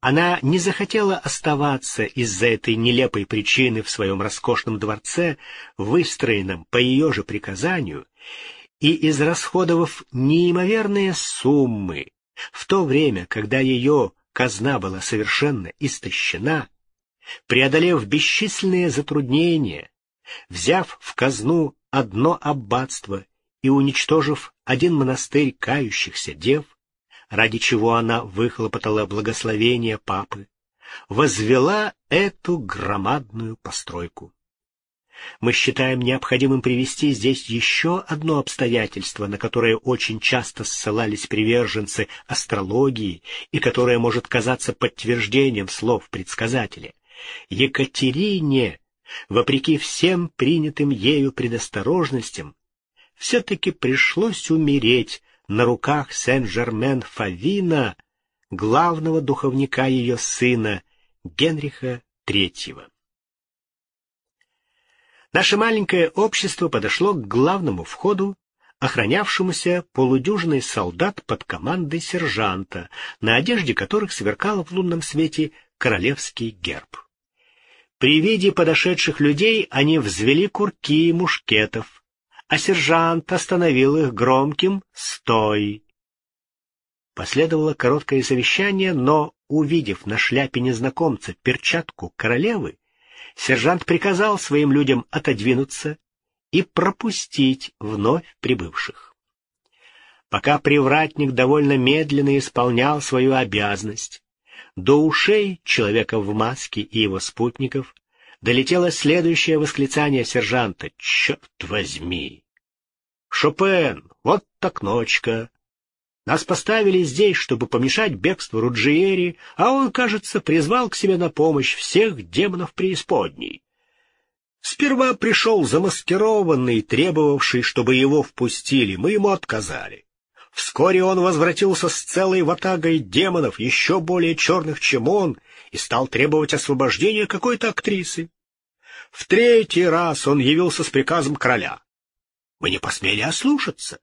Speaker 1: она не захотела оставаться из-за этой нелепой причины в своем роскошном дворце, выстроенном по ее же приказанию, и, израсходовав неимоверные суммы, в то время, когда ее казна была совершенно истощена, преодолев бесчисленные затруднения, взяв в казну одно аббатство и уничтожив один монастырь кающихся дев, ради чего она выхлопотала благословение папы, возвела эту громадную постройку. Мы считаем необходимым привести здесь еще одно обстоятельство, на которое очень часто ссылались приверженцы астрологии и которое может казаться подтверждением слов предсказателя. Екатерине, вопреки всем принятым ею предосторожностям, все-таки пришлось умереть на руках Сен-Жермен-Фавина, главного духовника ее сына Генриха III. Наше маленькое общество подошло к главному входу, охранявшемуся полудюжиной солдат под командой сержанта, на одежде которых сверкал в лунном свете королевский герб. При виде подошедших людей они взвели курки мушкетов, а сержант остановил их громким «Стой!». Последовало короткое совещание, но, увидев на шляпе незнакомца перчатку королевы, сержант приказал своим людям отодвинуться и пропустить вновь прибывших. Пока привратник довольно медленно исполнял свою обязанность, до ушей человека в маске и его спутников долетело следующее восклицание сержанта. «Черт возьми! Шопен, вот так ночка! Нас поставили здесь, чтобы помешать бегству Руджиери, а он, кажется, призвал к себе на помощь всех демонов преисподней. Сперва пришел замаскированный, требовавший, чтобы его впустили, мы ему отказали. Вскоре он возвратился с целой ватагой демонов, еще более черных, чем он, и стал требовать освобождения какой-то актрисы. В третий раз он явился с приказом короля. Мы не посмели ослушаться,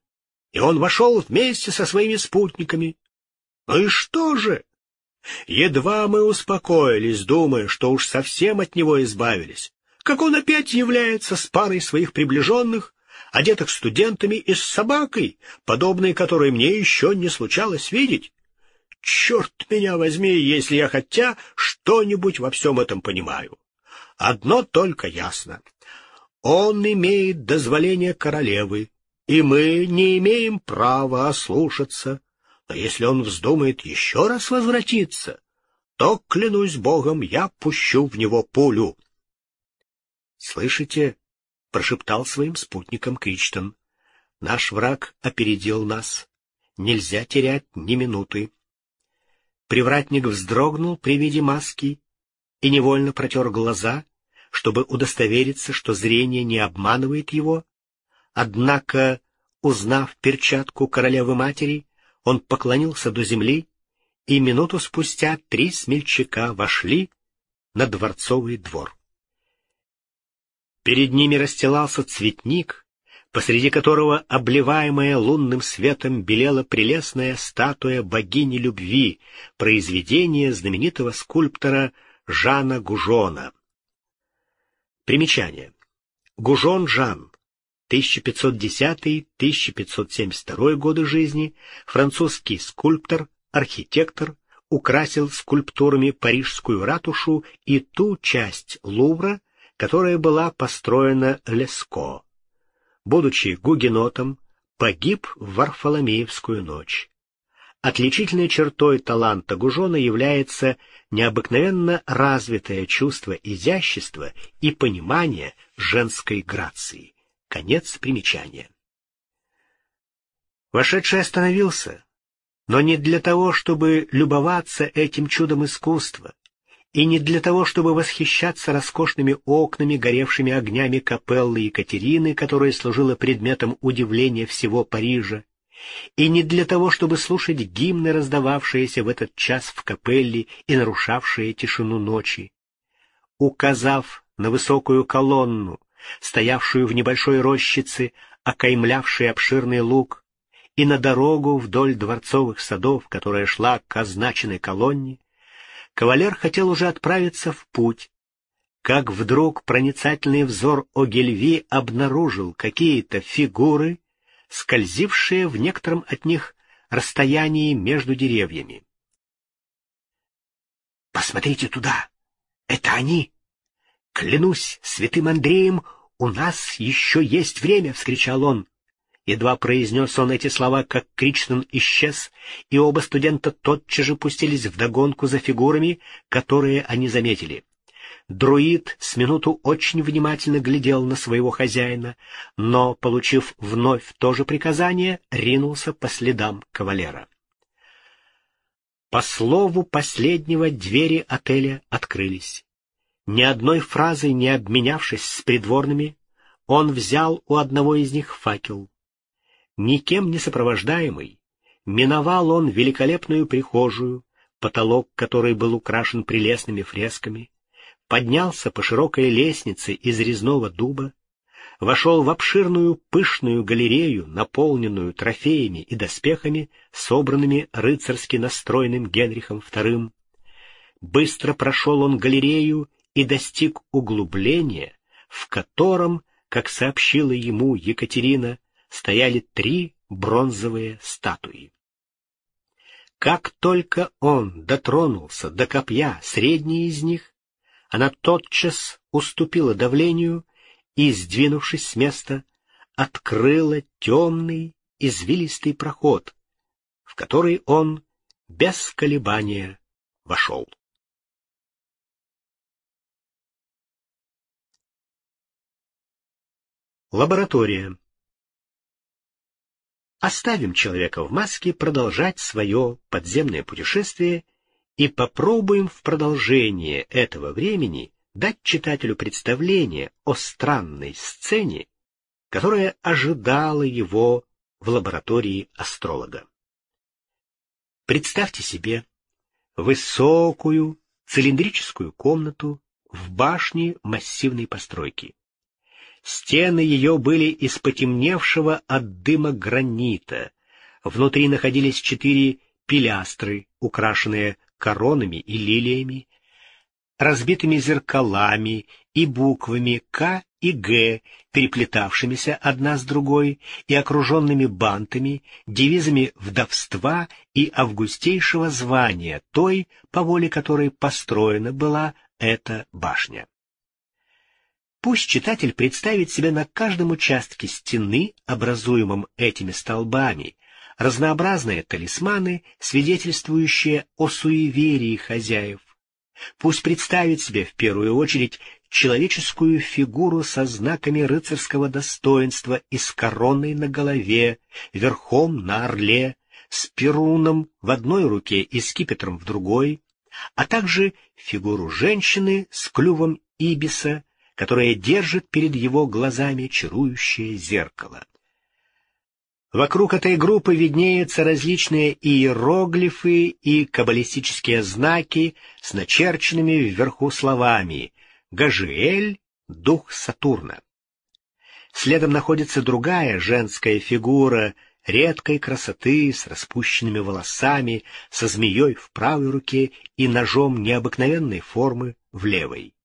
Speaker 1: и он вошел вместе со своими спутниками. Ну и что же? Едва мы успокоились, думая, что уж совсем от него избавились, как он опять является с парой своих приближенных, одетых студентами и с собакой, подобной которой мне еще не случалось видеть. Черт меня возьми, если я хотя что-нибудь во всем этом понимаю. Одно только ясно. Он имеет дозволение королевы, и мы не имеем права ослушаться. Но если он вздумает еще раз возвратиться, то, клянусь богом, я пущу в него пулю. — Слышите? — прошептал своим спутникам Кричтон. — Наш враг опередил нас. Нельзя терять ни минуты. Привратник вздрогнул при виде маски и невольно протер глаза, чтобы удостовериться, что зрение не обманывает его. Однако, узнав перчатку королевы-матери, он поклонился до земли, и минуту спустя три смельчака вошли на дворцовый двор. Перед ними расстилался цветник, посреди которого, обливаемая лунным светом, белела прелестная статуя богини любви, произведение знаменитого скульптора Жана Гужона. Примечание. Гужон Жан, 1510-1572 годы жизни, французский скульптор, архитектор, украсил скульптурами парижскую ратушу и ту часть Лувра, которая была построена Леско. Будучи гугенотом, погиб в Варфоломеевскую ночь. Отличительной чертой таланта Гужона является необыкновенно развитое чувство изящества и понимание женской грации. Конец примечания. Вошедший остановился, но не для того, чтобы любоваться этим чудом искусства, и не для того, чтобы восхищаться роскошными окнами, горевшими огнями капеллы Екатерины, которая служила предметом удивления всего Парижа, и не для того, чтобы слушать гимны, раздававшиеся в этот час в капелле и нарушавшие тишину ночи. Указав на высокую колонну, стоявшую в небольшой рощице, окаймлявшей обширный луг, и на дорогу вдоль дворцовых садов, которая шла к означенной колонне, кавалер хотел уже отправиться в путь, как вдруг проницательный взор Огельви обнаружил какие-то фигуры, скользившие в некотором от них расстоянии между деревьями. «Посмотрите туда! Это они! Клянусь святым Андреем, у нас еще есть время!» — вскричал он. Едва произнес он эти слова, как Кричтон исчез, и оба студента тотчас же пустились в догонку за фигурами, которые они заметили. Друид с минуту очень внимательно глядел на своего хозяина, но, получив вновь то же приказание, ринулся по следам кавалера. По слову последнего двери отеля открылись. Ни одной фразой не обменявшись с придворными, он взял у одного из них факел никем не сопровождаемый, миновал он великолепную прихожую, потолок которой был украшен прелестными фресками, поднялся по широкой лестнице из резного дуба, вошел в обширную пышную галерею, наполненную трофеями и доспехами, собранными рыцарски настроенным Генрихом II. Быстро прошел он галерею и достиг углубления, в котором, как сообщила ему Екатерина, стояли три бронзовые статуи. Как только он дотронулся до копья средней из них, она тотчас уступила давлению и, сдвинувшись с места, открыла темный извилистый проход, в который он без колебания вошел. Лаборатория Оставим человека в маске продолжать свое подземное путешествие и попробуем в продолжение этого времени дать читателю представление о странной сцене, которая ожидала его в лаборатории астролога. Представьте себе высокую цилиндрическую комнату в башне массивной постройки. Стены ее были из потемневшего от дыма гранита. Внутри находились четыре пилястры, украшенные коронами и лилиями, разбитыми зеркалами и буквами К и Г, переплетавшимися одна с другой и окруженными бантами, девизами вдовства и августейшего звания той, по воле которой построена была эта башня. Пусть читатель представит себе на каждом участке стены, образуемом этими столбами, разнообразные талисманы, свидетельствующие о суеверии хозяев. Пусть представит себе в первую очередь человеческую фигуру со знаками рыцарского достоинства и с короной на голове, верхом на орле, с перуном в одной руке и скипетром в другой, а также фигуру женщины с клювом ибиса, которое держит перед его глазами чарующее зеркало. Вокруг этой группы виднеются различные иероглифы и каббалистические знаки с начерченными вверху словами «Гажиэль — дух Сатурна». Следом находится другая женская фигура редкой красоты, с распущенными волосами, со змеей в правой руке и ножом необыкновенной формы в левой.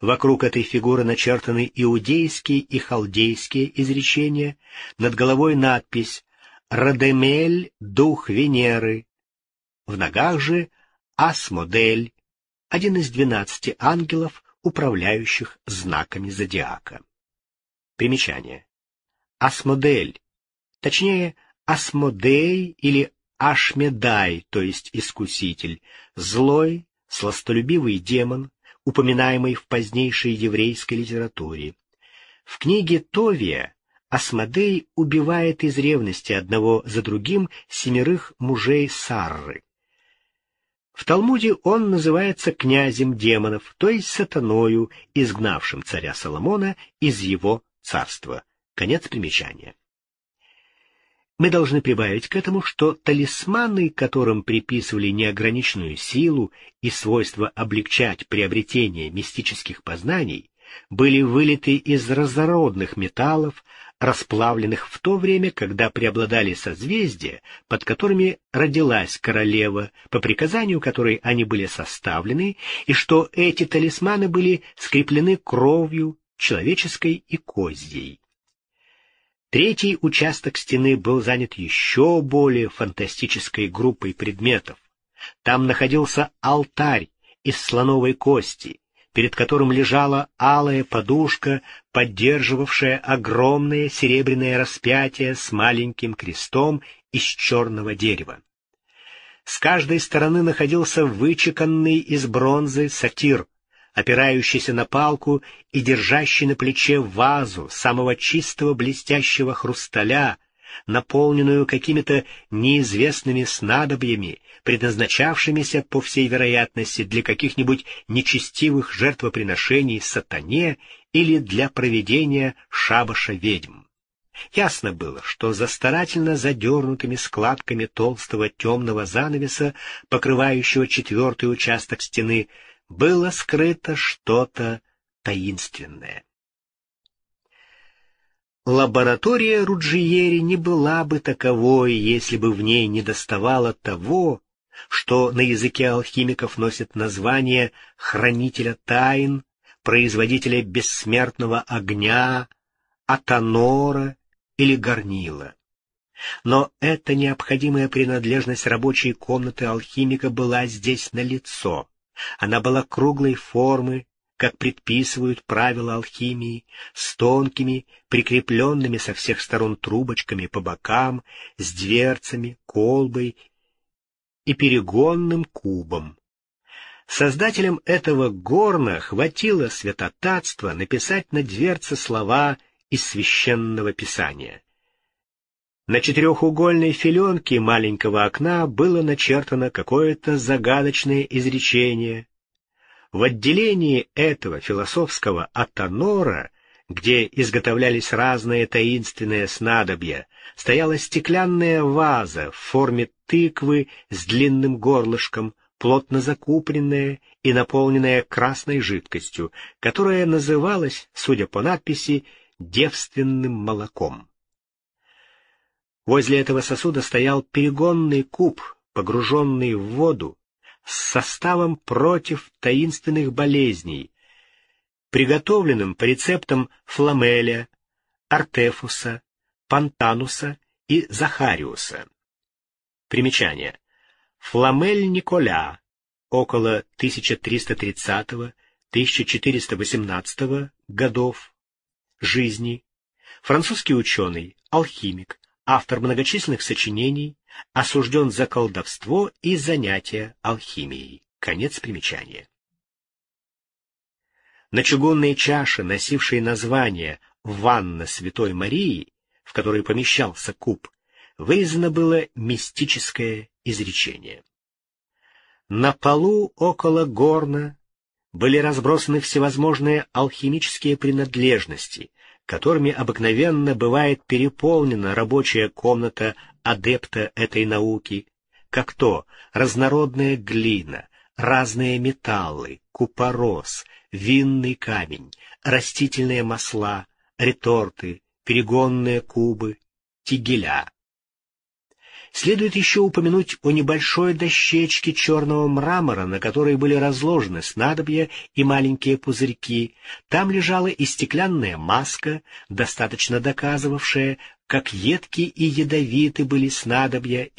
Speaker 1: Вокруг этой фигуры начертаны иудейские и халдейские изречения, над головой надпись «Радемель — дух Венеры». В ногах же Асмодель, один из двенадцати ангелов, управляющих знаками зодиака. Примечание. Асмодель точнее, Асмодей или Ашмедай, то есть искуситель, злой, сластолюбивый демон, упоминаемый в позднейшей еврейской литературе. В книге Товия Асмодей убивает из ревности одного за другим семерых мужей Сарры. В Талмуде он называется князем демонов, то есть сатаною, изгнавшим царя Соломона из его царства. Конец примечания. Мы должны прибавить к этому, что талисманы, которым приписывали неограниченную силу и свойство облегчать приобретение мистических познаний, были вылиты из разородных металлов, расплавленных в то время, когда преобладали созвездия, под которыми родилась королева, по приказанию которой они были составлены, и что эти талисманы были скреплены кровью человеческой и козьей. Третий участок стены был занят еще более фантастической группой предметов. Там находился алтарь из слоновой кости, перед которым лежала алая подушка, поддерживавшая огромное серебряное распятие с маленьким крестом из черного дерева. С каждой стороны находился вычеканный из бронзы сатир, опирающийся на палку и держащий на плече вазу самого чистого блестящего хрусталя, наполненную какими-то неизвестными снадобьями, предназначавшимися, по всей вероятности, для каких-нибудь нечестивых жертвоприношений сатане или для проведения шабаша ведьм. Ясно было, что за старательно задернутыми складками толстого темного занавеса, покрывающего четвертый участок стены, было скрыто что-то таинственное. Лаборатория Руджиери не была бы таковой, если бы в ней не доставало того, что на языке алхимиков носит название хранителя тайн, производителя бессмертного огня, атонора или горнила. Но эта необходимая принадлежность рабочей комнаты алхимика была здесь налицо. Она была круглой формы, как предписывают правила алхимии, с тонкими, прикрепленными со всех сторон трубочками по бокам, с дверцами, колбой и перегонным кубом. Создателям этого горна хватило святотатства написать на дверце слова из священного писания. На четырехугольной филенке маленького окна было начертано какое-то загадочное изречение. В отделении этого философского атонора, где изготовлялись разные таинственные снадобья, стояла стеклянная ваза в форме тыквы с длинным горлышком, плотно закупленная и наполненная красной жидкостью, которая называлась, судя по надписи, девственным молоком. Возле этого сосуда стоял перегонный куб, погруженный в воду, с составом против таинственных болезней, приготовленным по рецептам Фламеля, Артефуса, Пантануса и Захариуса. Примечание. Фламель Николя, около 1330-1418 годов жизни, французский ученый, алхимик, автор многочисленных сочинений, осужден за колдовство и занятия алхимией. Конец примечания. На чугунной чаше, носившей название «Ванна Святой Марии», в которой помещался куб, вырезано было мистическое изречение. На полу около горна были разбросаны всевозможные алхимические принадлежности, которыми обыкновенно бывает переполнена рабочая комната адепта этой науки, как то разнородная глина, разные металлы, купорос, винный камень, растительные масла, реторты, перегонные кубы, тигеля. Следует еще упомянуть о небольшой дощечке черного мрамора, на которой были разложены снадобья и маленькие пузырьки. Там лежала и стеклянная маска, достаточно доказывавшая, как едки и ядовиты были снадобья,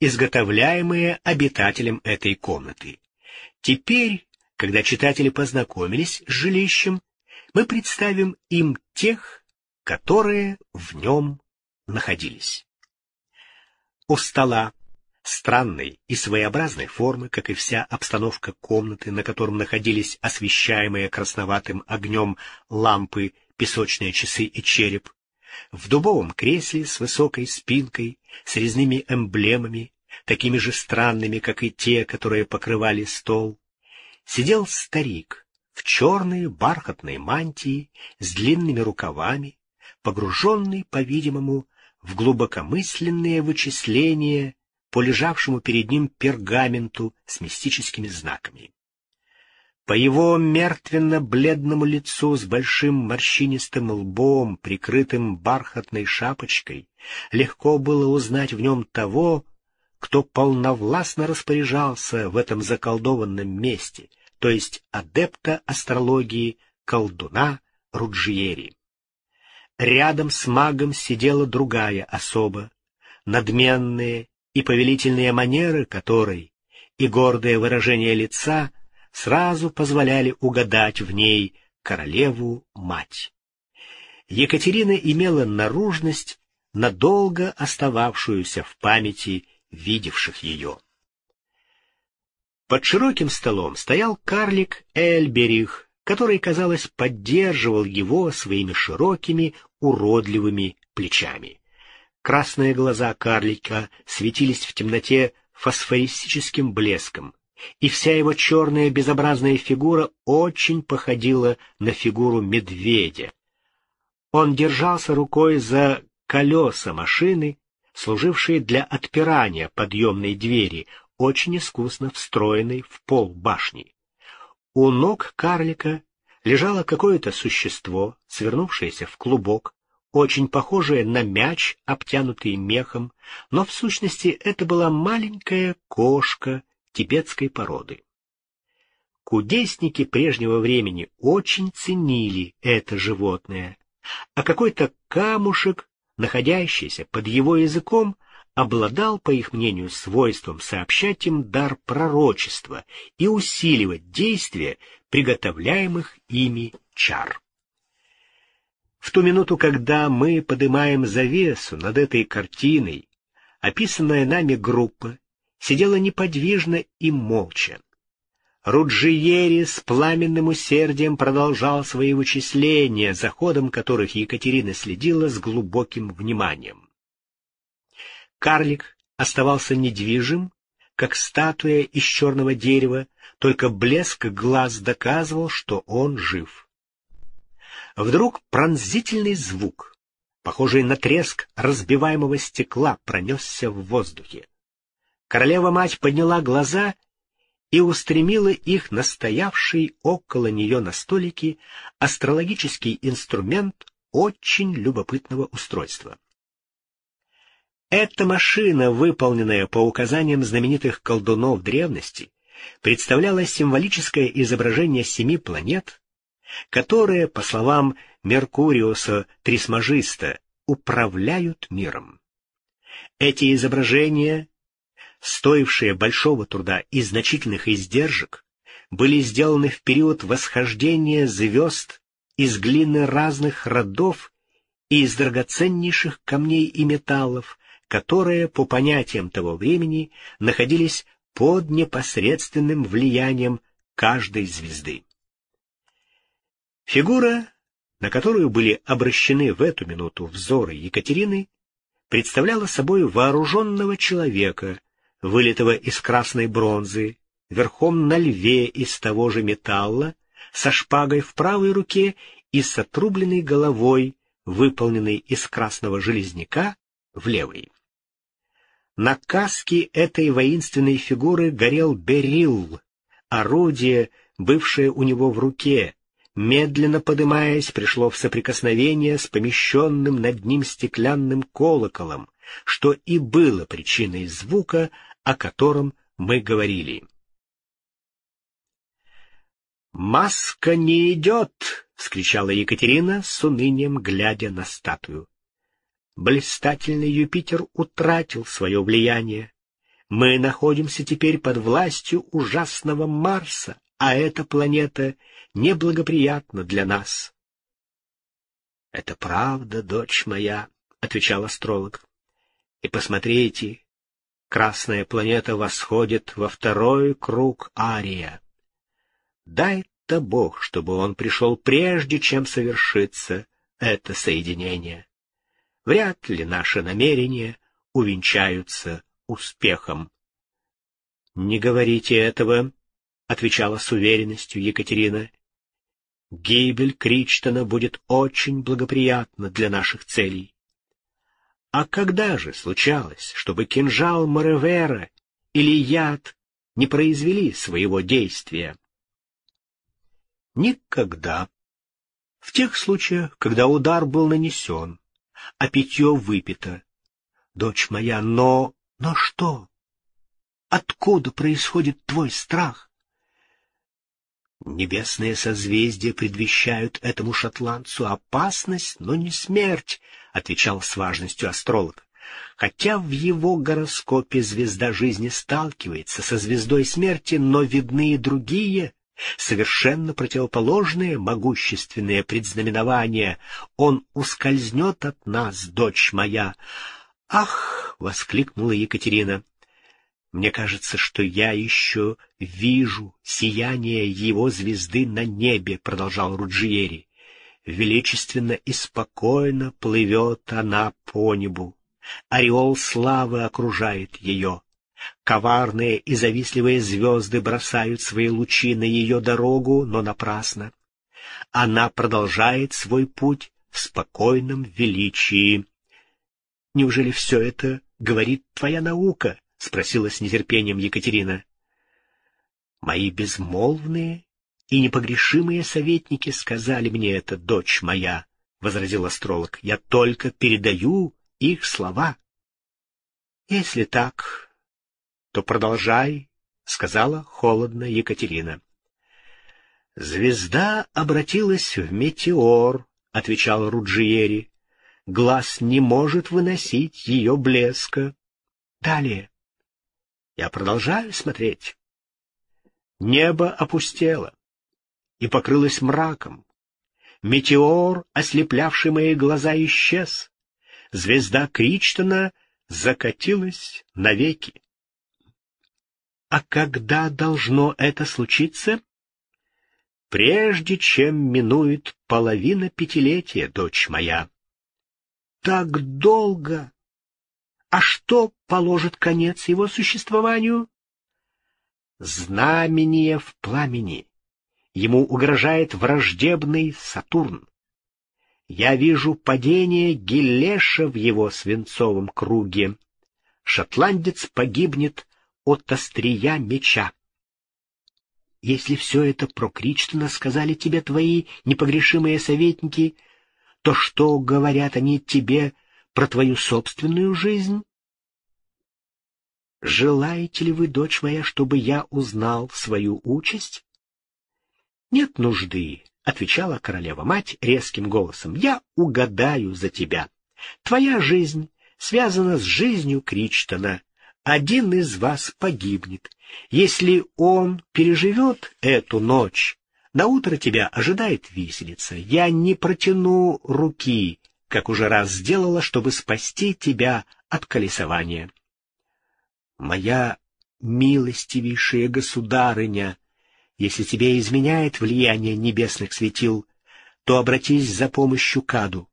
Speaker 1: изготовляемые обитателем этой комнаты. Теперь, когда читатели познакомились с жилищем, мы представим им тех, которые в нем находились. У стола, странной и своеобразной формы, как и вся обстановка комнаты, на котором находились освещаемые красноватым огнем лампы, песочные часы и череп, в дубовом кресле с высокой спинкой, с резными эмблемами, такими же странными, как и те, которые покрывали стол, сидел старик в черной бархатной мантии с длинными рукавами, погруженный, по-видимому, в глубокомысленные вычисления по лежавшему перед ним пергаменту с мистическими знаками. По его мертвенно-бледному лицу с большим морщинистым лбом, прикрытым бархатной шапочкой, легко было узнать в нем того, кто полновластно распоряжался в этом заколдованном месте, то есть адепта астрологии, колдуна Руджиери. Рядом с магом сидела другая особа, надменные и повелительные манеры которой и гордое выражение лица — сразу позволяли угадать в ней королеву-мать. Екатерина имела наружность, надолго остававшуюся в памяти видевших ее. Под широким столом стоял карлик Эльберих, который, казалось, поддерживал его своими широкими, уродливыми плечами. Красные глаза карлика светились в темноте фосфористическим блеском и вся его черная безобразная фигура очень походила на фигуру медведя. Он держался рукой за колеса машины, служившие для отпирания подъемной двери, очень искусно встроенной в пол башни. У ног карлика лежало какое-то существо, свернувшееся в клубок, очень похожее на мяч, обтянутый мехом, но в сущности это была маленькая кошка тибетской породы. Кудесники прежнего времени очень ценили это животное, а какой-то камушек, находящийся под его языком, обладал, по их мнению, свойством сообщать им дар пророчества и усиливать действие приготовляемых ими чар. В ту минуту, когда мы поднимаем завесу над этой картиной, описанная нами группа сидела неподвижно и молча. Руджиери с пламенным усердием продолжал свои вычисления, за ходом которых Екатерина следила с глубоким вниманием. Карлик оставался недвижим, как статуя из черного дерева, только блеск глаз доказывал, что он жив. Вдруг пронзительный звук, похожий на треск разбиваемого стекла, пронесся в воздухе. Королева-мать подняла глаза и устремила их на стоявший около нее на столике астрологический инструмент очень любопытного устройства. Эта машина, выполненная по указаниям знаменитых колдунов древности, представляла символическое изображение семи планет, которые, по словам Меркуриуса Трисмажиста, управляют миром. Эти изображения стоившие большого труда и значительных издержек, были сделаны в период восхождения звезд из глины разных родов и из драгоценнейших камней и металлов, которые, по понятиям того времени, находились под непосредственным влиянием каждой звезды. Фигура, на которую были обращены в эту минуту взоры Екатерины, представляла собой вооруженного человека, вылитого из красной бронзы, верхом на льве из того же металла, со шпагой в правой руке и с отрубленной головой, выполненной из красного железняка, в левой. На каске этой воинственной фигуры горел берил, орудие, бывшее у него в руке, медленно подымаясь, пришло в соприкосновение с помещенным над ним стеклянным колоколом, что и было причиной звука, о котором мы говорили. «Маска не идет!» — вскричала Екатерина с унынием, глядя на статую. Блистательный Юпитер утратил свое влияние. Мы находимся теперь под властью ужасного Марса, а эта планета неблагоприятна для нас. — Это правда, дочь моя, — отвечал астролог. И посмотрите, красная планета восходит во второй круг Ария. Дай-то Бог, чтобы он пришел прежде, чем совершится это соединение. Вряд ли наши намерения увенчаются успехом. — Не говорите этого, — отвечала с уверенностью Екатерина. — Гибель Кричтона будет очень благоприятна для наших целей. А когда же случалось, чтобы кинжал Моревера или яд не произвели своего действия? Никогда. В тех случаях, когда удар был нанесен, а питье выпито. Дочь моя, но... Но что? Откуда происходит твой страх? Небесные созвездия предвещают этому шотландцу опасность, но не смерть, — отвечал с важностью астролог. Хотя в его гороскопе звезда жизни сталкивается со звездой смерти, но видны и другие, совершенно противоположные могущественные предзнаменования. Он ускользнет от нас, дочь моя. «Ах!» — воскликнула Екатерина. Мне кажется, что я еще вижу сияние его звезды на небе, — продолжал Руджиери. Величественно и спокойно плывет она по небу. Ореол славы окружает ее. Коварные и завистливые звезды бросают свои лучи на ее дорогу, но напрасно. Она продолжает свой путь в спокойном величии. Неужели все это говорит твоя наука? — спросила с нетерпением Екатерина. «Мои безмолвные и непогрешимые советники сказали мне это, дочь моя», — возразил астролог. «Я только передаю их слова». «Если так, то продолжай», — сказала холодно Екатерина. «Звезда обратилась в метеор», — отвечал Руджиери. «Глаз не может выносить ее блеска». Далее. Я продолжаю смотреть. Небо опустело и покрылось мраком. Метеор, ослеплявший мои глаза, исчез. Звезда Кричтона закатилась навеки. А когда должно это случиться? Прежде чем минует половина пятилетия, дочь моя. Так долго! А что положит конец его существованию? Знамение в пламени. Ему угрожает враждебный Сатурн. Я вижу падение Гиллеша в его свинцовом круге. Шотландец погибнет от острия меча. Если все это про Кричтона сказали тебе твои непогрешимые советники, то что говорят они тебе про твою собственную жизнь? Желаете ли вы, дочь моя, чтобы я узнал свою участь? Нет нужды, — отвечала королева-мать резким голосом. Я угадаю за тебя. Твоя жизнь связана с жизнью Кричтона. Один из вас погибнет. Если он переживет эту ночь, на утро тебя ожидает виселица. Я не протяну руки как уже раз сделала, чтобы спасти тебя от колесования. Моя милостивейшая государыня, если тебе изменяет влияние небесных светил, то обратись за помощью Каду.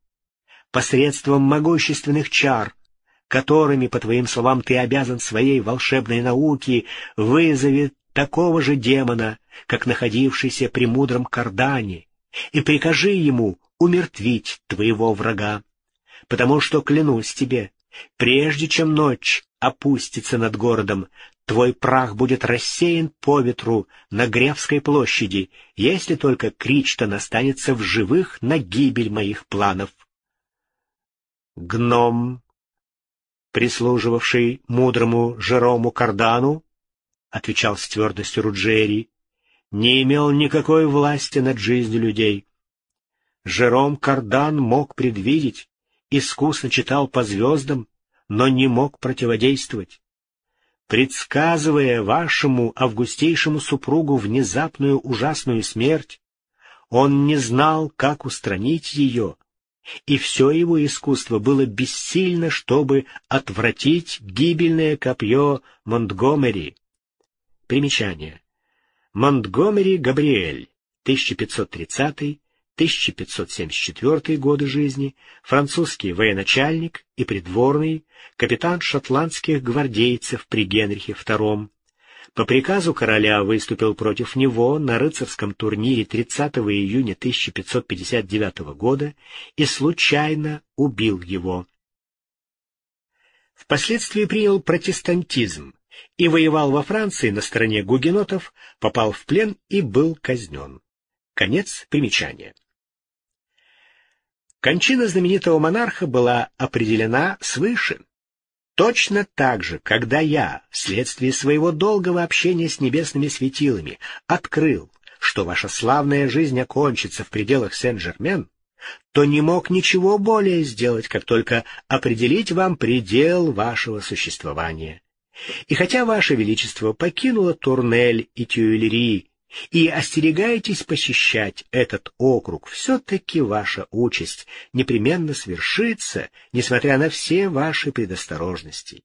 Speaker 1: Посредством могущественных чар, которыми, по твоим словам, ты обязан своей волшебной науке, вызовет такого же демона, как находившийся при мудром Кардане, и прикажи ему умертвить твоего врага, потому что, клянусь тебе, прежде чем ночь опустится над городом, твой прах будет рассеян по ветру на Гревской площади, если только Кричтон останется в живых на гибель моих планов. Гном, прислуживавший мудрому Жерому Кардану, отвечал с твердостью Руджери, не имел никакой власти над жизнью людей. Жером Кардан мог предвидеть, искусно читал по звездам, но не мог противодействовать. Предсказывая вашему августейшему супругу внезапную ужасную смерть, он не знал, как устранить ее, и все его искусство было бессильно, чтобы отвратить гибельное копье Монтгомери. Примечание. Монтгомери Габриэль, 1530-1574 годы жизни, французский военачальник и придворный, капитан шотландских гвардейцев при Генрихе II, по приказу короля выступил против него на рыцарском турнире 30 июня 1559 года и случайно убил его. Впоследствии принял протестантизм и воевал во Франции на стороне гугенотов, попал в плен и был казнен. Конец примечания. Кончина знаменитого монарха была определена свыше. Точно так же, когда я, вследствие своего долгого общения с небесными светилами, открыл, что ваша славная жизнь окончится в пределах Сен-Жермен, то не мог ничего более сделать, как только определить вам предел вашего существования. И хотя ваше величество покинуло Турнель и Тюильри и остерегаетесь посещать этот округ, все-таки ваша участь непременно свершится, несмотря на все ваши предосторожности.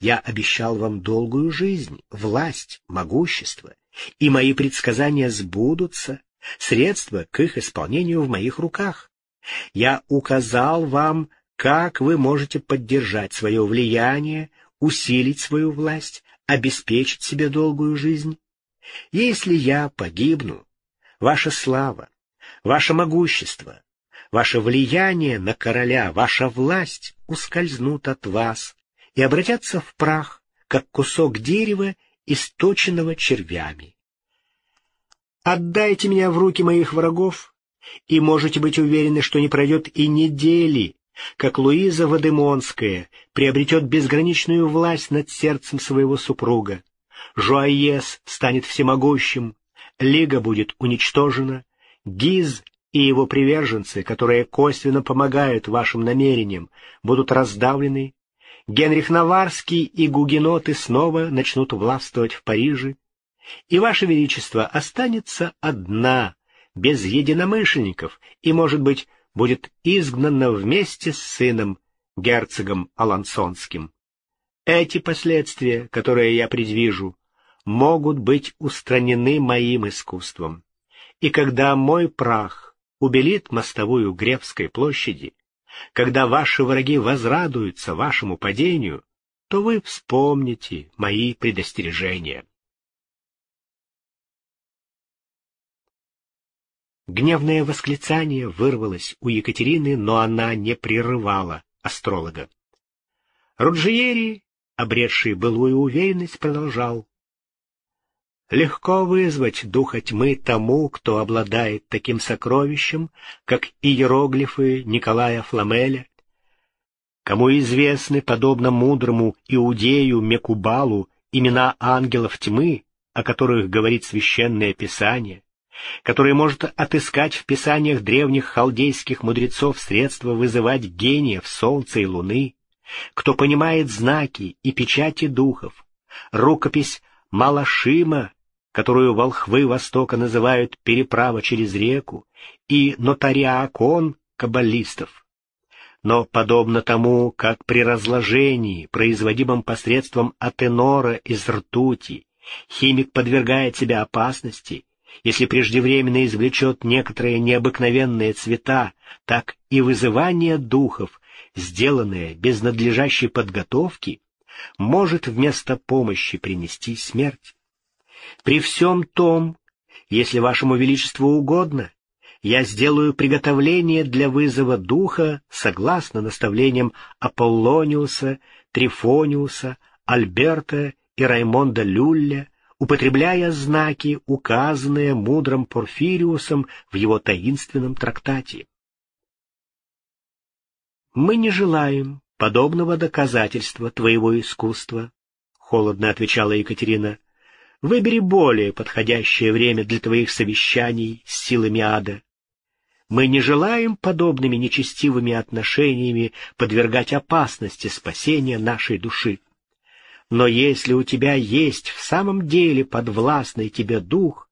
Speaker 1: Я обещал вам долгую жизнь, власть, могущество, и мои предсказания сбудутся, средства к их исполнению в моих руках. Я указал вам, как вы можете поддержать свое влияние, усилить свою власть, обеспечить себе долгую жизнь. Если я погибну, ваша слава, ваше могущество, ваше влияние на короля, ваша власть ускользнут от вас и обратятся в прах, как кусок дерева, источенного червями. Отдайте меня в руки моих врагов, и можете быть уверены, что не пройдет и недели, как Луиза Вадемонская приобретет безграничную власть над сердцем своего супруга. Жуаес станет всемогущим, Лига будет уничтожена, Гиз и его приверженцы, которые косвенно помогают вашим намерениям, будут раздавлены, Генрих Наварский и гугеноты снова начнут властвовать в Париже, и Ваше Величество останется одна, без единомышленников, и, может быть, будет изгнана вместе с сыном, герцогом Алансонским. Эти последствия, которые я предвижу, могут быть устранены моим искусством. И когда мой прах убелит мостовую Гребской площади, когда ваши враги возрадуются вашему падению, то вы вспомните мои предостережения. Гневное восклицание вырвалось у Екатерины, но она не прерывала астролога. Руджиери, обретший былую уверенность, продолжал. Легко вызвать духа тьмы тому, кто обладает таким сокровищем, как иероглифы Николая Фламеля, кому известны, подобно мудрому иудею Мекубалу, имена ангелов тьмы, о которых говорит Священное Писание, который может отыскать в писаниях древних халдейских мудрецов средства вызывать гениев солнца и луны, кто понимает знаки и печати духов, рукопись Малашима, которую волхвы Востока называют «переправа через реку», и нотариакон каббалистов. Но подобно тому, как при разложении, производимом посредством атенора из ртути, химик подвергает себя опасности, если преждевременно извлечет некоторые необыкновенные цвета, так и вызывание духов, сделанное без надлежащей подготовки, может вместо помощи принести смерть. При всем том, если вашему величеству угодно, я сделаю приготовление для вызова духа согласно наставлениям Аполлониуса, Трифониуса, Альберта и Раймонда Люлля, употребляя знаки, указанные мудрым Порфириусом в его таинственном трактате. «Мы не желаем подобного доказательства твоего искусства», — холодно отвечала Екатерина. «Выбери более подходящее время для твоих совещаний с силами ада. Мы не желаем подобными нечестивыми отношениями подвергать опасности спасения нашей души. Но если у тебя есть в самом деле подвластный тебе дух,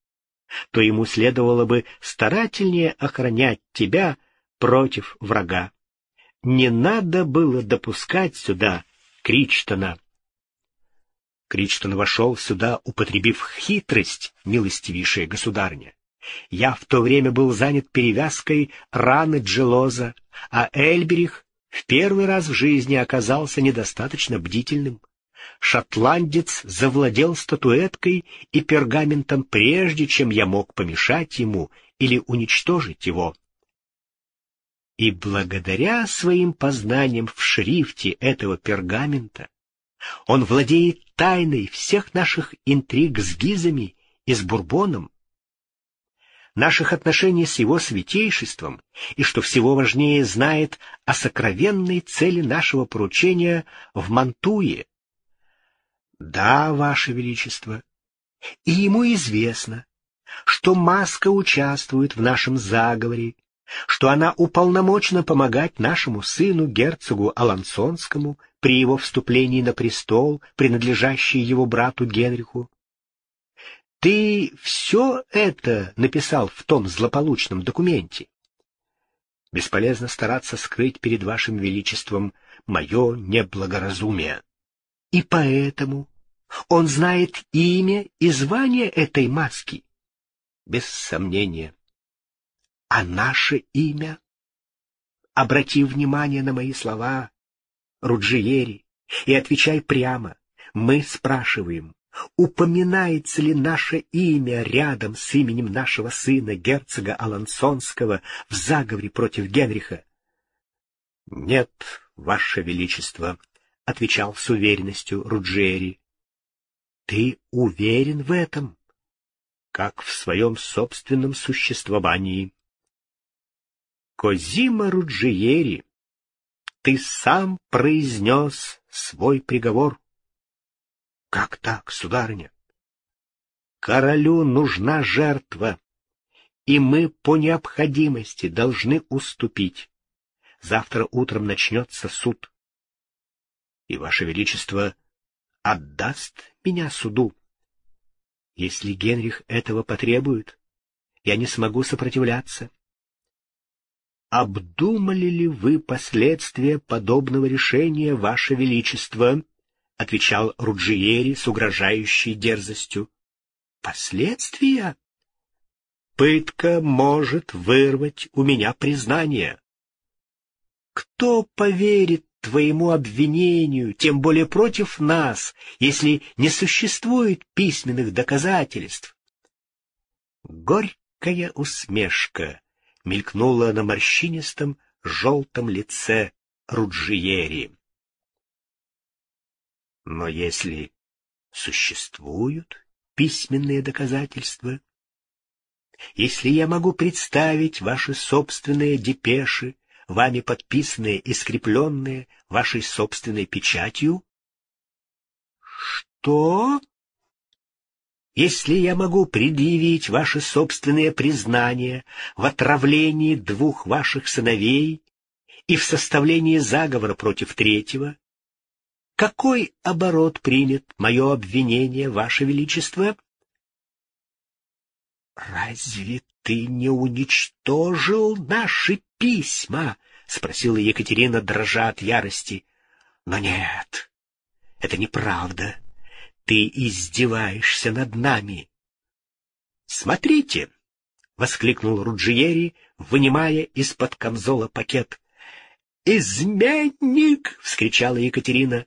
Speaker 1: то ему следовало бы старательнее охранять тебя против врага. Не надо было допускать сюда Кричтона. Кричтон вошел сюда, употребив хитрость, милостивейшая государня. Я в то время был занят перевязкой раны Джелоза, а Эльберих в первый раз в жизни оказался недостаточно бдительным. Шотландец завладел статуэткой и пергаментом прежде, чем я мог помешать ему или уничтожить его. И благодаря своим познаниям в шрифте этого пергамента он владеет тайной всех наших интриг с Гизами и с Бурбоном, наших отношений с его святейшеством и, что всего важнее, знает о сокровенной цели нашего поручения в Мантуе. Да, Ваше Величество, и ему известно, что Маска участвует в нашем заговоре, что она уполномочена помогать нашему сыну, герцогу Алансонскому, при его вступлении на престол, принадлежащий его брату Генриху. Ты все это написал в том злополучном документе. Бесполезно стараться скрыть перед вашим величеством мое неблагоразумие. И поэтому он знает имя и звание этой маски. Без сомнения. А наше имя? Обрати внимание на мои слова, Руджиери, и отвечай прямо. Мы спрашиваем, упоминается ли наше имя рядом с именем нашего сына, герцога Алансонского, в заговоре против Генриха? — Нет, ваше величество, — отвечал с уверенностью Руджиери. — Ты уверен в этом? — Как в своем собственном существовании. Козима Руджиери, ты сам произнес свой приговор. Как так, сударыня? Королю нужна жертва, и мы по необходимости должны уступить. Завтра утром начнется суд. И, Ваше Величество, отдаст меня суду. Если Генрих этого потребует, я не смогу сопротивляться. «Обдумали ли вы последствия подобного решения, Ваше Величество?» — отвечал Руджиери с угрожающей дерзостью. «Последствия? Пытка может вырвать у меня признание. Кто поверит твоему обвинению, тем более против нас, если не существует письменных доказательств?» Горькая усмешка мелькнула на морщинистом желтом лице Руджиери. Но если существуют письменные доказательства, если я могу представить ваши собственные депеши, вами подписанные и скрепленные вашей собственной печатью? Что? Если я могу предъявить ваши собственные признания в отравлении двух ваших сыновей и в составлении заговора против третьего, какой оборот примет мое обвинение, ваше величество? Разве ты не уничтожил наши письма? спросила Екатерина, дрожа от ярости. Но нет, это неправда. Ты издеваешься над нами. Смотрите, воскликнул Руджиери, вынимая из-под камзола пакет. «Изменник!» — вскричала Екатерина.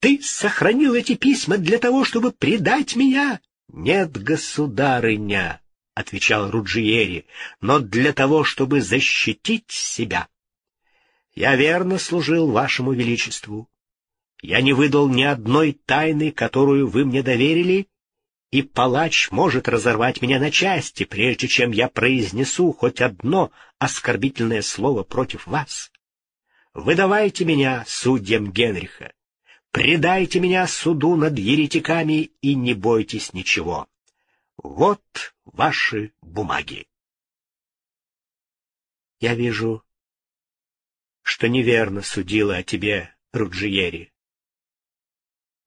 Speaker 1: «Ты сохранил эти письма для того, чтобы предать меня?» «Нет, государыня!» — отвечал Руджиери, — «но для того, чтобы защитить себя. Я верно служил вашему величеству. Я не выдал ни одной тайны, которую вы мне доверили, и палач может разорвать меня на части, прежде чем я произнесу хоть одно оскорбительное слово против вас. Выдавайте меня судьям Генриха, предайте меня суду над еретиками и не бойтесь ничего. Вот ваши бумаги. Я вижу, что неверно судила о тебе Руджиери.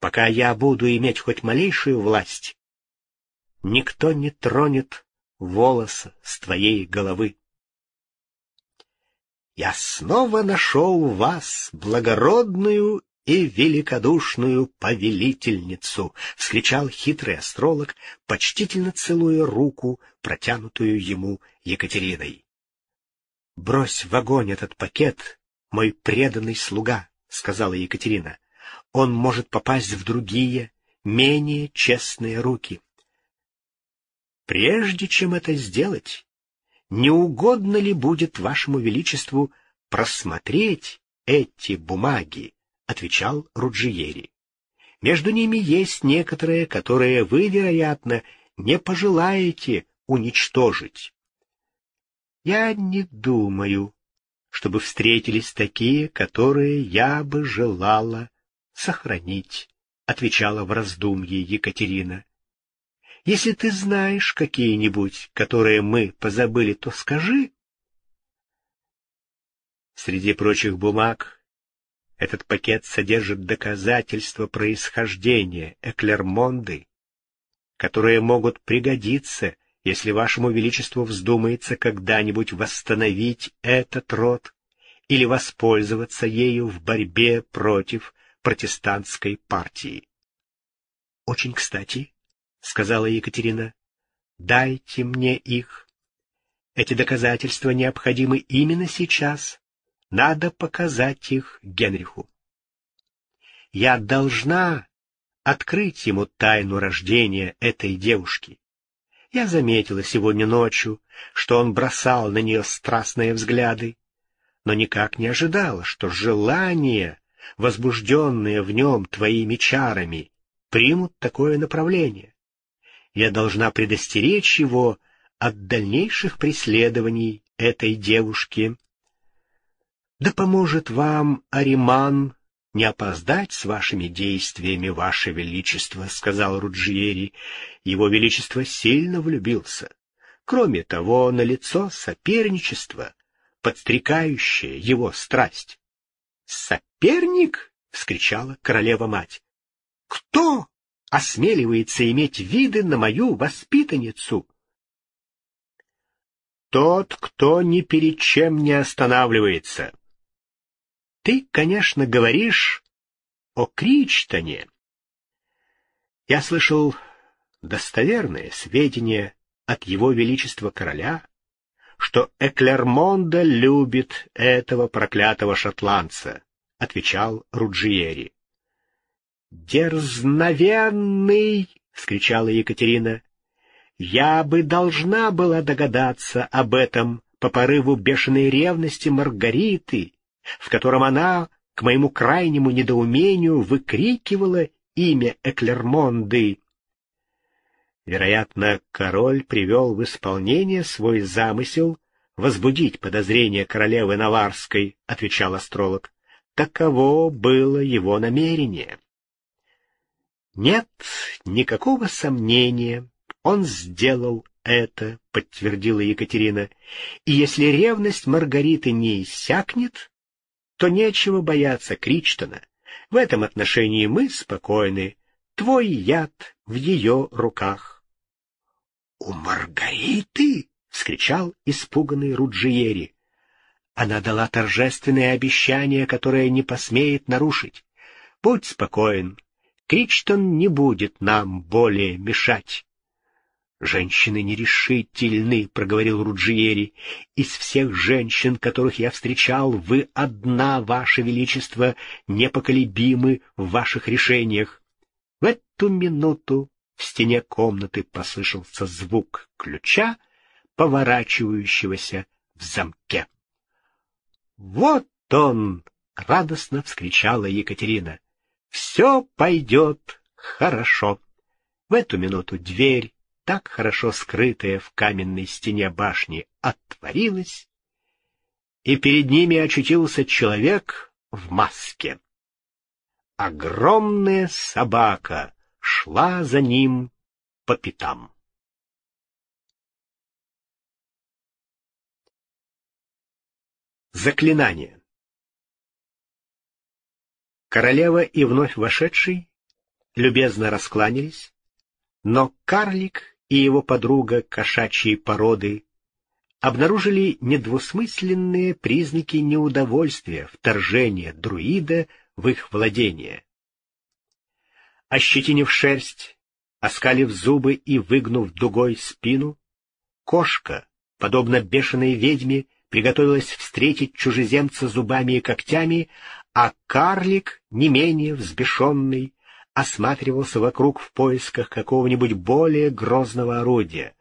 Speaker 1: Пока я буду иметь хоть малейшую власть, никто не тронет волоса с твоей головы. я снова нашел вас, благородную и великодушную повелительницу!» — вскричал хитрый астролог, почтительно целуя руку, протянутую ему Екатериной. «Брось в огонь этот пакет, мой преданный слуга», — сказала Екатерина. «Он может попасть в другие, менее честные руки». «Прежде чем это сделать, не угодно ли будет вашему величеству просмотреть эти бумаги?» — отвечал Руджиери. «Между ними есть некоторые, которые вы, вероятно, не пожелаете уничтожить. Я не думаю, чтобы встретились такие, которые я бы желала сохранить, — отвечала в раздумье Екатерина. Если ты знаешь какие-нибудь, которые мы позабыли, то скажи. Среди прочих бумаг этот пакет содержит доказательства происхождения Эклермонды, которые могут пригодиться, если вашему величеству вздумается когда-нибудь восстановить этот род или воспользоваться ею в борьбе против протестантской партии. Очень кстати, — сказала Екатерина. — Дайте мне их. Эти доказательства необходимы именно сейчас. Надо показать их Генриху. Я должна открыть ему тайну рождения этой девушки. Я заметила сегодня ночью, что он бросал на нее страстные взгляды, но никак не ожидала, что желания, возбужденные в нем твоими чарами, примут такое направление я должна предостеречь его от дальнейших преследований этой девушки. Да поможет вам, Ариман, не опоздать с вашими действиями, ваше величество, — сказал Руджиери. Его величество сильно влюбился. Кроме того, на лицо соперничество, подстрекающее его страсть. «Соперник?» — вскричала королева-мать. «Кто?» осмеливается иметь виды на мою воспитанницу? Тот, кто ни перед чем не останавливается. Ты, конечно, говоришь о Кричтоне. Я слышал достоверные сведения от его величества короля, что Эклермонда любит этого проклятого шотландца, — отвечал Руджиери. «Дерзновенный!» — вскричала Екатерина. «Я бы должна была догадаться об этом по порыву бешеной ревности Маргариты, в котором она, к моему крайнему недоумению, выкрикивала имя Эклермонды. Вероятно, король привел в исполнение свой замысел возбудить подозрения королевы Наварской, — отвечал астролог. Таково было его намерение. Нет никакого сомнения, он сделал это, подтвердила Екатерина. И если ревность Маргариты не иссякнет, то нечего бояться Кричтона. В этом отношении мы спокойны. Твой яд в ее руках. — У Маргариты? — вскричал испуганный Руджиери. Она дала торжественное обещание, которое не посмеет нарушить. Будь спокоен, Кричтон не будет нам более мешать. «Женщины нерешительны», — проговорил Руджиери. «Из всех женщин, которых я встречал, вы одна, ваше величество, непоколебимы в ваших решениях». В эту минуту в стене комнаты послышался звук ключа, поворачивающегося в замке. «Вот он!» — радостно вскричала Екатерина. Все пойдет хорошо. В эту минуту дверь, так хорошо скрытая в каменной стене башни, отворилась, и перед ними очутился человек в маске. Огромная собака шла за ним по пятам. Заклинание Королева и вновь вошедший любезно раскланялись, но карлик и его подруга кошачьей породы обнаружили недвусмысленные признаки неудовольствия, вторжения друида в их владение. Ощетинив шерсть, оскалив зубы и выгнув дугой спину, кошка, подобно бешеной ведьме, приготовилась встретить чужеземца зубами и когтями, а карлик, не менее взбешенный, осматривался вокруг в поисках какого-нибудь более грозного орудия.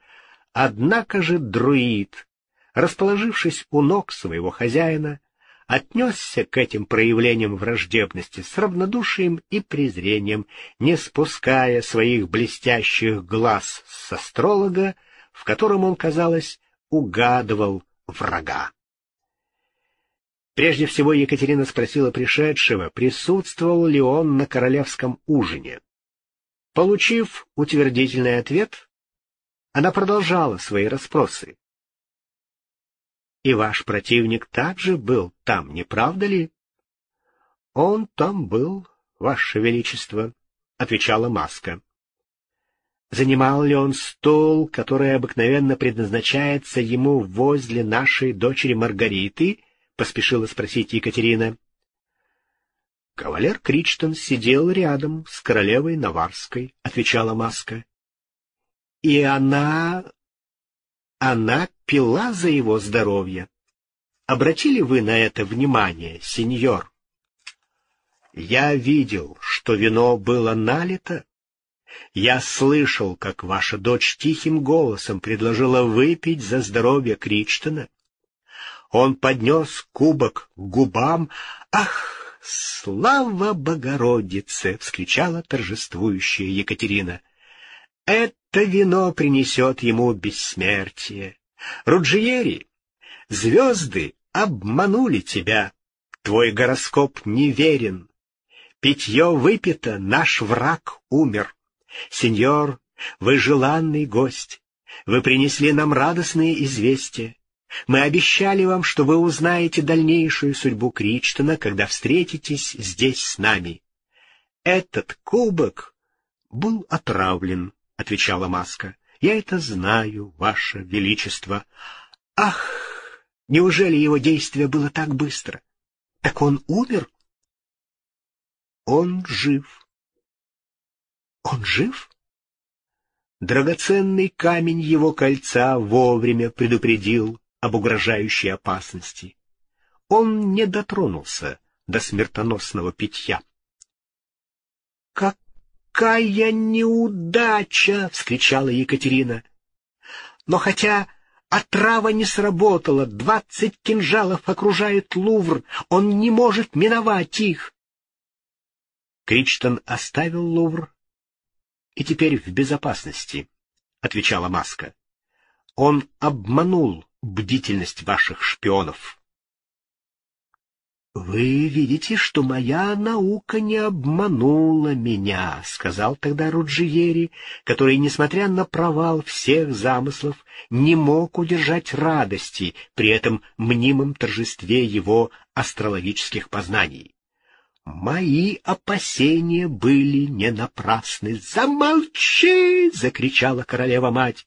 Speaker 1: Однако же друид, расположившись у ног своего хозяина, отнесся к этим проявлениям враждебности с равнодушием и презрением, не спуская своих блестящих глаз с астролога, в котором он, казалось, угадывал врага. Прежде всего Екатерина спросила пришедшего, присутствовал ли он на королевском ужине. Получив утвердительный ответ, она продолжала свои расспросы. — И ваш противник также был там, не правда ли? — Он там был, ваше величество, — отвечала Маска. Занимал ли он стол, который обыкновенно предназначается ему возле нашей дочери Маргариты? — поспешила спросить Екатерина. Кавалер Кричтон сидел рядом с королевой Наварской, — отвечала Маска. И она... она пила за его здоровье. Обратили вы на это внимание, сеньор? Я видел, что вино было налито, я слышал, как ваша дочь тихим голосом предложила выпить за здоровье Кричтона. Он поднес кубок к губам. «Ах, слава Богородице!» — вскричала торжествующая Екатерина. «Это вино принесет ему бессмертие. Руджиери, звезды обманули тебя. Твой гороскоп неверен. Питье выпито, наш враг умер. Сеньор, вы желанный гость. Вы принесли нам радостные известия. Мы обещали вам, что вы узнаете дальнейшую судьбу Кричтона, когда встретитесь здесь с нами. Этот кубок был отравлен, — отвечала Маска. Я это знаю, ваше величество. Ах, неужели его действие было так быстро? Так он умер? Он жив. Он жив? Драгоценный камень его кольца вовремя предупредил об угрожающей опасности. Он не дотронулся до смертоносного питья. «Какая неудача!» — вскричала Екатерина. «Но хотя отрава не сработала, двадцать кинжалов окружают Лувр, он не может миновать их». Кричтон оставил Лувр и теперь в безопасности, — отвечала Маска. Он обманул бдительность ваших шпионов. — Вы видите, что моя наука не обманула меня, — сказал тогда Руджиери, который, несмотря на провал всех замыслов, не мог удержать радости при этом мнимом торжестве его астрологических познаний. Мои опасения были не напрасны. «Замолчи!» — закричала королева-мать.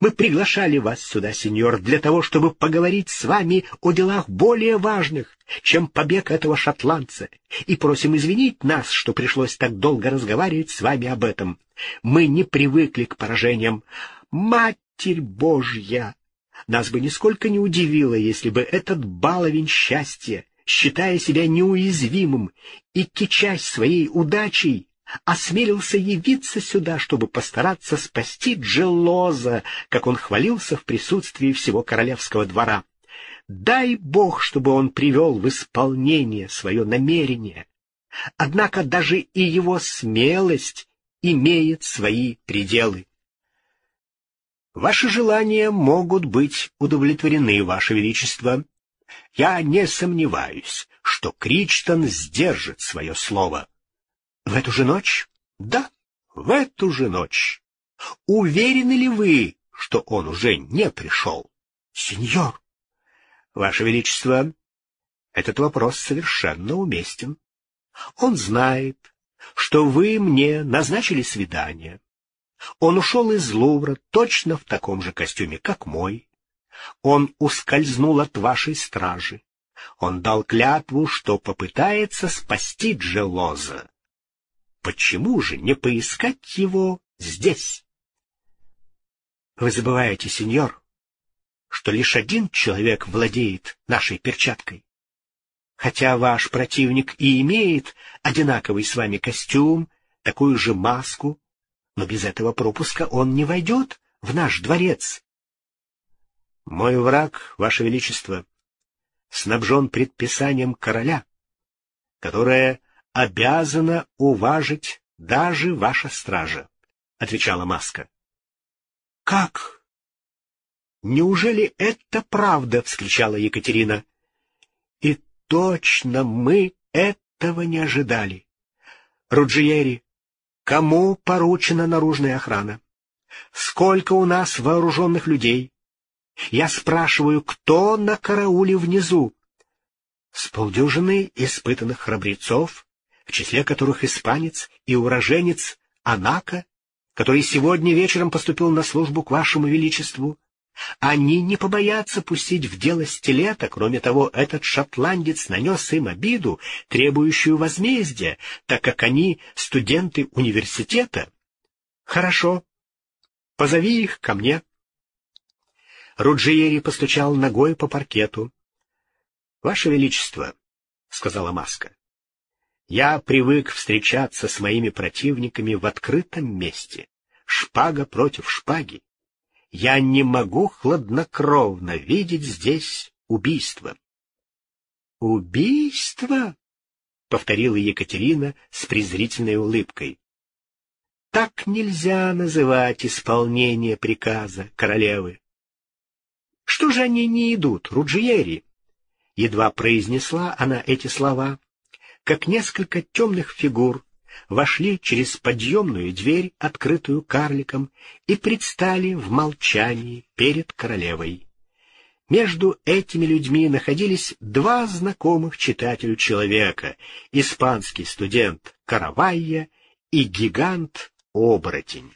Speaker 1: «Мы приглашали вас сюда, сеньор, для того, чтобы поговорить с вами о делах более важных, чем побег этого шотландца, и просим извинить нас, что пришлось так долго разговаривать с вами об этом. Мы не привыкли к поражениям. Матерь Божья! Нас бы нисколько не удивило, если бы этот баловень счастья считая себя неуязвимым и кичась своей удачей, осмелился явиться сюда, чтобы постараться спасти Джелоза, как он хвалился в присутствии всего королевского двора. Дай Бог, чтобы он привел в исполнение свое намерение. Однако даже и его смелость имеет свои пределы. Ваши желания могут быть удовлетворены, Ваше Величество, я не сомневаюсь, что Кричтон сдержит свое слово. В эту же ночь? Да, в эту же ночь. Уверены ли вы, что он уже не пришел? Сеньор, Ваше Величество, этот вопрос совершенно уместен. Он знает, что вы мне назначили свидание. Он ушел из Лувра точно в таком же костюме, как мой. Он ускользнул от вашей стражи. Он дал клятву, что попытается спасти Джелоза. Почему же не поискать его здесь? Вы забываете, сеньор, что лишь один человек владеет нашей перчаткой. Хотя ваш противник и имеет одинаковый с вами костюм, такую же маску, но без этого пропуска он не войдет в наш дворец. Мой враг, ваше величество, снабжен предписанием короля, которое обязано уважить даже ваша стража, — отвечала Маска. — Как? Неужели это правда? — вскричала Екатерина. — И точно мы этого не ожидали. Руджиери, кому поручена наружная охрана? Сколько у нас вооруженных людей? Я спрашиваю, кто на карауле внизу? С полдюжины испытанных храбрецов, в числе которых испанец и уроженец Анака, который сегодня вечером поступил на службу к вашему величеству. Они не побоятся пустить в дело стилета, кроме того, этот шотландец нанес им обиду, требующую возмездия, так как они студенты университета. Хорошо, позови их ко мне. Руджиери постучал ногой по паркету. — Ваше Величество, — сказала Маска, — я привык встречаться с моими противниками в открытом месте, шпага против шпаги. Я не могу хладнокровно видеть здесь убийство. — Убийство? — повторила Екатерина с презрительной улыбкой. — Так нельзя называть исполнение приказа королевы. Что же они не идут, Руджиери? Едва произнесла она эти слова, как несколько темных фигур вошли через подъемную дверь, открытую карликом, и предстали в молчании перед королевой. Между этими людьми находились два знакомых читателю человека — испанский студент Каравайя и гигант-оборотень.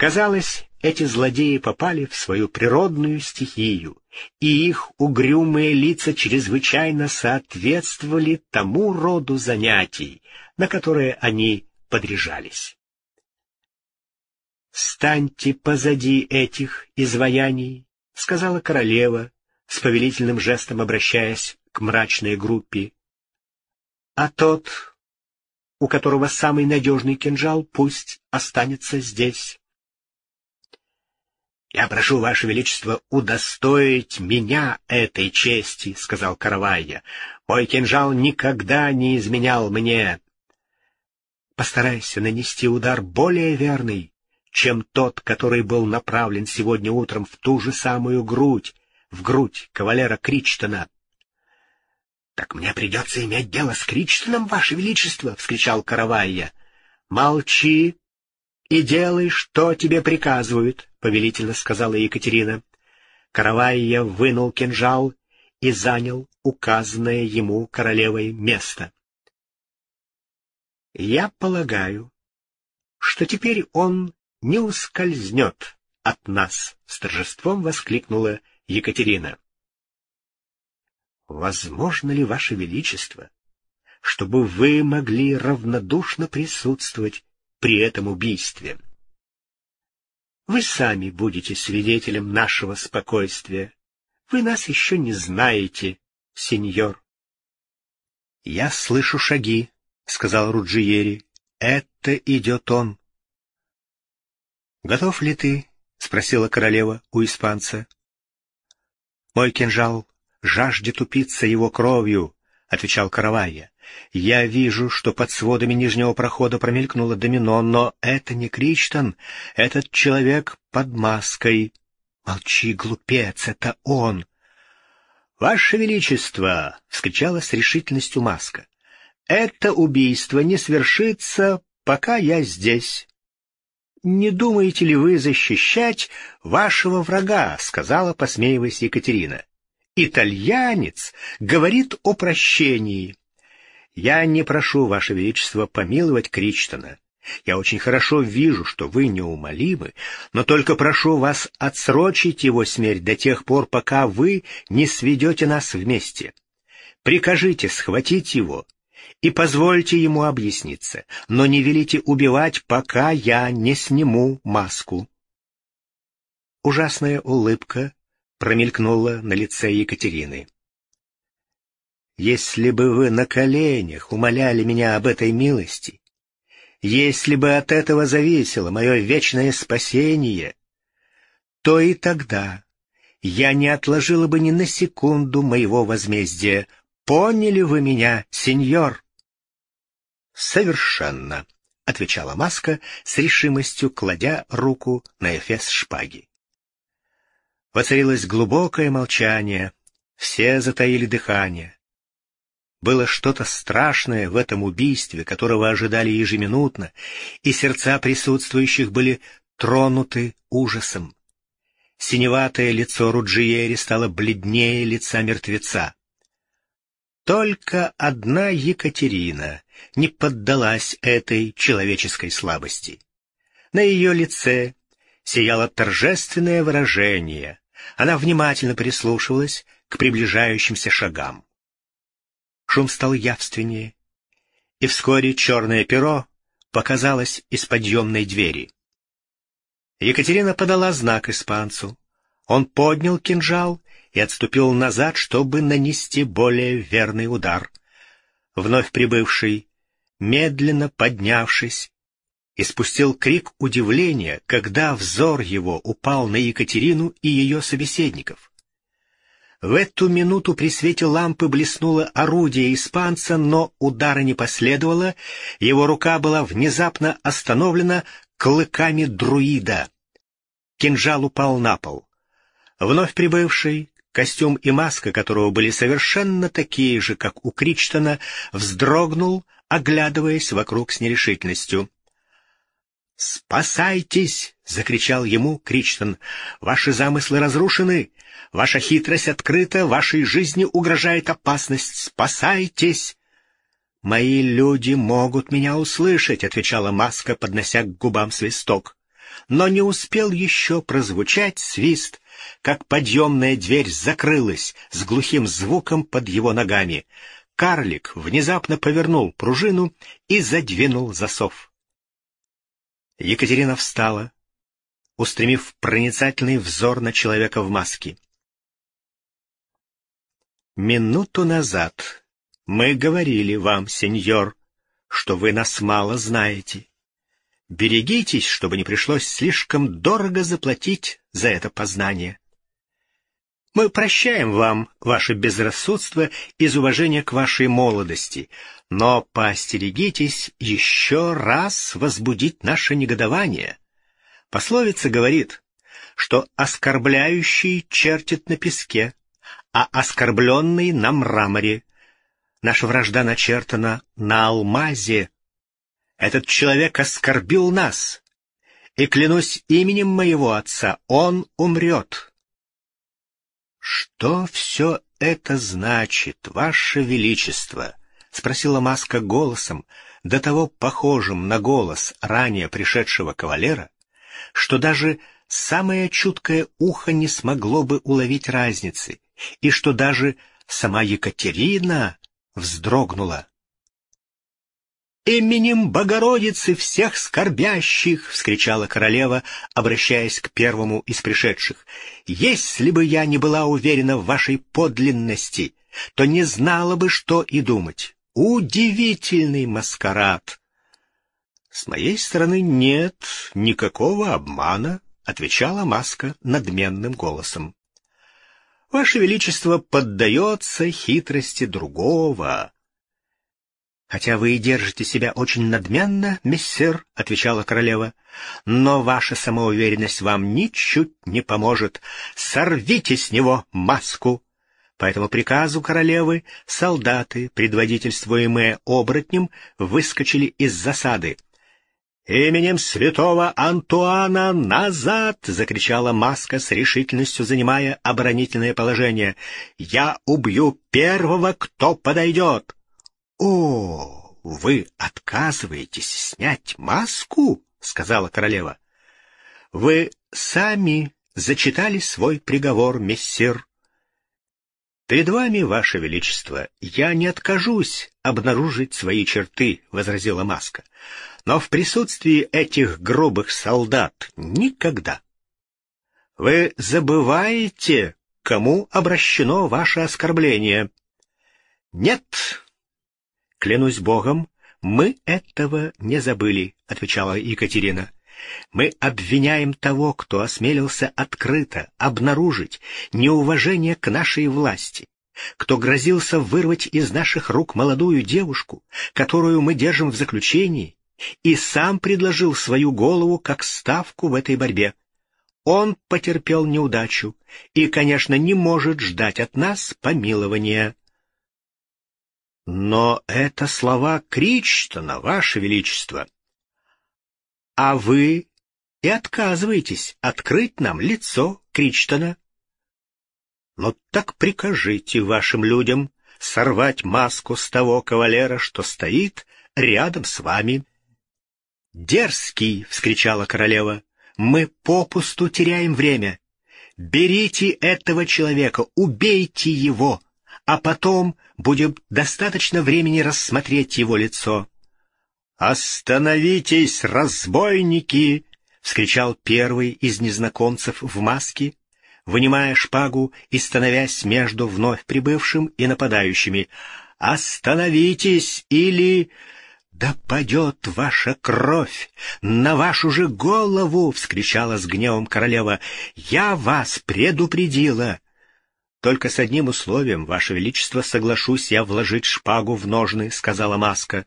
Speaker 1: Казалось, эти злодеи попали в свою природную стихию, и их угрюмые лица чрезвычайно соответствовали тому роду занятий, на которые они подряжались. «Станьте позади этих изваяний», — сказала королева, с повелительным жестом обращаясь к мрачной группе. «А тот, у которого самый надежный кинжал, пусть останется здесь». — Я прошу, Ваше Величество, удостоить меня этой чести, — сказал Каравайя. — Мой кинжал никогда не изменял мне. Постарайся нанести удар более верный, чем тот, который был направлен сегодня утром в ту же самую грудь, в грудь кавалера Кричтона. — Так мне придется иметь дело с Кричтоном, Ваше Величество! — вскричал Каравайя. — Молчи, и делай, что тебе приказывают, — повелительно сказала Екатерина. Каравайя вынул кинжал и занял указанное ему королевой место. — Я полагаю, что теперь он не ускользнет от нас, — с торжеством воскликнула Екатерина. — Возможно ли, Ваше Величество, чтобы вы могли равнодушно присутствовать при этом убийстве. Вы сами будете свидетелем нашего спокойствия. Вы нас еще не знаете, сеньор. — Я слышу шаги, — сказал Руджиери. — Это идет он. — Готов ли ты? — спросила королева у испанца. — Мой кинжал жаждет упиться его кровью, — отвечал Каравайя. Я вижу, что под сводами нижнего прохода промелькнуло домино, но это не Криштан, этот человек под маской. Молчи, глупец, это он. «Ваше Величество!» — вскричала с решительностью маска. «Это убийство не свершится, пока я здесь». «Не думаете ли вы защищать вашего врага?» — сказала, посмеиваясь Екатерина. «Итальянец говорит о прощении. Я не прошу, Ваше Величество, помиловать Кричтона. Я очень хорошо вижу, что вы неумолимы, но только прошу вас отсрочить его смерть до тех пор, пока вы не сведете нас вместе. Прикажите схватить его и позвольте ему объясниться, но не велите убивать, пока я не сниму маску. Ужасная улыбка промелькнула на лице Екатерины. «Если бы вы на коленях умоляли меня об этой милости, если бы от этого зависело мое вечное спасение, то и тогда я не отложила бы ни на секунду моего возмездия. Поняли вы меня, сеньор?» «Совершенно», — отвечала Маска с решимостью, кладя руку на эфес шпаги. Воцарилось глубокое молчание, все затаили дыхание. Было что-то страшное в этом убийстве, которого ожидали ежеминутно, и сердца присутствующих были тронуты ужасом. Синеватое лицо Руджиери стало бледнее лица мертвеца. Только одна Екатерина не поддалась этой человеческой слабости. На ее лице сияло торжественное выражение. Она внимательно прислушивалась к приближающимся шагам. Шум стал явственнее, и вскоре черное перо показалось из подъемной двери. Екатерина подала знак испанцу. Он поднял кинжал и отступил назад, чтобы нанести более верный удар. Вновь прибывший, медленно поднявшись, испустил крик удивления, когда взор его упал на Екатерину и ее собеседников. В эту минуту при свете лампы блеснуло орудие испанца, но удара не последовало, его рука была внезапно остановлена клыками друида. Кинжал упал на пол. Вновь прибывший, костюм и маска которого были совершенно такие же, как у Кричтона, вздрогнул, оглядываясь вокруг с нерешительностью. «Спасайтесь!» — закричал ему Кричтон. «Ваши замыслы разрушены, ваша хитрость открыта, вашей жизни угрожает опасность. Спасайтесь!» «Мои люди могут меня услышать», — отвечала Маска, поднося к губам свисток. Но не успел еще прозвучать свист, как подъемная дверь закрылась с глухим звуком под его ногами. Карлик внезапно повернул пружину и задвинул засов. Екатерина встала, устремив проницательный взор на человека в маске. «Минуту назад мы говорили вам, сеньор, что вы нас мало знаете. Берегитесь, чтобы не пришлось слишком дорого заплатить за это познание. Мы прощаем вам ваше безрассудство из уважения к вашей молодости, но поостерегитесь еще раз возбудить наше негодование. Пословица говорит, что оскорбляющий чертит на песке, а оскорбленный на мраморе. Наша вражда начертана на алмазе. Этот человек оскорбил нас, и, клянусь именем моего отца, он умрет. «Что все это значит, Ваше Величество?» — спросила Маска голосом, до того похожим на голос ранее пришедшего кавалера, что даже самое чуткое ухо не смогло бы уловить разницы, и что даже сама Екатерина вздрогнула. «Именем Богородицы всех скорбящих!» — вскричала королева, обращаясь к первому из пришедших. «Если бы я не была уверена в вашей подлинности, то не знала бы, что и думать. Удивительный маскарад!» «С моей стороны нет никакого обмана», — отвечала маска надменным голосом. «Ваше Величество поддается хитрости другого» «Хотя вы и держите себя очень надменно, мессир», — отвечала королева, — «но ваша самоуверенность вам ничуть не поможет. Сорвите с него маску». По этому приказу королевы солдаты, предводительствуемые оборотнем, выскочили из засады. «Именем святого Антуана назад!» — закричала Маска с решительностью, занимая оборонительное положение. «Я убью первого, кто подойдет!» «О, вы отказываетесь снять маску?» — сказала королева. «Вы сами зачитали свой приговор, мессир». «Перед вами, ваше величество, я не откажусь обнаружить свои черты», — возразила маска. «Но в присутствии этих грубых солдат никогда». «Вы забываете, кому обращено ваше оскорбление?» «Нет, клянусь Богом, мы этого не забыли», — отвечала Екатерина. «Мы обвиняем того, кто осмелился открыто обнаружить неуважение к нашей власти, кто грозился вырвать из наших рук молодую девушку, которую мы держим в заключении, и сам предложил свою голову как ставку в этой борьбе. Он потерпел неудачу и, конечно, не может ждать от нас помилования». Но это слова Кричтона, Ваше Величество. А вы и отказываетесь открыть нам лицо Кричтона. Ну так прикажите вашим людям сорвать маску с того кавалера, что стоит рядом с вами. «Дерзкий!» — вскричала королева. «Мы попусту теряем время. Берите этого человека, убейте его!» А потом будет достаточно времени рассмотреть его лицо. «Остановитесь, разбойники!» — вскричал первый из незнакомцев в маске, вынимая шпагу и становясь между вновь прибывшим и нападающими. «Остановитесь, или...» «Да падет ваша кровь на вашу же голову!» — вскричала с гневом королева. «Я вас предупредила!» «Только с одним условием, Ваше Величество, соглашусь я вложить шпагу в ножны», — сказала Маска.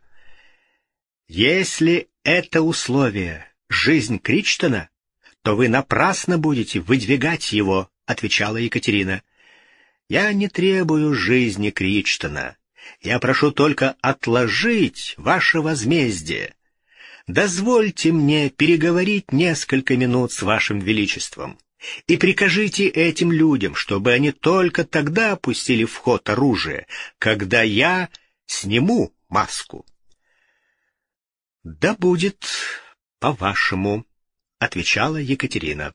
Speaker 1: «Если это условие — жизнь Кричтона, то вы напрасно будете выдвигать его», — отвечала Екатерина. «Я не требую жизни Кричтона. Я прошу только отложить ваше возмездие. Дозвольте мне переговорить несколько минут с вашим величеством и прикажите этим людям, чтобы они только тогда опустили в ход оружие, когда я сниму маску. — Да будет по-вашему, — отвечала Екатерина.